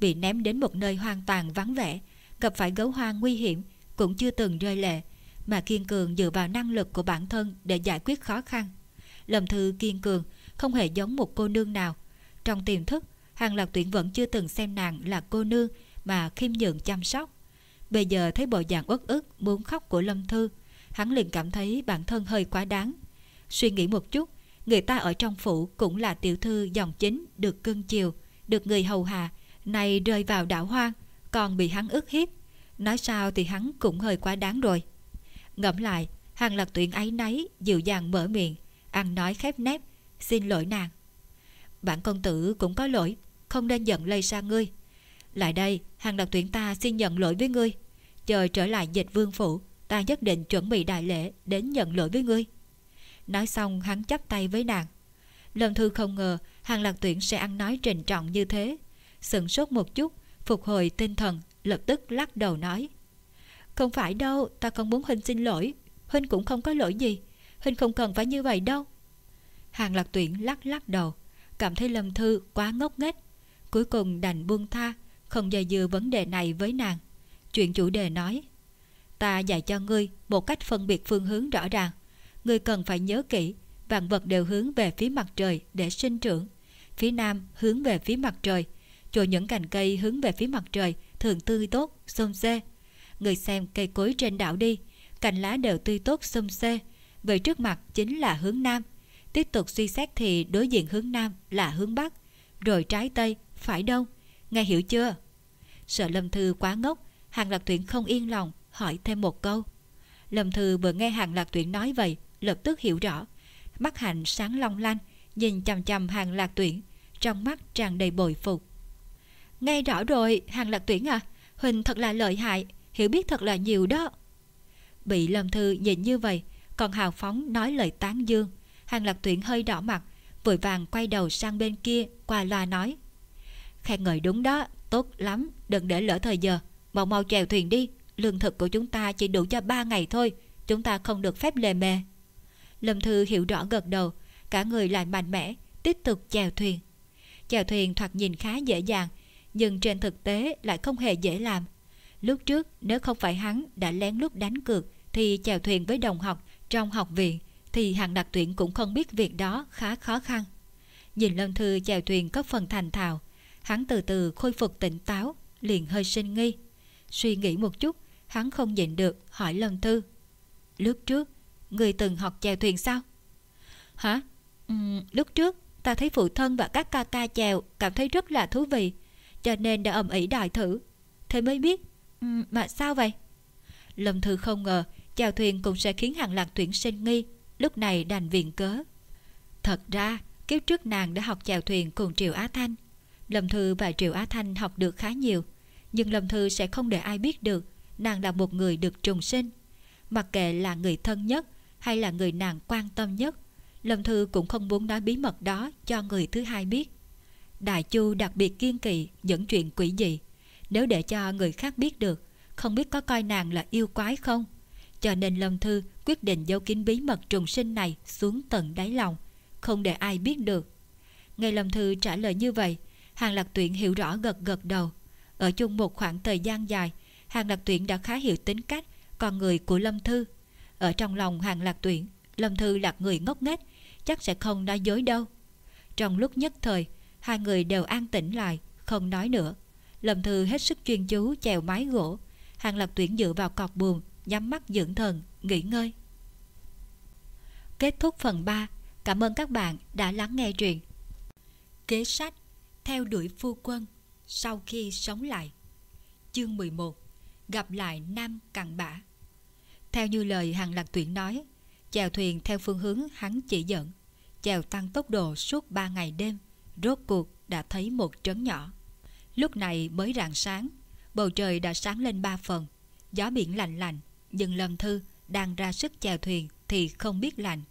Bị ném đến một nơi hoàn toàn vắng vẻ, gặp phải gấu hoang nguy hiểm, cũng chưa từng rơi lệ, mà kiên cường dựa vào năng lực của bản thân để giải quyết khó khăn. Lâm Thư kiên cường, không hề giống một cô nương nào. Trong tiềm thức, Hàng Lạc Tuyển vẫn chưa từng xem nàng là cô nương mà khiêm nhường chăm sóc. Bây giờ thấy bộ dạng uất ức muốn khóc của Lâm Thư, hắn liền cảm thấy bản thân hơi quá đáng. Suy nghĩ một chút, người ta ở trong phủ cũng là tiểu thư dòng chính được cưng chiều, được người hầu hạ, này rơi vào đảo hoang, còn bị hắn ức hiếp. Nói sao thì hắn cũng hơi quá đáng rồi. Ngẫm lại, hàng lạc tuyển ấy nấy dịu dàng mở miệng, ăn nói khép nép, xin lỗi nàng. Bản công tử cũng có lỗi, không nên giận lây sang ngươi. Lại đây, hàng lạc tuyển ta xin nhận lỗi với ngươi. Chờ trở lại dịch vương phủ, ta nhất định chuẩn bị đại lễ đến nhận lỗi với ngươi. Nói xong hắn chắp tay với nàng. Lâm Thư không ngờ hàng lạc tuyển sẽ ăn nói trình trọng như thế. Sừng sốt một chút, phục hồi tinh thần, lập tức lắc đầu nói. Không phải đâu, ta không muốn Huynh xin lỗi. Huynh cũng không có lỗi gì. Huynh không cần phải như vậy đâu. Hàng lạc tuyển lắc lắc đầu, cảm thấy Lâm Thư quá ngốc nghếch. Cuối cùng đành buông tha, không dây dưa vấn đề này với nàng. Chuyện chủ đề nói, ta dạy cho ngươi một cách phân biệt phương hướng rõ ràng. Ngươi cần phải nhớ kỹ, vạn vật đều hướng về phía mặt trời để sinh trưởng. Phía nam hướng về phía mặt trời, chỗ những cành cây hướng về phía mặt trời thường tươi tốt, xôm xê. Người xem cây cối trên đảo đi, cành lá đều tươi tốt xôm xê. Về trước mặt chính là hướng nam. Tiếp tục suy xét thì đối diện hướng nam là hướng bắc, rồi trái tây, phải đông. Nghe hiểu chưa? Sợ Lâm Thư quá ngốc, Hàng Lạc Tuyển không yên lòng, hỏi thêm một câu. Lâm Thư vừa nghe Hàng Lạc Tuyển nói vậy, lập tức hiểu rõ. Mắt hạnh sáng long lanh, nhìn chằm chằm Hàng Lạc Tuyển, trong mắt tràn đầy bồi phục. Nghe rõ rồi, Hàng Lạc Tuyển à, Huỳnh thật là lợi hại, hiểu biết thật là nhiều đó. Bị Lâm Thư nhìn như vậy, còn hào phóng nói lời tán dương. Hàng Lạc Tuyển hơi đỏ mặt, vội vàng quay đầu sang bên kia, qua loa nói. Khen ngợi đúng đó, tốt lắm, đừng để lỡ thời giờ. Mau mau chèo thuyền đi, lương thực của chúng ta chỉ đủ cho ba ngày thôi, chúng ta không được phép lề mề. Lâm Thư hiểu rõ gật đầu, cả người lại mạnh mẽ, tiếp tục chèo thuyền. Chèo thuyền thoạt nhìn khá dễ dàng, nhưng trên thực tế lại không hề dễ làm. Lúc trước nếu không phải hắn đã lén lút đánh cược thì chèo thuyền với đồng học trong học viện thì hàng đặc tuyển cũng không biết việc đó khá khó khăn. Nhìn Lâm Thư chèo thuyền có phần thành thạo, hắn từ từ khôi phục tỉnh táo, liền hơi sinh nghi. Suy nghĩ một chút, hắn không nhịn được hỏi Lâm Thư. Lúc trước, người từng học chèo thuyền sao? Hả? Ừ, lúc trước, ta thấy phụ thân và các ca ca chèo cảm thấy rất là thú vị, cho nên đã ầm ĩ đòi thử. Thế mới biết, um, mà sao vậy? Lâm Thư không ngờ chèo thuyền cũng sẽ khiến hàng lạc tuyển sinh nghi, lúc này đành viện cớ. Thật ra, kiếp trước nàng đã học chèo thuyền cùng Triệu Á Thanh. Lâm Thư và Triệu Á Thanh học được khá nhiều, nhưng Lâm Thư sẽ không để ai biết được nàng là một người được trùng sinh. Mặc kệ là người thân nhất hay là người nàng quan tâm nhất, Lâm Thư cũng không muốn nói bí mật đó cho người thứ hai biết. Đại Chu đặc biệt kiên kỵ những chuyện quỷ dị. Nếu để cho người khác biết được, không biết có coi nàng là yêu quái không? Cho nên Lâm Thư quyết định giấu kín bí mật trùng sinh này xuống tận đáy lòng, không để ai biết được. Nghe Lâm Thư trả lời như vậy, Hàng Lạc Tuyển hiểu rõ gật gật đầu. Ở chung một khoảng thời gian dài, Hàng Lạc Tuyển đã khá hiểu tính cách, con người của Lâm Thư. Ở trong lòng Hàng Lạc Tuyển, Lâm Thư là người ngốc nghếch, chắc sẽ không nói dối đâu. Trong lúc nhất thời, hai người đều an tĩnh lại, không nói nữa. Lâm Thư hết sức chuyên chú chèo mái gỗ. Hàng lập Tuyển dựa vào cọc buồm nhắm mắt dưỡng thần, nghỉ ngơi. Kết thúc phần 3. Cảm ơn các bạn đã lắng nghe truyện. Kế sách Theo đuổi phu quân sau khi sống lại. Chương 11. Gặp lại Nam Cặn Bã. Theo như lời Hàng Lạc Tuyển nói, chèo thuyền theo phương hướng hắn chỉ dẫn, chèo tăng tốc độ suốt 3 ngày đêm, rốt cuộc đã thấy một trấn nhỏ. Lúc này mới rạng sáng, bầu trời đã sáng lên ba phần, gió biển lạnh lạnh, nhưng Lâm Thư đang ra sức chèo thuyền thì không biết lạnh.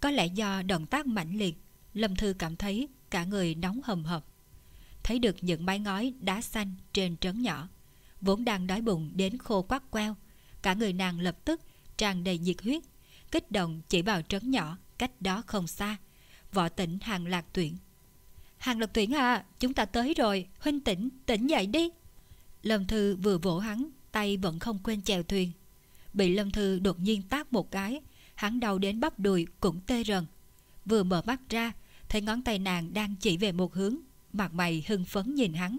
Có lẽ do động tác mạnh liệt, Lâm Thư cảm thấy cả người nóng hầm hập. Thấy được những mái ngói đá xanh trên trấn nhỏ, vốn đang đói bụng đến khô quắt queo, cả người nàng lập tức tràn đầy nhiệt huyết, kích động chỉ vào trấn nhỏ cách đó không xa. Võ tỉnh hàng lạc tuyển. Hàng lập tuyển à, chúng ta tới rồi, huynh tỉnh, tỉnh dậy đi. Lâm Thư vừa vỗ hắn, tay vẫn không quên chèo thuyền. Bị Lâm Thư đột nhiên tác một cái, hắn đau đến bắp đùi cũng tê rần. Vừa mở mắt ra, thấy ngón tay nàng đang chỉ về một hướng, mặt mày hưng phấn nhìn hắn.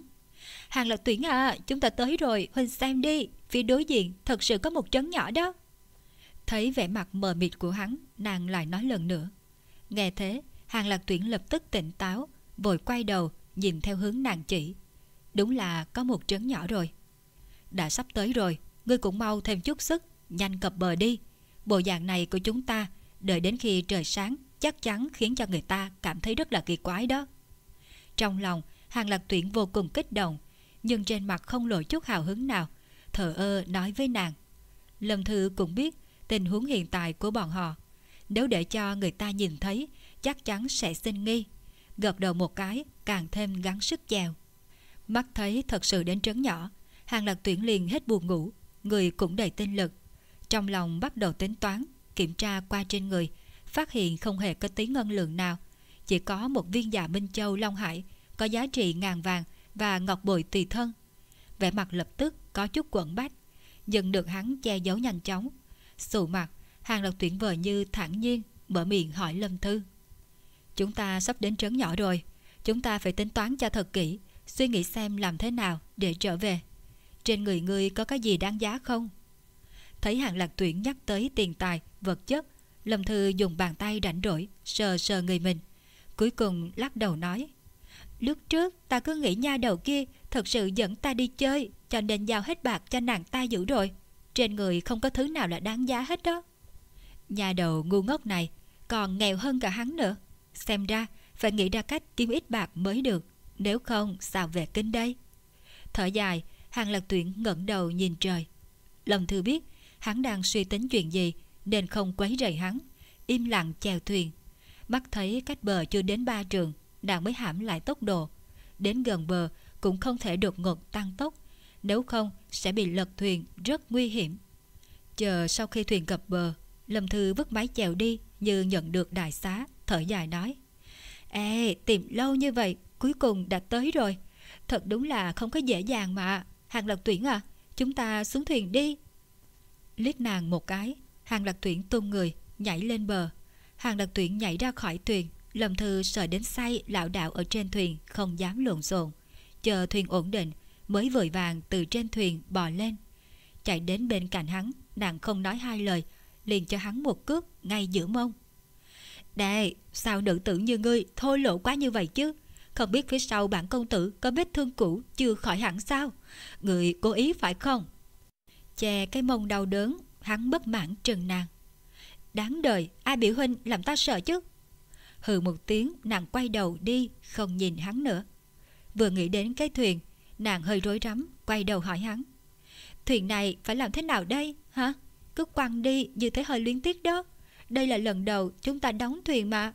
Hàng lập tuyển à, chúng ta tới rồi, huynh xem đi, phía đối diện thật sự có một trấn nhỏ đó. Thấy vẻ mặt mờ mịt của hắn, nàng lại nói lần nữa. Nghe thế, hàng lạc tuyển lập tức tỉnh táo, vội quay đầu, nhìn theo hướng nàng chỉ. Đúng là có một trấn nhỏ rồi. Đã sắp tới rồi, ngươi cũng mau thêm chút sức, nhanh cập bờ đi. Bộ dạng này của chúng ta, đợi đến khi trời sáng, chắc chắn khiến cho người ta cảm thấy rất là kỳ quái đó. Trong lòng, hàng lạc tuyển vô cùng kích động, nhưng trên mặt không lộ chút hào hứng nào, thờ ơ nói với nàng. Lâm Thư cũng biết tình huống hiện tại của bọn họ. Nếu để cho người ta nhìn thấy, chắc chắn sẽ sinh nghi. Gật đầu một cái, càng thêm gắng sức chèo. Mắt thấy thật sự đến trấn nhỏ, hàng lạc tuyển liền hết buồn ngủ, người cũng đầy tinh lực. Trong lòng bắt đầu tính toán, kiểm tra qua trên người, phát hiện không hề có tí ngân lượng nào. Chỉ có một viên dạ Minh Châu Long Hải có giá trị ngàn vàng và ngọc bội tùy thân. Vẻ mặt lập tức có chút quẩn bách, nhưng được hắn che giấu nhanh chóng. Sụ mặt, hàng lộc tuyển vờ như thản nhiên, mở miệng hỏi Lâm Thư. Chúng ta sắp đến trấn nhỏ rồi, chúng ta phải tính toán cho thật kỹ, suy nghĩ xem làm thế nào để trở về. Trên người ngươi có cái gì đáng giá không? Thấy hàng lạc tuyển nhắc tới tiền tài, vật chất, Lâm Thư dùng bàn tay rảnh rỗi, sờ sờ người mình. Cuối cùng lắc đầu nói. Lúc trước ta cứ nghĩ nha đầu kia thật sự dẫn ta đi chơi, cho nên giao hết bạc cho nàng ta giữ rồi. Trên người không có thứ nào là đáng giá hết đó. Nhà đầu ngu ngốc này còn nghèo hơn cả hắn nữa. Xem ra phải nghĩ ra cách kiếm ít bạc mới được, nếu không sao về kinh đây. Thở dài, hàng lạc tuyển ngẩng đầu nhìn trời. Lâm Thư biết hắn đang suy tính chuyện gì nên không quấy rầy hắn, im lặng chèo thuyền. Mắt thấy cách bờ chưa đến ba trường, nàng mới hãm lại tốc độ. Đến gần bờ cũng không thể đột ngột tăng tốc, nếu không sẽ bị lật thuyền rất nguy hiểm. Chờ sau khi thuyền cập bờ, Lâm Thư vứt máy chèo đi như nhận được đại xá, thở dài nói. Ê, tìm lâu như vậy, cuối cùng đã tới rồi. Thật đúng là không có dễ dàng mà. Hàng Lập tuyển à, chúng ta xuống thuyền đi. Lít nàng một cái, hàng Lập tuyển tung người, nhảy lên bờ. Hàng Lập tuyển nhảy ra khỏi thuyền, Lâm Thư sợ đến say lão đạo ở trên thuyền không dám lộn xộn. Chờ thuyền ổn định mới vội vàng từ trên thuyền bò lên. Chạy đến bên cạnh hắn, nàng không nói hai lời, liền cho hắn một cước ngay giữa mông. Đệ, sao nữ tử như ngươi thôi lộ quá như vậy chứ? Không biết phía sau bản công tử có vết thương cũ chưa khỏi hẳn sao? Người cố ý phải không? Chè cái mông đau đớn, hắn bất mãn trừng nàng. Đáng đời, ai biểu huynh làm ta sợ chứ? Hừ một tiếng, nàng quay đầu đi, không nhìn hắn nữa. Vừa nghĩ đến cái thuyền, nàng hơi rối rắm, quay đầu hỏi hắn. Thuyền này phải làm thế nào đây, hả? Cứ quăng đi như thế hơi luyến tiếc đó. Đây là lần đầu chúng ta đóng thuyền mà.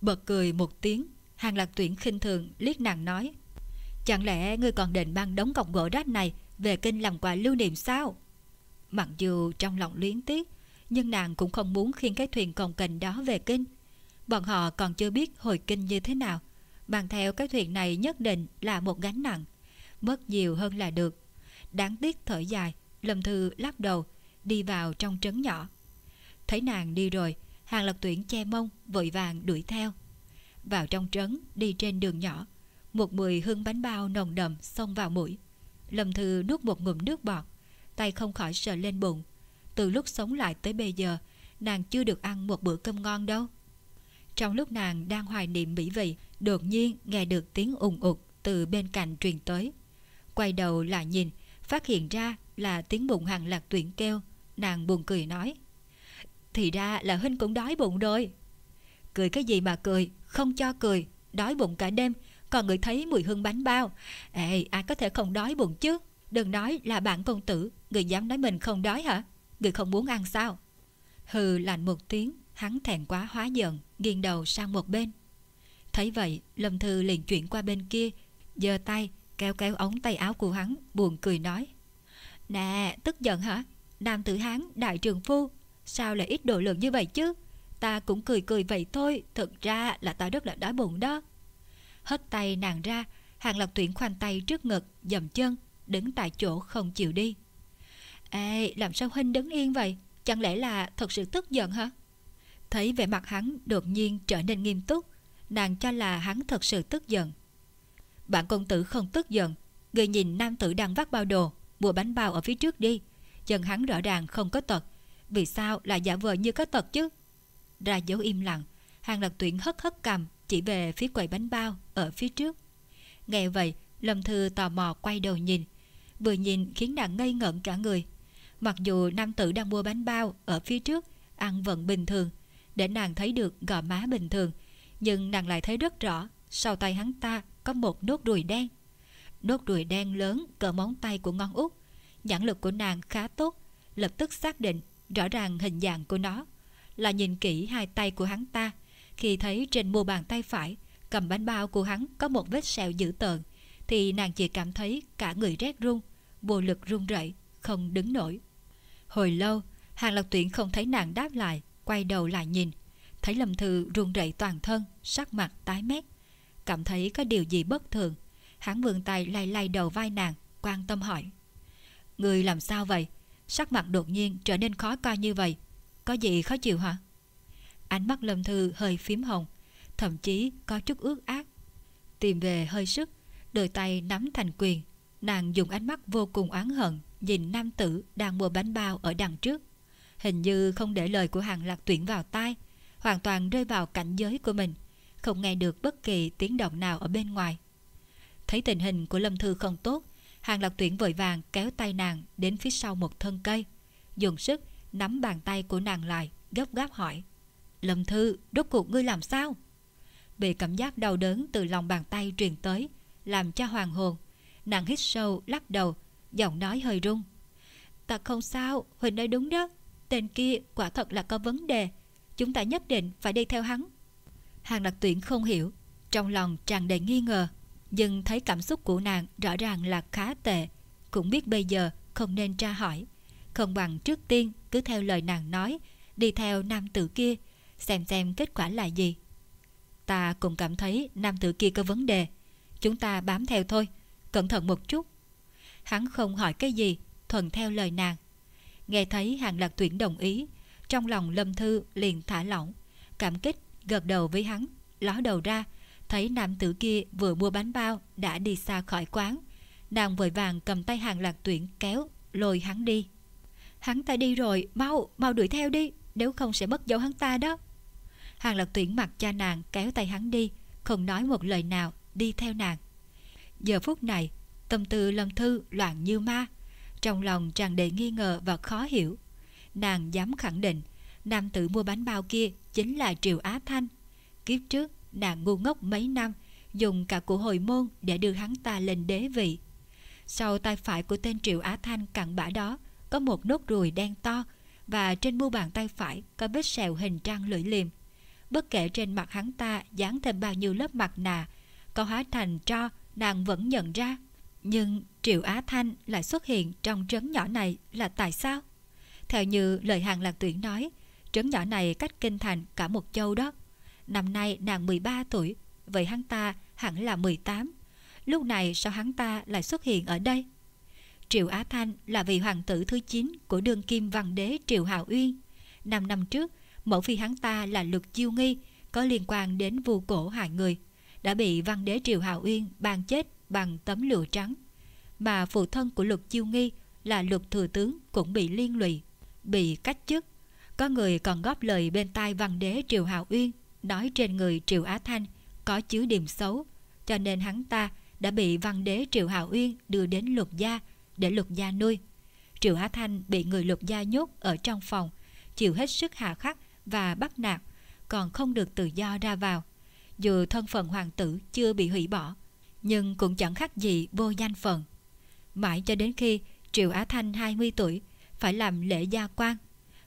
Bật cười một tiếng, hàng lạc tuyển khinh thường liếc nàng nói. Chẳng lẽ ngươi còn định mang đống cọc gỗ rách này về kinh làm quà lưu niệm sao? Mặc dù trong lòng luyến tiếc, nhưng nàng cũng không muốn khiêng cái thuyền cồng kềnh đó về kinh. Bọn họ còn chưa biết hồi kinh như thế nào. Mang theo cái thuyền này nhất định là một gánh nặng. Mất nhiều hơn là được. Đáng tiếc thở dài, Lâm Thư lắc đầu, đi vào trong trấn nhỏ. Thấy nàng đi rồi, hàng lập tuyển che mông, vội vàng đuổi theo. Vào trong trấn, đi trên đường nhỏ, một mùi hương bánh bao nồng đậm xông vào mũi. Lâm Thư nuốt một ngụm nước bọt, tay không khỏi sờ lên bụng. Từ lúc sống lại tới bây giờ, nàng chưa được ăn một bữa cơm ngon đâu. Trong lúc nàng đang hoài niệm mỹ vị, đột nhiên nghe được tiếng ùng ụt từ bên cạnh truyền tới. Quay đầu lại nhìn, phát hiện ra là tiếng bụng hàng lạc tuyển kêu. Nàng buồn cười nói. Thì ra là Huynh cũng đói bụng rồi. Cười cái gì mà cười, không cho cười, đói bụng cả đêm, còn người thấy mùi hương bánh bao. Ê, ai có thể không đói bụng chứ? Đừng nói là bạn công tử, người dám nói mình không đói hả? Người không muốn ăn sao? Hừ lạnh một tiếng, hắn thẹn quá hóa giận, nghiêng đầu sang một bên. Thấy vậy, Lâm Thư liền chuyển qua bên kia, giơ tay, kéo kéo ống tay áo của hắn, buồn cười nói. Nè, tức giận hả? nam tử hán đại trường phu, sao lại ít độ lượng như vậy chứ? Ta cũng cười cười vậy thôi, thực ra là ta rất là đói bụng đó. Hất tay nàng ra, hàng lập tuyển khoanh tay trước ngực, dầm chân, đứng tại chỗ không chịu đi. Ê, làm sao Huynh đứng yên vậy? Chẳng lẽ là thật sự tức giận hả? Thấy vẻ mặt hắn đột nhiên trở nên nghiêm túc, nàng cho là hắn thật sự tức giận. Bạn công tử không tức giận, người nhìn nam tử đang vác bao đồ, mua bánh bao ở phía trước đi. Chân hắn rõ ràng không có tật, vì sao lại giả vờ như có tật chứ? Ra dấu im lặng, hàng lập tuyển hất hất cầm chỉ về phía quầy bánh bao ở phía trước. Nghe vậy, Lâm Thư tò mò quay đầu nhìn, vừa nhìn khiến nàng ngây ngẩn cả người. Mặc dù nam tử đang mua bánh bao ở phía trước, ăn vẫn bình thường, để nàng thấy được gò má bình thường, nhưng nàng lại thấy rất rõ sau tay hắn ta có một nốt ruồi đen. Nốt ruồi đen lớn cỡ móng tay của ngon út. Nhãn lực của nàng khá tốt, lập tức xác định rõ ràng hình dạng của nó. Là nhìn kỹ hai tay của hắn ta, khi thấy trên mu bàn tay phải cầm bánh bao của hắn có một vết sẹo dữ tợn, thì nàng chỉ cảm thấy cả người rét run, vô lực run rẩy, không đứng nổi. Hồi lâu, Hàng Lập Tuyển không thấy nàng đáp lại, quay đầu lại nhìn, thấy Lâm Thư run rẩy toàn thân, sắc mặt tái mét, cảm thấy có điều gì bất thường. Hắn vươn tay lay lay đầu vai nàng, quan tâm hỏi. Người làm sao vậy? Sắc mặt đột nhiên trở nên khó coi như vậy. Có gì khó chịu hả? Ánh mắt Lâm Thư hơi phím hồng, thậm chí có chút ước ác. Tìm về hơi sức, đôi tay nắm thành quyền. Nàng dùng ánh mắt vô cùng oán hận nhìn nam tử đang mua bánh bao ở đằng trước. Hình như không để lời của hàng lạc tuyển vào tai, hoàn toàn rơi vào cảnh giới của mình, không nghe được bất kỳ tiếng động nào ở bên ngoài. Thấy tình hình của Lâm Thư không tốt, hàng Lập tuyển vội vàng kéo tay nàng đến phía sau một thân cây, dùng sức nắm bàn tay của nàng lại, gấp gáp hỏi. Lâm Thư, rốt cuộc ngươi làm sao? Bị cảm giác đau đớn từ lòng bàn tay truyền tới, làm cho hoàng hồn. Nàng hít sâu, lắc đầu, giọng nói hơi rung. Ta không sao, Huỳnh nói đúng đó. Tên kia quả thật là có vấn đề. Chúng ta nhất định phải đi theo hắn. Hàng đặc tuyển không hiểu, trong lòng tràn đầy nghi ngờ. Nhưng thấy cảm xúc của nàng rõ ràng là khá tệ. Cũng biết bây giờ không nên tra hỏi. Không bằng trước tiên cứ theo lời nàng nói, đi theo nam tử kia, xem xem kết quả là gì. Ta cũng cảm thấy nam tử kia có vấn đề. Chúng ta bám theo thôi, cẩn thận một chút. Hắn không hỏi cái gì, thuận theo lời nàng. Nghe thấy hàng lạc tuyển đồng ý, trong lòng lâm thư liền thả lỏng, cảm kích gật đầu với hắn, ló đầu ra, thấy nam tử kia vừa mua bánh bao đã đi xa khỏi quán. Nàng vội vàng cầm tay hàng lạc tuyển kéo, lôi hắn đi. Hắn ta đi rồi, mau, mau đuổi theo đi, nếu không sẽ mất dấu hắn ta đó. Hàng lạc tuyển mặc cha nàng kéo tay hắn đi, không nói một lời nào, đi theo nàng. Giờ phút này, tâm tư Lâm Thư loạn như ma, trong lòng tràn đầy nghi ngờ và khó hiểu. Nàng dám khẳng định, nam tử mua bánh bao kia chính là Triều Á Thanh. Kiếp trước, nàng ngu ngốc mấy năm, dùng cả của hồi môn để đưa hắn ta lên đế vị. Sau tay phải của tên Triệu Á Thanh cặn bã đó, có một nốt ruồi đen to, và trên mu bàn tay phải có vết sẹo hình trăng lưỡi liềm. Bất kể trên mặt hắn ta dán thêm bao nhiêu lớp mặt nạ, có hóa thành tro, nàng vẫn nhận ra. Nhưng Triệu Á Thanh lại xuất hiện trong trấn nhỏ này là tại sao? Theo như lời hàng lạc tuyển nói, trấn nhỏ này cách kinh thành cả một châu đó. Năm nay nàng 13 tuổi, vậy hắn ta hẳn là 18. Lúc này sao hắn ta lại xuất hiện ở đây? Triệu Á Thanh là vị hoàng tử thứ 9 của đương kim văn đế Triệu Hạo Uyên. Năm năm trước, mẫu phi hắn ta là Lực Chiêu Nghi, có liên quan đến vu cổ hại người, đã bị văn đế Triệu Hạo Uyên ban chết bằng tấm lụa trắng. Mà phụ thân của Lực Chiêu Nghi là Lực Thừa Tướng cũng bị liên lụy, bị cách chức. Có người còn góp lời bên tai văn đế Triều Hạo Uyên nói trên người Triều Á Thanh có chứa điểm xấu, cho nên hắn ta đã bị văn đế Triệu Hạo Uyên đưa đến lục gia để lục gia nuôi. Triệu Á Thanh bị người lục gia nhốt ở trong phòng, chịu hết sức hạ khắc và bắt nạt, còn không được tự do ra vào. Dù thân phận hoàng tử chưa bị hủy bỏ, nhưng cũng chẳng khác gì vô danh phận. Mãi cho đến khi Triệu Á Thanh 20 tuổi phải làm lễ gia quan,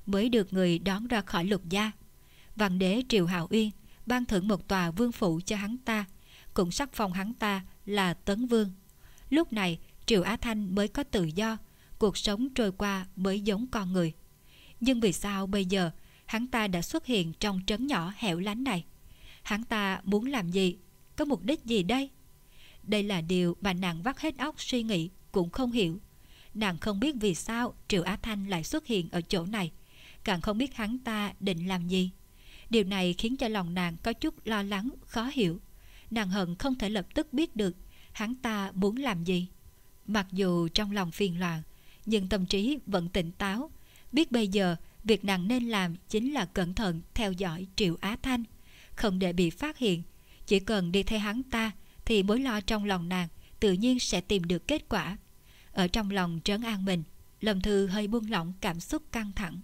mới được người đón ra khỏi lục gia. Văn đế triều Hạo Uyên ban thưởng một tòa vương phủ cho hắn ta, cũng sắc phong hắn ta là Tấn Vương. Lúc này triều Á Thanh mới có tự do, cuộc sống trôi qua mới giống con người. Nhưng vì sao bây giờ hắn ta đã xuất hiện trong trấn nhỏ hẻo lánh này? Hắn ta muốn làm gì? Có mục đích gì đây? Đây là điều mà nàng vắt hết óc suy nghĩ cũng không hiểu. Nàng không biết vì sao Triệu Á Thanh lại xuất hiện ở chỗ này, càng không biết hắn ta định làm gì. Điều này khiến cho lòng nàng có chút lo lắng, khó hiểu. Nàng hận không thể lập tức biết được hắn ta muốn làm gì. Mặc dù trong lòng phiền loạn, nhưng tâm trí vẫn tỉnh táo. Biết bây giờ việc nàng nên làm chính là cẩn thận theo dõi Triệu Á Thanh, không để bị phát hiện. Chỉ cần đi theo hắn ta thì mối lo trong lòng nàng tự nhiên sẽ tìm được kết quả. Ở trong lòng trấn an mình, Lâm Thư hơi buông lỏng cảm xúc căng thẳng.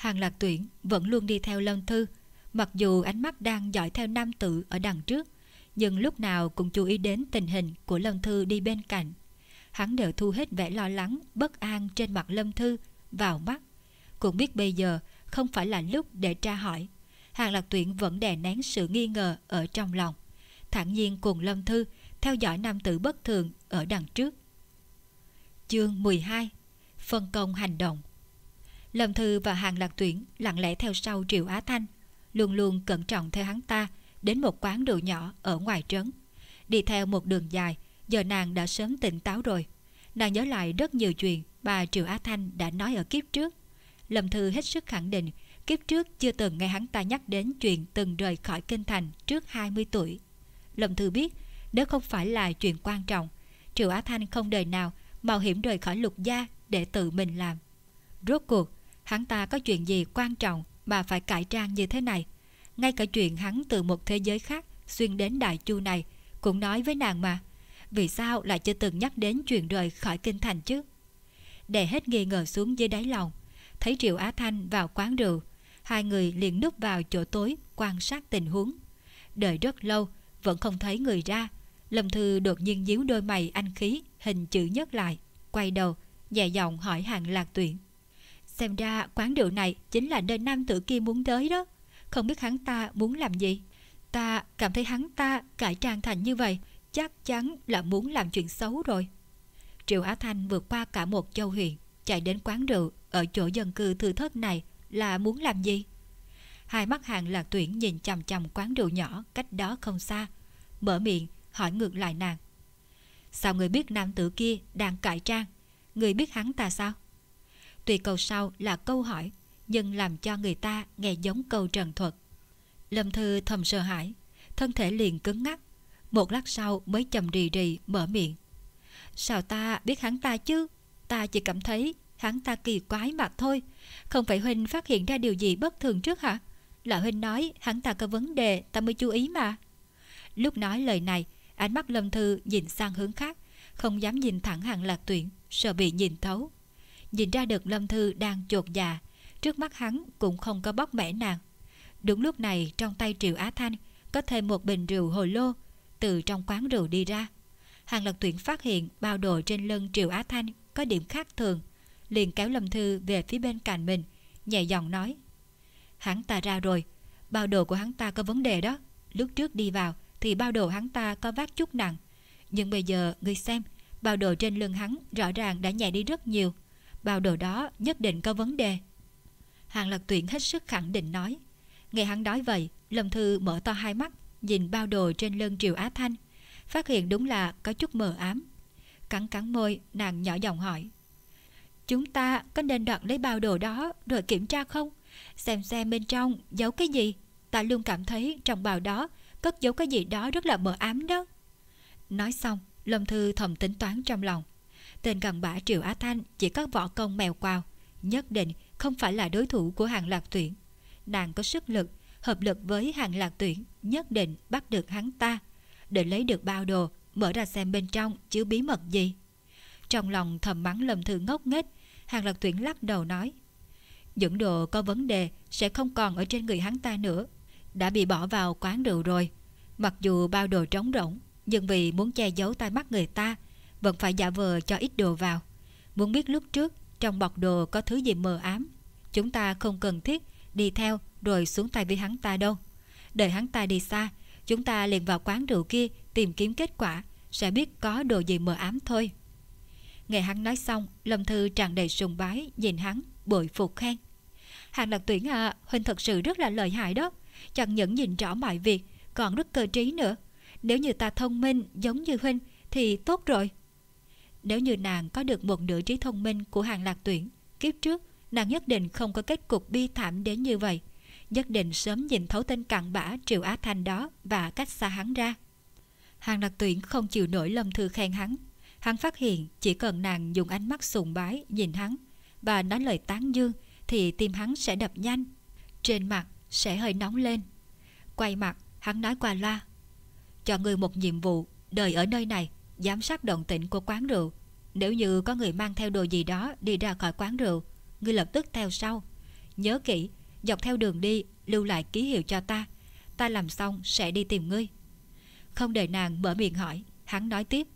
Hàng lạc tuyển vẫn luôn đi theo Lâm Thư, mặc dù ánh mắt đang dõi theo nam tử ở đằng trước, nhưng lúc nào cũng chú ý đến tình hình của Lâm Thư đi bên cạnh. Hắn đều thu hết vẻ lo lắng, bất an trên mặt Lâm Thư vào mắt. Cũng biết bây giờ không phải là lúc để tra hỏi. Hàng lạc tuyển vẫn đè nén sự nghi ngờ ở trong lòng. thản nhiên cùng Lâm Thư theo dõi nam tử bất thường ở đằng trước. Chương 12 Phân công hành động Lâm Thư và Hàng Lạc Tuyển lặng lẽ theo sau Triệu Á Thanh, luôn luôn cẩn trọng theo hắn ta đến một quán đồ nhỏ ở ngoài trấn. Đi theo một đường dài, giờ nàng đã sớm tỉnh táo rồi. Nàng nhớ lại rất nhiều chuyện bà Triệu Á Thanh đã nói ở kiếp trước. Lâm Thư hết sức khẳng định kiếp trước chưa từng nghe hắn ta nhắc đến chuyện từng rời khỏi kinh thành trước 20 tuổi. Lâm Thư biết nếu không phải là chuyện quan trọng, Triệu Á Thanh không đời nào mạo hiểm rời khỏi lục gia để tự mình làm. Rốt cuộc, hắn ta có chuyện gì quan trọng mà phải cải trang như thế này? Ngay cả chuyện hắn từ một thế giới khác xuyên đến đại chu này cũng nói với nàng mà. Vì sao lại chưa từng nhắc đến chuyện rời khỏi kinh thành chứ? để hết nghi ngờ xuống dưới đáy lòng. Thấy Triệu Á Thanh vào quán rượu, hai người liền núp vào chỗ tối quan sát tình huống. Đợi rất lâu, vẫn không thấy người ra. Lâm Thư đột nhiên díu đôi mày anh khí, hình chữ nhất lại, quay đầu, nhẹ giọng hỏi hàng lạc tuyển. Xem ra quán rượu này chính là nơi nam tử kia muốn tới đó. Không biết hắn ta muốn làm gì. Ta cảm thấy hắn ta cải trang thành như vậy, chắc chắn là muốn làm chuyện xấu rồi. Triệu Á Thanh vượt qua cả một châu huyện, chạy đến quán rượu ở chỗ dân cư thư thớt này là muốn làm gì? Hai mắt hàng lạc tuyển nhìn chằm chằm quán rượu nhỏ cách đó không xa, mở miệng hỏi ngược lại nàng. Sao người biết nam tử kia đang cải trang? Người biết hắn ta sao? Tuy câu sau là câu hỏi, nhưng làm cho người ta nghe giống câu trần thuật. Lâm Thư thầm sợ hãi, thân thể liền cứng ngắc. Một lát sau mới chầm rì rì mở miệng. Sao ta biết hắn ta chứ? Ta chỉ cảm thấy hắn ta kỳ quái mà thôi. Không phải Huynh phát hiện ra điều gì bất thường trước hả? Là Huynh nói hắn ta có vấn đề ta mới chú ý mà. Lúc nói lời này, ánh mắt Lâm Thư nhìn sang hướng khác, không dám nhìn thẳng hàng lạc tuyển, sợ bị nhìn thấu. Nhìn ra được Lâm Thư đang chột dạ, trước mắt hắn cũng không có bóc mẻ nàng. Đúng lúc này trong tay Triệu Á Thanh có thêm một bình rượu hồi lô từ trong quán rượu đi ra. Hàng Lạc Tuyển phát hiện bao đồ trên lưng Triệu Á Thanh có điểm khác thường, liền kéo Lâm Thư về phía bên cạnh mình, nhẹ giọng nói. Hắn ta ra rồi, bao đồ của hắn ta có vấn đề đó. Lúc trước đi vào thì bao đồ hắn ta có vác chút nặng. Nhưng bây giờ ngươi xem, bao đồ trên lưng hắn rõ ràng đã nhẹ đi rất nhiều. Bao đồ đó nhất định có vấn đề. Hàng lập Tuyển hết sức khẳng định nói. Nghe hắn nói vậy, Lâm Thư mở to hai mắt, nhìn bao đồ trên lưng Triều Á Thanh, phát hiện đúng là có chút mờ ám. Cắn cắn môi, nàng nhỏ giọng hỏi. Chúng ta có nên đoạn lấy bao đồ đó rồi kiểm tra không? Xem xem bên trong giấu cái gì? Ta luôn cảm thấy trong bao đó cất giấu cái gì đó rất là mờ ám đó. Nói xong, Lâm Thư thầm tính toán trong lòng. Tên gần bả Triệu Á Thanh chỉ có võ công mèo quào, nhất định không phải là đối thủ của hàng lạc tuyển. Nàng có sức lực, hợp lực với hàng lạc tuyển, nhất định bắt được hắn ta. Để lấy được bao đồ, mở ra xem bên trong chứa bí mật gì. Trong lòng thầm mắng lầm Thư ngốc nghếch, hàng lạc tuyển lắc đầu nói. Những đồ có vấn đề sẽ không còn ở trên người hắn ta nữa. Đã bị bỏ vào quán rượu rồi. Mặc dù bao đồ trống rỗng, nhưng vì muốn che giấu tai mắt người ta, vẫn phải giả vờ cho ít đồ vào. Muốn biết lúc trước trong bọc đồ có thứ gì mờ ám, chúng ta không cần thiết đi theo rồi xuống tay với hắn ta đâu. Đợi hắn ta đi xa, chúng ta liền vào quán rượu kia tìm kiếm kết quả, sẽ biết có đồ gì mờ ám thôi. Nghe hắn nói xong, Lâm Thư tràn đầy sùng bái, nhìn hắn, bội phục khen. Hàng lạc tuyển à, Huynh thật sự rất là lợi hại đó. Chẳng những nhìn rõ mọi việc, còn rất cơ trí nữa. Nếu như ta thông minh giống như Huynh thì tốt rồi. Nếu như nàng có được một nửa trí thông minh của hàng lạc tuyển, kiếp trước nàng nhất định không có kết cục bi thảm đến như vậy. Nhất định sớm nhìn thấu tên cặn bã Triệu Á Thanh đó và cách xa hắn ra. Hàng lạc tuyển không chịu nổi lâm thư khen hắn. Hắn phát hiện chỉ cần nàng dùng ánh mắt sùng bái nhìn hắn và nói lời tán dương thì tim hắn sẽ đập nhanh. Trên mặt sẽ hơi nóng lên. Quay mặt, hắn nói qua loa. Cho người một nhiệm vụ, đời ở nơi này, giám sát động tĩnh của quán rượu. Nếu như có người mang theo đồ gì đó đi ra khỏi quán rượu, ngươi lập tức theo sau. Nhớ kỹ, dọc theo đường đi, lưu lại ký hiệu cho ta. Ta làm xong sẽ đi tìm ngươi. Không đợi nàng mở miệng hỏi, hắn nói tiếp.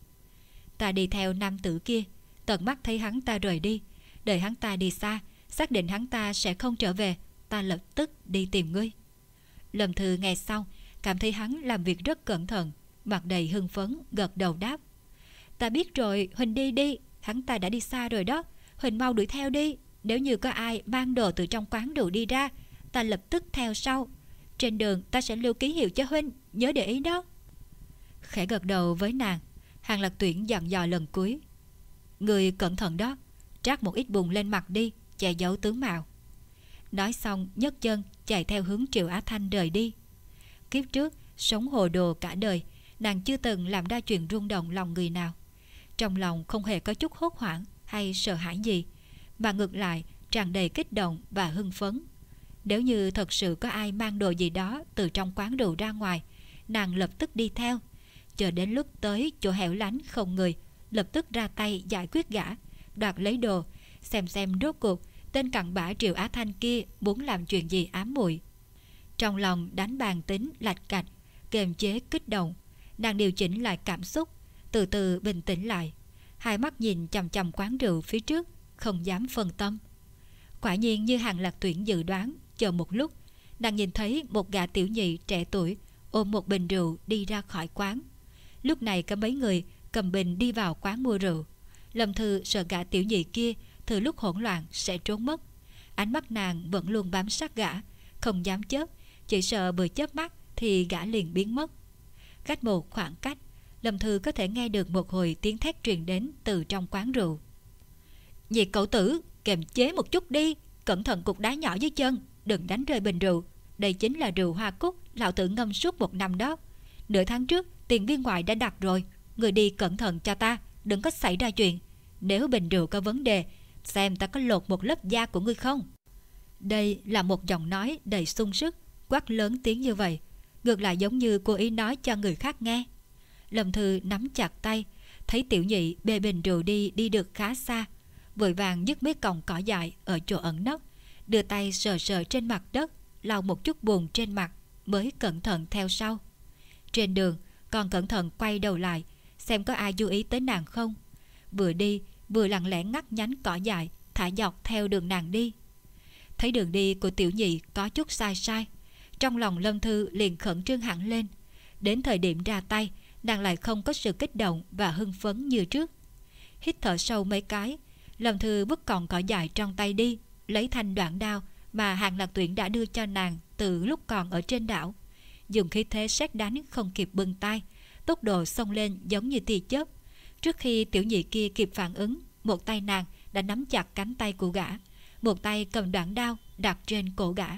Ta đi theo nam tử kia, tận mắt thấy hắn ta rời đi. Đợi hắn ta đi xa, xác định hắn ta sẽ không trở về, ta lập tức đi tìm ngươi. Lâm Thư nghe xong, cảm thấy hắn làm việc rất cẩn thận, mặt đầy hưng phấn, gật đầu đáp. Ta biết rồi, Huỳnh đi đi, hắn ta đã đi xa rồi đó, Huỳnh mau đuổi theo đi. Nếu như có ai mang đồ từ trong quán rượu đi ra, ta lập tức theo sau. Trên đường ta sẽ lưu ký hiệu cho Huynh, nhớ để ý đó. Khẽ gật đầu với nàng, hàng lạc tuyển dặn dò lần cuối. Người cẩn thận đó, trát một ít bùn lên mặt đi, che giấu tướng mạo. Nói xong nhấc chân chạy theo hướng Triệu Á Thanh rời đi. Kiếp trước, sống hồ đồ cả đời, nàng chưa từng làm ra chuyện rung động lòng người nào. Trong lòng không hề có chút hốt hoảng hay sợ hãi gì, mà ngược lại tràn đầy kích động và hưng phấn. Nếu như thật sự có ai mang đồ gì đó từ trong quán rượu ra ngoài, nàng lập tức đi theo. Chờ đến lúc tới chỗ hẻo lánh không người, lập tức ra tay giải quyết gã, đoạt lấy đồ, xem xem rốt cuộc tên cặn bã Triệu Á Thanh kia muốn làm chuyện gì ám muội. Trong lòng đánh bàn tính lạch cạch, kềm chế kích động, nàng điều chỉnh lại cảm xúc, từ từ bình tĩnh lại. Hai mắt nhìn chằm chằm quán rượu phía trước, không dám phân tâm. Quả nhiên như hàng lạc tuyển dự đoán, chờ một lúc, nàng nhìn thấy một gã tiểu nhị trẻ tuổi ôm một bình rượu đi ra khỏi quán. Lúc này có mấy người cầm bình đi vào quán mua rượu. Lâm Thư sợ gã tiểu nhị kia từ lúc hỗn loạn sẽ trốn mất. Ánh mắt nàng vẫn luôn bám sát gã, không dám chớp, chỉ sợ vừa chớp mắt thì gã liền biến mất. Cách một khoảng cách, Lâm Thư có thể nghe được một hồi tiếng thét truyền đến từ trong quán rượu. Nhị cậu tử, kềm chế một chút đi, cẩn thận cục đá nhỏ dưới chân, đừng đánh rơi bình rượu. Đây chính là rượu hoa cúc, lão tử ngâm suốt một năm đó. Nửa tháng trước, tiền viên ngoại đã đặt rồi. Người đi cẩn thận cho ta, đừng có xảy ra chuyện. Nếu bình rượu có vấn đề, xem ta có lột một lớp da của ngươi không. Đây là một giọng nói đầy sung sức, quát lớn tiếng như vậy. Ngược lại giống như cô ý nói cho người khác nghe. Lâm Thư nắm chặt tay, thấy tiểu nhị bê bình rượu đi đi được khá xa. Vội vàng nhấc mấy còng cỏ dại ở chỗ ẩn nấp, đưa tay sờ sờ trên mặt đất, lau một chút buồn trên mặt, mới cẩn thận theo sau. Trên đường, còn cẩn thận quay đầu lại, xem có ai chú ý tới nàng không. Vừa đi, vừa lặng lẽ ngắt nhánh cỏ dại, thả dọc theo đường nàng đi. Thấy đường đi của tiểu nhị có chút sai sai, trong lòng Lâm Thư liền khẩn trương hẳn lên. Đến thời điểm ra tay, nàng lại không có sự kích động và hưng phấn như trước. Hít thở sâu mấy cái, Lâm Thư vứt còn cỏ dại trong tay đi, lấy thanh đoạn đao mà hàng lạc tuyển đã đưa cho nàng từ lúc còn ở trên đảo. Dùng khí thế xét đánh không kịp bưng tay, tốc độ xông lên giống như tia chớp. Trước khi tiểu nhị kia kịp phản ứng, một tay nàng đã nắm chặt cánh tay của gã, một tay cầm đoạn đao đặt trên cổ gã.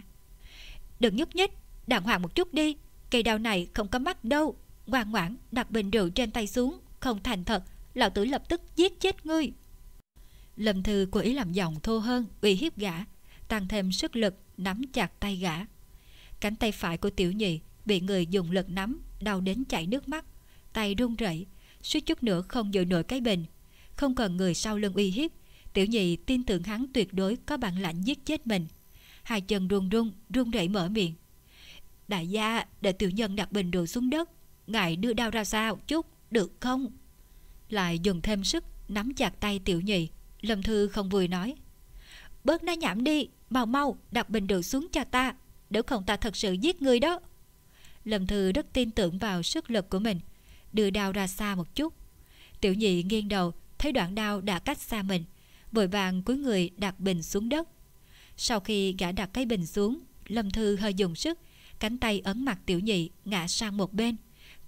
Đừng nhúc nhích, đàng hoàng một chút đi, cây đao này không có mắt đâu. Ngoan ngoãn đặt bình rượu trên tay xuống, không thành thật, lão tử lập tức giết chết ngươi. Lâm Thư cố ý làm giọng thô hơn, uy hiếp gã, tăng thêm sức lực nắm chặt tay gã. Cánh tay phải của tiểu nhị bị người dùng lực nắm, đau đến chảy nước mắt, tay run rẩy, suýt chút nữa không giữ nổi cái bình. Không cần người sau lưng uy hiếp, tiểu nhị tin tưởng hắn tuyệt đối có bản lãnh giết chết mình. Hai chân run run, run rẩy mở miệng. Đại gia, để tiểu nhân đặt bình rượu xuống đất, ngài đưa đao ra sao chút, được không? Lại dùng thêm sức nắm chặt tay tiểu nhị, Lâm Thư không vui nói. Bớt nói nhảm đi, mau mau đặt bình rượu xuống cho ta, nếu không ta thật sự giết người đó. Lâm Thư rất tin tưởng vào sức lực của mình, đưa đao ra xa một chút. Tiểu nhị nghiêng đầu, thấy đoạn đao đã cách xa mình, vội vàng cúi người đặt bình xuống đất. Sau khi gã đặt cái bình xuống, Lâm Thư hơi dùng sức, cánh tay ấn mặt tiểu nhị ngã sang một bên,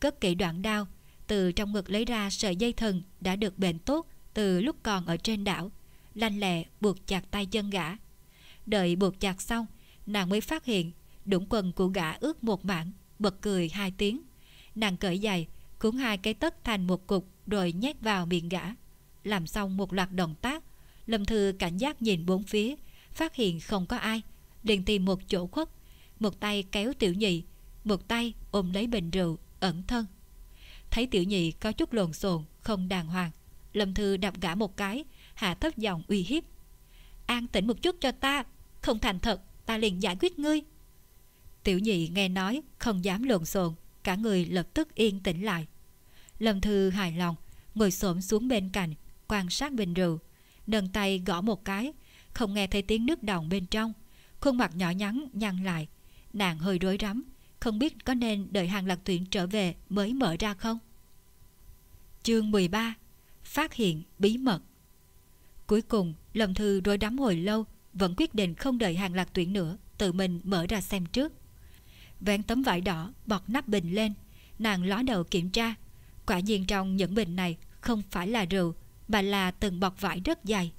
cất kỹ đoạn đao, từ trong ngực lấy ra sợi dây thần đã được bền tốt từ lúc còn ở trên đảo, lanh lẹ buộc chặt tay chân gã. Đợi buộc chặt xong, nàng mới phát hiện đũng quần của gã ướt một mảng, bật cười hai tiếng. Nàng cởi giày, cuốn hai cái tất thành một cục rồi nhét vào miệng gã. Làm xong một loạt động tác, Lâm Thư cảnh giác nhìn bốn phía, phát hiện không có ai, liền tìm một chỗ khuất, một tay kéo tiểu nhị, một tay ôm lấy bình rượu, ẩn thân. Thấy tiểu nhị có chút lồn xồn, không đàng hoàng, Lâm Thư đập gã một cái, hạ thấp giọng uy hiếp. An tĩnh một chút cho ta, không thành thật, ta liền giải quyết ngươi. Tiểu nhị nghe nói, không dám lộn xộn, cả người lập tức yên tĩnh lại. Lâm Thư hài lòng, ngồi xổm xuống bên cạnh, quan sát bình rượu, nâng tay gõ một cái, không nghe thấy tiếng nước đồng bên trong. Khuôn mặt nhỏ nhắn nhăn lại, nàng hơi rối rắm, không biết có nên đợi hàng lạc tuyển trở về mới mở ra không. Chương 13 Phát hiện bí mật Cuối cùng, Lâm Thư rối đắm hồi lâu, vẫn quyết định không đợi hàng lạc tuyển nữa, tự mình mở ra xem trước. Vén tấm vải đỏ, bọt nắp bình lên, nàng ló đầu kiểm tra. Quả nhiên trong những bình này không phải là rượu, mà là từng bọt vải rất dày.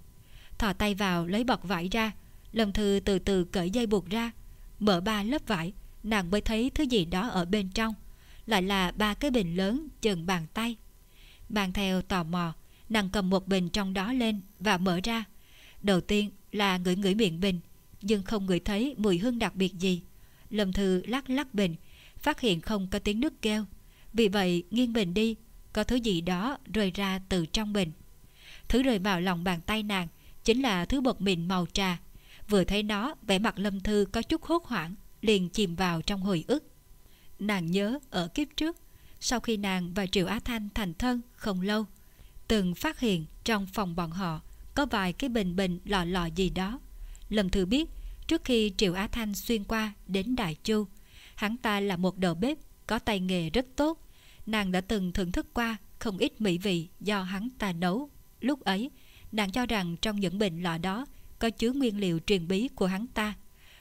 Thò tay vào lấy bọt vải ra, Lâm Thư từ từ cởi dây buộc ra, mở ba lớp vải, nàng mới thấy thứ gì đó ở bên trong. Lại là ba cái bình lớn chừng bàn tay. Mang theo tò mò, nàng cầm một bình trong đó lên và mở ra. Đầu tiên là ngửi ngửi miệng bình, nhưng không ngửi thấy mùi hương đặc biệt gì. Lâm Thư lắc lắc bình, phát hiện không có tiếng nước kêu. Vì vậy nghiêng bình đi, có thứ gì đó rơi ra từ trong bình. Thứ rơi vào lòng bàn tay nàng chính là thứ bột mịn màu trà. Vừa thấy nó, vẻ mặt Lâm Thư có chút hốt hoảng, liền chìm vào trong hồi ức. Nàng nhớ ở kiếp trước, sau khi nàng và Triệu Á Thanh thành thân không lâu, từng phát hiện trong phòng bọn họ có vài cái bình bình lọ lọ gì đó. Lần thứ biết, trước khi Triệu Á Thanh xuyên qua đến Đại Chu, hắn ta là một đầu bếp có tay nghề rất tốt. Nàng đã từng thưởng thức qua không ít mỹ vị do hắn ta nấu. Lúc ấy, nàng cho rằng trong những bình lọ đó có chứa nguyên liệu truyền bí của hắn ta.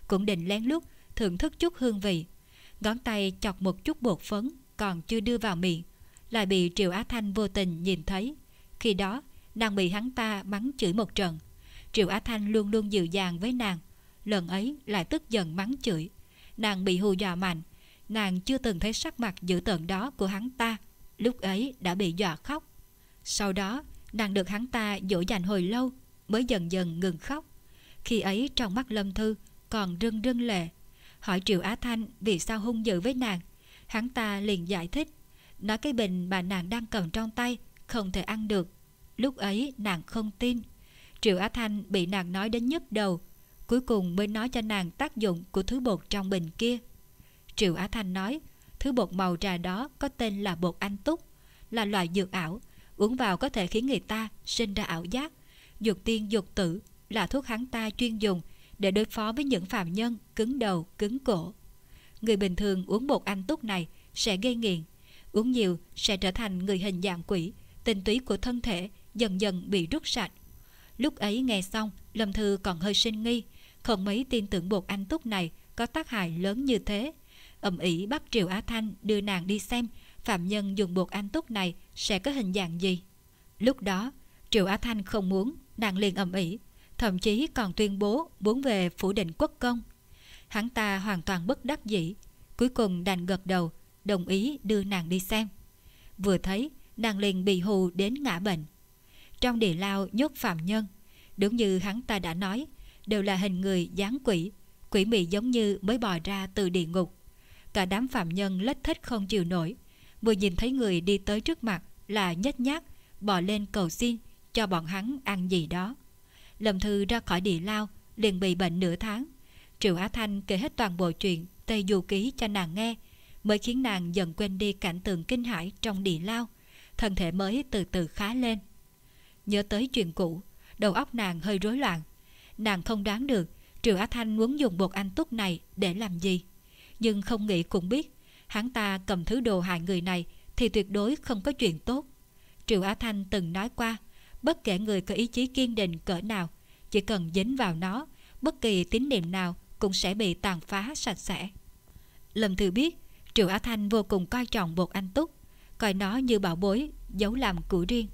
Cũng định lén lút thưởng thức chút hương vị. Ngón tay chọc một chút bột phấn còn chưa đưa vào miệng, lại bị Triệu Á Thanh vô tình nhìn thấy. Khi đó, nàng bị hắn ta mắng chửi một trận. Triệu Á Thanh luôn luôn dịu dàng với nàng, lần ấy lại tức giận mắng chửi. Nàng bị hù dọa mạnh, nàng chưa từng thấy sắc mặt dữ tợn đó của hắn ta, lúc ấy đã bị dọa khóc. Sau đó, nàng được hắn ta dỗ dành hồi lâu, mới dần dần ngừng khóc. Khi ấy trong mắt Lâm Thư còn rưng rưng lệ, hỏi Triệu Á Thanh vì sao hung dữ với nàng. Hắn ta liền giải thích, nói cái bình mà nàng đang cầm trong tay không thể ăn được. Lúc ấy nàng không tin. Triệu Á Thanh bị nàng nói đến nhức đầu, cuối cùng mới nói cho nàng tác dụng của thứ bột trong bình kia. Triệu Á Thanh nói, thứ bột màu trà đó có tên là bột anh túc, là loại dược ảo, uống vào có thể khiến người ta sinh ra ảo giác. Dược tiên dược tử là thuốc hắn ta chuyên dùng để đối phó với những phạm nhân cứng đầu, cứng cổ. Người bình thường uống bột anh túc này sẽ gây nghiện, uống nhiều sẽ trở thành người hình dạng quỷ, tinh túy của thân thể dần dần bị rút sạch. Lúc ấy nghe xong, Lâm Thư còn hơi sinh nghi, không mấy tin tưởng bột anh túc này có tác hại lớn như thế. ầm ĩ bắt Triều Á Thanh đưa nàng đi xem phạm nhân dùng bột anh túc này sẽ có hình dạng gì. Lúc đó, Triệu Á Thanh không muốn, nàng liền ầm ĩ, thậm chí còn tuyên bố muốn về phủ định quốc công. Hắn ta hoàn toàn bất đắc dĩ, cuối cùng đành gật đầu, đồng ý đưa nàng đi xem. Vừa thấy, nàng liền bị hù đến ngã bệnh. Trong địa lao nhốt phạm nhân, đúng như hắn ta đã nói, đều là hình người dáng quỷ, quỷ mị giống như mới bò ra từ địa ngục. Cả đám phạm nhân lết thích không chịu nổi, vừa nhìn thấy người đi tới trước mặt là nhếch nhác, bò lên cầu xin cho bọn hắn ăn gì đó. Lâm Thư ra khỏi địa lao, liền bị bệnh nửa tháng. Triệu Á Thanh kể hết toàn bộ chuyện Tây Du Ký cho nàng nghe, mới khiến nàng dần quên đi cảnh tượng kinh hãi trong địa lao. Thân thể mới từ từ khá lên. Nhớ tới chuyện cũ, đầu óc nàng hơi rối loạn. Nàng không đoán được Triệu Á Thanh muốn dùng bột anh túc này để làm gì. Nhưng không nghĩ cũng biết, hắn ta cầm thứ đồ hại người này thì tuyệt đối không có chuyện tốt. Triệu Á Thanh từng nói qua, bất kể người có ý chí kiên định cỡ nào, chỉ cần dính vào nó, bất kỳ tín niệm nào cũng sẽ bị tàn phá sạch sẽ. Lâm Thư biết, Triệu Á Thanh vô cùng coi trọng bột anh túc, coi nó như bảo bối, giấu làm của riêng.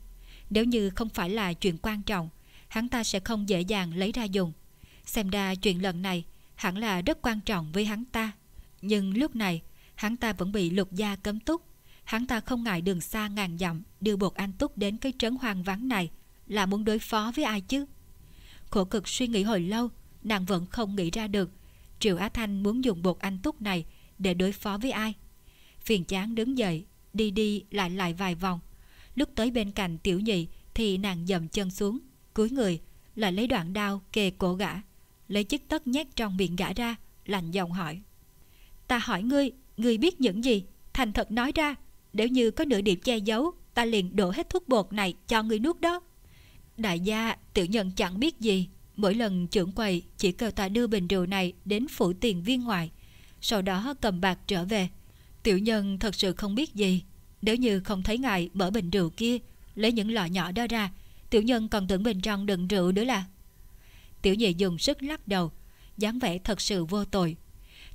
Nếu như không phải là chuyện quan trọng, hắn ta sẽ không dễ dàng lấy ra dùng. Xem ra chuyện lần này hẳn là rất quan trọng với hắn ta. Nhưng lúc này, hắn ta vẫn bị lục gia cấm túc. Hắn ta không ngại đường xa ngàn dặm đưa bột anh túc đến cái trấn hoang vắng này là muốn đối phó với ai chứ? Khổ cực suy nghĩ hồi lâu, nàng vẫn không nghĩ ra được Triệu Á Thanh muốn dùng bột anh túc này để đối phó với ai. Phiền chán đứng dậy, đi đi lại lại vài vòng. Lúc tới bên cạnh tiểu nhị thì nàng dậm chân xuống, cúi người, lại lấy đoạn đao kề cổ gã, lấy chiếc tất nhét trong miệng gã ra, lạnh giọng hỏi. Ta hỏi ngươi, ngươi biết những gì? Thành thật nói ra, nếu như có nửa điểm che giấu, ta liền đổ hết thuốc bột này cho ngươi nuốt đó. Đại gia, tiểu nhân chẳng biết gì, mỗi lần trưởng quầy chỉ kêu ta đưa bình rượu này đến phủ tiền viên ngoại, sau đó cầm bạc trở về. Tiểu nhân thật sự không biết gì, nếu như không thấy ngài mở bình rượu kia, lấy những lọ nhỏ đó ra, tiểu nhân còn tưởng bên trong đựng rượu nữa là. Tiểu nhị dùng sức lắc đầu, dáng vẻ thật sự vô tội.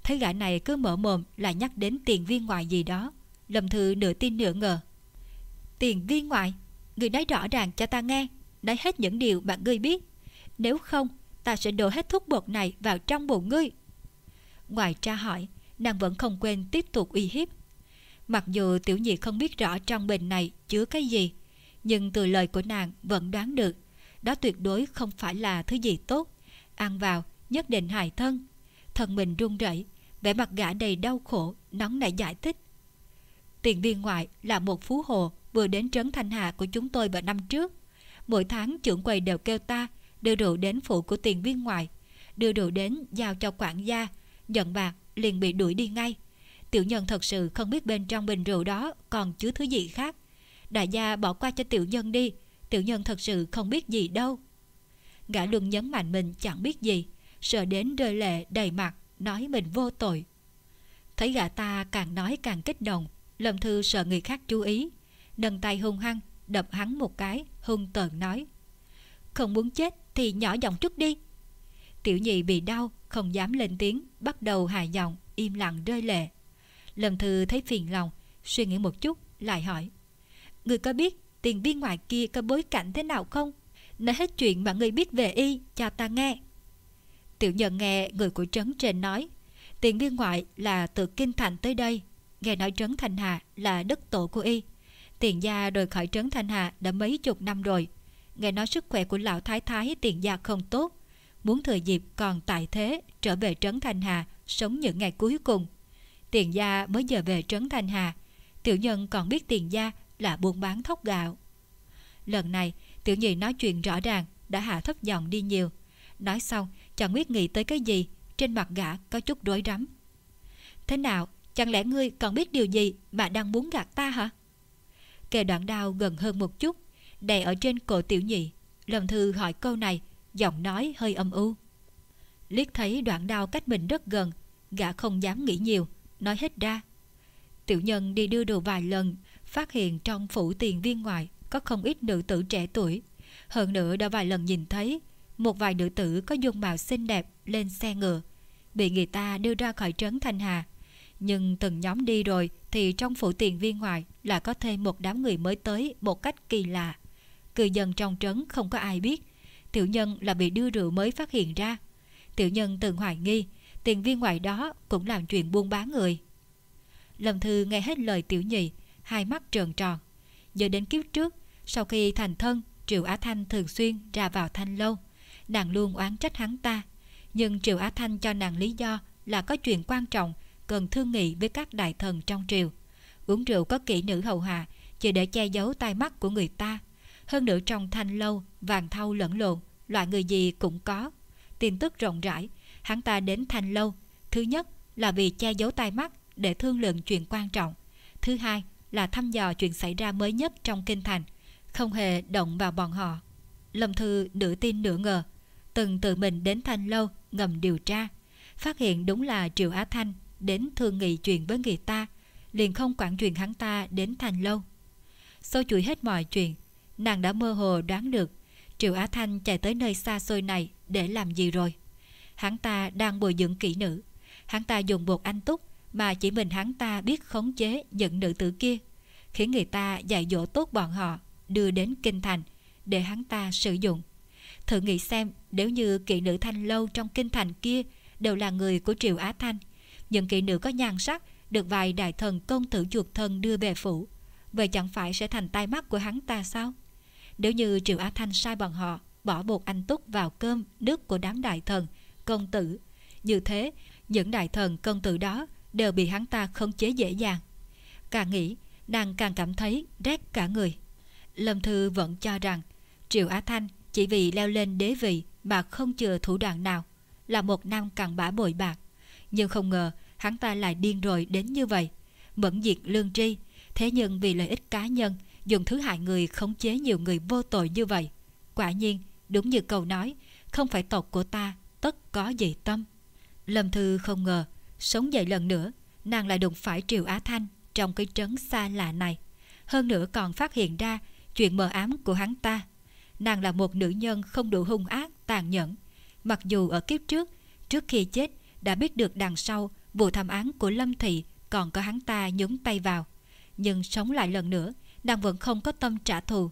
Thấy gã này cứ mở mồm là nhắc đến tiền viên ngoại gì đó, Lâm Thư nửa tin nửa ngờ. Tiền viên ngoại, người nói rõ ràng cho ta nghe, nói hết những điều bạn ngươi biết. Nếu không, ta sẽ đổ hết thuốc bột này vào trong bụng ngươi. Ngoài tra hỏi, nàng vẫn không quên tiếp tục uy hiếp. Mặc dù tiểu nhị không biết rõ trong bình này chứa cái gì, nhưng từ lời của nàng vẫn đoán được, đó tuyệt đối không phải là thứ gì tốt. Ăn vào, nhất định hại thân. Thân mình run rẩy, vẻ mặt gã đầy đau khổ, nóng nảy giải thích. Tiền viên ngoại là một phú hồ vừa đến trấn Thanh Hà của chúng tôi vào năm trước. Mỗi tháng trưởng quầy đều kêu ta đưa rượu đến phụ của tiền viên ngoại, đưa rượu đến giao cho quản gia, nhận bạc liền bị đuổi đi ngay. Tiểu nhân thật sự không biết bên trong bình rượu đó còn chứa thứ gì khác. Đại gia bỏ qua cho tiểu nhân đi, tiểu nhân thật sự không biết gì đâu. Gã luân nhấn mạnh mình chẳng biết gì, sợ đến rơi lệ đầy mặt, nói mình vô tội. Thấy gã ta càng nói càng kích động, Lâm Thư sợ người khác chú ý, nâng tay hung hăng, đập hắn một cái, hung tợn nói. Không muốn chết thì nhỏ giọng chút đi. Tiểu nhị bị đau, không dám lên tiếng, bắt đầu hài giọng, im lặng rơi lệ. Lâm Thư thấy phiền lòng, suy nghĩ một chút, lại hỏi. Người có biết tiền viên ngoài kia có bối cảnh thế nào không? Nói hết chuyện mà người biết về y cho ta nghe. Tiểu nhân nghe người của trấn trên nói, tiền viên ngoại là từ Kinh Thành tới đây, nghe nói trấn Thanh Hà là đất tổ của y. Tiền gia rời khỏi trấn Thanh Hà đã mấy chục năm rồi, nghe nói sức khỏe của lão thái thái tiền gia không tốt, muốn thời dịp còn tại thế trở về trấn Thanh Hà sống những ngày cuối cùng. Tiền gia mới giờ về trấn Thanh Hà, tiểu nhân còn biết tiền gia là buôn bán thóc gạo. Lần này, tiểu nhị nói chuyện rõ ràng, đã hạ thấp giọng đi nhiều. Nói xong, chẳng biết nghĩ tới cái gì, trên mặt gã có chút rối rắm. Thế nào, chẳng lẽ ngươi còn biết điều gì mà đang muốn gạt ta hả? Kề đoạn đao gần hơn một chút, đè ở trên cổ tiểu nhị. Lâm Thư hỏi câu này, giọng nói hơi âm u. Liếc thấy đoạn đao cách mình rất gần, gã không dám nghĩ nhiều, nói hết ra. Tiểu nhân đi đưa đồ vài lần, phát hiện trong phủ tiền viên ngoài có không ít nữ tử trẻ tuổi. Hơn nữa đã vài lần nhìn thấy một vài nữ tử có dung mạo xinh đẹp lên xe ngựa, bị người ta đưa ra khỏi trấn Thanh Hà. Nhưng từng nhóm đi rồi thì trong phủ tiền viên ngoài là có thêm một đám người mới tới một cách kỳ lạ. Cư dân trong trấn không có ai biết, tiểu nhân là bị đưa rượu mới phát hiện ra. Tiểu nhân từng hoài nghi, tiền viên ngoài đó cũng làm chuyện buôn bán người. Lâm Thư nghe hết lời tiểu nhị, hai mắt trợn tròn. Giờ đến kiếp trước, sau khi thành thân, Triệu Á Thanh thường xuyên ra vào thanh lâu. Nàng luôn oán trách hắn ta. Nhưng Triệu Á Thanh cho nàng lý do là có chuyện quan trọng cần thương nghị với các đại thần trong triều. Uống rượu có kỹ nữ hầu hạ chỉ để che giấu tai mắt của người ta. Hơn nữa trong thanh lâu, vàng thau lẫn lộn, loại người gì cũng có. Tin tức rộng rãi, hắn ta đến thanh lâu. Thứ nhất là vì che giấu tai mắt để thương lượng chuyện quan trọng. Thứ hai là thăm dò chuyện xảy ra mới nhất trong kinh thành, không hề động vào bọn họ. Lâm Thư nửa tin nửa ngờ, từng tự mình đến thanh lâu ngầm điều tra, phát hiện đúng là Triệu Á Thanh đến thương nghị chuyện với người ta, liền không quản chuyện hắn ta đến thành lâu. Sau chuỗi hết mọi chuyện, nàng đã mơ hồ đoán được Triệu Á Thanh chạy tới nơi xa xôi này để làm gì rồi. Hắn ta đang bồi dưỡng kỹ nữ. Hắn ta dùng bột anh túc mà chỉ mình hắn ta biết khống chế những nữ tử kia, khiến người ta dạy dỗ tốt bọn họ đưa đến kinh thành để hắn ta sử dụng. Thử nghĩ xem nếu như kỹ nữ thanh lâu trong kinh thành kia đều là người của Triều Á Thanh, những kỹ nữ có nhan sắc được vài đại thần công tử chuột thân đưa về phủ, vậy chẳng phải sẽ thành tai mắt của hắn ta sao? Nếu như Triệu Á Thanh sai bọn họ bỏ bột anh túc vào cơm nước của đám đại thần, công tử, như thế những đại thần công tử đó đều bị hắn ta khống chế dễ dàng. Càng nghĩ, nàng càng cảm thấy rét cả người. Lâm Thư vẫn cho rằng Triệu Á Thanh chỉ vì leo lên đế vị mà không chừa thủ đoạn nào, là một nam cặn bã bội bạc. Nhưng không ngờ hắn ta lại điên rồi đến như vậy, mẫn diệt lương tri, thế nhưng vì lợi ích cá nhân dùng thứ hại người khống chế nhiều người vô tội như vậy. Quả nhiên, đúng như câu nói, không phải tộc của ta, tất có gì tâm. Lâm Thư không ngờ, sống dậy lần nữa, nàng lại đụng phải Triều Á Thanh trong cái trấn xa lạ này. Hơn nữa còn phát hiện ra chuyện mờ ám của hắn ta. Nàng là một nữ nhân không đủ hung ác, tàn nhẫn. Mặc dù ở kiếp trước, trước khi chết, đã biết được đằng sau vụ thảm án của Lâm Thị còn có hắn ta nhúng tay vào. Nhưng sống lại lần nữa, nàng vẫn không có tâm trả thù.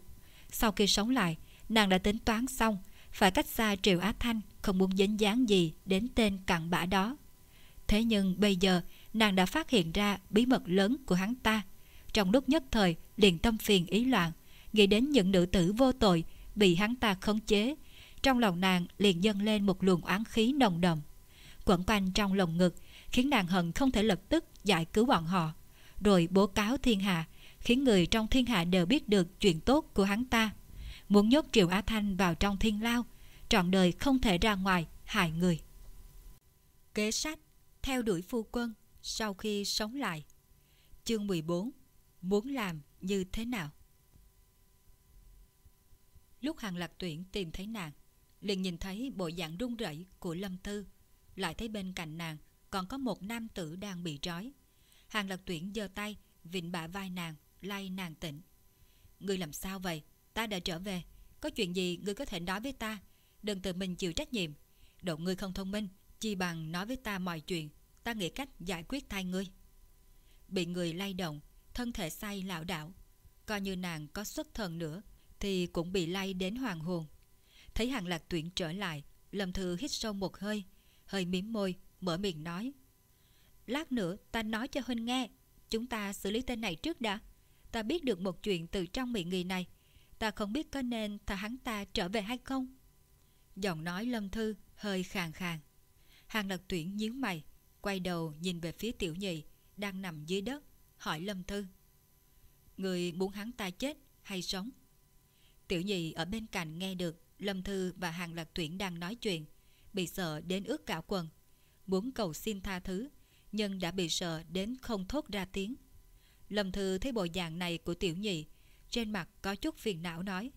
Sau khi sống lại, nàng đã tính toán xong, phải cách xa Triệu Á Thanh, không muốn dính dáng gì đến tên cặn bã đó. Thế nhưng bây giờ, nàng đã phát hiện ra bí mật lớn của hắn ta. Trong lúc nhất thời, liền tâm phiền ý loạn, nghĩ đến những nữ tử vô tội bị hắn ta khống chế. Trong lòng nàng liền dâng lên một luồng oán khí nồng đậm. Quẩn quanh trong lồng ngực, khiến nàng hận không thể lập tức giải cứu bọn họ. Rồi bố cáo thiên hạ, khiến người trong thiên hạ đều biết được chuyện tốt của hắn ta. Muốn nhốt Triệu Á Thanh vào trong thiên lao, trọn đời không thể ra ngoài hại người. Kế sách theo đuổi phu quân sau khi sống lại. Chương 14 Muốn làm như thế nào? Lúc Hàng Lạc Tuyển tìm thấy nàng, liền nhìn thấy bộ dạng run rẩy của Lâm Tư, lại thấy bên cạnh nàng còn có một nam tử đang bị trói. Hàng Lạc Tuyển giơ tay vịnh bả vai nàng, lay nàng tỉnh. Ngươi làm sao vậy? Ta đã trở về. Có chuyện gì ngươi có thể nói với ta? Đừng tự mình chịu trách nhiệm. Độ ngươi không thông minh, chi bằng nói với ta mọi chuyện. Ta nghĩ cách giải quyết thay ngươi. Bị người lay động, thân thể say lão đảo. Coi như nàng có xuất thần nữa, thì cũng bị lay đến hoàng hồn. Thấy hàng lạc tuyển trở lại, Lâm Thư hít sâu một hơi, hơi mím môi, mở miệng nói. Lát nữa ta nói cho Huynh nghe, chúng ta xử lý tên này trước đã ta biết được một chuyện từ trong miệng người này. Ta không biết có nên thả hắn ta trở về hay không? Giọng nói lâm thư hơi khàn khàn. Hàng lật tuyển nhíu mày, quay đầu nhìn về phía tiểu nhị đang nằm dưới đất, hỏi lâm thư. Người muốn hắn ta chết hay sống? Tiểu nhị ở bên cạnh nghe được Lâm Thư và Hàng Lạc Tuyển đang nói chuyện, bị sợ đến ướt cả quần, muốn cầu xin tha thứ, nhưng đã bị sợ đến không thốt ra tiếng. Lâm Thư thấy bộ dạng này của tiểu nhị, trên mặt có chút phiền não nói.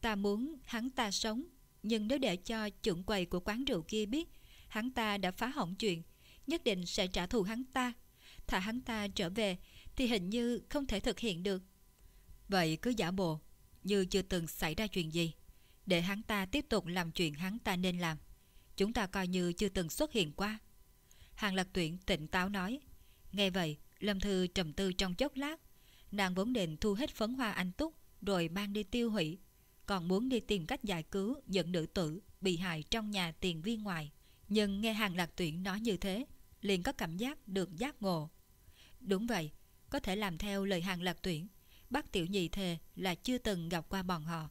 Ta muốn hắn ta sống, nhưng nếu để cho trưởng quầy của quán rượu kia biết hắn ta đã phá hỏng chuyện, nhất định sẽ trả thù hắn ta. Thả hắn ta trở về thì hình như không thể thực hiện được. Vậy cứ giả bộ, như chưa từng xảy ra chuyện gì, để hắn ta tiếp tục làm chuyện hắn ta nên làm. Chúng ta coi như chưa từng xuất hiện qua. Hàng lạc tuyển tỉnh táo nói. Nghe vậy, Lâm Thư trầm tư trong chốc lát. Nàng vốn định thu hết phấn hoa anh túc rồi mang đi tiêu hủy. Còn muốn đi tìm cách giải cứu những nữ tử bị hại trong nhà tiền viên ngoài. Nhưng nghe hàng lạc tuyển nói như thế, liền có cảm giác được giác ngộ. Đúng vậy, có thể làm theo lời hàng lạc tuyển. Bác tiểu nhị thề là chưa từng gặp qua bọn họ.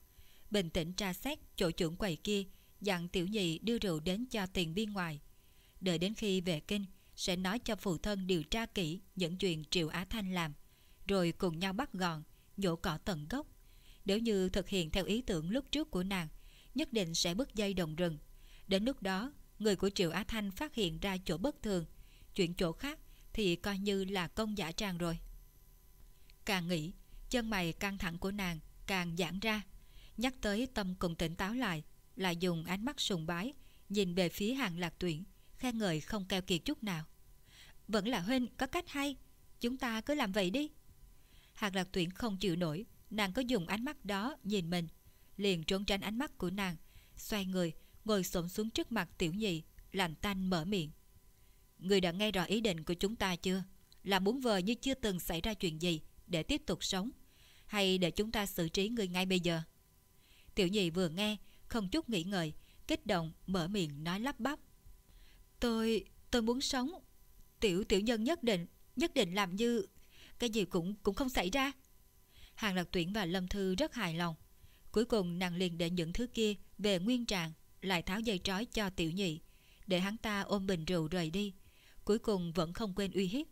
Bình tĩnh tra xét chỗ trưởng quầy kia, dặn tiểu nhị đưa rượu đến cho tiền viên ngoài. Đợi đến khi về kinh, sẽ nói cho phụ thân điều tra kỹ những chuyện Triệu Á Thanh làm, rồi cùng nhau bắt gọn, nhổ cỏ tận gốc. Nếu như thực hiện theo ý tưởng lúc trước của nàng, nhất định sẽ bứt dây đồng rừng. Đến lúc đó, người của Triệu Á Thanh phát hiện ra chỗ bất thường, chuyện chỗ khác thì coi như là công giả trang rồi. Càng nghĩ, chân mày căng thẳng của nàng càng giãn ra. Nhắc tới tâm cùng tỉnh táo lại, là dùng ánh mắt sùng bái, nhìn về phía hàng lạc tuyển, khen ngợi không keo kiệt chút nào. Vẫn là Huynh có cách hay, chúng ta cứ làm vậy đi. hàng lạc tuyển không chịu nổi, nàng có dùng ánh mắt đó nhìn mình, liền trốn tránh ánh mắt của nàng, xoay người, ngồi xổm xuống trước mặt tiểu nhị, lạnh tanh mở miệng. Người đã nghe rõ ý định của chúng ta chưa? Là muốn vờ như chưa từng xảy ra chuyện gì để tiếp tục sống, hay để chúng ta xử trí người ngay bây giờ? Tiểu nhị vừa nghe, không chút nghĩ ngợi, kích động mở miệng nói lắp bắp. Tôi, tôi muốn sống. Tiểu tiểu nhân nhất định, nhất định làm như cái gì cũng cũng không xảy ra. Hàng Lập Tuyển và Lâm Thư rất hài lòng. Cuối cùng nàng liền để những thứ kia về nguyên trạng, lại tháo dây trói cho tiểu nhị, để hắn ta ôm bình rượu rời đi. Cuối cùng vẫn không quên uy hiếp.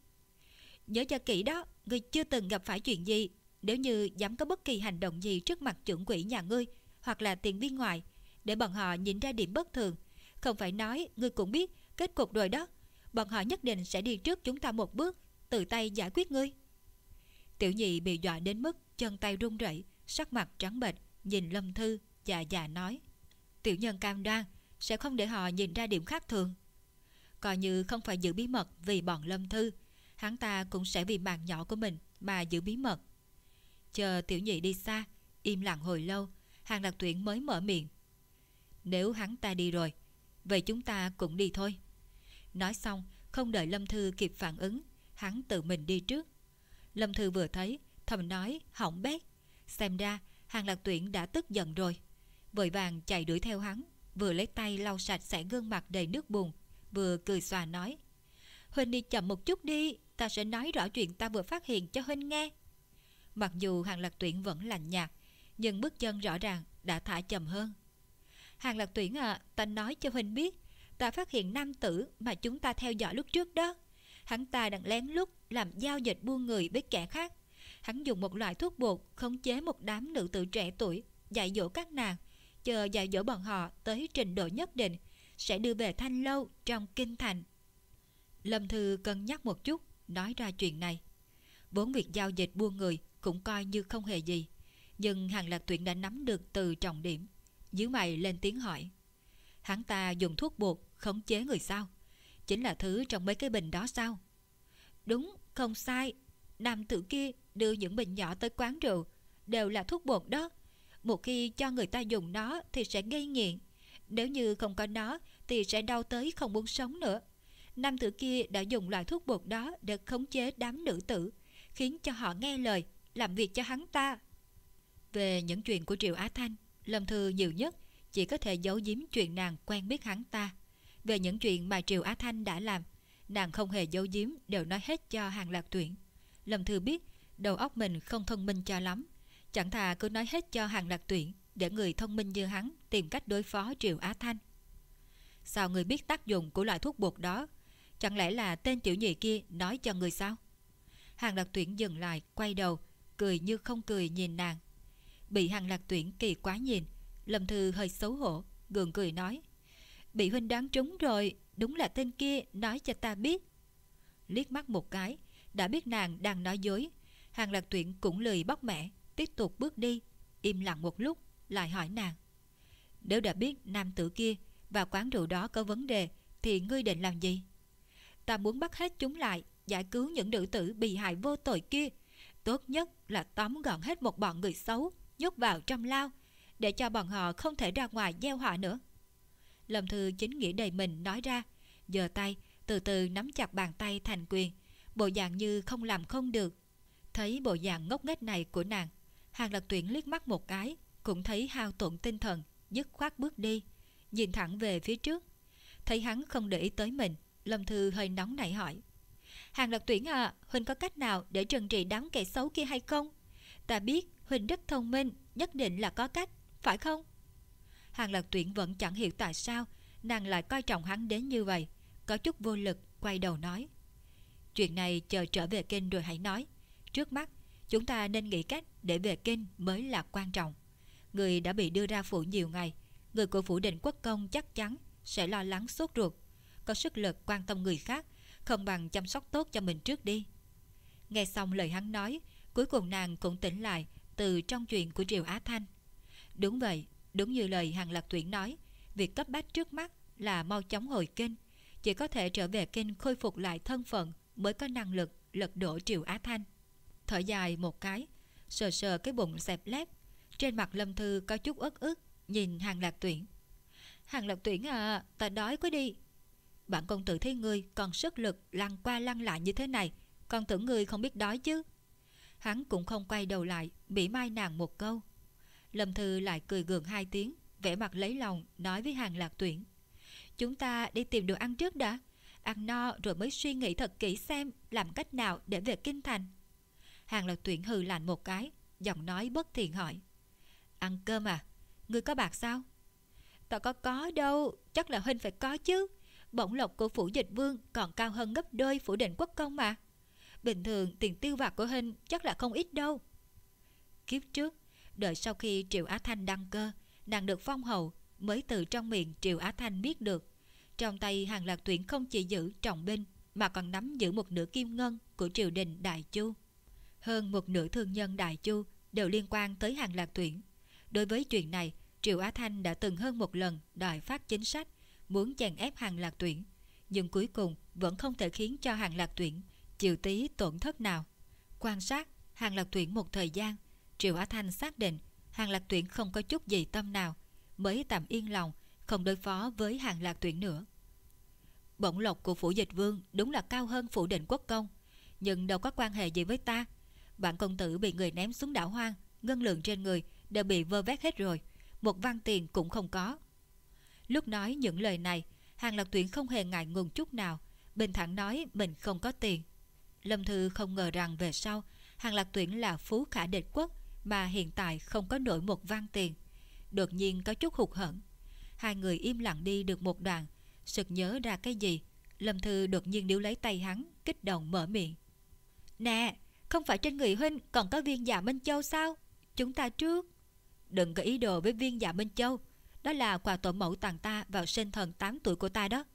Nhớ cho kỹ đó, người chưa từng gặp phải chuyện gì. Nếu như dám có bất kỳ hành động gì trước mặt trưởng quỹ nhà ngươi, hoặc là tiền viên ngoại, để bọn họ nhìn ra điểm bất thường. Không phải nói, ngươi cũng biết, kết cục rồi đó. Bọn họ nhất định sẽ đi trước chúng ta một bước, tự tay giải quyết ngươi. Tiểu nhị bị dọa đến mức chân tay run rẩy, sắc mặt trắng bệch, nhìn Lâm Thư, già già nói. Tiểu nhân cam đoan, sẽ không để họ nhìn ra điểm khác thường. Coi như không phải giữ bí mật vì bọn Lâm Thư, hắn ta cũng sẽ vì mạng nhỏ của mình mà giữ bí mật. Chờ tiểu nhị đi xa, im lặng hồi lâu, hàng đặc tuyển mới mở miệng. Nếu hắn ta đi rồi, vậy chúng ta cũng đi thôi. Nói xong, không đợi Lâm Thư kịp phản ứng, hắn tự mình đi trước. Lâm Thư vừa thấy, thầm nói hỏng bét. Xem ra, hàng lạc tuyển đã tức giận rồi. Vội vàng chạy đuổi theo hắn, vừa lấy tay lau sạch sẽ gương mặt đầy nước bùn, vừa cười xòa nói. Huynh đi chậm một chút đi, ta sẽ nói rõ chuyện ta vừa phát hiện cho Huynh nghe. Mặc dù hàng lạc tuyển vẫn lạnh nhạt, nhưng bước chân rõ ràng đã thả chậm hơn. Hàng lạc tuyển à, ta nói cho Huynh biết, ta phát hiện nam tử mà chúng ta theo dõi lúc trước đó. Hắn ta đang lén lút làm giao dịch buôn người với kẻ khác. Hắn dùng một loại thuốc bột khống chế một đám nữ tử trẻ tuổi, dạy dỗ các nàng, chờ dạy dỗ bọn họ tới trình độ nhất định, sẽ đưa về thanh lâu trong kinh thành. Lâm Thư cân nhắc một chút, nói ra chuyện này. Vốn việc giao dịch buôn người cũng coi như không hề gì, nhưng Hàng Lạc Tuyển đã nắm được từ trọng điểm. Dưới mày lên tiếng hỏi. Hắn ta dùng thuốc buộc khống chế người sao? Chính là thứ trong mấy cái bình đó sao? Đúng, không sai. Nam tử kia đưa những bình nhỏ tới quán rượu đều là thuốc bột đó. Một khi cho người ta dùng nó thì sẽ gây nghiện. Nếu như không có nó thì sẽ đau tới không muốn sống nữa. Nam tử kia đã dùng loại thuốc bột đó để khống chế đám nữ tử, khiến cho họ nghe lời, làm việc cho hắn ta. Về những chuyện của Triệu Á Thanh, Lâm Thư nhiều nhất chỉ có thể giấu giếm chuyện nàng quen biết hắn ta. Về những chuyện mà Triều Á Thanh đã làm, nàng không hề giấu giếm đều nói hết cho hàng lạc tuyển. Lâm Thư biết đầu óc mình không thông minh cho lắm, chẳng thà cứ nói hết cho hàng lạc tuyển để người thông minh như hắn tìm cách đối phó Triều Á Thanh. Sao người biết tác dụng của loại thuốc bột đó? Chẳng lẽ là tên tiểu nhị kia nói cho người sao? Hàng lạc tuyển dừng lại, quay đầu, cười như không cười nhìn nàng. Bị hàng lạc tuyển kỳ quá nhìn, Lâm Thư hơi xấu hổ, gượng cười nói. Bị huynh đoán trúng rồi, đúng là tên kia nói cho ta biết. Liếc mắt một cái, đã biết nàng đang nói dối. Hàng lạc tuyển cũng lười bóc mẹ, tiếp tục bước đi, im lặng một lúc, lại hỏi nàng. Nếu đã biết nam tử kia và quán rượu đó có vấn đề, thì ngươi định làm gì? Ta muốn bắt hết chúng lại, giải cứu những nữ tử bị hại vô tội kia. Tốt nhất là tóm gọn hết một bọn người xấu, nhốt vào trong lao, để cho bọn họ không thể ra ngoài gieo họa nữa. Lâm Thư chính nghĩ đầy mình nói ra, giơ tay, từ từ nắm chặt bàn tay thành quyền, bộ dạng như không làm không được. Thấy bộ dạng ngốc nghếch này của nàng, Hàng Lạc Tuyển liếc mắt một cái, cũng thấy hao tổn tinh thần, dứt khoát bước đi, nhìn thẳng về phía trước. Thấy hắn không để ý tới mình, Lâm Thư hơi nóng nảy hỏi. Hàng Lạc Tuyển à, huynh có cách nào để trừng trị đám kẻ xấu kia hay không? Ta biết Huynh rất thông minh, nhất định là có cách, phải không? Hàng Lập Tuyển vẫn chẳng hiểu tại sao nàng lại coi trọng hắn đến như vậy, có chút vô lực quay đầu nói. Chuyện này chờ trở về kinh rồi hãy nói. Trước mắt, chúng ta nên nghĩ cách để về kinh mới là quan trọng. Người đã bị đưa ra phủ nhiều ngày, người của phủ định quốc công chắc chắn sẽ lo lắng sốt ruột, có sức lực quan tâm người khác, không bằng chăm sóc tốt cho mình trước đi. Nghe xong lời hắn nói, cuối cùng nàng cũng tỉnh lại từ trong chuyện của Triều Á Thanh. Đúng vậy, đúng như lời Hàng Lạc Tuyển nói, việc cấp bách trước mắt là mau chóng hồi kinh, chỉ có thể trở về kinh khôi phục lại thân phận mới có năng lực lật đổ Triều Á Thanh. Thở dài một cái, sờ sờ cái bụng xẹp lép. Trên mặt Lâm Thư có chút ức ức, nhìn hàng lạc tuyển. Hàng lạc tuyển à, ta đói quá đi. Bạn công tử thấy ngươi còn sức lực lăn qua lăn lại như thế này, còn tưởng ngươi không biết đói chứ. Hắn cũng không quay đầu lại, bị mai nàng một câu. Lâm Thư lại cười gượng hai tiếng, vẻ mặt lấy lòng, nói với hàng lạc tuyển. Chúng ta đi tìm đồ ăn trước đã, ăn no rồi mới suy nghĩ thật kỹ xem làm cách nào để về kinh thành. Hàng lạc tuyển hừ lạnh một cái, giọng nói bất thiện hỏi. Ăn cơm à? Ngươi có bạc sao? Tao có có đâu, chắc là Huynh phải có chứ. Bổng lộc của phủ dịch vương còn cao hơn gấp đôi phủ định quốc công mà. Bình thường tiền tiêu vặt của Huynh chắc là không ít đâu. Kiếp trước, đợi sau khi Triệu Á Thanh đăng cơ, nàng được phong hầu mới từ trong miệng Triệu Á Thanh biết được. Trong tay hàng lạc tuyển không chỉ giữ trọng binh mà còn nắm giữ một nửa kim ngân của triều đình Đại Chu. Hơn một nửa thương nhân Đại Chu đều liên quan tới hàng lạc tuyển. Đối với chuyện này, Triệu Á Thanh đã từng hơn một lần đòi phát chính sách, muốn chèn ép hàng lạc tuyển, nhưng cuối cùng vẫn không thể khiến cho hàng lạc tuyển chịu tí tổn thất nào. Quan sát hàng lạc tuyển một thời gian, Triệu Á Thanh xác định hàng lạc tuyển không có chút gì tâm nào, mới tạm yên lòng, không đối phó với hàng lạc tuyển nữa. Bổng lộc của phủ dịch vương đúng là cao hơn phủ định quốc công, nhưng đâu có quan hệ gì với ta. Bạn công tử bị người ném xuống đảo hoang, ngân lượng trên người đều bị vơ vét hết rồi, một văn tiền cũng không có. Lúc nói những lời này, Hàng Lạc Tuyển không hề ngại ngùng chút nào, bình thản nói mình không có tiền. Lâm Thư không ngờ rằng về sau, Hàng Lạc Tuyển là phú khả địch quốc mà hiện tại không có nổi một văn tiền. Đột nhiên có chút hụt hẫng. Hai người im lặng đi được một đoạn, sực nhớ ra cái gì. Lâm Thư đột nhiên níu lấy tay hắn, kích động mở miệng. Nè, không phải trên người huynh còn có viên dạ Minh Châu sao? Chúng ta trước. Đừng có ý đồ với viên dạ Minh Châu. Đó là quà tổ mẫu tặng ta vào sinh thần 8 tuổi của ta đó.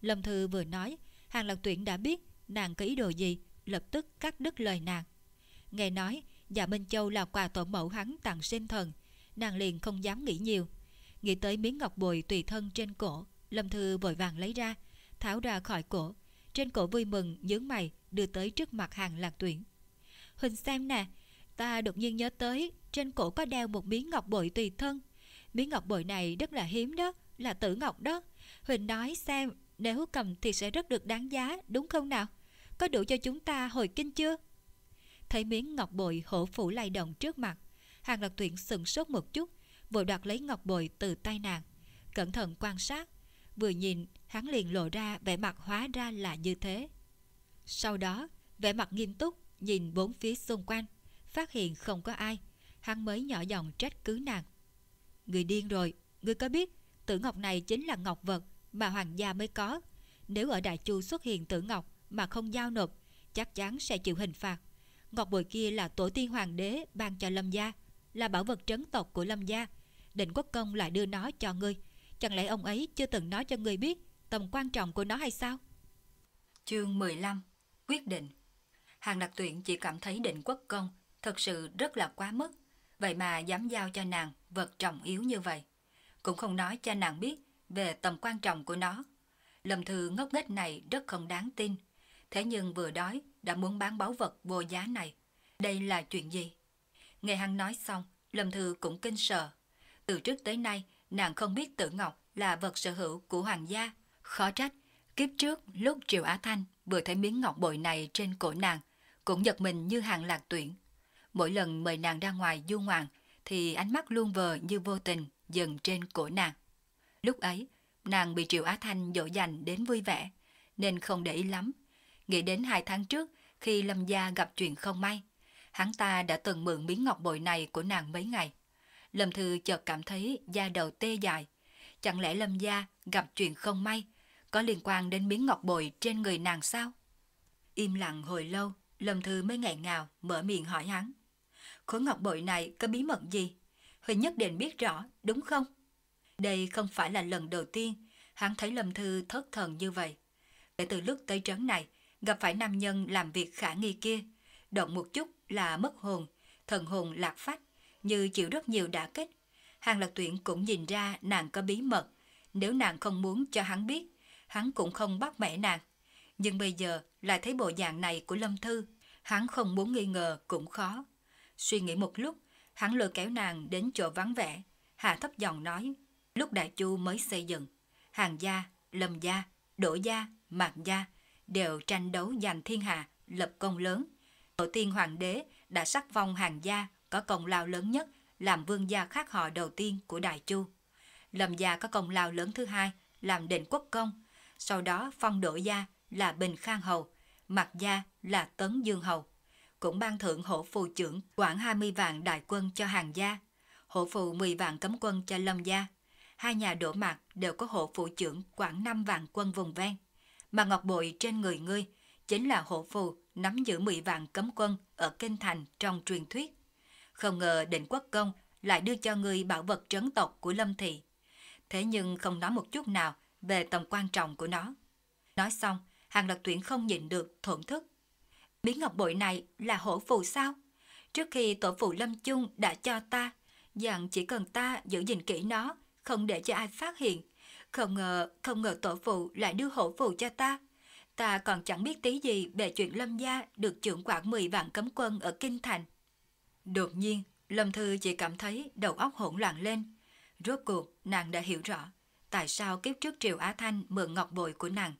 Lâm Thư vừa nói, Hàng Lạc Tuyển đã biết nàng có ý đồ gì, lập tức cắt đứt lời nàng. Nghe nói, dạ Minh Châu là quà tổ mẫu hắn tặng sinh thần, nàng liền không dám nghĩ nhiều. Nghĩ tới miếng ngọc bồi tùy thân trên cổ, Lâm Thư vội vàng lấy ra, tháo ra khỏi cổ. Trên cổ vui mừng, nhướng mày, đưa tới trước mặt Hàng Lạc Tuyển. Huỳnh xem nè, ta đột nhiên nhớ tới trên cổ có đeo một miếng ngọc bội tùy thân. Miếng ngọc bội này rất là hiếm đó, là tử ngọc đó. Huỳnh nói xem, nếu cầm thì sẽ rất được đáng giá, đúng không nào? Có đủ cho chúng ta hồi kinh chưa? Thấy miếng ngọc bội hổ phủ lay động trước mặt, Hàng Lập Tuyển sừng sốt một chút, vội đoạt lấy ngọc bội từ tay nàng. Cẩn thận quan sát, vừa nhìn hắn liền lộ ra vẻ mặt hóa ra là như thế. Sau đó, vẻ mặt nghiêm túc nhìn bốn phía xung quanh, phát hiện không có ai, hắn mới nhỏ giọng trách cứ nàng. Người điên rồi, người có biết tử ngọc này chính là ngọc vật mà hoàng gia mới có. Nếu ở Đại Chu xuất hiện tử ngọc mà không giao nộp, chắc chắn sẽ chịu hình phạt. Ngọc bội kia là tổ tiên hoàng đế ban cho Lâm gia, là bảo vật trấn tộc của Lâm gia. Định quốc công lại đưa nó cho ngươi. Chẳng lẽ ông ấy chưa từng nói cho ngươi biết tầm quan trọng của nó hay sao? Chương 15 Quyết định Hàng đặc tuyển chỉ cảm thấy định quốc công thật sự rất là quá mức. Vậy mà dám giao cho nàng vật trọng yếu như vậy. Cũng không nói cho nàng biết về tầm quan trọng của nó. Lâm thư ngốc nghếch này rất không đáng tin. Thế nhưng vừa đói đã muốn bán báu vật vô giá này. Đây là chuyện gì? Nghe hắn nói xong, Lâm Thư cũng kinh sợ. Từ trước tới nay, nàng không biết tử ngọc là vật sở hữu của hoàng gia. Khó trách, kiếp trước lúc Triều Á Thanh vừa thấy miếng ngọc bội này trên cổ nàng, cũng giật mình như hàng lạc tuyển. Mỗi lần mời nàng ra ngoài du ngoạn, thì ánh mắt luôn vờ như vô tình dừng trên cổ nàng. Lúc ấy, nàng bị Triệu Á Thanh dỗ dành đến vui vẻ, nên không để ý lắm. Nghĩ đến hai tháng trước, khi Lâm Gia gặp chuyện không may, hắn ta đã từng mượn miếng ngọc bội này của nàng mấy ngày. Lâm Thư chợt cảm thấy da đầu tê dại. Chẳng lẽ Lâm Gia gặp chuyện không may, có liên quan đến miếng ngọc bội trên người nàng sao? Im lặng hồi lâu, Lâm Thư mới ngại ngào mở miệng hỏi hắn. Khối ngọc bội này có bí mật gì? Huỳnh nhất định biết rõ, đúng không? Đây không phải là lần đầu tiên hắn thấy Lâm Thư thất thần như vậy. Kể từ lúc tới trấn này, gặp phải nam nhân làm việc khả nghi kia, động một chút là mất hồn, thần hồn lạc phách, như chịu rất nhiều đả kích. Hàng lạc tuyển cũng nhìn ra nàng có bí mật, nếu nàng không muốn cho hắn biết, hắn cũng không bắt mẹ nàng. Nhưng bây giờ lại thấy bộ dạng này của Lâm Thư, hắn không muốn nghi ngờ cũng khó. Suy nghĩ một lúc, hắn lôi kéo nàng đến chỗ vắng vẻ, hạ thấp giọng nói, lúc Đại Chu mới xây dựng, hàng gia, lâm gia, đỗ gia, mạc gia đều tranh đấu giành thiên hạ, lập công lớn. Tổ tiên hoàng đế đã sắc phong hàng gia có công lao lớn nhất làm vương gia khác họ đầu tiên của Đại Chu. Lâm gia có công lao lớn thứ hai làm định quốc công, sau đó phong đỗ gia là Bình Khang Hầu, Mạc gia là Tấn Dương Hầu. Cũng ban thưởng hổ phù trưởng quản 20 vạn đại quân cho hàng gia, hổ phù 10 vạn cấm quân cho Lâm gia. Hai nhà đổ mạc đều có hộ phụ trưởng khoảng năm vạn quân vùng ven. Mà ngọc bội trên người ngươi chính là hộ phù nắm giữ 10 vạn cấm quân ở Kinh Thành trong truyền thuyết. Không ngờ định quốc công lại đưa cho ngươi bảo vật trấn tộc của Lâm Thị. Thế nhưng không nói một chút nào về tầm quan trọng của nó. Nói xong, hàng lập tuyển không nhịn được thổn thức. Biến ngọc bội này là hổ phù sao? Trước khi tổ phụ Lâm Chung đã cho ta, dặn chỉ cần ta giữ gìn kỹ nó, không để cho ai phát hiện. Không ngờ, không ngờ tổ phụ lại đưa hổ phù cho ta. Ta còn chẳng biết tí gì về chuyện Lâm gia được trưởng quản 10 vạn cấm quân ở Kinh Thành. Đột nhiên, Lâm Thư chỉ cảm thấy đầu óc hỗn loạn lên. Rốt cuộc, nàng đã hiểu rõ tại sao kiếp trước Triều Á Thanh mượn ngọc bội của nàng.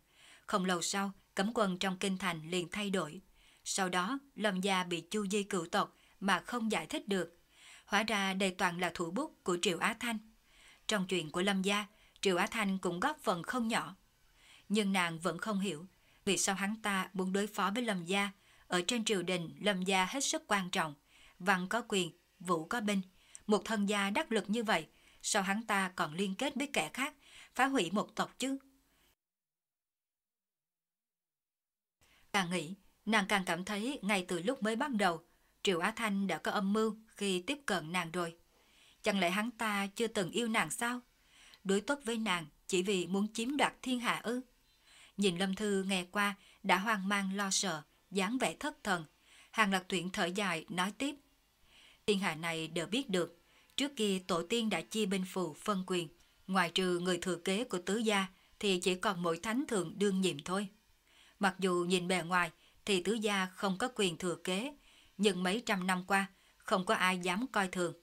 Không lâu sau, cấm quân trong kinh thành liền thay đổi. Sau đó, Lâm Gia bị chu di cựu tộc mà không giải thích được. Hóa ra đây toàn là thủ bút của Triệu Á Thanh. Trong chuyện của Lâm Gia, Triệu Á Thanh cũng góp phần không nhỏ. Nhưng nàng vẫn không hiểu vì sao hắn ta muốn đối phó với Lâm Gia. Ở trên triều đình, Lâm Gia hết sức quan trọng. Văn có quyền, vũ có binh. Một thân gia đắc lực như vậy, sao hắn ta còn liên kết với kẻ khác, phá hủy một tộc chứ? Càng nghĩ, nàng càng cảm thấy ngay từ lúc mới bắt đầu, Triệu Á Thanh đã có âm mưu khi tiếp cận nàng rồi. Chẳng lẽ hắn ta chưa từng yêu nàng sao? Đối tốt với nàng chỉ vì muốn chiếm đoạt thiên hạ ư? Nhìn Lâm Thư nghe qua đã hoang mang lo sợ, dáng vẻ thất thần. Hàng lạc tuyển thở dài nói tiếp. Thiên hạ này đều biết được, trước kia tổ tiên đã chia bên phù phân quyền. Ngoài trừ người thừa kế của tứ gia thì chỉ còn mỗi thánh thượng đương nhiệm thôi. Mặc dù nhìn bề ngoài thì tứ gia không có quyền thừa kế, nhưng mấy trăm năm qua không có ai dám coi thường.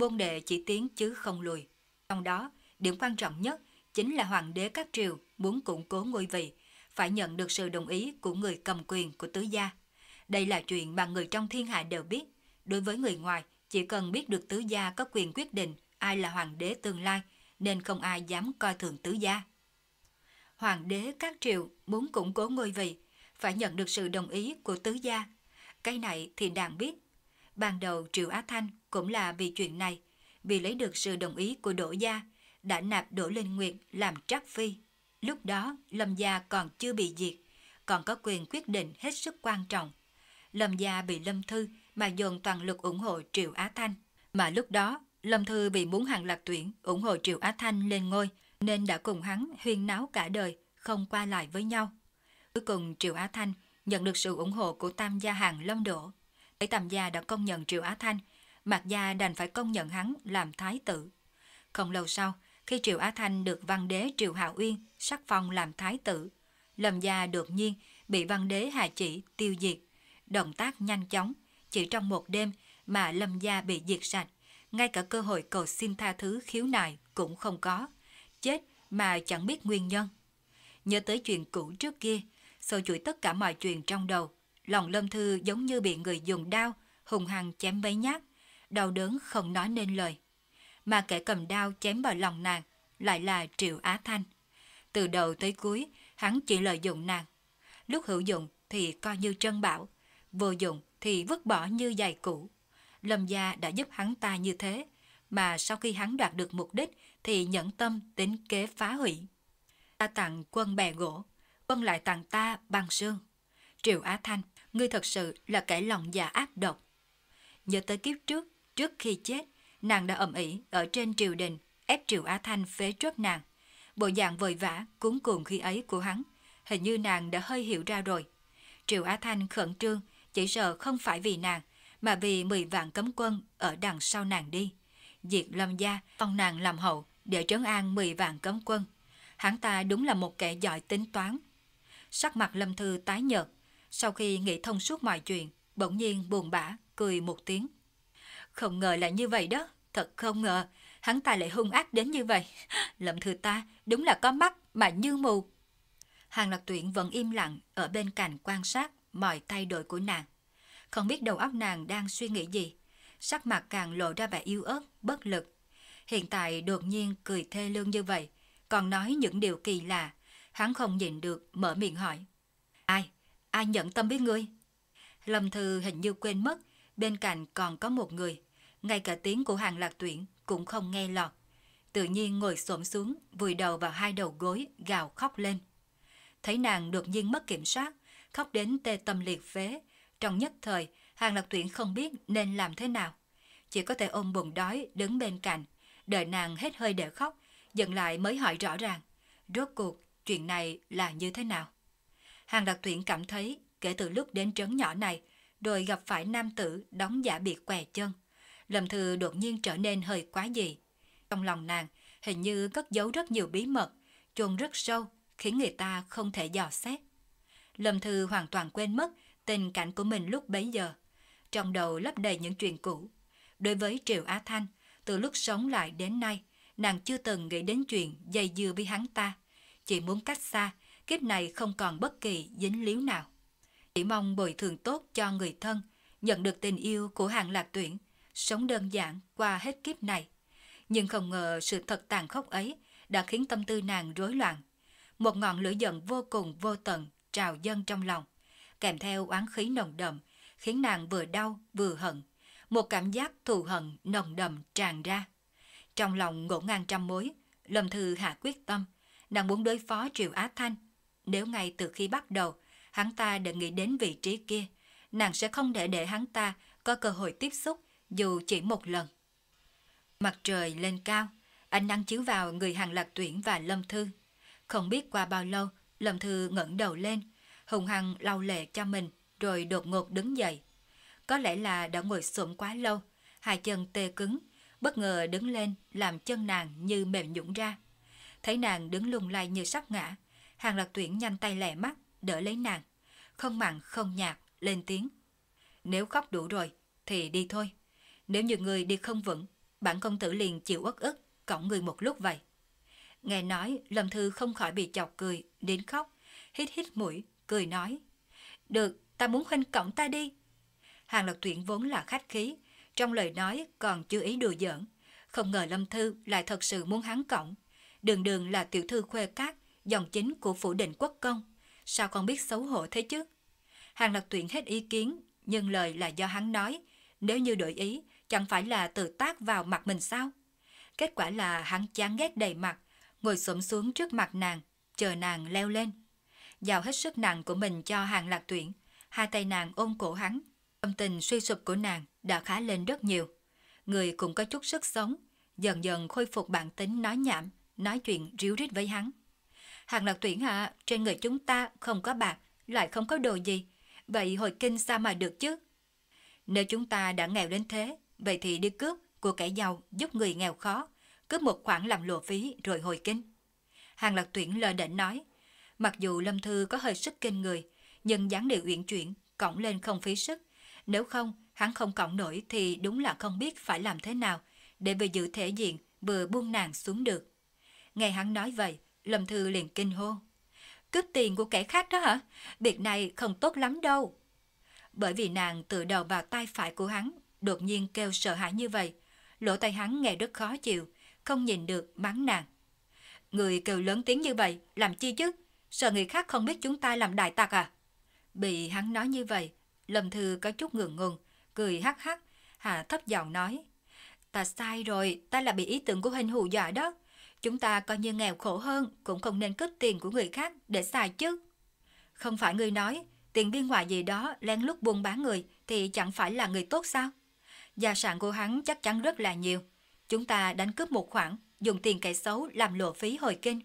Bôn đệ chỉ tiến chứ không lùi. Trong đó, điểm quan trọng nhất chính là hoàng đế các triều muốn củng cố ngôi vị, phải nhận được sự đồng ý của người cầm quyền của tứ gia. Đây là chuyện mà người trong thiên hạ đều biết. Đối với người ngoài, chỉ cần biết được tứ gia có quyền quyết định ai là hoàng đế tương lai, nên không ai dám coi thường tứ gia. Hoàng đế các triều muốn củng cố ngôi vị, phải nhận được sự đồng ý của tứ gia. Cái này thì đàn biết. Ban đầu Triệu Á Thanh cũng là vì chuyện này, vì lấy được sự đồng ý của Đỗ Gia, đã nạp Đỗ Linh Nguyệt làm trắc phi. Lúc đó, Lâm Gia còn chưa bị diệt, còn có quyền quyết định hết sức quan trọng. Lâm Gia bị Lâm Thư mà dồn toàn lực ủng hộ Triệu Á Thanh. Mà lúc đó, Lâm Thư vì muốn hàng lạc tuyển ủng hộ Triệu Á Thanh lên ngôi, nên đã cùng hắn huyên náo cả đời, không qua lại với nhau. Cuối cùng Triệu Á Thanh nhận được sự ủng hộ của Tam gia hàng Lâm Đỗ. Thấy Tam gia đã công nhận Triệu Á Thanh, Mạc gia đành phải công nhận hắn làm thái tử. Không lâu sau, khi Triệu Á Thanh được văn đế Triệu Hạo Uyên sắc phong làm thái tử, Lâm gia đột nhiên bị văn đế hạ chỉ tiêu diệt. Động tác nhanh chóng, chỉ trong một đêm mà Lâm gia bị diệt sạch, ngay cả cơ hội cầu xin tha thứ khiếu nại cũng không có. Chết mà chẳng biết nguyên nhân. Nhớ tới chuyện cũ trước kia, sâu chuỗi tất cả mọi chuyện trong đầu, lòng Lâm Thư giống như bị người dùng đao, hùng hăng chém mấy nhát, đau đớn không nói nên lời. Mà kẻ cầm đao chém vào lòng nàng lại là Triệu Á Thanh. Từ đầu tới cuối, hắn chỉ lợi dụng nàng. Lúc hữu dụng thì coi như trân bảo, vô dụng thì vứt bỏ như giày cũ. Lâm gia đã giúp hắn ta như thế, mà sau khi hắn đạt được mục đích thì nhẫn tâm tính kế phá hủy. Ta tặng quân bè gỗ, quân lại tặng ta băng sương. Triệu Á Thanh, ngươi thật sự là kẻ lòng dạ ác độc. Nhớ tới kiếp trước, trước khi chết, nàng đã ẩm ỉ ở trên triều đình, ép Triệu Á Thanh phế truất nàng. Bộ dạng vội vã, cuốn cuồng khi ấy của hắn, hình như nàng đã hơi hiểu ra rồi. Triệu Á Thanh khẩn trương, chỉ sợ không phải vì nàng, mà vì 10 vạn cấm quân ở đằng sau nàng đi. Diệt lâm gia, phong nàng làm hậu để trấn an 10 vạn cấm quân. Hắn ta đúng là một kẻ giỏi tính toán. Sắc mặt lâm thư tái nhợt, sau khi nghĩ thông suốt mọi chuyện, bỗng nhiên buồn bã, cười một tiếng. Không ngờ là như vậy đó, thật không ngờ, hắn ta lại hung ác đến như vậy. <laughs> Lâm thư ta đúng là có mắt mà như mù. Hàng lạc tuyển vẫn im lặng ở bên cạnh quan sát mọi thay đổi của nàng. Không biết đầu óc nàng đang suy nghĩ gì. Sắc mặt càng lộ ra vẻ yếu ớt, bất lực. Hiện tại đột nhiên cười thê lương như vậy, còn nói những điều kỳ lạ. Hắn không nhìn được, mở miệng hỏi. Ai? Ai nhận tâm với ngươi? Lâm Thư hình như quên mất, bên cạnh còn có một người. Ngay cả tiếng của hàng lạc tuyển cũng không nghe lọt. Tự nhiên ngồi xổm xuống, vùi đầu vào hai đầu gối, gào khóc lên. Thấy nàng đột nhiên mất kiểm soát, khóc đến tê tâm liệt phế. Trong nhất thời, hàng lạc tuyển không biết nên làm thế nào. Chỉ có thể ôm bụng đói đứng bên cạnh, đợi nàng hết hơi để khóc, dần lại mới hỏi rõ ràng. Rốt cuộc, chuyện này là như thế nào? Hàng đặc tuyển cảm thấy kể từ lúc đến trấn nhỏ này, rồi gặp phải nam tử đóng giả biệt què chân. Lâm Thư đột nhiên trở nên hơi quá dị. Trong lòng nàng hình như cất giấu rất nhiều bí mật, chôn rất sâu, khiến người ta không thể dò xét. Lâm Thư hoàn toàn quên mất tình cảnh của mình lúc bấy giờ. Trong đầu lấp đầy những chuyện cũ. Đối với Triệu Á Thanh, từ lúc sống lại đến nay, nàng chưa từng nghĩ đến chuyện dây dưa với hắn ta. Chỉ muốn cách xa, kiếp này không còn bất kỳ dính líu nào. Chỉ mong bồi thường tốt cho người thân, nhận được tình yêu của hàng lạc tuyển, sống đơn giản qua hết kiếp này. Nhưng không ngờ sự thật tàn khốc ấy đã khiến tâm tư nàng rối loạn. Một ngọn lửa giận vô cùng vô tận trào dâng trong lòng, kèm theo oán khí nồng đậm, khiến nàng vừa đau vừa hận. Một cảm giác thù hận nồng đậm tràn ra. Trong lòng ngổn ngang trăm mối, Lâm Thư hạ quyết tâm, nàng muốn đối phó Triệu Á Thanh. Nếu ngay từ khi bắt đầu, hắn ta đã nghĩ đến vị trí kia, nàng sẽ không để để hắn ta có cơ hội tiếp xúc dù chỉ một lần. Mặt trời lên cao, ánh nắng chiếu vào người hàng lạc tuyển và Lâm Thư. Không biết qua bao lâu, Lâm Thư ngẩng đầu lên, hùng hăng lau lệ cho mình, rồi đột ngột đứng dậy. Có lẽ là đã ngồi xổm quá lâu, hai chân tê cứng, bất ngờ đứng lên làm chân nàng như mềm nhũn ra. Thấy nàng đứng lung lay như sắp ngã, hàng lạc tuyển nhanh tay lẹ mắt, đỡ lấy nàng. Không mặn không nhạt, lên tiếng. Nếu khóc đủ rồi, thì đi thôi. Nếu như người đi không vững, bản công tử liền chịu uất ức, cõng người một lúc vậy. Nghe nói, Lâm Thư không khỏi bị chọc cười, đến khóc, hít hít mũi, cười nói. Được, ta muốn huynh cõng ta đi. Hàng lộc Tuyển vốn là khách khí, trong lời nói còn chưa ý đùa giỡn. Không ngờ Lâm Thư lại thật sự muốn hắn cõng. Đường đường là tiểu thư khuê cát, dòng chính của phủ định quốc công. Sao con biết xấu hổ thế chứ? Hàng Lập Tuyển hết ý kiến, nhưng lời là do hắn nói. Nếu như đổi ý, chẳng phải là tự tác vào mặt mình sao? Kết quả là hắn chán ghét đầy mặt, ngồi xổm xuống trước mặt nàng, chờ nàng leo lên. Giao hết sức nặng của mình cho hàng lạc tuyển, hai tay nàng ôm cổ hắn. Tâm tình suy sụp của nàng đã khá lên rất nhiều. Người cũng có chút sức sống, dần dần khôi phục bản tính nói nhảm, nói chuyện ríu rít với hắn. Hàng lạc tuyển hạ, trên người chúng ta không có bạc, lại không có đồ gì. Vậy hồi kinh sao mà được chứ? Nếu chúng ta đã nghèo đến thế, vậy thì đi cướp của kẻ giàu giúp người nghèo khó, cướp một khoản làm lộ phí rồi hồi kinh. Hàng lạc tuyển lờ đệnh nói, mặc dù Lâm Thư có hơi sức kinh người, nhưng dáng điệu uyển chuyển, cõng lên không phí sức. Nếu không, hắn không cõng nổi thì đúng là không biết phải làm thế nào để vừa giữ thể diện vừa buông nàng xuống được. Nghe hắn nói vậy, Lâm Thư liền kinh hô. Cướp tiền của kẻ khác đó hả? Việc này không tốt lắm đâu. Bởi vì nàng tự đầu vào tay phải của hắn, đột nhiên kêu sợ hãi như vậy. Lỗ tay hắn nghe rất khó chịu, không nhìn được mắng nàng. Người kêu lớn tiếng như vậy, làm chi chứ? Sợ người khác không biết chúng ta làm đại tặc à? Bị hắn nói như vậy, Lâm Thư có chút ngượng ngùng, cười hắc hắc, hạ thấp giọng nói. Ta sai rồi, ta là bị ý tưởng của hình hù dọa đó. Chúng ta coi như nghèo khổ hơn, cũng không nên cướp tiền của người khác để xài chứ. Không phải người nói, tiền biên ngoại gì đó lén lút buôn bán người thì chẳng phải là người tốt sao? Gia sản của hắn chắc chắn rất là nhiều. Chúng ta đánh cướp một khoản, dùng tiền kẻ xấu làm lộ phí hồi kinh.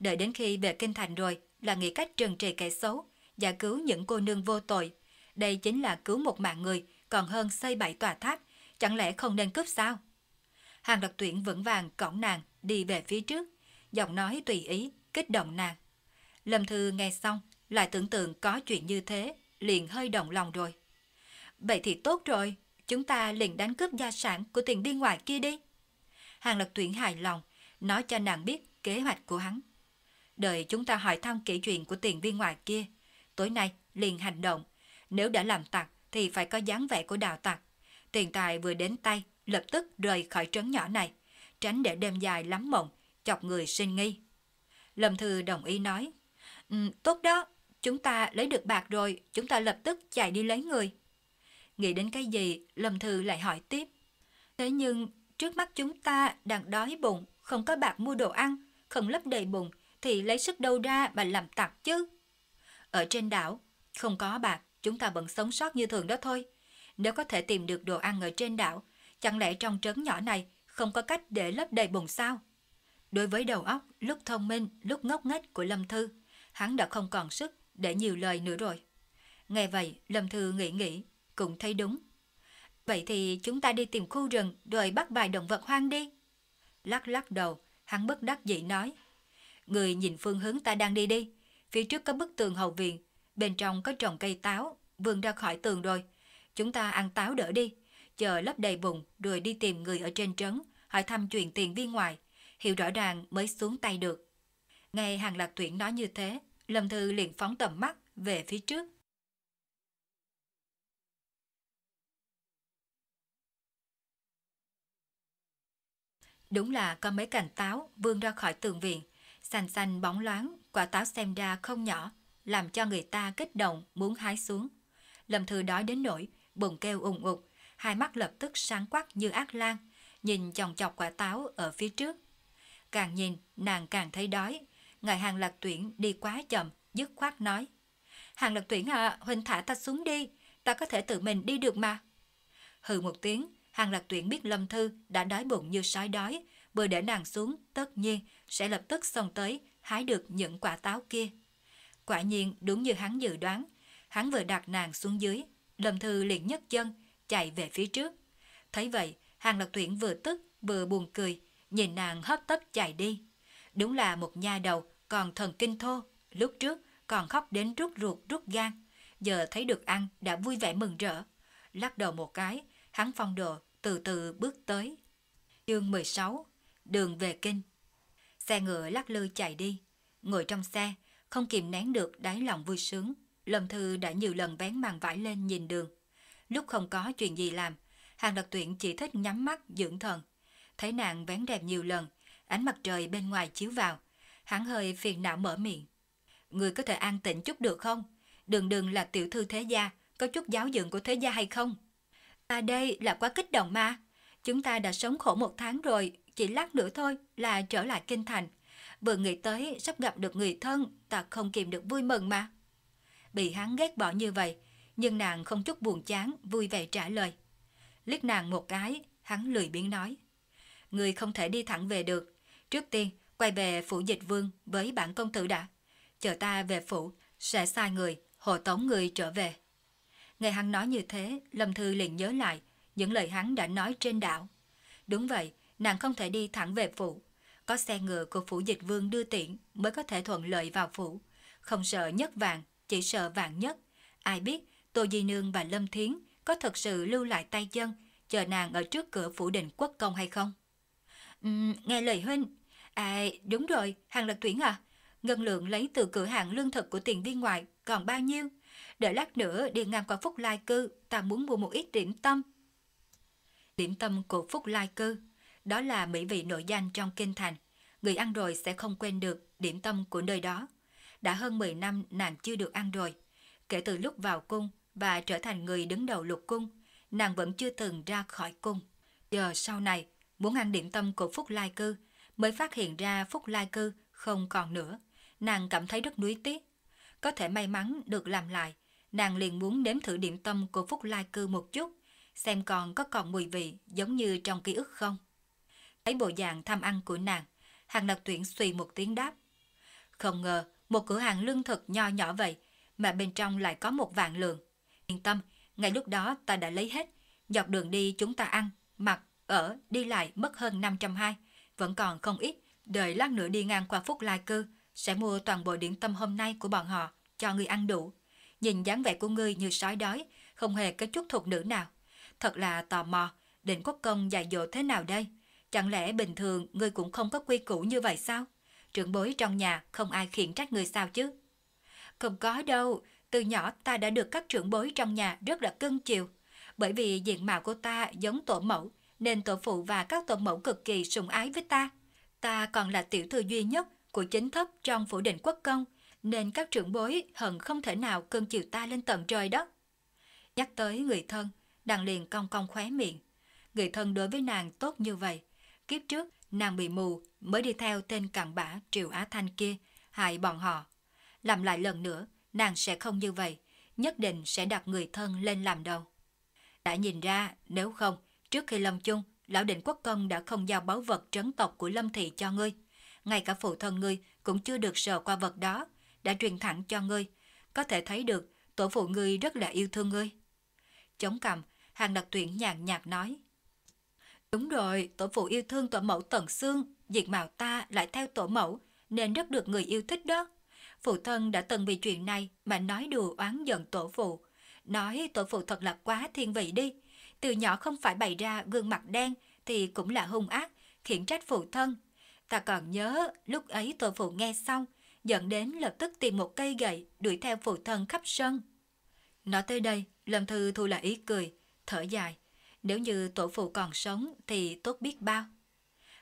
Đợi đến khi về kinh thành rồi là nghĩ cách trừng trị kẻ xấu, và cứu những cô nương vô tội. Đây chính là cứu một mạng người, còn hơn xây bảy tòa tháp. Chẳng lẽ không nên cướp sao? Hàng đặc tuyển vững vàng cõng nàng đi về phía trước, giọng nói tùy ý, kích động nàng. Lâm Thư nghe xong, lại tưởng tượng có chuyện như thế, liền hơi động lòng rồi. Vậy thì tốt rồi, chúng ta liền đánh cướp gia sản của tiền viên ngoại kia đi. Hàng Lập Tuyển hài lòng, nói cho nàng biết kế hoạch của hắn. Đợi chúng ta hỏi thăm kỹ chuyện của tiền viên ngoại kia. Tối nay liền hành động. Nếu đã làm tặc thì phải có dáng vẻ của đào tặc. Tiền tài vừa đến tay, lập tức rời khỏi trấn nhỏ này, tránh để đêm dài lắm mộng, chọc người sinh nghi. Lâm Thư đồng ý nói, um, tốt đó, chúng ta lấy được bạc rồi, chúng ta lập tức chạy đi lấy người. Nghĩ đến cái gì, Lâm Thư lại hỏi tiếp. Thế nhưng, trước mắt chúng ta đang đói bụng, không có bạc mua đồ ăn, không lấp đầy bụng, thì lấy sức đâu ra mà làm tặc chứ. Ở trên đảo, không có bạc, chúng ta vẫn sống sót như thường đó thôi. Nếu có thể tìm được đồ ăn ở trên đảo, chẳng lẽ trong trấn nhỏ này không có cách để lấp đầy bụng sao? Đối với đầu óc lúc thông minh, lúc ngốc nghếch của Lâm Thư, hắn đã không còn sức để nhiều lời nữa rồi. Nghe vậy, Lâm Thư nghĩ nghĩ, cũng thấy đúng. Vậy thì chúng ta đi tìm khu rừng rồi bắt vài động vật hoang đi. Lắc lắc đầu, hắn bất đắc dĩ nói. Người nhìn phương hướng ta đang đi đi. Phía trước có bức tường hậu viện, bên trong có trồng cây táo, vườn ra khỏi tường rồi. Chúng ta ăn táo đỡ đi, chờ lấp đầy bụng rồi đi tìm người ở trên trấn, hỏi thăm chuyện tiền viên ngoài, hiểu rõ ràng mới xuống tay được. Nghe hàng lạc tuyển nói như thế, Lâm Thư liền phóng tầm mắt về phía trước. Đúng là có mấy cành táo vươn ra khỏi tường viện, xanh xanh bóng loáng, quả táo xem ra không nhỏ, làm cho người ta kích động muốn hái xuống. Lâm Thư đói đến nỗi, bụng kêu ùng ục, hai mắt lập tức sáng quắc như ác lan, nhìn chòng chọc quả táo ở phía trước. Càng nhìn, nàng càng thấy đói. Ngài hàng lạc tuyển đi quá chậm, dứt khoát nói. Hàng lạc tuyển à, Huynh thả ta xuống đi, ta có thể tự mình đi được mà. Hừ một tiếng, hàng lạc tuyển biết Lâm Thư đã đói bụng như sói đói, vừa để nàng xuống, tất nhiên sẽ lập tức xông tới, hái được những quả táo kia. Quả nhiên đúng như hắn dự đoán, hắn vừa đặt nàng xuống dưới, Lâm Thư liền nhấc chân, chạy về phía trước. Thấy vậy, hàng Lập tuyển vừa tức vừa buồn cười, nhìn nàng hấp tấp chạy đi. Đúng là một nha đầu còn thần kinh thô, lúc trước còn khóc đến rút ruột rút gan, giờ thấy được ăn đã vui vẻ mừng rỡ. Lắc đầu một cái, hắn phong độ từ từ bước tới. Chương 16 Đường về Kinh Xe ngựa lắc lư chạy đi, ngồi trong xe, không kìm nén được đáy lòng vui sướng. Lâm Thư đã nhiều lần vén màn vải lên nhìn đường. Lúc không có chuyện gì làm, hàng đặc tuyển chỉ thích nhắm mắt dưỡng thần. Thấy nàng vén đẹp nhiều lần, ánh mặt trời bên ngoài chiếu vào. Hắn hơi phiền não mở miệng. Người có thể an tĩnh chút được không? Đường đường là tiểu thư thế gia, có chút giáo dưỡng của thế gia hay không? Ta đây là quá kích động mà. Chúng ta đã sống khổ một tháng rồi, chỉ lát nữa thôi là trở lại kinh thành. Vừa nghĩ tới sắp gặp được người thân, ta không kìm được vui mừng mà. Bị hắn ghét bỏ như vậy, nhưng nàng không chút buồn chán, vui vẻ trả lời. Liếc nàng một cái, hắn lười biếng nói. Người không thể đi thẳng về được. Trước tiên, quay về phủ dịch vương với bản công tử đã. Chờ ta về phủ, sẽ sai người, hộ tống người trở về. Nghe hắn nói như thế, Lâm Thư liền nhớ lại những lời hắn đã nói trên đảo. Đúng vậy, nàng không thể đi thẳng về phủ. Có xe ngựa của phủ dịch vương đưa tiện mới có thể thuận lợi vào phủ. Không sợ nhất vàng, chỉ sợ vàng nhất. Ai biết Tô Di Nương và Lâm Thiến có thật sự lưu lại tay chân chờ nàng ở trước cửa phủ định quốc công hay không? Uhm, nghe lời huynh. À, đúng rồi, hàng lật tuyển à? Ngân lượng lấy từ cửa hàng lương thực của tiền viên ngoại còn bao nhiêu? Đợi lát nữa đi ngang qua Phúc Lai Cư, ta muốn mua một ít điểm tâm. Điểm tâm của Phúc Lai Cư, đó là mỹ vị nổi danh trong kinh thành. Người ăn rồi sẽ không quên được điểm tâm của nơi đó. Đã hơn 10 năm nàng chưa được ăn rồi. Kể từ lúc vào cung và trở thành người đứng đầu lục cung, nàng vẫn chưa từng ra khỏi cung. Giờ sau này, muốn ăn điểm tâm của Phúc Lai Cư, mới phát hiện ra Phúc Lai Cư không còn nữa. Nàng cảm thấy rất nuối tiếc. Có thể may mắn được làm lại, nàng liền muốn nếm thử điểm tâm của Phúc Lai Cư một chút, xem còn có còn mùi vị giống như trong ký ức không. Thấy bộ dạng tham ăn của nàng, hàng đặc tuyển suy một tiếng đáp. Không ngờ, một cửa hàng lương thực nho nhỏ vậy, mà bên trong lại có một vạn lượng. Yên tâm, ngay lúc đó ta đã lấy hết. Dọc đường đi chúng ta ăn, mặc, ở, đi lại mất hơn 520. Vẫn còn không ít, đợi lát nữa đi ngang qua Phúc Lai Cư, sẽ mua toàn bộ điểm tâm hôm nay của bọn họ, cho người ăn đủ. Nhìn dáng vẻ của ngươi như sói đói, không hề có chút thuộc nữ nào. Thật là tò mò, định quốc công dạy dỗ thế nào đây? Chẳng lẽ bình thường ngươi cũng không có quy củ như vậy sao? Trưởng bối trong nhà không ai khiển trách người sao chứ? Không có đâu, từ nhỏ ta đã được các trưởng bối trong nhà rất là cưng chiều. Bởi vì diện mạo của ta giống tổ mẫu, nên tổ phụ và các tổ mẫu cực kỳ sủng ái với ta. Ta còn là tiểu thư duy nhất của chính thất trong phủ định quốc công, nên các trưởng bối hận không thể nào cưng chiều ta lên tận trời đó. Nhắc tới người thân, nàng liền cong cong khóe miệng. Người thân đối với nàng tốt như vậy. Kiếp trước, nàng bị mù mới đi theo tên cặn bã Triều Á Thanh kia, hại bọn họ. Làm lại lần nữa, nàng sẽ không như vậy, nhất định sẽ đặt người thân lên làm đầu. Đã nhìn ra, nếu không, trước khi lâm chung, lão định quốc công đã không giao báu vật trấn tộc của lâm thị cho ngươi. Ngay cả phụ thân ngươi cũng chưa được sờ qua vật đó, đã truyền thẳng cho ngươi. Có thể thấy được, tổ phụ ngươi rất là yêu thương ngươi. Chống cằm, hàng đặc tuyển nhàn nhạt nói. Đúng rồi, tổ phụ yêu thương tổ mẫu tận xương, diệt mạo ta lại theo tổ mẫu, nên rất được người yêu thích đó. Phụ thân đã từng vì chuyện này mà nói đùa oán giận tổ phụ. Nói tổ phụ thật là quá thiên vị đi. Từ nhỏ không phải bày ra gương mặt đen thì cũng là hung ác, khiển trách phụ thân. Ta còn nhớ lúc ấy tổ phụ nghe xong, dẫn đến lập tức tìm một cây gậy đuổi theo phụ thân khắp sân. Nói tới đây, Lâm Thư thu lại ý cười, thở dài. Nếu như tổ phụ còn sống thì tốt biết bao.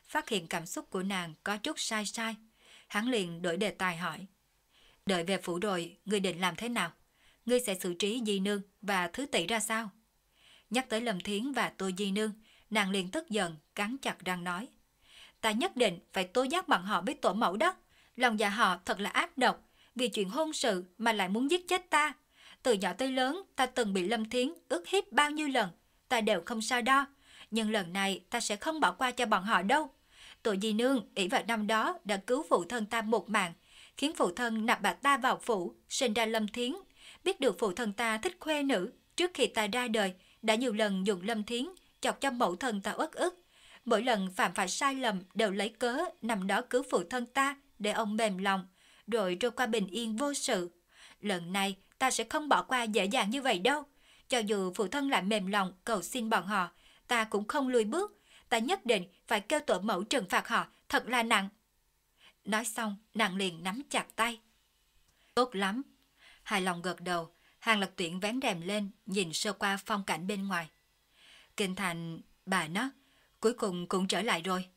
Phát hiện cảm xúc của nàng có chút sai sai. Hắn liền đổi đề tài hỏi. Đợi về phủ rồi, ngươi định làm thế nào? Ngươi sẽ xử trí Di Nương và Thứ tỷ ra sao? Nhắc tới Lâm Thiến và Tô Di Nương, nàng liền tức giận, cắn chặt răng nói. Ta nhất định phải tố giác bọn họ với tổ mẫu đó. Lòng dạ họ thật là ác độc, vì chuyện hôn sự mà lại muốn giết chết ta. Từ nhỏ tới lớn, ta từng bị Lâm Thiến ức hiếp bao nhiêu lần, ta đều không sao đo. Nhưng lần này ta sẽ không bỏ qua cho bọn họ đâu. tội Di Nương ỷ vào năm đó đã cứu phụ thân ta một mạng, khiến phụ thân nạp bà ta vào phủ, sinh ra Lâm Thiến. Biết được phụ thân ta thích khoe nữ, trước khi ta ra đời, đã nhiều lần dùng Lâm Thiến chọc cho mẫu thân ta uất ức. Mỗi lần phạm phải sai lầm đều lấy cớ nằm đó cứu phụ thân ta để ông mềm lòng, rồi trôi qua bình yên vô sự. Lần này ta sẽ không bỏ qua dễ dàng như vậy đâu. Cho dù phụ thân lại mềm lòng cầu xin bọn họ, ta cũng không lùi bước. Ta nhất định phải kêu tội mẫu trừng phạt họ thật là nặng. Nói xong, nàng liền nắm chặt tay. Tốt lắm. Hài lòng gật đầu, hàng lập tuyển vén rèm lên, nhìn sơ qua phong cảnh bên ngoài. Kinh thành, bà nó, cuối cùng cũng trở lại rồi.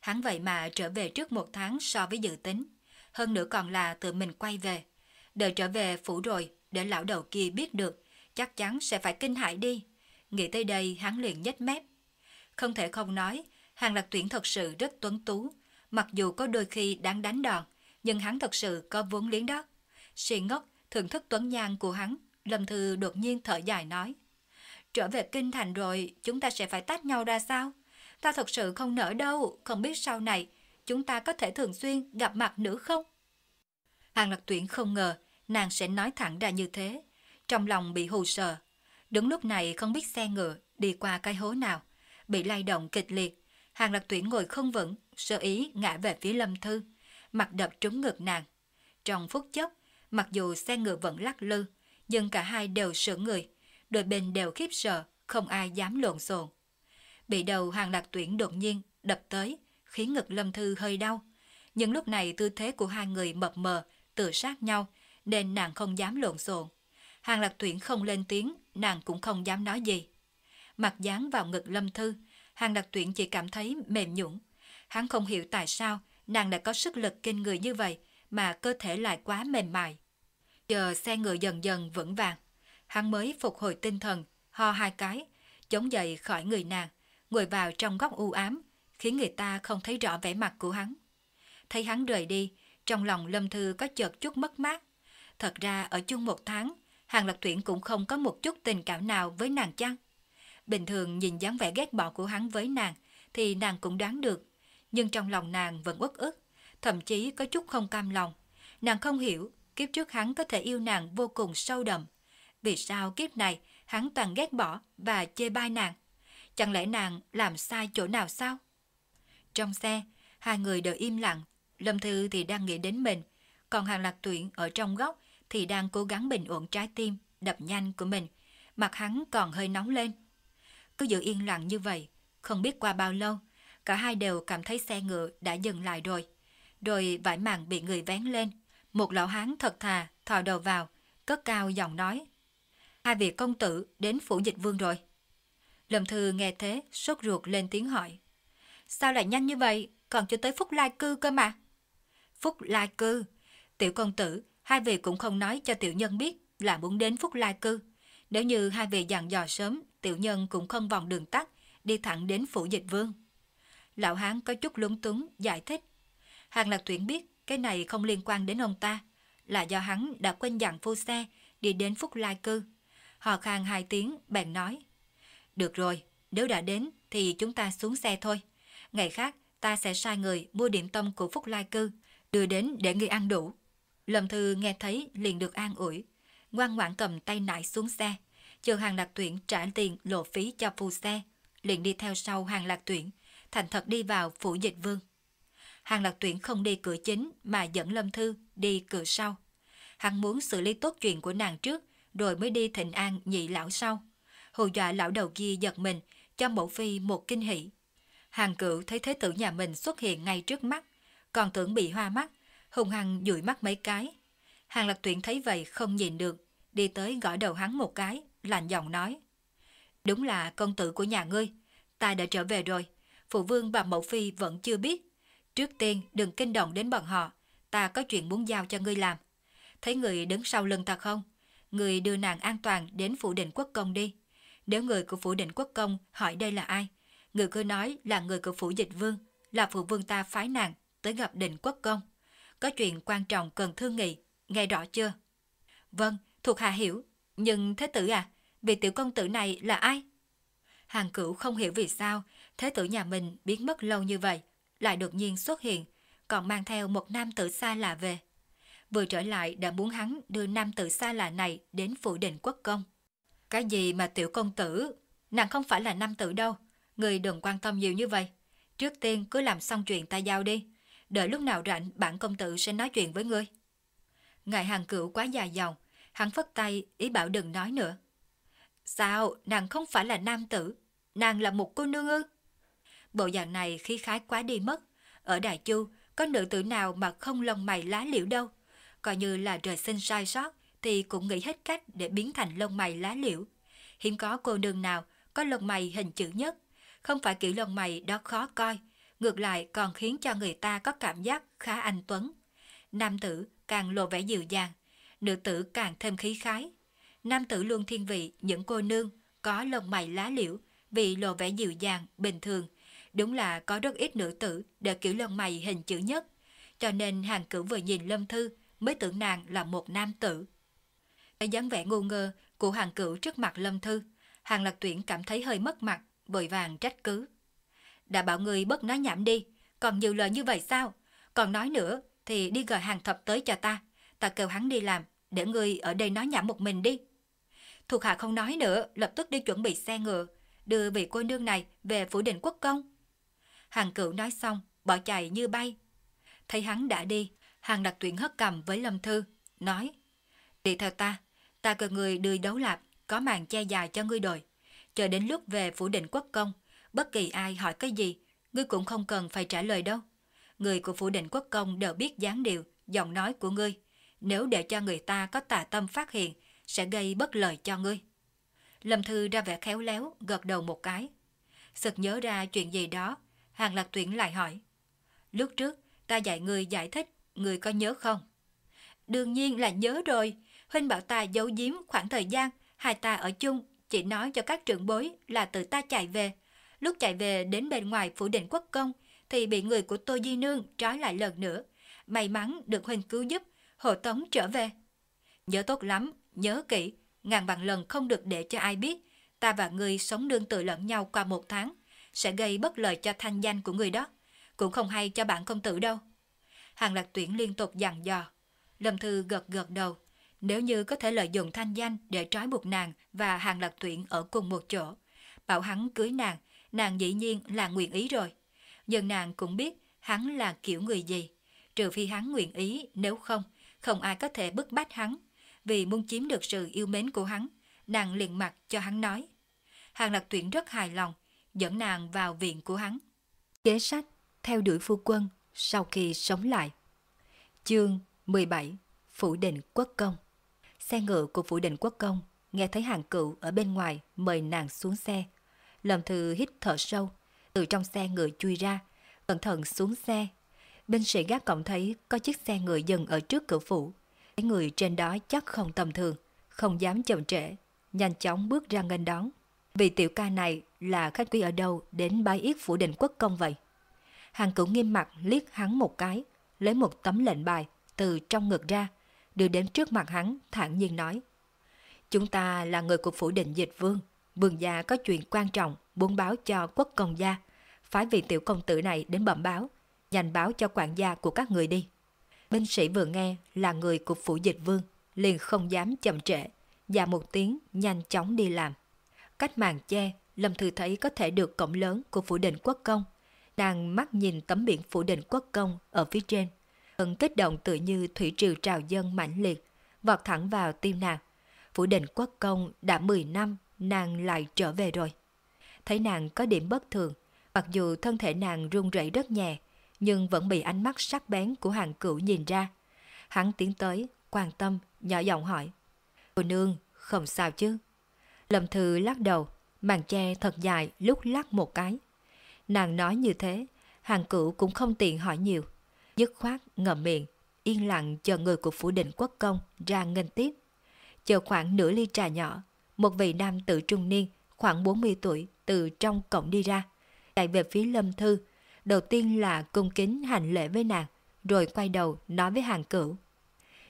Hắn vậy mà trở về trước một tháng so với dự tính. Hơn nữa còn là tự mình quay về. Đợi trở về phủ rồi, để lão đầu kia biết được, chắc chắn sẽ phải kinh hại đi. Nghĩ tới đây hắn liền nhếch mép. Không thể không nói, hàng lạc tuyển thật sự rất tuấn tú. Mặc dù có đôi khi đáng đánh đòn, nhưng hắn thật sự có vốn liếng đó. Sĩ ngốc, thưởng thức tuấn nhang của hắn, Lâm Thư đột nhiên thở dài nói. Trở về kinh thành rồi, chúng ta sẽ phải tách nhau ra sao? Ta thật sự không nỡ đâu, không biết sau này chúng ta có thể thường xuyên gặp mặt nữa không? Hàng lạc tuyển không ngờ nàng sẽ nói thẳng ra như thế. Trong lòng bị hù sợ. Đúng lúc này không biết xe ngựa đi qua cái hố nào. Bị lay động kịch liệt. Hàng lạc tuyển ngồi không vững, sơ ý ngã về phía lâm thư. Mặt đập trúng ngực nàng. Trong phút chốc, mặc dù xe ngựa vẫn lắc lư, nhưng cả hai đều sững người. Đôi bên đều khiếp sợ, không ai dám lộn xộn. Bị đầu hàng lạc tuyển đột nhiên đập tới, khiến ngực lâm thư hơi đau. Nhưng lúc này tư thế của hai người mập mờ, tự sát nhau, nên nàng không dám lộn xộn. Hàng lạc tuyển không lên tiếng, nàng cũng không dám nói gì. Mặt dán vào ngực lâm thư, hàng lạc tuyển chỉ cảm thấy mềm nhũn. Hắn không hiểu tại sao nàng đã có sức lực kinh người như vậy mà cơ thể lại quá mềm mại. Chờ xe ngựa dần dần vững vàng, hắn mới phục hồi tinh thần, ho hai cái, chống dậy khỏi người nàng, ngồi vào trong góc u ám, khiến người ta không thấy rõ vẻ mặt của hắn. Thấy hắn rời đi, trong lòng Lâm Thư có chợt chút mất mát. Thật ra ở chung một tháng, Hàng Lập Tuyển cũng không có một chút tình cảm nào với nàng chăng? Bình thường nhìn dáng vẻ ghét bỏ của hắn với nàng, thì nàng cũng đoán được. Nhưng trong lòng nàng vẫn uất ức, thậm chí có chút không cam lòng. Nàng không hiểu, kiếp trước hắn có thể yêu nàng vô cùng sâu đậm. Vì sao kiếp này hắn toàn ghét bỏ và chê bai nàng? Chẳng lẽ nàng làm sai chỗ nào sao? Trong xe, hai người đều im lặng, Lâm Thư thì đang nghĩ đến mình, còn Hàng Lạc Tuyển ở trong góc thì đang cố gắng bình ổn trái tim, đập nhanh của mình. Mặt hắn còn hơi nóng lên. cứ giữ yên lặng như vậy, không biết qua bao lâu, cả hai đều cảm thấy xe ngựa đã dừng lại rồi. Rồi vải màn bị người vén lên, một lão hán thật thà thò đầu vào, cất cao giọng nói. Hai vị công tử đến phủ dịch vương rồi. Lâm Thư nghe thế, sốt ruột lên tiếng hỏi. Sao lại nhanh như vậy, còn chưa tới Phúc Lai Cư cơ mà? Phúc Lai Cư, tiểu công tử, hai vị cũng không nói cho tiểu nhân biết là muốn đến Phúc Lai Cư. Nếu như hai vị dặn dò sớm, tiểu nhân cũng không vòng đường tắt, đi thẳng đến phủ dịch vương. Lão Hán có chút lúng túng, giải thích. Hàng Lạc Tuyển biết cái này không liên quan đến ông ta, là do hắn đã quên dặn phu xe đi đến Phúc Lai Cư. Họ khang hai tiếng, bèn nói. Được rồi, nếu đã đến thì chúng ta xuống xe thôi. Ngày khác, ta sẽ sai người mua điểm tâm của Phúc Lai Cư, đưa đến để ngươi ăn đủ. Lâm Thư nghe thấy liền được an ủi, ngoan ngoãn cầm tay nải xuống xe, chờ hàng lạc tuyển trả tiền lộ phí cho phù xe, liền đi theo sau hàng lạc tuyển, thành thật đi vào phủ dịch vương. Hàng lạc tuyển không đi cửa chính mà dẫn Lâm Thư đi cửa sau. Hắn muốn xử lý tốt chuyện của nàng trước, rồi mới đi thịnh an nhị lão sau. Hù dọa lão đầu kia giật mình, cho mẫu phi một kinh hỷ. Hàng cửu thấy thế tử nhà mình xuất hiện ngay trước mắt, còn tưởng bị hoa mắt, hùng hăng dụi mắt mấy cái. Hàng lạc tuyển thấy vậy không nhìn được, đi tới gõ đầu hắn một cái, lạnh giọng nói. Đúng là công tử của nhà ngươi, ta đã trở về rồi, phụ vương và mẫu phi vẫn chưa biết. Trước tiên đừng kinh động đến bọn họ, ta có chuyện muốn giao cho ngươi làm. Thấy người đứng sau lưng ta không? Người đưa nàng an toàn đến phủ định quốc công đi. Nếu người của phủ định quốc công hỏi đây là ai, người cứ nói là người của phủ dịch vương, là phụ vương ta phái nàng tới gặp định quốc công. Có chuyện quan trọng cần thương nghị, nghe rõ chưa? Vâng, thuộc hạ hiểu, nhưng thế tử à, vị tiểu công tử này là ai? Hàng cửu không hiểu vì sao thế tử nhà mình biến mất lâu như vậy, lại đột nhiên xuất hiện, còn mang theo một nam tử xa lạ về. Vừa trở lại đã muốn hắn đưa nam tử xa lạ này đến phủ định quốc công. Cái gì mà tiểu công tử? Nàng không phải là nam tử đâu. Người đừng quan tâm nhiều như vậy. Trước tiên cứ làm xong chuyện ta giao đi. Đợi lúc nào rảnh bản công tử sẽ nói chuyện với ngươi. Ngài hàng cửu quá dài dòng. Hắn phất tay ý bảo đừng nói nữa. Sao? Nàng không phải là nam tử. Nàng là một cô nương ư? Bộ dạng này khí khái quá đi mất. Ở Đại Chu, có nữ tử nào mà không lông mày lá liễu đâu. Coi như là trời sinh sai sót, thì cũng nghĩ hết cách để biến thành lông mày lá liễu. Hiếm có cô nương nào có lông mày hình chữ nhất, không phải kiểu lông mày đó khó coi, ngược lại còn khiến cho người ta có cảm giác khá anh tuấn. Nam tử càng lộ vẻ dịu dàng, nữ tử càng thêm khí khái. Nam tử luôn thiên vị những cô nương có lông mày lá liễu vì lộ vẻ dịu dàng, bình thường. Đúng là có rất ít nữ tử để kiểu lông mày hình chữ nhất. Cho nên hàng cử vừa nhìn Lâm Thư mới tưởng nàng là một nam tử. Cái dáng vẻ ngu ngơ của hàng cửu trước mặt Lâm Thư, hàng lạc tuyển cảm thấy hơi mất mặt, vội vàng trách cứ. Đã bảo người bất nói nhảm đi, còn nhiều lời như vậy sao? Còn nói nữa thì đi gọi hàng thập tới cho ta, ta kêu hắn đi làm, để người ở đây nói nhảm một mình đi. Thuộc hạ không nói nữa, lập tức đi chuẩn bị xe ngựa, đưa vị cô nương này về phủ định quốc công. Hàng cửu nói xong, bỏ chạy như bay. Thấy hắn đã đi, hàng đặc tuyển hất cầm với Lâm Thư, nói Đi theo ta, ta cần người đưa đấu lạp, có màn che dài cho ngươi đồi. Chờ đến lúc về phủ định quốc công, bất kỳ ai hỏi cái gì, ngươi cũng không cần phải trả lời đâu. Người của phủ định quốc công đều biết dáng điệu, giọng nói của ngươi. Nếu để cho người ta có tà tâm phát hiện, sẽ gây bất lợi cho ngươi. Lâm Thư ra vẻ khéo léo, gật đầu một cái. Sực nhớ ra chuyện gì đó, Hàng Lạc Tuyển lại hỏi. Lúc trước, ta dạy người giải thích, người có nhớ không? Đương nhiên là nhớ rồi, Huynh bảo ta giấu giếm khoảng thời gian, hai ta ở chung, chỉ nói cho các trưởng bối là tự ta chạy về. Lúc chạy về đến bên ngoài phủ định quốc công, thì bị người của Tô Di Nương trói lại lần nữa. May mắn được Huynh cứu giúp, hộ tống trở về. Nhớ tốt lắm, nhớ kỹ, ngàn vạn lần không được để cho ai biết. Ta và người sống đương tự lẫn nhau qua một tháng, sẽ gây bất lợi cho thanh danh của người đó. Cũng không hay cho bạn công tử đâu. Hàng lạc tuyển liên tục dặn dò. Lâm Thư gật gật đầu, nếu như có thể lợi dụng thanh danh để trói buộc nàng và hàng lạc tuyển ở cùng một chỗ, bảo hắn cưới nàng, nàng dĩ nhiên là nguyện ý rồi. Nhưng nàng cũng biết hắn là kiểu người gì. Trừ phi hắn nguyện ý, nếu không, không ai có thể bức bách hắn. Vì muốn chiếm được sự yêu mến của hắn, nàng liền mặt cho hắn nói. Hàng Lạc Tuyển rất hài lòng, dẫn nàng vào viện của hắn. Kế sách theo đuổi phu quân sau khi sống lại. Chương 17 Phủ định quốc công Xe ngựa của phủ định quốc công nghe thấy hàng cựu ở bên ngoài mời nàng xuống xe. Lâm Thư hít thở sâu, từ trong xe ngựa chui ra, cẩn thận xuống xe. Binh sĩ gác cổng thấy có chiếc xe ngựa dừng ở trước cửa phủ. Cái người trên đó chắc không tầm thường, không dám chậm trễ, nhanh chóng bước ra nghênh đón. Vì tiểu ca này là khách quý ở đâu đến bái yết phủ định quốc công vậy? Hàng cửu nghiêm mặt liếc hắn một cái, lấy một tấm lệnh bài từ trong ngực ra, đưa đến trước mặt hắn thản nhiên nói. Chúng ta là người của phủ định dịch vương, vương gia có chuyện quan trọng muốn báo cho quốc công gia, phái vị tiểu công tử này đến bẩm báo, dành báo cho quản gia của các người đi. Binh sĩ vừa nghe là người của phủ dịch vương, liền không dám chậm trễ, và một tiếng nhanh chóng đi làm. Cách màn che, Lâm Thư thấy có thể được cổng lớn của phủ định quốc công. Nàng mắt nhìn tấm biển phủ định quốc công ở phía trên. Ấn kích động tự như thủy triều trào dân mãnh liệt, vọt thẳng vào tim nàng. Phủ định quốc công đã 10 năm, nàng lại trở về rồi. Thấy nàng có điểm bất thường, mặc dù thân thể nàng run rẩy rất nhẹ, nhưng vẫn bị ánh mắt sắc bén của hàng cửu nhìn ra. Hắn tiến tới, quan tâm, nhỏ giọng hỏi. Cô nương, không sao chứ? Lâm Thư lắc đầu, màn che thật dài lúc lắc một cái. Nàng nói như thế, hàng cửu cũng không tiện hỏi nhiều. Dứt khoát ngậm miệng, yên lặng chờ người của phủ định quốc công ra nghênh tiếp. Chờ khoảng nửa ly trà nhỏ, một vị nam tử trung niên khoảng 40 tuổi từ trong cổng đi ra, chạy về phía Lâm Thư. Đầu tiên là cung kính hành lễ với nàng, rồi quay đầu nói với hàng cửu.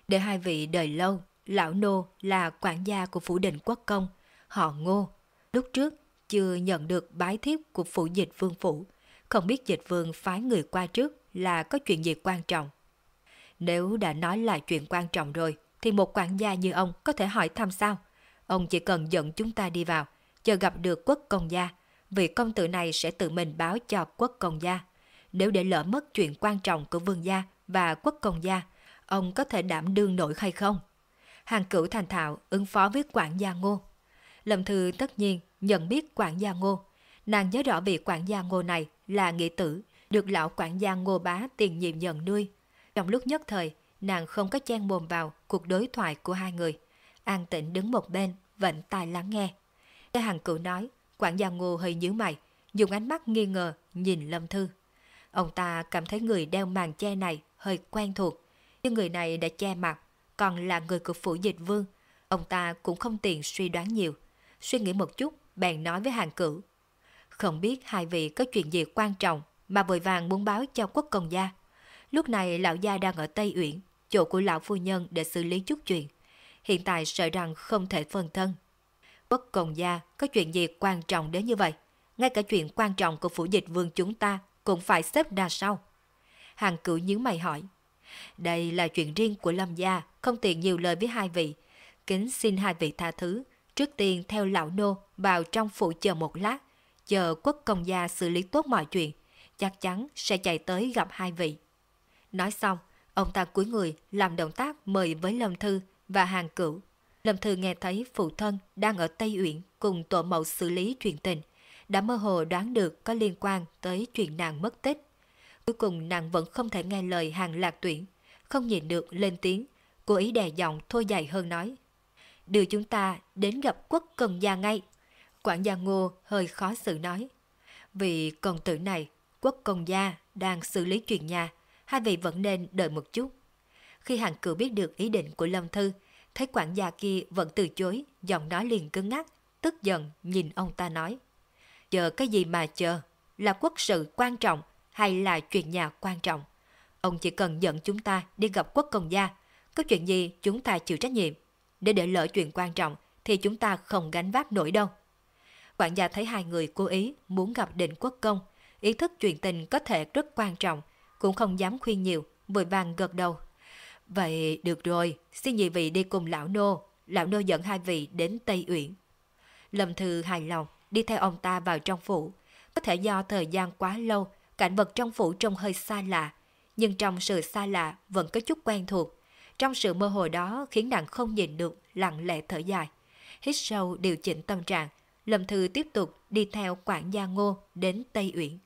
Để hai vị đợi lâu, lão nô là quản gia của phủ định quốc công, họ ngô. Lúc trước chưa nhận được bái thiếp của phủ dịch vương phủ, không biết dịch vương phái người qua trước là có chuyện gì quan trọng. Nếu đã nói là chuyện quan trọng rồi, thì một quản gia như ông có thể hỏi thăm sao? Ông chỉ cần dẫn chúng ta đi vào, chờ gặp được quốc công gia, vị công tử này sẽ tự mình báo cho quốc công gia. Nếu để lỡ mất chuyện quan trọng của vương gia và quốc công gia, ông có thể đảm đương nổi hay không? Hàng cửu thành thạo ứng phó với quản gia ngô. Lâm Thư tất nhiên nhận biết quản gia ngô. Nàng nhớ rõ vị quản gia ngô này là nghĩa tử, được lão quản gia ngô bá tiền nhiệm nhận nuôi. Trong lúc nhất thời, nàng không có chen mồm vào cuộc đối thoại của hai người. An tĩnh đứng một bên, vẫn tai lắng nghe. Nghe hàng cửu nói, quản gia ngô hơi nhíu mày, dùng ánh mắt nghi ngờ nhìn Lâm Thư. Ông ta cảm thấy người đeo màn che này hơi quen thuộc, nhưng người này đã che mặt, còn là người của phủ dịch vương. Ông ta cũng không tiện suy đoán nhiều. Suy nghĩ một chút, bèn nói với hàng cửu. Không biết hai vị có chuyện gì quan trọng mà vội vàng muốn báo cho quốc công gia. Lúc này lão gia đang ở Tây Uyển, chỗ của lão phu nhân để xử lý chút chuyện. Hiện tại sợ rằng không thể phân thân. Quốc công gia có chuyện gì quan trọng đến như vậy? Ngay cả chuyện quan trọng của phủ dịch vương chúng ta cũng phải xếp ra sau. Hàng cửu nhíu mày hỏi. Đây là chuyện riêng của Lâm gia, không tiện nhiều lời với hai vị. Kính xin hai vị tha thứ. Trước tiên theo lão nô vào trong phủ chờ một lát, chờ quốc công gia xử lý tốt mọi chuyện, chắc chắn sẽ chạy tới gặp hai vị. Nói xong, ông ta cúi người làm động tác mời với Lâm Thư và Hàng Cửu. Lâm Thư nghe thấy phụ thân đang ở Tây Uyển cùng tổ mẫu xử lý chuyện tình, đã mơ hồ đoán được có liên quan tới chuyện nàng mất tích. Cuối cùng nàng vẫn không thể nghe lời hàng lạc tuyển, không nhìn được lên tiếng, cố ý đè giọng thôi dài hơn nói. Đưa chúng ta đến gặp quốc công gia ngay. Quản gia ngô hơi khó xử nói. Vì công tử này, quốc công gia đang xử lý chuyện nhà, hai vị vẫn nên đợi một chút. Khi hàng cửu biết được ý định của Lâm Thư, thấy quản gia kia vẫn từ chối, giọng nói liền cứng ngắc, tức giận nhìn ông ta nói. Chờ cái gì mà chờ, là quốc sự quan trọng hay là chuyện nhà quan trọng. Ông chỉ cần dẫn chúng ta đi gặp quốc công gia, có chuyện gì chúng ta chịu trách nhiệm. Để để lỡ chuyện quan trọng thì chúng ta không gánh vác nổi đâu. Quản gia thấy hai người cố ý muốn gặp định quốc công, ý thức chuyện tình có thể rất quan trọng, cũng không dám khuyên nhiều, vội vàng gật đầu. Vậy được rồi, xin nhị vị đi cùng lão nô, lão nô dẫn hai vị đến Tây Uyển. Lâm Thư hài lòng, đi theo ông ta vào trong phủ. Có thể do thời gian quá lâu, cảnh vật trong phủ trông hơi xa lạ, nhưng trong sự xa lạ vẫn có chút quen thuộc. Trong sự mơ hồ đó khiến nàng không nhìn được, lặng lẽ thở dài. Hít sâu điều chỉnh tâm trạng, Lâm Thư tiếp tục đi theo quản gia Ngô đến Tây Uyển.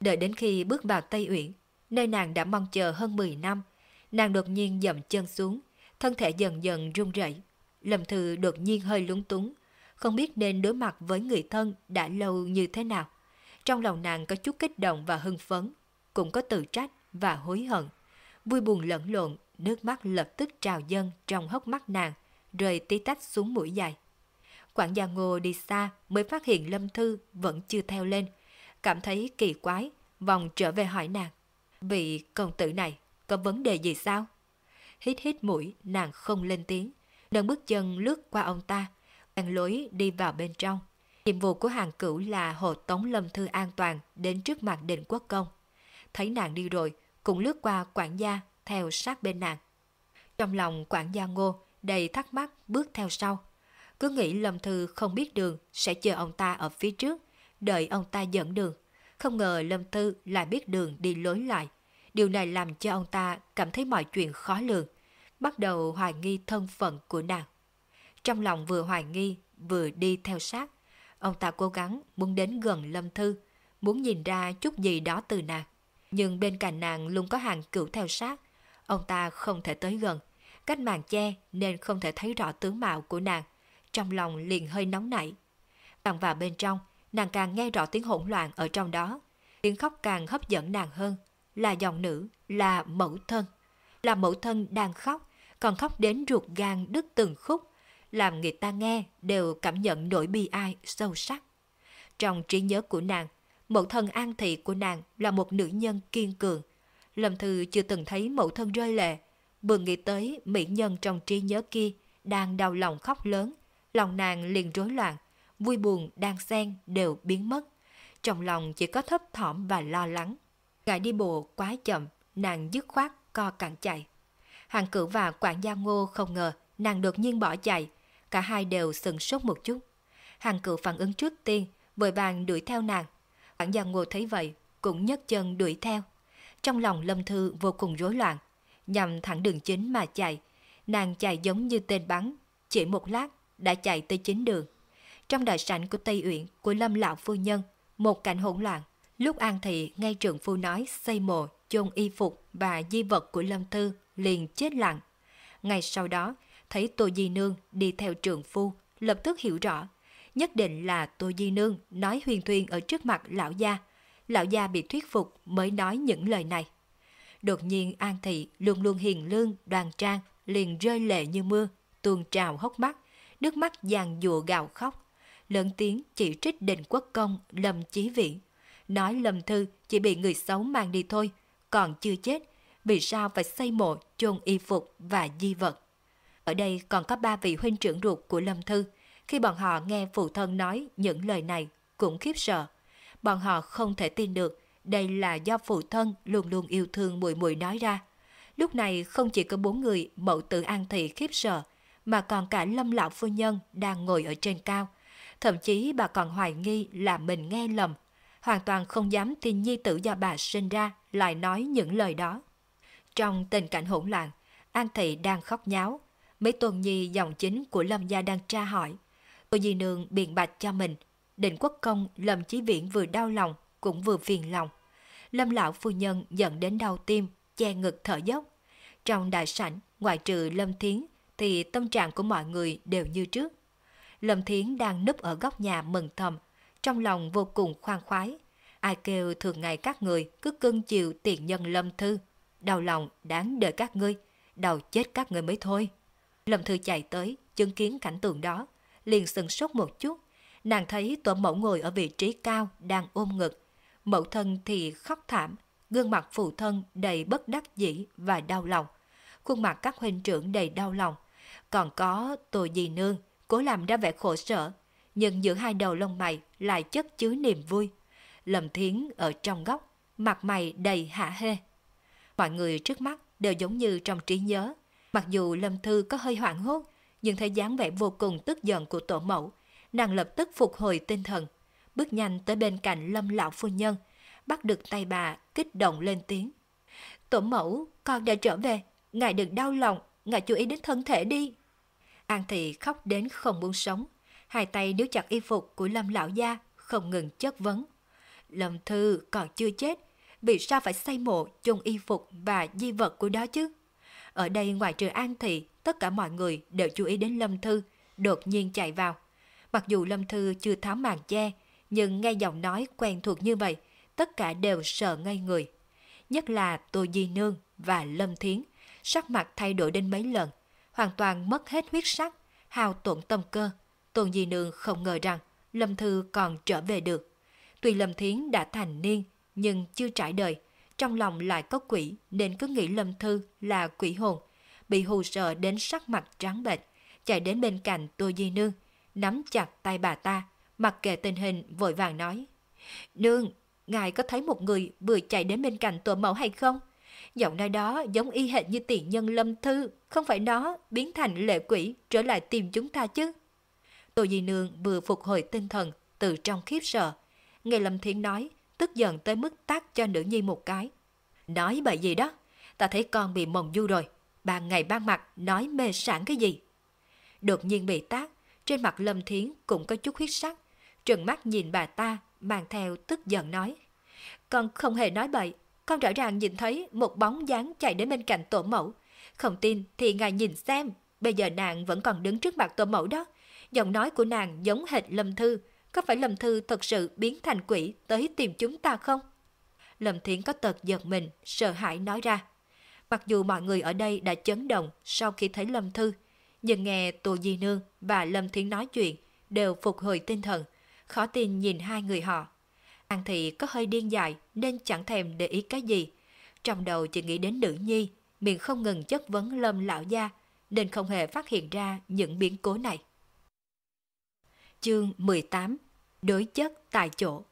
Đợi đến khi bước vào Tây Uyển, nơi nàng đã mong chờ hơn 10 năm, nàng đột nhiên dậm chân xuống, thân thể dần dần run rẩy. Lâm Thư đột nhiên hơi lúng túng, không biết nên đối mặt với người thân đã lâu như thế nào. Trong lòng nàng có chút kích động và hưng phấn, cũng có tự trách và hối hận. Vui buồn lẫn lộn, nước mắt lập tức trào dâng trong hốc mắt nàng, rơi tí tách xuống mũi dài. Quản gia Ngô đi xa mới phát hiện Lâm Thư vẫn chưa theo lên, cảm thấy kỳ quái, vòng trở về hỏi nàng. Vị công tử này có vấn đề gì sao? Hít hít mũi, nàng không lên tiếng, đơn bước chân lướt qua ông ta, ăn lối đi vào bên trong. Nhiệm vụ của hàng cửu là hộ tống Lâm Thư an toàn đến trước mặt định quốc công. Thấy nàng đi rồi, cũng lướt qua quản gia theo sát bên nàng. Trong lòng quản gia ngô đầy thắc mắc bước theo sau. Cứ nghĩ Lâm Thư không biết đường sẽ chờ ông ta ở phía trước, đợi ông ta dẫn đường. Không ngờ Lâm Thư lại biết đường đi lối lại. Điều này làm cho ông ta cảm thấy mọi chuyện khó lường, bắt đầu hoài nghi thân phận của nàng. Trong lòng vừa hoài nghi, vừa đi theo sát. Ông ta cố gắng muốn đến gần Lâm Thư, muốn nhìn ra chút gì đó từ nàng. Nhưng bên cạnh nàng luôn có hàng cửu theo sát. Ông ta không thể tới gần. Cách màn che nên không thể thấy rõ tướng mạo của nàng. Trong lòng liền hơi nóng nảy. Càng vào bên trong, nàng càng nghe rõ tiếng hỗn loạn ở trong đó. Tiếng khóc càng hấp dẫn nàng hơn. Là dòng nữ, là mẫu thân. Là mẫu thân đang khóc, còn khóc đến ruột gan đứt từng khúc, làm người ta nghe đều cảm nhận nỗi bi ai sâu sắc. Trong trí nhớ của nàng, mẫu thân an thị của nàng là một nữ nhân kiên cường. Lâm Thư chưa từng thấy mẫu thân rơi lệ, vừa nghĩ tới mỹ nhân trong trí nhớ kia đang đau lòng khóc lớn, lòng nàng liền rối loạn, vui buồn đang xen đều biến mất. Trong lòng chỉ có thấp thỏm và lo lắng. Gã đi bộ quá chậm, nàng dứt khoát co cẳng chạy. Hàng cử và quản gia ngô không ngờ nàng đột nhiên bỏ chạy, cả hai đều sừng sốt một chút. Hàng cử phản ứng trước tiên, vội vàng đuổi theo nàng. Quản gia ngô thấy vậy, cũng nhấc chân đuổi theo. Trong lòng Lâm Thư vô cùng rối loạn, nhằm thẳng đường chính mà chạy. Nàng chạy giống như tên bắn, chỉ một lát đã chạy tới chính đường. Trong đại sảnh của Tây Uyển của Lâm Lão Phu Nhân, một cảnh hỗn loạn. Lúc An Thị ngay trưởng phu nói xây mộ, chôn y phục và di vật của Lâm Thư liền chết lặng. ngày sau đó, thấy Tô Di Nương đi theo trưởng phu, lập tức hiểu rõ. Nhất định là Tô Di Nương nói huyền thuyên ở trước mặt lão gia. Lão gia bị thuyết phục mới nói những lời này. Đột nhiên An Thị luôn luôn hiền lương, đoàn trang, liền rơi lệ như mưa, tuôn trào hốc mắt, nước mắt giàn dụa gào khóc. Lớn tiếng chỉ trích định quốc công Lâm Chí Viễn. Nói Lâm Thư chỉ bị người xấu mang đi thôi, còn chưa chết, vì sao phải xây mộ chôn y phục và di vật. Ở đây còn có ba vị huynh trưởng ruột của Lâm Thư. Khi bọn họ nghe phụ thân nói những lời này cũng khiếp sợ. Bọn họ không thể tin được đây là do phụ thân luôn luôn yêu thương mùi mùi nói ra. Lúc này không chỉ có bốn người mẫu tử an thị khiếp sợ, mà còn cả lâm lão phu nhân đang ngồi ở trên cao. Thậm chí bà còn hoài nghi là mình nghe lầm, hoàn toàn không dám tin nhi tử do bà sinh ra lại nói những lời đó. Trong tình cảnh hỗn loạn, An Thị đang khóc nháo, Mấy tuần nhi dòng chính của Lâm gia đang tra hỏi. Cô Di Nương biện bạch cho mình. Định quốc công Lâm Chí Viễn vừa đau lòng, cũng vừa phiền lòng. Lâm lão phu nhân giận đến đau tim, che ngực thở dốc. Trong đại sảnh, ngoại trừ Lâm Thiến, thì tâm trạng của mọi người đều như trước. Lâm Thiến đang núp ở góc nhà mừng thầm, trong lòng vô cùng khoan khoái. Ai kêu thường ngày các người cứ cưng chiều tiền nhân Lâm Thư. Đau lòng đáng đợi các ngươi, đau chết các người mới thôi. Lâm Thư chạy tới, chứng kiến cảnh tượng đó, liền sừng sốt một chút. Nàng thấy tổ mẫu ngồi ở vị trí cao đang ôm ngực. Mẫu thân thì khóc thảm, gương mặt phụ thân đầy bất đắc dĩ và đau lòng. Khuôn mặt các huynh trưởng đầy đau lòng. Còn có tổ dì nương, cố làm ra vẻ khổ sở, nhưng giữa hai đầu lông mày lại chất chứa niềm vui. lầm Thiến ở trong góc, mặt mày đầy hạ hê. Mọi người trước mắt đều giống như trong trí nhớ, Mặc dù Lâm Thư có hơi hoảng hốt, nhưng thấy dáng vẻ vô cùng tức giận của tổ mẫu, nàng lập tức phục hồi tinh thần, bước nhanh tới bên cạnh Lâm lão phu nhân, bắt được tay bà, kích động lên tiếng. Tổ mẫu, con đã trở về, ngài đừng đau lòng, ngài chú ý đến thân thể đi. An Thị khóc đến không muốn sống, Hai tay níu chặt y phục của Lâm lão gia, không ngừng chất vấn. Lâm Thư còn chưa chết, vì sao phải xây mộ chôn y phục và di vật của đó chứ? Ở đây ngoài trừ An Thị, tất cả mọi người đều chú ý đến Lâm Thư, đột nhiên chạy vào. Mặc dù Lâm Thư chưa tháo màn che, nhưng nghe giọng nói quen thuộc như vậy, tất cả đều sợ ngây người. Nhất là Tô Di Nương và Lâm Thiến, sắc mặt thay đổi đến mấy lần, hoàn toàn mất hết huyết sắc, hào tổn tâm cơ. Tôn Di Nương không ngờ rằng Lâm Thư còn trở về được. Tuy Lâm Thiến đã thành niên, nhưng chưa trải đời, trong lòng lại có quỷ nên cứ nghĩ Lâm Thư là quỷ hồn, bị hù sợ đến sắc mặt trắng bệch, chạy đến bên cạnh Tô Di Nương, nắm chặt tay bà ta, mặc kệ tình hình vội vàng nói. Nương, ngài có thấy một người vừa chạy đến bên cạnh tổ mẫu hay không? Giọng nói đó giống y hệt như tiền nhân Lâm Thư, không phải nó biến thành lệ quỷ trở lại tìm chúng ta chứ. Tô Di Nương vừa phục hồi tinh thần từ trong khiếp sợ. Nghe Lâm Thiến nói, tức giận tới mức tác cho nữ nhi một cái. Nói bậy gì đó, ta thấy con bị mộng du rồi, ban ngày ban mặt nói mê sản cái gì. Đột nhiên bị tác, trên mặt Lâm Thiến cũng có chút huyết sắc, trừng mắt nhìn bà ta, mang theo tức giận nói. Con không hề nói bậy, con rõ ràng nhìn thấy một bóng dáng chạy đến bên cạnh tổ mẫu. Không tin thì ngài nhìn xem, bây giờ nàng vẫn còn đứng trước mặt tổ mẫu đó. Giọng nói của nàng giống hệt Lâm Thư, có phải Lâm Thư thật sự biến thành quỷ tới tìm chúng ta không? Lâm Thiến có tật giật mình, sợ hãi nói ra. Mặc dù mọi người ở đây đã chấn động sau khi thấy Lâm Thư, nhưng nghe Tô Di Nương và Lâm Thiến nói chuyện đều phục hồi tinh thần, khó tin nhìn hai người họ. An Thị có hơi điên dại nên chẳng thèm để ý cái gì. Trong đầu chỉ nghĩ đến nữ nhi, miệng không ngừng chất vấn Lâm lão gia, nên không hề phát hiện ra những biến cố này. Chương 18 Đối chất tại chỗ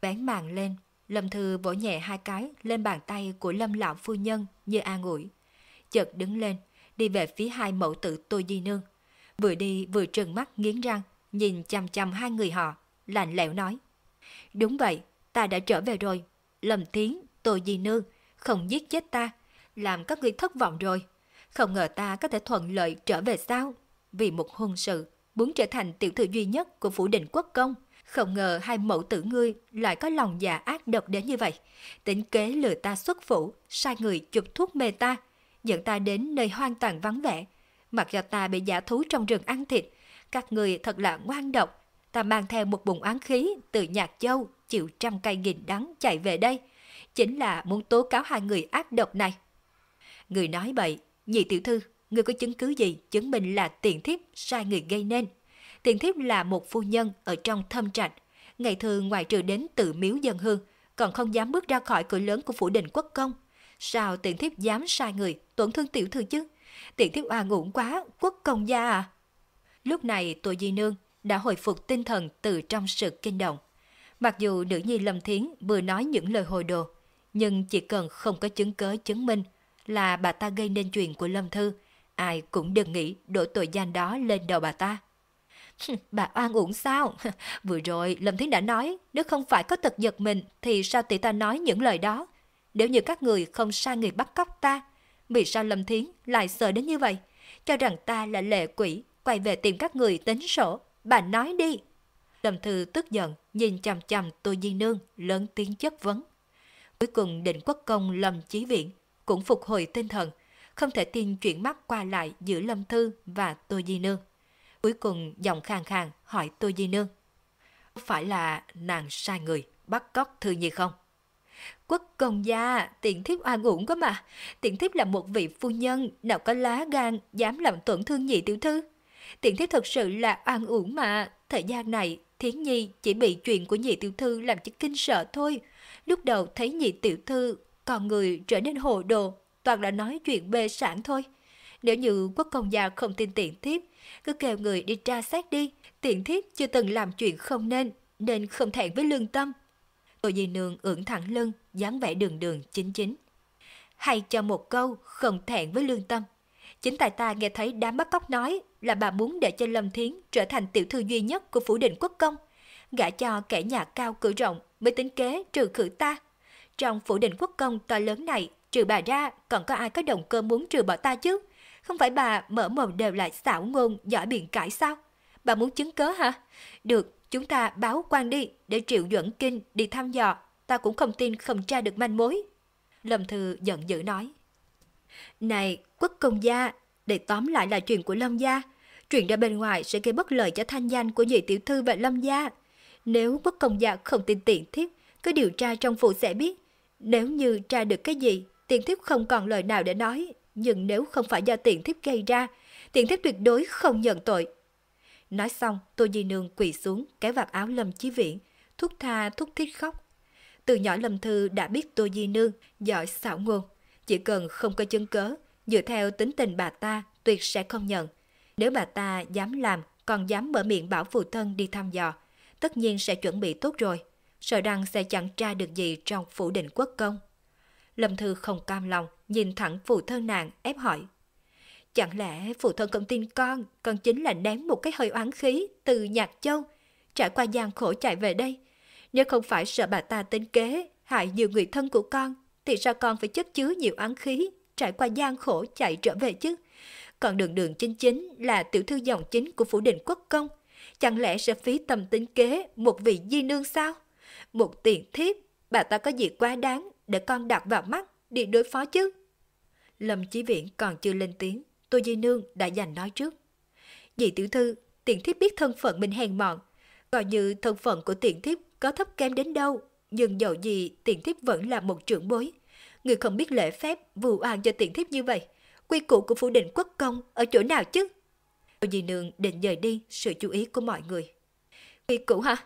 Vén màn lên, Lâm Thư vỗ nhẹ hai cái lên bàn tay của Lâm lão phu nhân như an ủi. Chợt đứng lên, đi về phía hai mẫu tử Tô Di Nương. Vừa đi vừa trừng mắt nghiến răng, nhìn chăm chăm hai người họ, lạnh lẽo nói. Đúng vậy, ta đã trở về rồi. lầm tiếng Tô Di Nương, không giết chết ta, làm các ngươi thất vọng rồi. Không ngờ ta có thể thuận lợi trở về sao? Vì một hôn sự, muốn trở thành tiểu thư duy nhất của phủ định quốc công. Không ngờ hai mẫu tử ngươi lại có lòng dạ ác độc đến như vậy. Tính kế lừa ta xuất phủ, sai người chụp thuốc mê ta, dẫn ta đến nơi hoang toàn vắng vẻ. Mặc cho ta bị giả thú trong rừng ăn thịt, các người thật là ngoan độc. Ta mang theo một bụng oán khí từ Nhạc Châu, chịu trăm cây nghìn đắng chạy về đây. Chính là muốn tố cáo hai người ác độc này. Người nói bậy, nhị tiểu thư, người có chứng cứ gì chứng minh là tiền thiếp sai người gây nên. Tiền thiếp là một phu nhân ở trong thâm trạch. Ngày thường ngoài trừ đến tự miếu dân hương, còn không dám bước ra khỏi cửa lớn của phủ đình quốc công. Sao tiện thiếp dám sai người, tổn thương tiểu thư chứ? tiện thiếp oan uổng quá, quốc công gia à? Lúc này tôi di nương đã hồi phục tinh thần từ trong sự kinh động. Mặc dù nữ nhi Lâm Thiến vừa nói những lời hồi đồ, nhưng chỉ cần không có chứng cớ chứng minh là bà ta gây nên chuyện của Lâm Thư, ai cũng đừng nghĩ đổ tội danh đó lên đầu bà ta. bà oan uổng sao? Vừa rồi Lâm Thiến đã nói, nếu không phải có tật giật mình thì sao tỷ ta nói những lời đó? Nếu như các người không sai người bắt cóc ta, vì sao Lâm Thiến lại sợ đến như vậy? Cho rằng ta là lệ quỷ, quay về tìm các người tính sổ. Bà nói đi. Lâm Thư tức giận, nhìn chằm chằm Tô Di Nương, lớn tiếng chất vấn. Cuối cùng định quốc công Lâm Chí Viện cũng phục hồi tinh thần, không thể tin chuyện mắt qua lại giữa Lâm Thư và Tô Di Nương. Cuối cùng giọng khàn khàn hỏi Tô Di Nương. Phải là nàng sai người bắt cóc Thư Nhi không? Quốc công gia, tiện thiếp oan uổng quá mà. Tiện thiếp là một vị phu nhân, nào có lá gan, dám làm tổn thương nhị tiểu thư. Tiện thiếp thật sự là oan uổng mà. Thời gian này, Thiến Nhi chỉ bị chuyện của nhị tiểu thư làm cho kinh sợ thôi. Lúc đầu thấy nhị tiểu thư, còn người trở nên hồ đồ, toàn là nói chuyện bê sản thôi. Nếu như quốc công gia không tin tiện thiếp, cứ kêu người đi tra xét đi. Tiện thiếp chưa từng làm chuyện không nên, nên không thẹn với lương tâm. Tội dì Nương ưỡn thẳng lưng, dáng vẻ đường đường chính chính. Hay cho một câu không thẹn với lương tâm. Chính tại ta nghe thấy đám bắt cóc nói là bà muốn để cho Lâm Thiến trở thành tiểu thư duy nhất của phủ định quốc công. Gả cho kẻ nhà cao cửa rộng mới tính kế trừ khử ta. Trong phủ định quốc công to lớn này, trừ bà ra, còn có ai có động cơ muốn trừ bỏ ta chứ? Không phải bà mở mồm đều lại xảo ngôn, giỏi biện cãi sao? bà muốn chứng cớ hả? Được, chúng ta báo quan đi, để Triệu Duẩn Kinh đi thăm dò, ta cũng không tin không tra được manh mối. Lâm Thư giận dữ nói. Này, quốc công gia, để tóm lại là chuyện của Lâm gia. Chuyện ra bên ngoài sẽ gây bất lợi cho thanh danh của nhị tiểu thư và Lâm gia. Nếu quốc công gia không tin tiện thiếp, cứ điều tra trong phủ sẽ biết. Nếu như tra được cái gì, tiện thiếp không còn lời nào để nói. Nhưng nếu không phải do tiện thiếp gây ra, tiện thiếp tuyệt đối không nhận tội. Nói xong, Tô Di Nương quỳ xuống, kéo vạt áo Lâm Chí Viễn, thúc tha thúc thiết khóc. Từ nhỏ Lâm Thư đã biết Tô Di Nương giỏi xảo ngôn, chỉ cần không có chứng cớ, dựa theo tính tình bà ta tuyệt sẽ không nhận. Nếu bà ta dám làm, còn dám mở miệng bảo phụ thân đi thăm dò, tất nhiên sẽ chuẩn bị tốt rồi, sợ rằng sẽ chẳng tra được gì trong phủ định quốc công. Lâm Thư không cam lòng, nhìn thẳng phụ thân nàng ép hỏi. Chẳng lẽ phụ thân không tin con, con chính là ném một cái hơi oán khí từ Nhạc Châu, trải qua gian khổ chạy về đây. Nếu không phải sợ bà ta tính kế, hại nhiều người thân của con, thì sao con phải chất chứa nhiều án khí, trải qua gian khổ chạy trở về chứ? Còn đường đường chính chính là tiểu thư dòng chính của phủ định quốc công. Chẳng lẽ sẽ phí tầm tính kế một vị di nương sao? Một tiền thiếp, bà ta có gì quá đáng để con đặt vào mắt để đối phó chứ? Lâm Chí Viễn còn chưa lên tiếng, Tô Di Nương đã giành nói trước. Dì tiểu thư, tiện thiếp biết thân phận mình hèn mọn. Coi như thân phận của tiện thiếp có thấp kém đến đâu, nhưng dầu gì tiện thiếp vẫn là một trưởng bối. Người không biết lễ phép, vụ oan cho tiện thiếp như vậy. Quy củ của phủ định quốc công ở chỗ nào chứ? một Di Nương định dời đi sự chú ý của mọi người. Quy củ hả?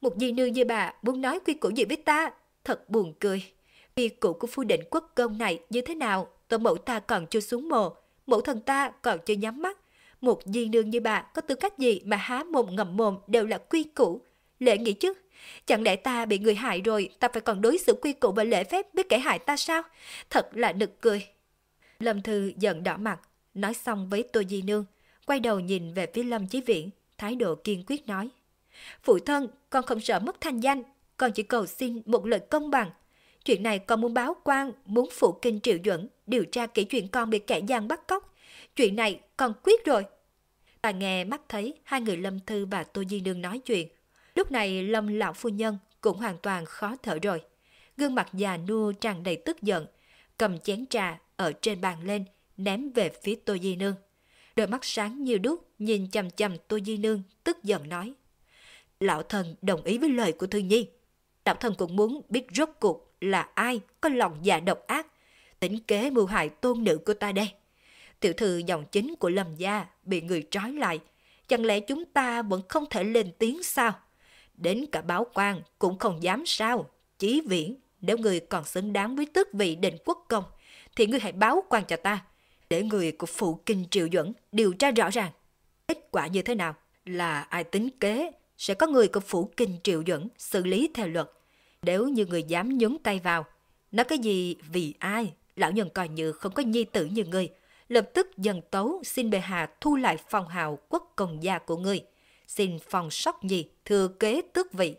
Một di nương như bà muốn nói quy củ gì với ta? Thật buồn cười. Quy củ của phủ định quốc công này như thế nào? Tổ mẫu ta còn chưa xuống mồ, mẫu thần ta còn chưa nhắm mắt. Một di nương như bà có tư cách gì mà há mồm ngậm mồm đều là quy củ. Lễ nghĩ chứ? Chẳng lẽ ta bị người hại rồi, ta phải còn đối xử quy củ và lễ phép với kẻ hại ta sao? Thật là nực cười. Lâm Thư giận đỏ mặt, nói xong với Tô Di Nương, quay đầu nhìn về phía Lâm Chí Viễn, thái độ kiên quyết nói. Phụ thân, con không sợ mất thanh danh, con chỉ cầu xin một lời công bằng. Chuyện này con muốn báo quan, muốn phụ kinh triệu duẩn, điều tra kỹ chuyện con bị kẻ gian bắt cóc. Chuyện này con quyết rồi. Ta nghe mắt thấy hai người Lâm Thư và Tô Di Nương nói chuyện. Lúc này Lâm lão phu nhân cũng hoàn toàn khó thở rồi. Gương mặt già nua tràn đầy tức giận, cầm chén trà ở trên bàn lên, ném về phía Tô Di Nương. Đôi mắt sáng như đúc nhìn chằm chằm Tô Di Nương, tức giận nói. Lão thần đồng ý với lời của Thư Nhi. Lão thần cũng muốn biết rốt cuộc là ai có lòng dạ độc ác, tính kế mưu hại tôn nữ của ta đây. Tiểu thư dòng chính của Lâm Gia bị người trói lại, chẳng lẽ chúng ta vẫn không thể lên tiếng sao? Đến cả báo quan cũng không dám sao, chí viễn, nếu người còn xứng đáng với tước vị định quốc công, thì ngươi hãy báo quan cho ta, để người của phụ kinh triệu duẩn điều tra rõ ràng. Kết quả như thế nào là ai tính kế, sẽ có người của phủ kinh triệu duẩn xử lý theo luật. Nếu như người dám nhúng tay vào, nói cái gì vì ai, lão nhân coi như không có nhi tử như người, lập tức dần tấu xin bệ hạ thu lại phong hào quốc công gia của người, xin phòng sóc nhi thừa kế tước vị.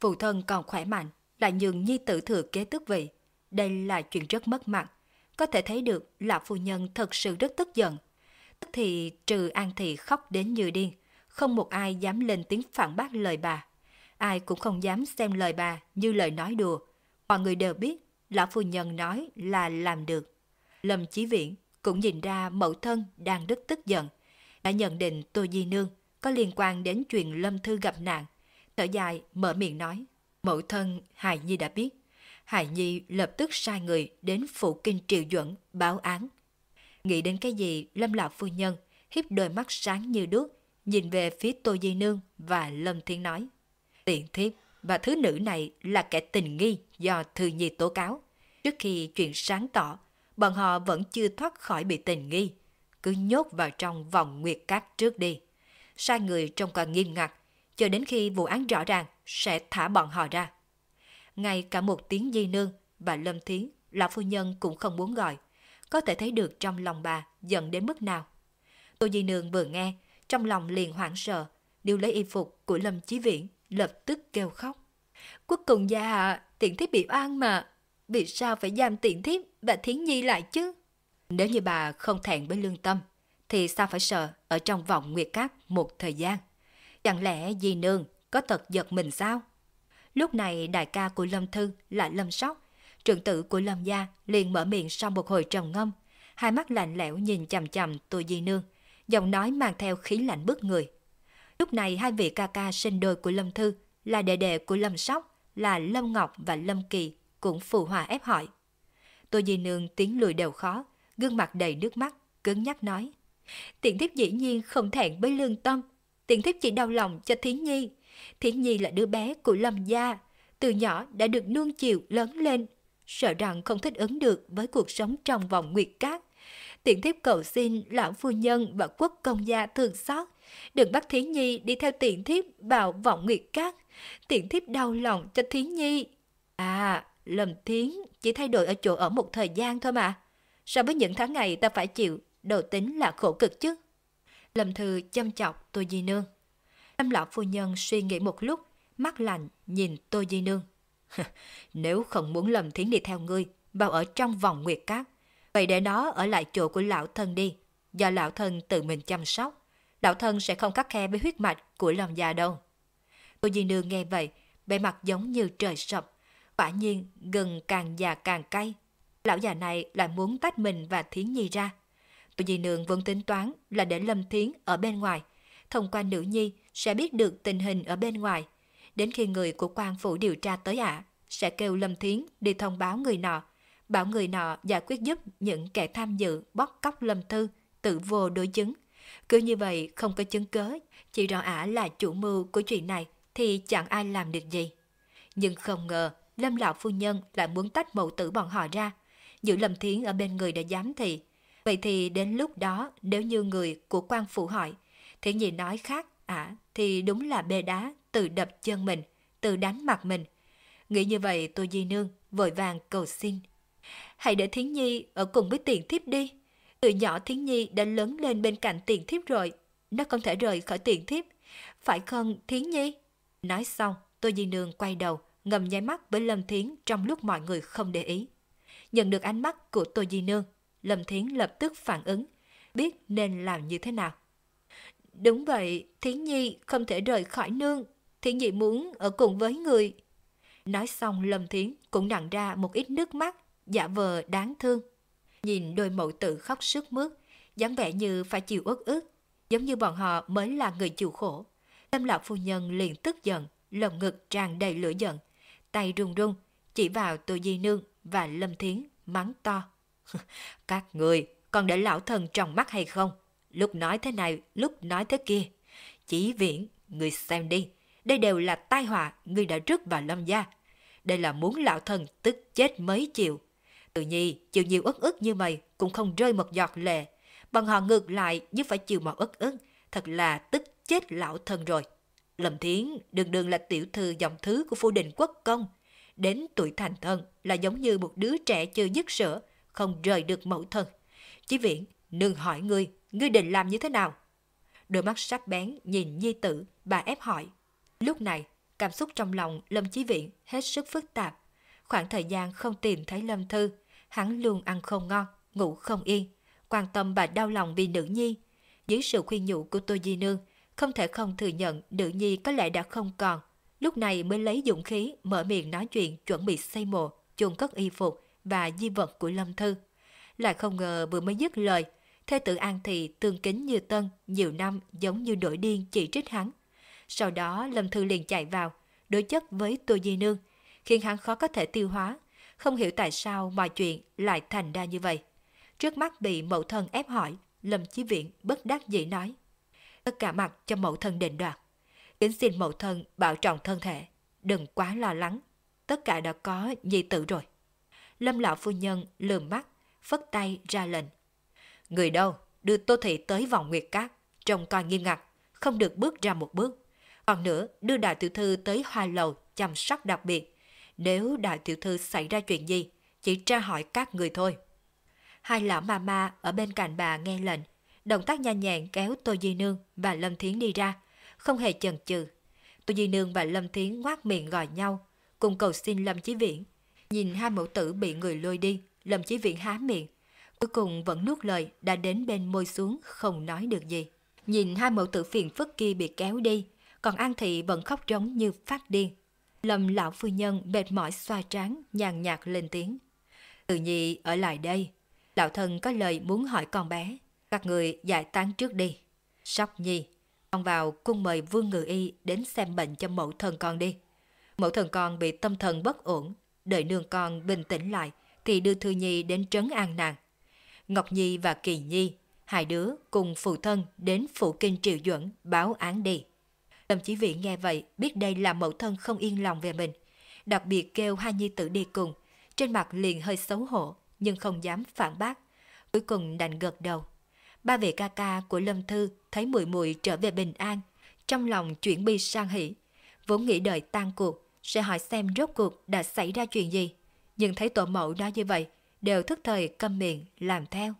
Phụ thân còn khỏe mạnh, lại nhường nhi tử thừa kế tước vị. Đây là chuyện rất mất mặt. Có thể thấy được là phu nhân thật sự rất tức giận. Tức thì trừ An Thị khóc đến như điên, không một ai dám lên tiếng phản bác lời bà. Ai cũng không dám xem lời bà như lời nói đùa. Mọi người đều biết lão phu nhân nói là làm được. Lâm Chí Viễn cũng nhìn ra mẫu thân đang rất tức giận. Đã nhận định Tô Di Nương có liên quan đến chuyện Lâm Thư gặp nạn. Thở dài mở miệng nói. Mẫu thân Hải Nhi đã biết. Hải Nhi lập tức sai người đến phụ kinh triều duẩn báo án. Nghĩ đến cái gì Lâm Lão Phu Nhân hiếp đôi mắt sáng như đuốc nhìn về phía Tô Di Nương và Lâm Thiên nói. Tiện thiếp và thứ nữ này là kẻ tình nghi do Thư Nhi tố cáo. Trước khi chuyện sáng tỏ, bọn họ vẫn chưa thoát khỏi bị tình nghi. Cứ nhốt vào trong vòng nguyệt cát trước đi. Sai người trông còn nghiêm ngặt, cho đến khi vụ án rõ ràng sẽ thả bọn họ ra. Ngay cả một tiếng di nương và lâm thiến, lão phu nhân cũng không muốn gọi. Có thể thấy được trong lòng bà giận đến mức nào. Tô Di Nương vừa nghe, trong lòng liền hoảng sợ, điêu lấy y phục của Lâm Chí Viễn, lập tức kêu khóc. Quốc cùng gia hạ, tiện thiếp bị oan mà, vì sao phải giam tiện thiếp và thiến nhi lại chứ? Nếu như bà không thẹn với lương tâm, thì sao phải sợ ở trong vòng nguyệt cát một thời gian? Chẳng lẽ dì nương có thật giật mình sao? Lúc này đại ca của Lâm Thư là Lâm Sóc, trưởng tử của Lâm Gia liền mở miệng sau một hồi trầm ngâm, hai mắt lạnh lẽo nhìn chằm chằm tôi dì nương, giọng nói mang theo khí lạnh bức người. Lúc này hai vị ca ca sinh đôi của Lâm Thư là đệ đệ của Lâm Sóc là Lâm Ngọc và Lâm Kỳ cũng phù hòa ép hỏi. Tôi dì nương tiếng lùi đều khó, gương mặt đầy nước mắt, cứng nhắc nói. Tiện thiếp dĩ nhiên không thẹn với lương tâm, tiện thiếp chỉ đau lòng cho Thiến Nhi. Thiến Nhi là đứa bé của Lâm gia, từ nhỏ đã được nuông chiều lớn lên, sợ rằng không thích ứng được với cuộc sống trong vòng nguyệt cát. Tiện thiếp cầu xin lão phu nhân và quốc công gia thương xót, đừng bắt Thiến Nhi đi theo tiện thiếp vào vọng nguyệt cát. Tiện thiếp đau lòng cho Thiến Nhi. À, Lâm Thiến chỉ thay đổi ở chỗ ở một thời gian thôi mà. So với những tháng ngày ta phải chịu, đầu tính là khổ cực chứ. Lâm Thư chăm chọc Tô Di Nương. Lâm lão phu nhân suy nghĩ một lúc, mắt lạnh nhìn Tô Di Nương. <laughs> Nếu không muốn Lâm Thiến đi theo ngươi, vào ở trong vòng nguyệt cát, vậy để nó ở lại chỗ của lão thân đi, do lão thân tự mình chăm sóc. Lão thân sẽ không cắt khe với huyết mạch của Lâm già đâu. Tô Di Nương nghe vậy, bề mặt giống như trời sập. Quả nhiên, gừng càng già càng cay. Lão già này lại muốn tách mình và Thiến Nhi ra. Tô Di Nương vẫn tính toán là để Lâm Thiến ở bên ngoài. Thông qua nữ nhi sẽ biết được tình hình ở bên ngoài. Đến khi người của quan phủ điều tra tới ạ, sẽ kêu Lâm Thiến đi thông báo người nọ. Bảo người nọ giải quyết giúp những kẻ tham dự bóc cóc Lâm Thư, tự vô đối chứng. Cứ như vậy không có chứng cớ, chỉ rõ ả là chủ mưu của chuyện này thì chẳng ai làm được gì. Nhưng không ngờ Lâm lão phu nhân lại muốn tách mẫu tử bọn họ ra, giữ Lâm Thiến ở bên người để giám thị. Vậy thì đến lúc đó nếu như người của quan phủ hỏi, Thiến Nhi nói khác, à thì đúng là bê đá tự đập chân mình, tự đánh mặt mình. Nghĩ như vậy tôi Di Nương vội vàng cầu xin. Hãy để Thiến Nhi ở cùng với tiền thiếp đi. Từ nhỏ Thiến Nhi đã lớn lên bên cạnh tiền thiếp rồi, nó không thể rời khỏi tiền thiếp. Phải không Thiến Nhi? Nói xong, tôi Di Nương quay đầu, ngầm nháy mắt với Lâm Thiến trong lúc mọi người không để ý. Nhận được ánh mắt của tôi Di Nương, Lâm Thiến lập tức phản ứng, biết nên làm như thế nào. Đúng vậy, Thiến Nhi không thể rời khỏi nương, Thiến Nhi muốn ở cùng với người. Nói xong Lâm Thiến cũng nặng ra một ít nước mắt, giả vờ đáng thương. Nhìn đôi mẫu tử khóc sức mướt, dáng vẻ như phải chịu uất ức, giống như bọn họ mới là người chịu khổ. Lâm lão phu nhân liền tức giận, lồng ngực tràn đầy lửa giận, tay run run, chỉ vào Tô Di Nương và Lâm Thiến mắng to. <laughs> Các người còn để lão thần trong mắt hay không? Lúc nói thế này, lúc nói thế kia. Chỉ viễn, người xem đi. Đây đều là tai họa người đã rước vào lâm gia. Đây là muốn lão thần tức chết mấy chiều. Tự nhi, chịu nhiều ức ức như mày cũng không rơi một giọt lệ. Bằng họ ngược lại nhưng phải chịu một ức ức. Thật là tức chết lão thần rồi. Lâm Thiến đường đường là tiểu thư dòng thứ của phu đình quốc công. Đến tuổi thành thân là giống như một đứa trẻ chưa dứt sữa, không rời được mẫu thân. Chí viễn, nương hỏi ngươi, ngươi định làm như thế nào? Đôi mắt sắc bén nhìn nhi tử, bà ép hỏi. Lúc này, cảm xúc trong lòng Lâm Chí Viễn hết sức phức tạp. Khoảng thời gian không tìm thấy Lâm Thư, hắn luôn ăn không ngon, ngủ không yên, quan tâm và đau lòng vì nữ nhi. Dưới sự khuyên nhủ của Tô Di Nương, không thể không thừa nhận nữ nhi có lẽ đã không còn. Lúc này mới lấy dũng khí mở miệng nói chuyện chuẩn bị xây mộ, chuồng cất y phục và di vật của Lâm Thư. Lại không ngờ vừa mới dứt lời, Thế tử An Thị tương kính như tân, nhiều năm giống như đổi điên chỉ trích hắn. Sau đó Lâm Thư liền chạy vào, đối chất với Tô Di Nương, khiến hắn khó có thể tiêu hóa, không hiểu tại sao mọi chuyện lại thành ra như vậy. Trước mắt bị mẫu thân ép hỏi, Lâm Chí Viện bất đắc dĩ nói. Tất cả mặt cho mẫu thân định đoạt. Kính xin mẫu thân bảo trọng thân thể, đừng quá lo lắng. Tất cả đã có nhi tử rồi. Lâm lão phu nhân lườm mắt, phất tay ra lệnh. Người đâu, đưa Tô Thị tới vòng nguyệt cát, trông coi nghiêm ngặt, không được bước ra một bước. Còn nữa, đưa đại tiểu thư tới hoa lầu chăm sóc đặc biệt. Nếu đại tiểu thư xảy ra chuyện gì, chỉ tra hỏi các người thôi. Hai lão ma ma ở bên cạnh bà nghe lệnh, động tác nhanh nhẹn kéo Tô Di Nương và Lâm Thiến đi ra, không hề chần chừ. Tô Di Nương và Lâm Thiến ngoác miệng gọi nhau, cùng cầu xin Lâm Chí Viễn. Nhìn hai mẫu tử bị người lôi đi, Lâm Chí Viễn há miệng, cuối cùng vẫn nuốt lời đã đến bên môi xuống không nói được gì. Nhìn hai mẫu tử phiền phức kia bị kéo đi, còn An Thị vẫn khóc trống như phát điên. Lâm lão phu nhân mệt mỏi xoa trán, nhàn nhạt lên tiếng. Từ nhi ở lại đây. Lão thân có lời muốn hỏi con bé. Các người giải tán trước đi. Sóc nhi, con vào cung mời vương ngự y đến xem bệnh cho mẫu thân con đi. Mẫu thân con bị tâm thần bất ổn, đợi nương con bình tĩnh lại thì đưa Thư Nhi đến trấn an nàng. Ngọc Nhi và Kỳ Nhi, hai đứa cùng phụ thân đến phụ kinh triệu duẩn báo án đi. Lâm Chí Vĩ nghe vậy biết đây là mẫu thân không yên lòng về mình, đặc biệt kêu hai nhi tử đi cùng, trên mặt liền hơi xấu hổ nhưng không dám phản bác, cuối cùng đành gật đầu. Ba vị ca ca của Lâm Thư thấy mùi mùi trở về bình an, trong lòng chuyển bi sang hỷ, vốn nghĩ đợi tan cuộc sẽ hỏi xem rốt cuộc đã xảy ra chuyện gì, nhưng thấy tổ mẫu nói như vậy, đều thức thời câm miệng làm theo.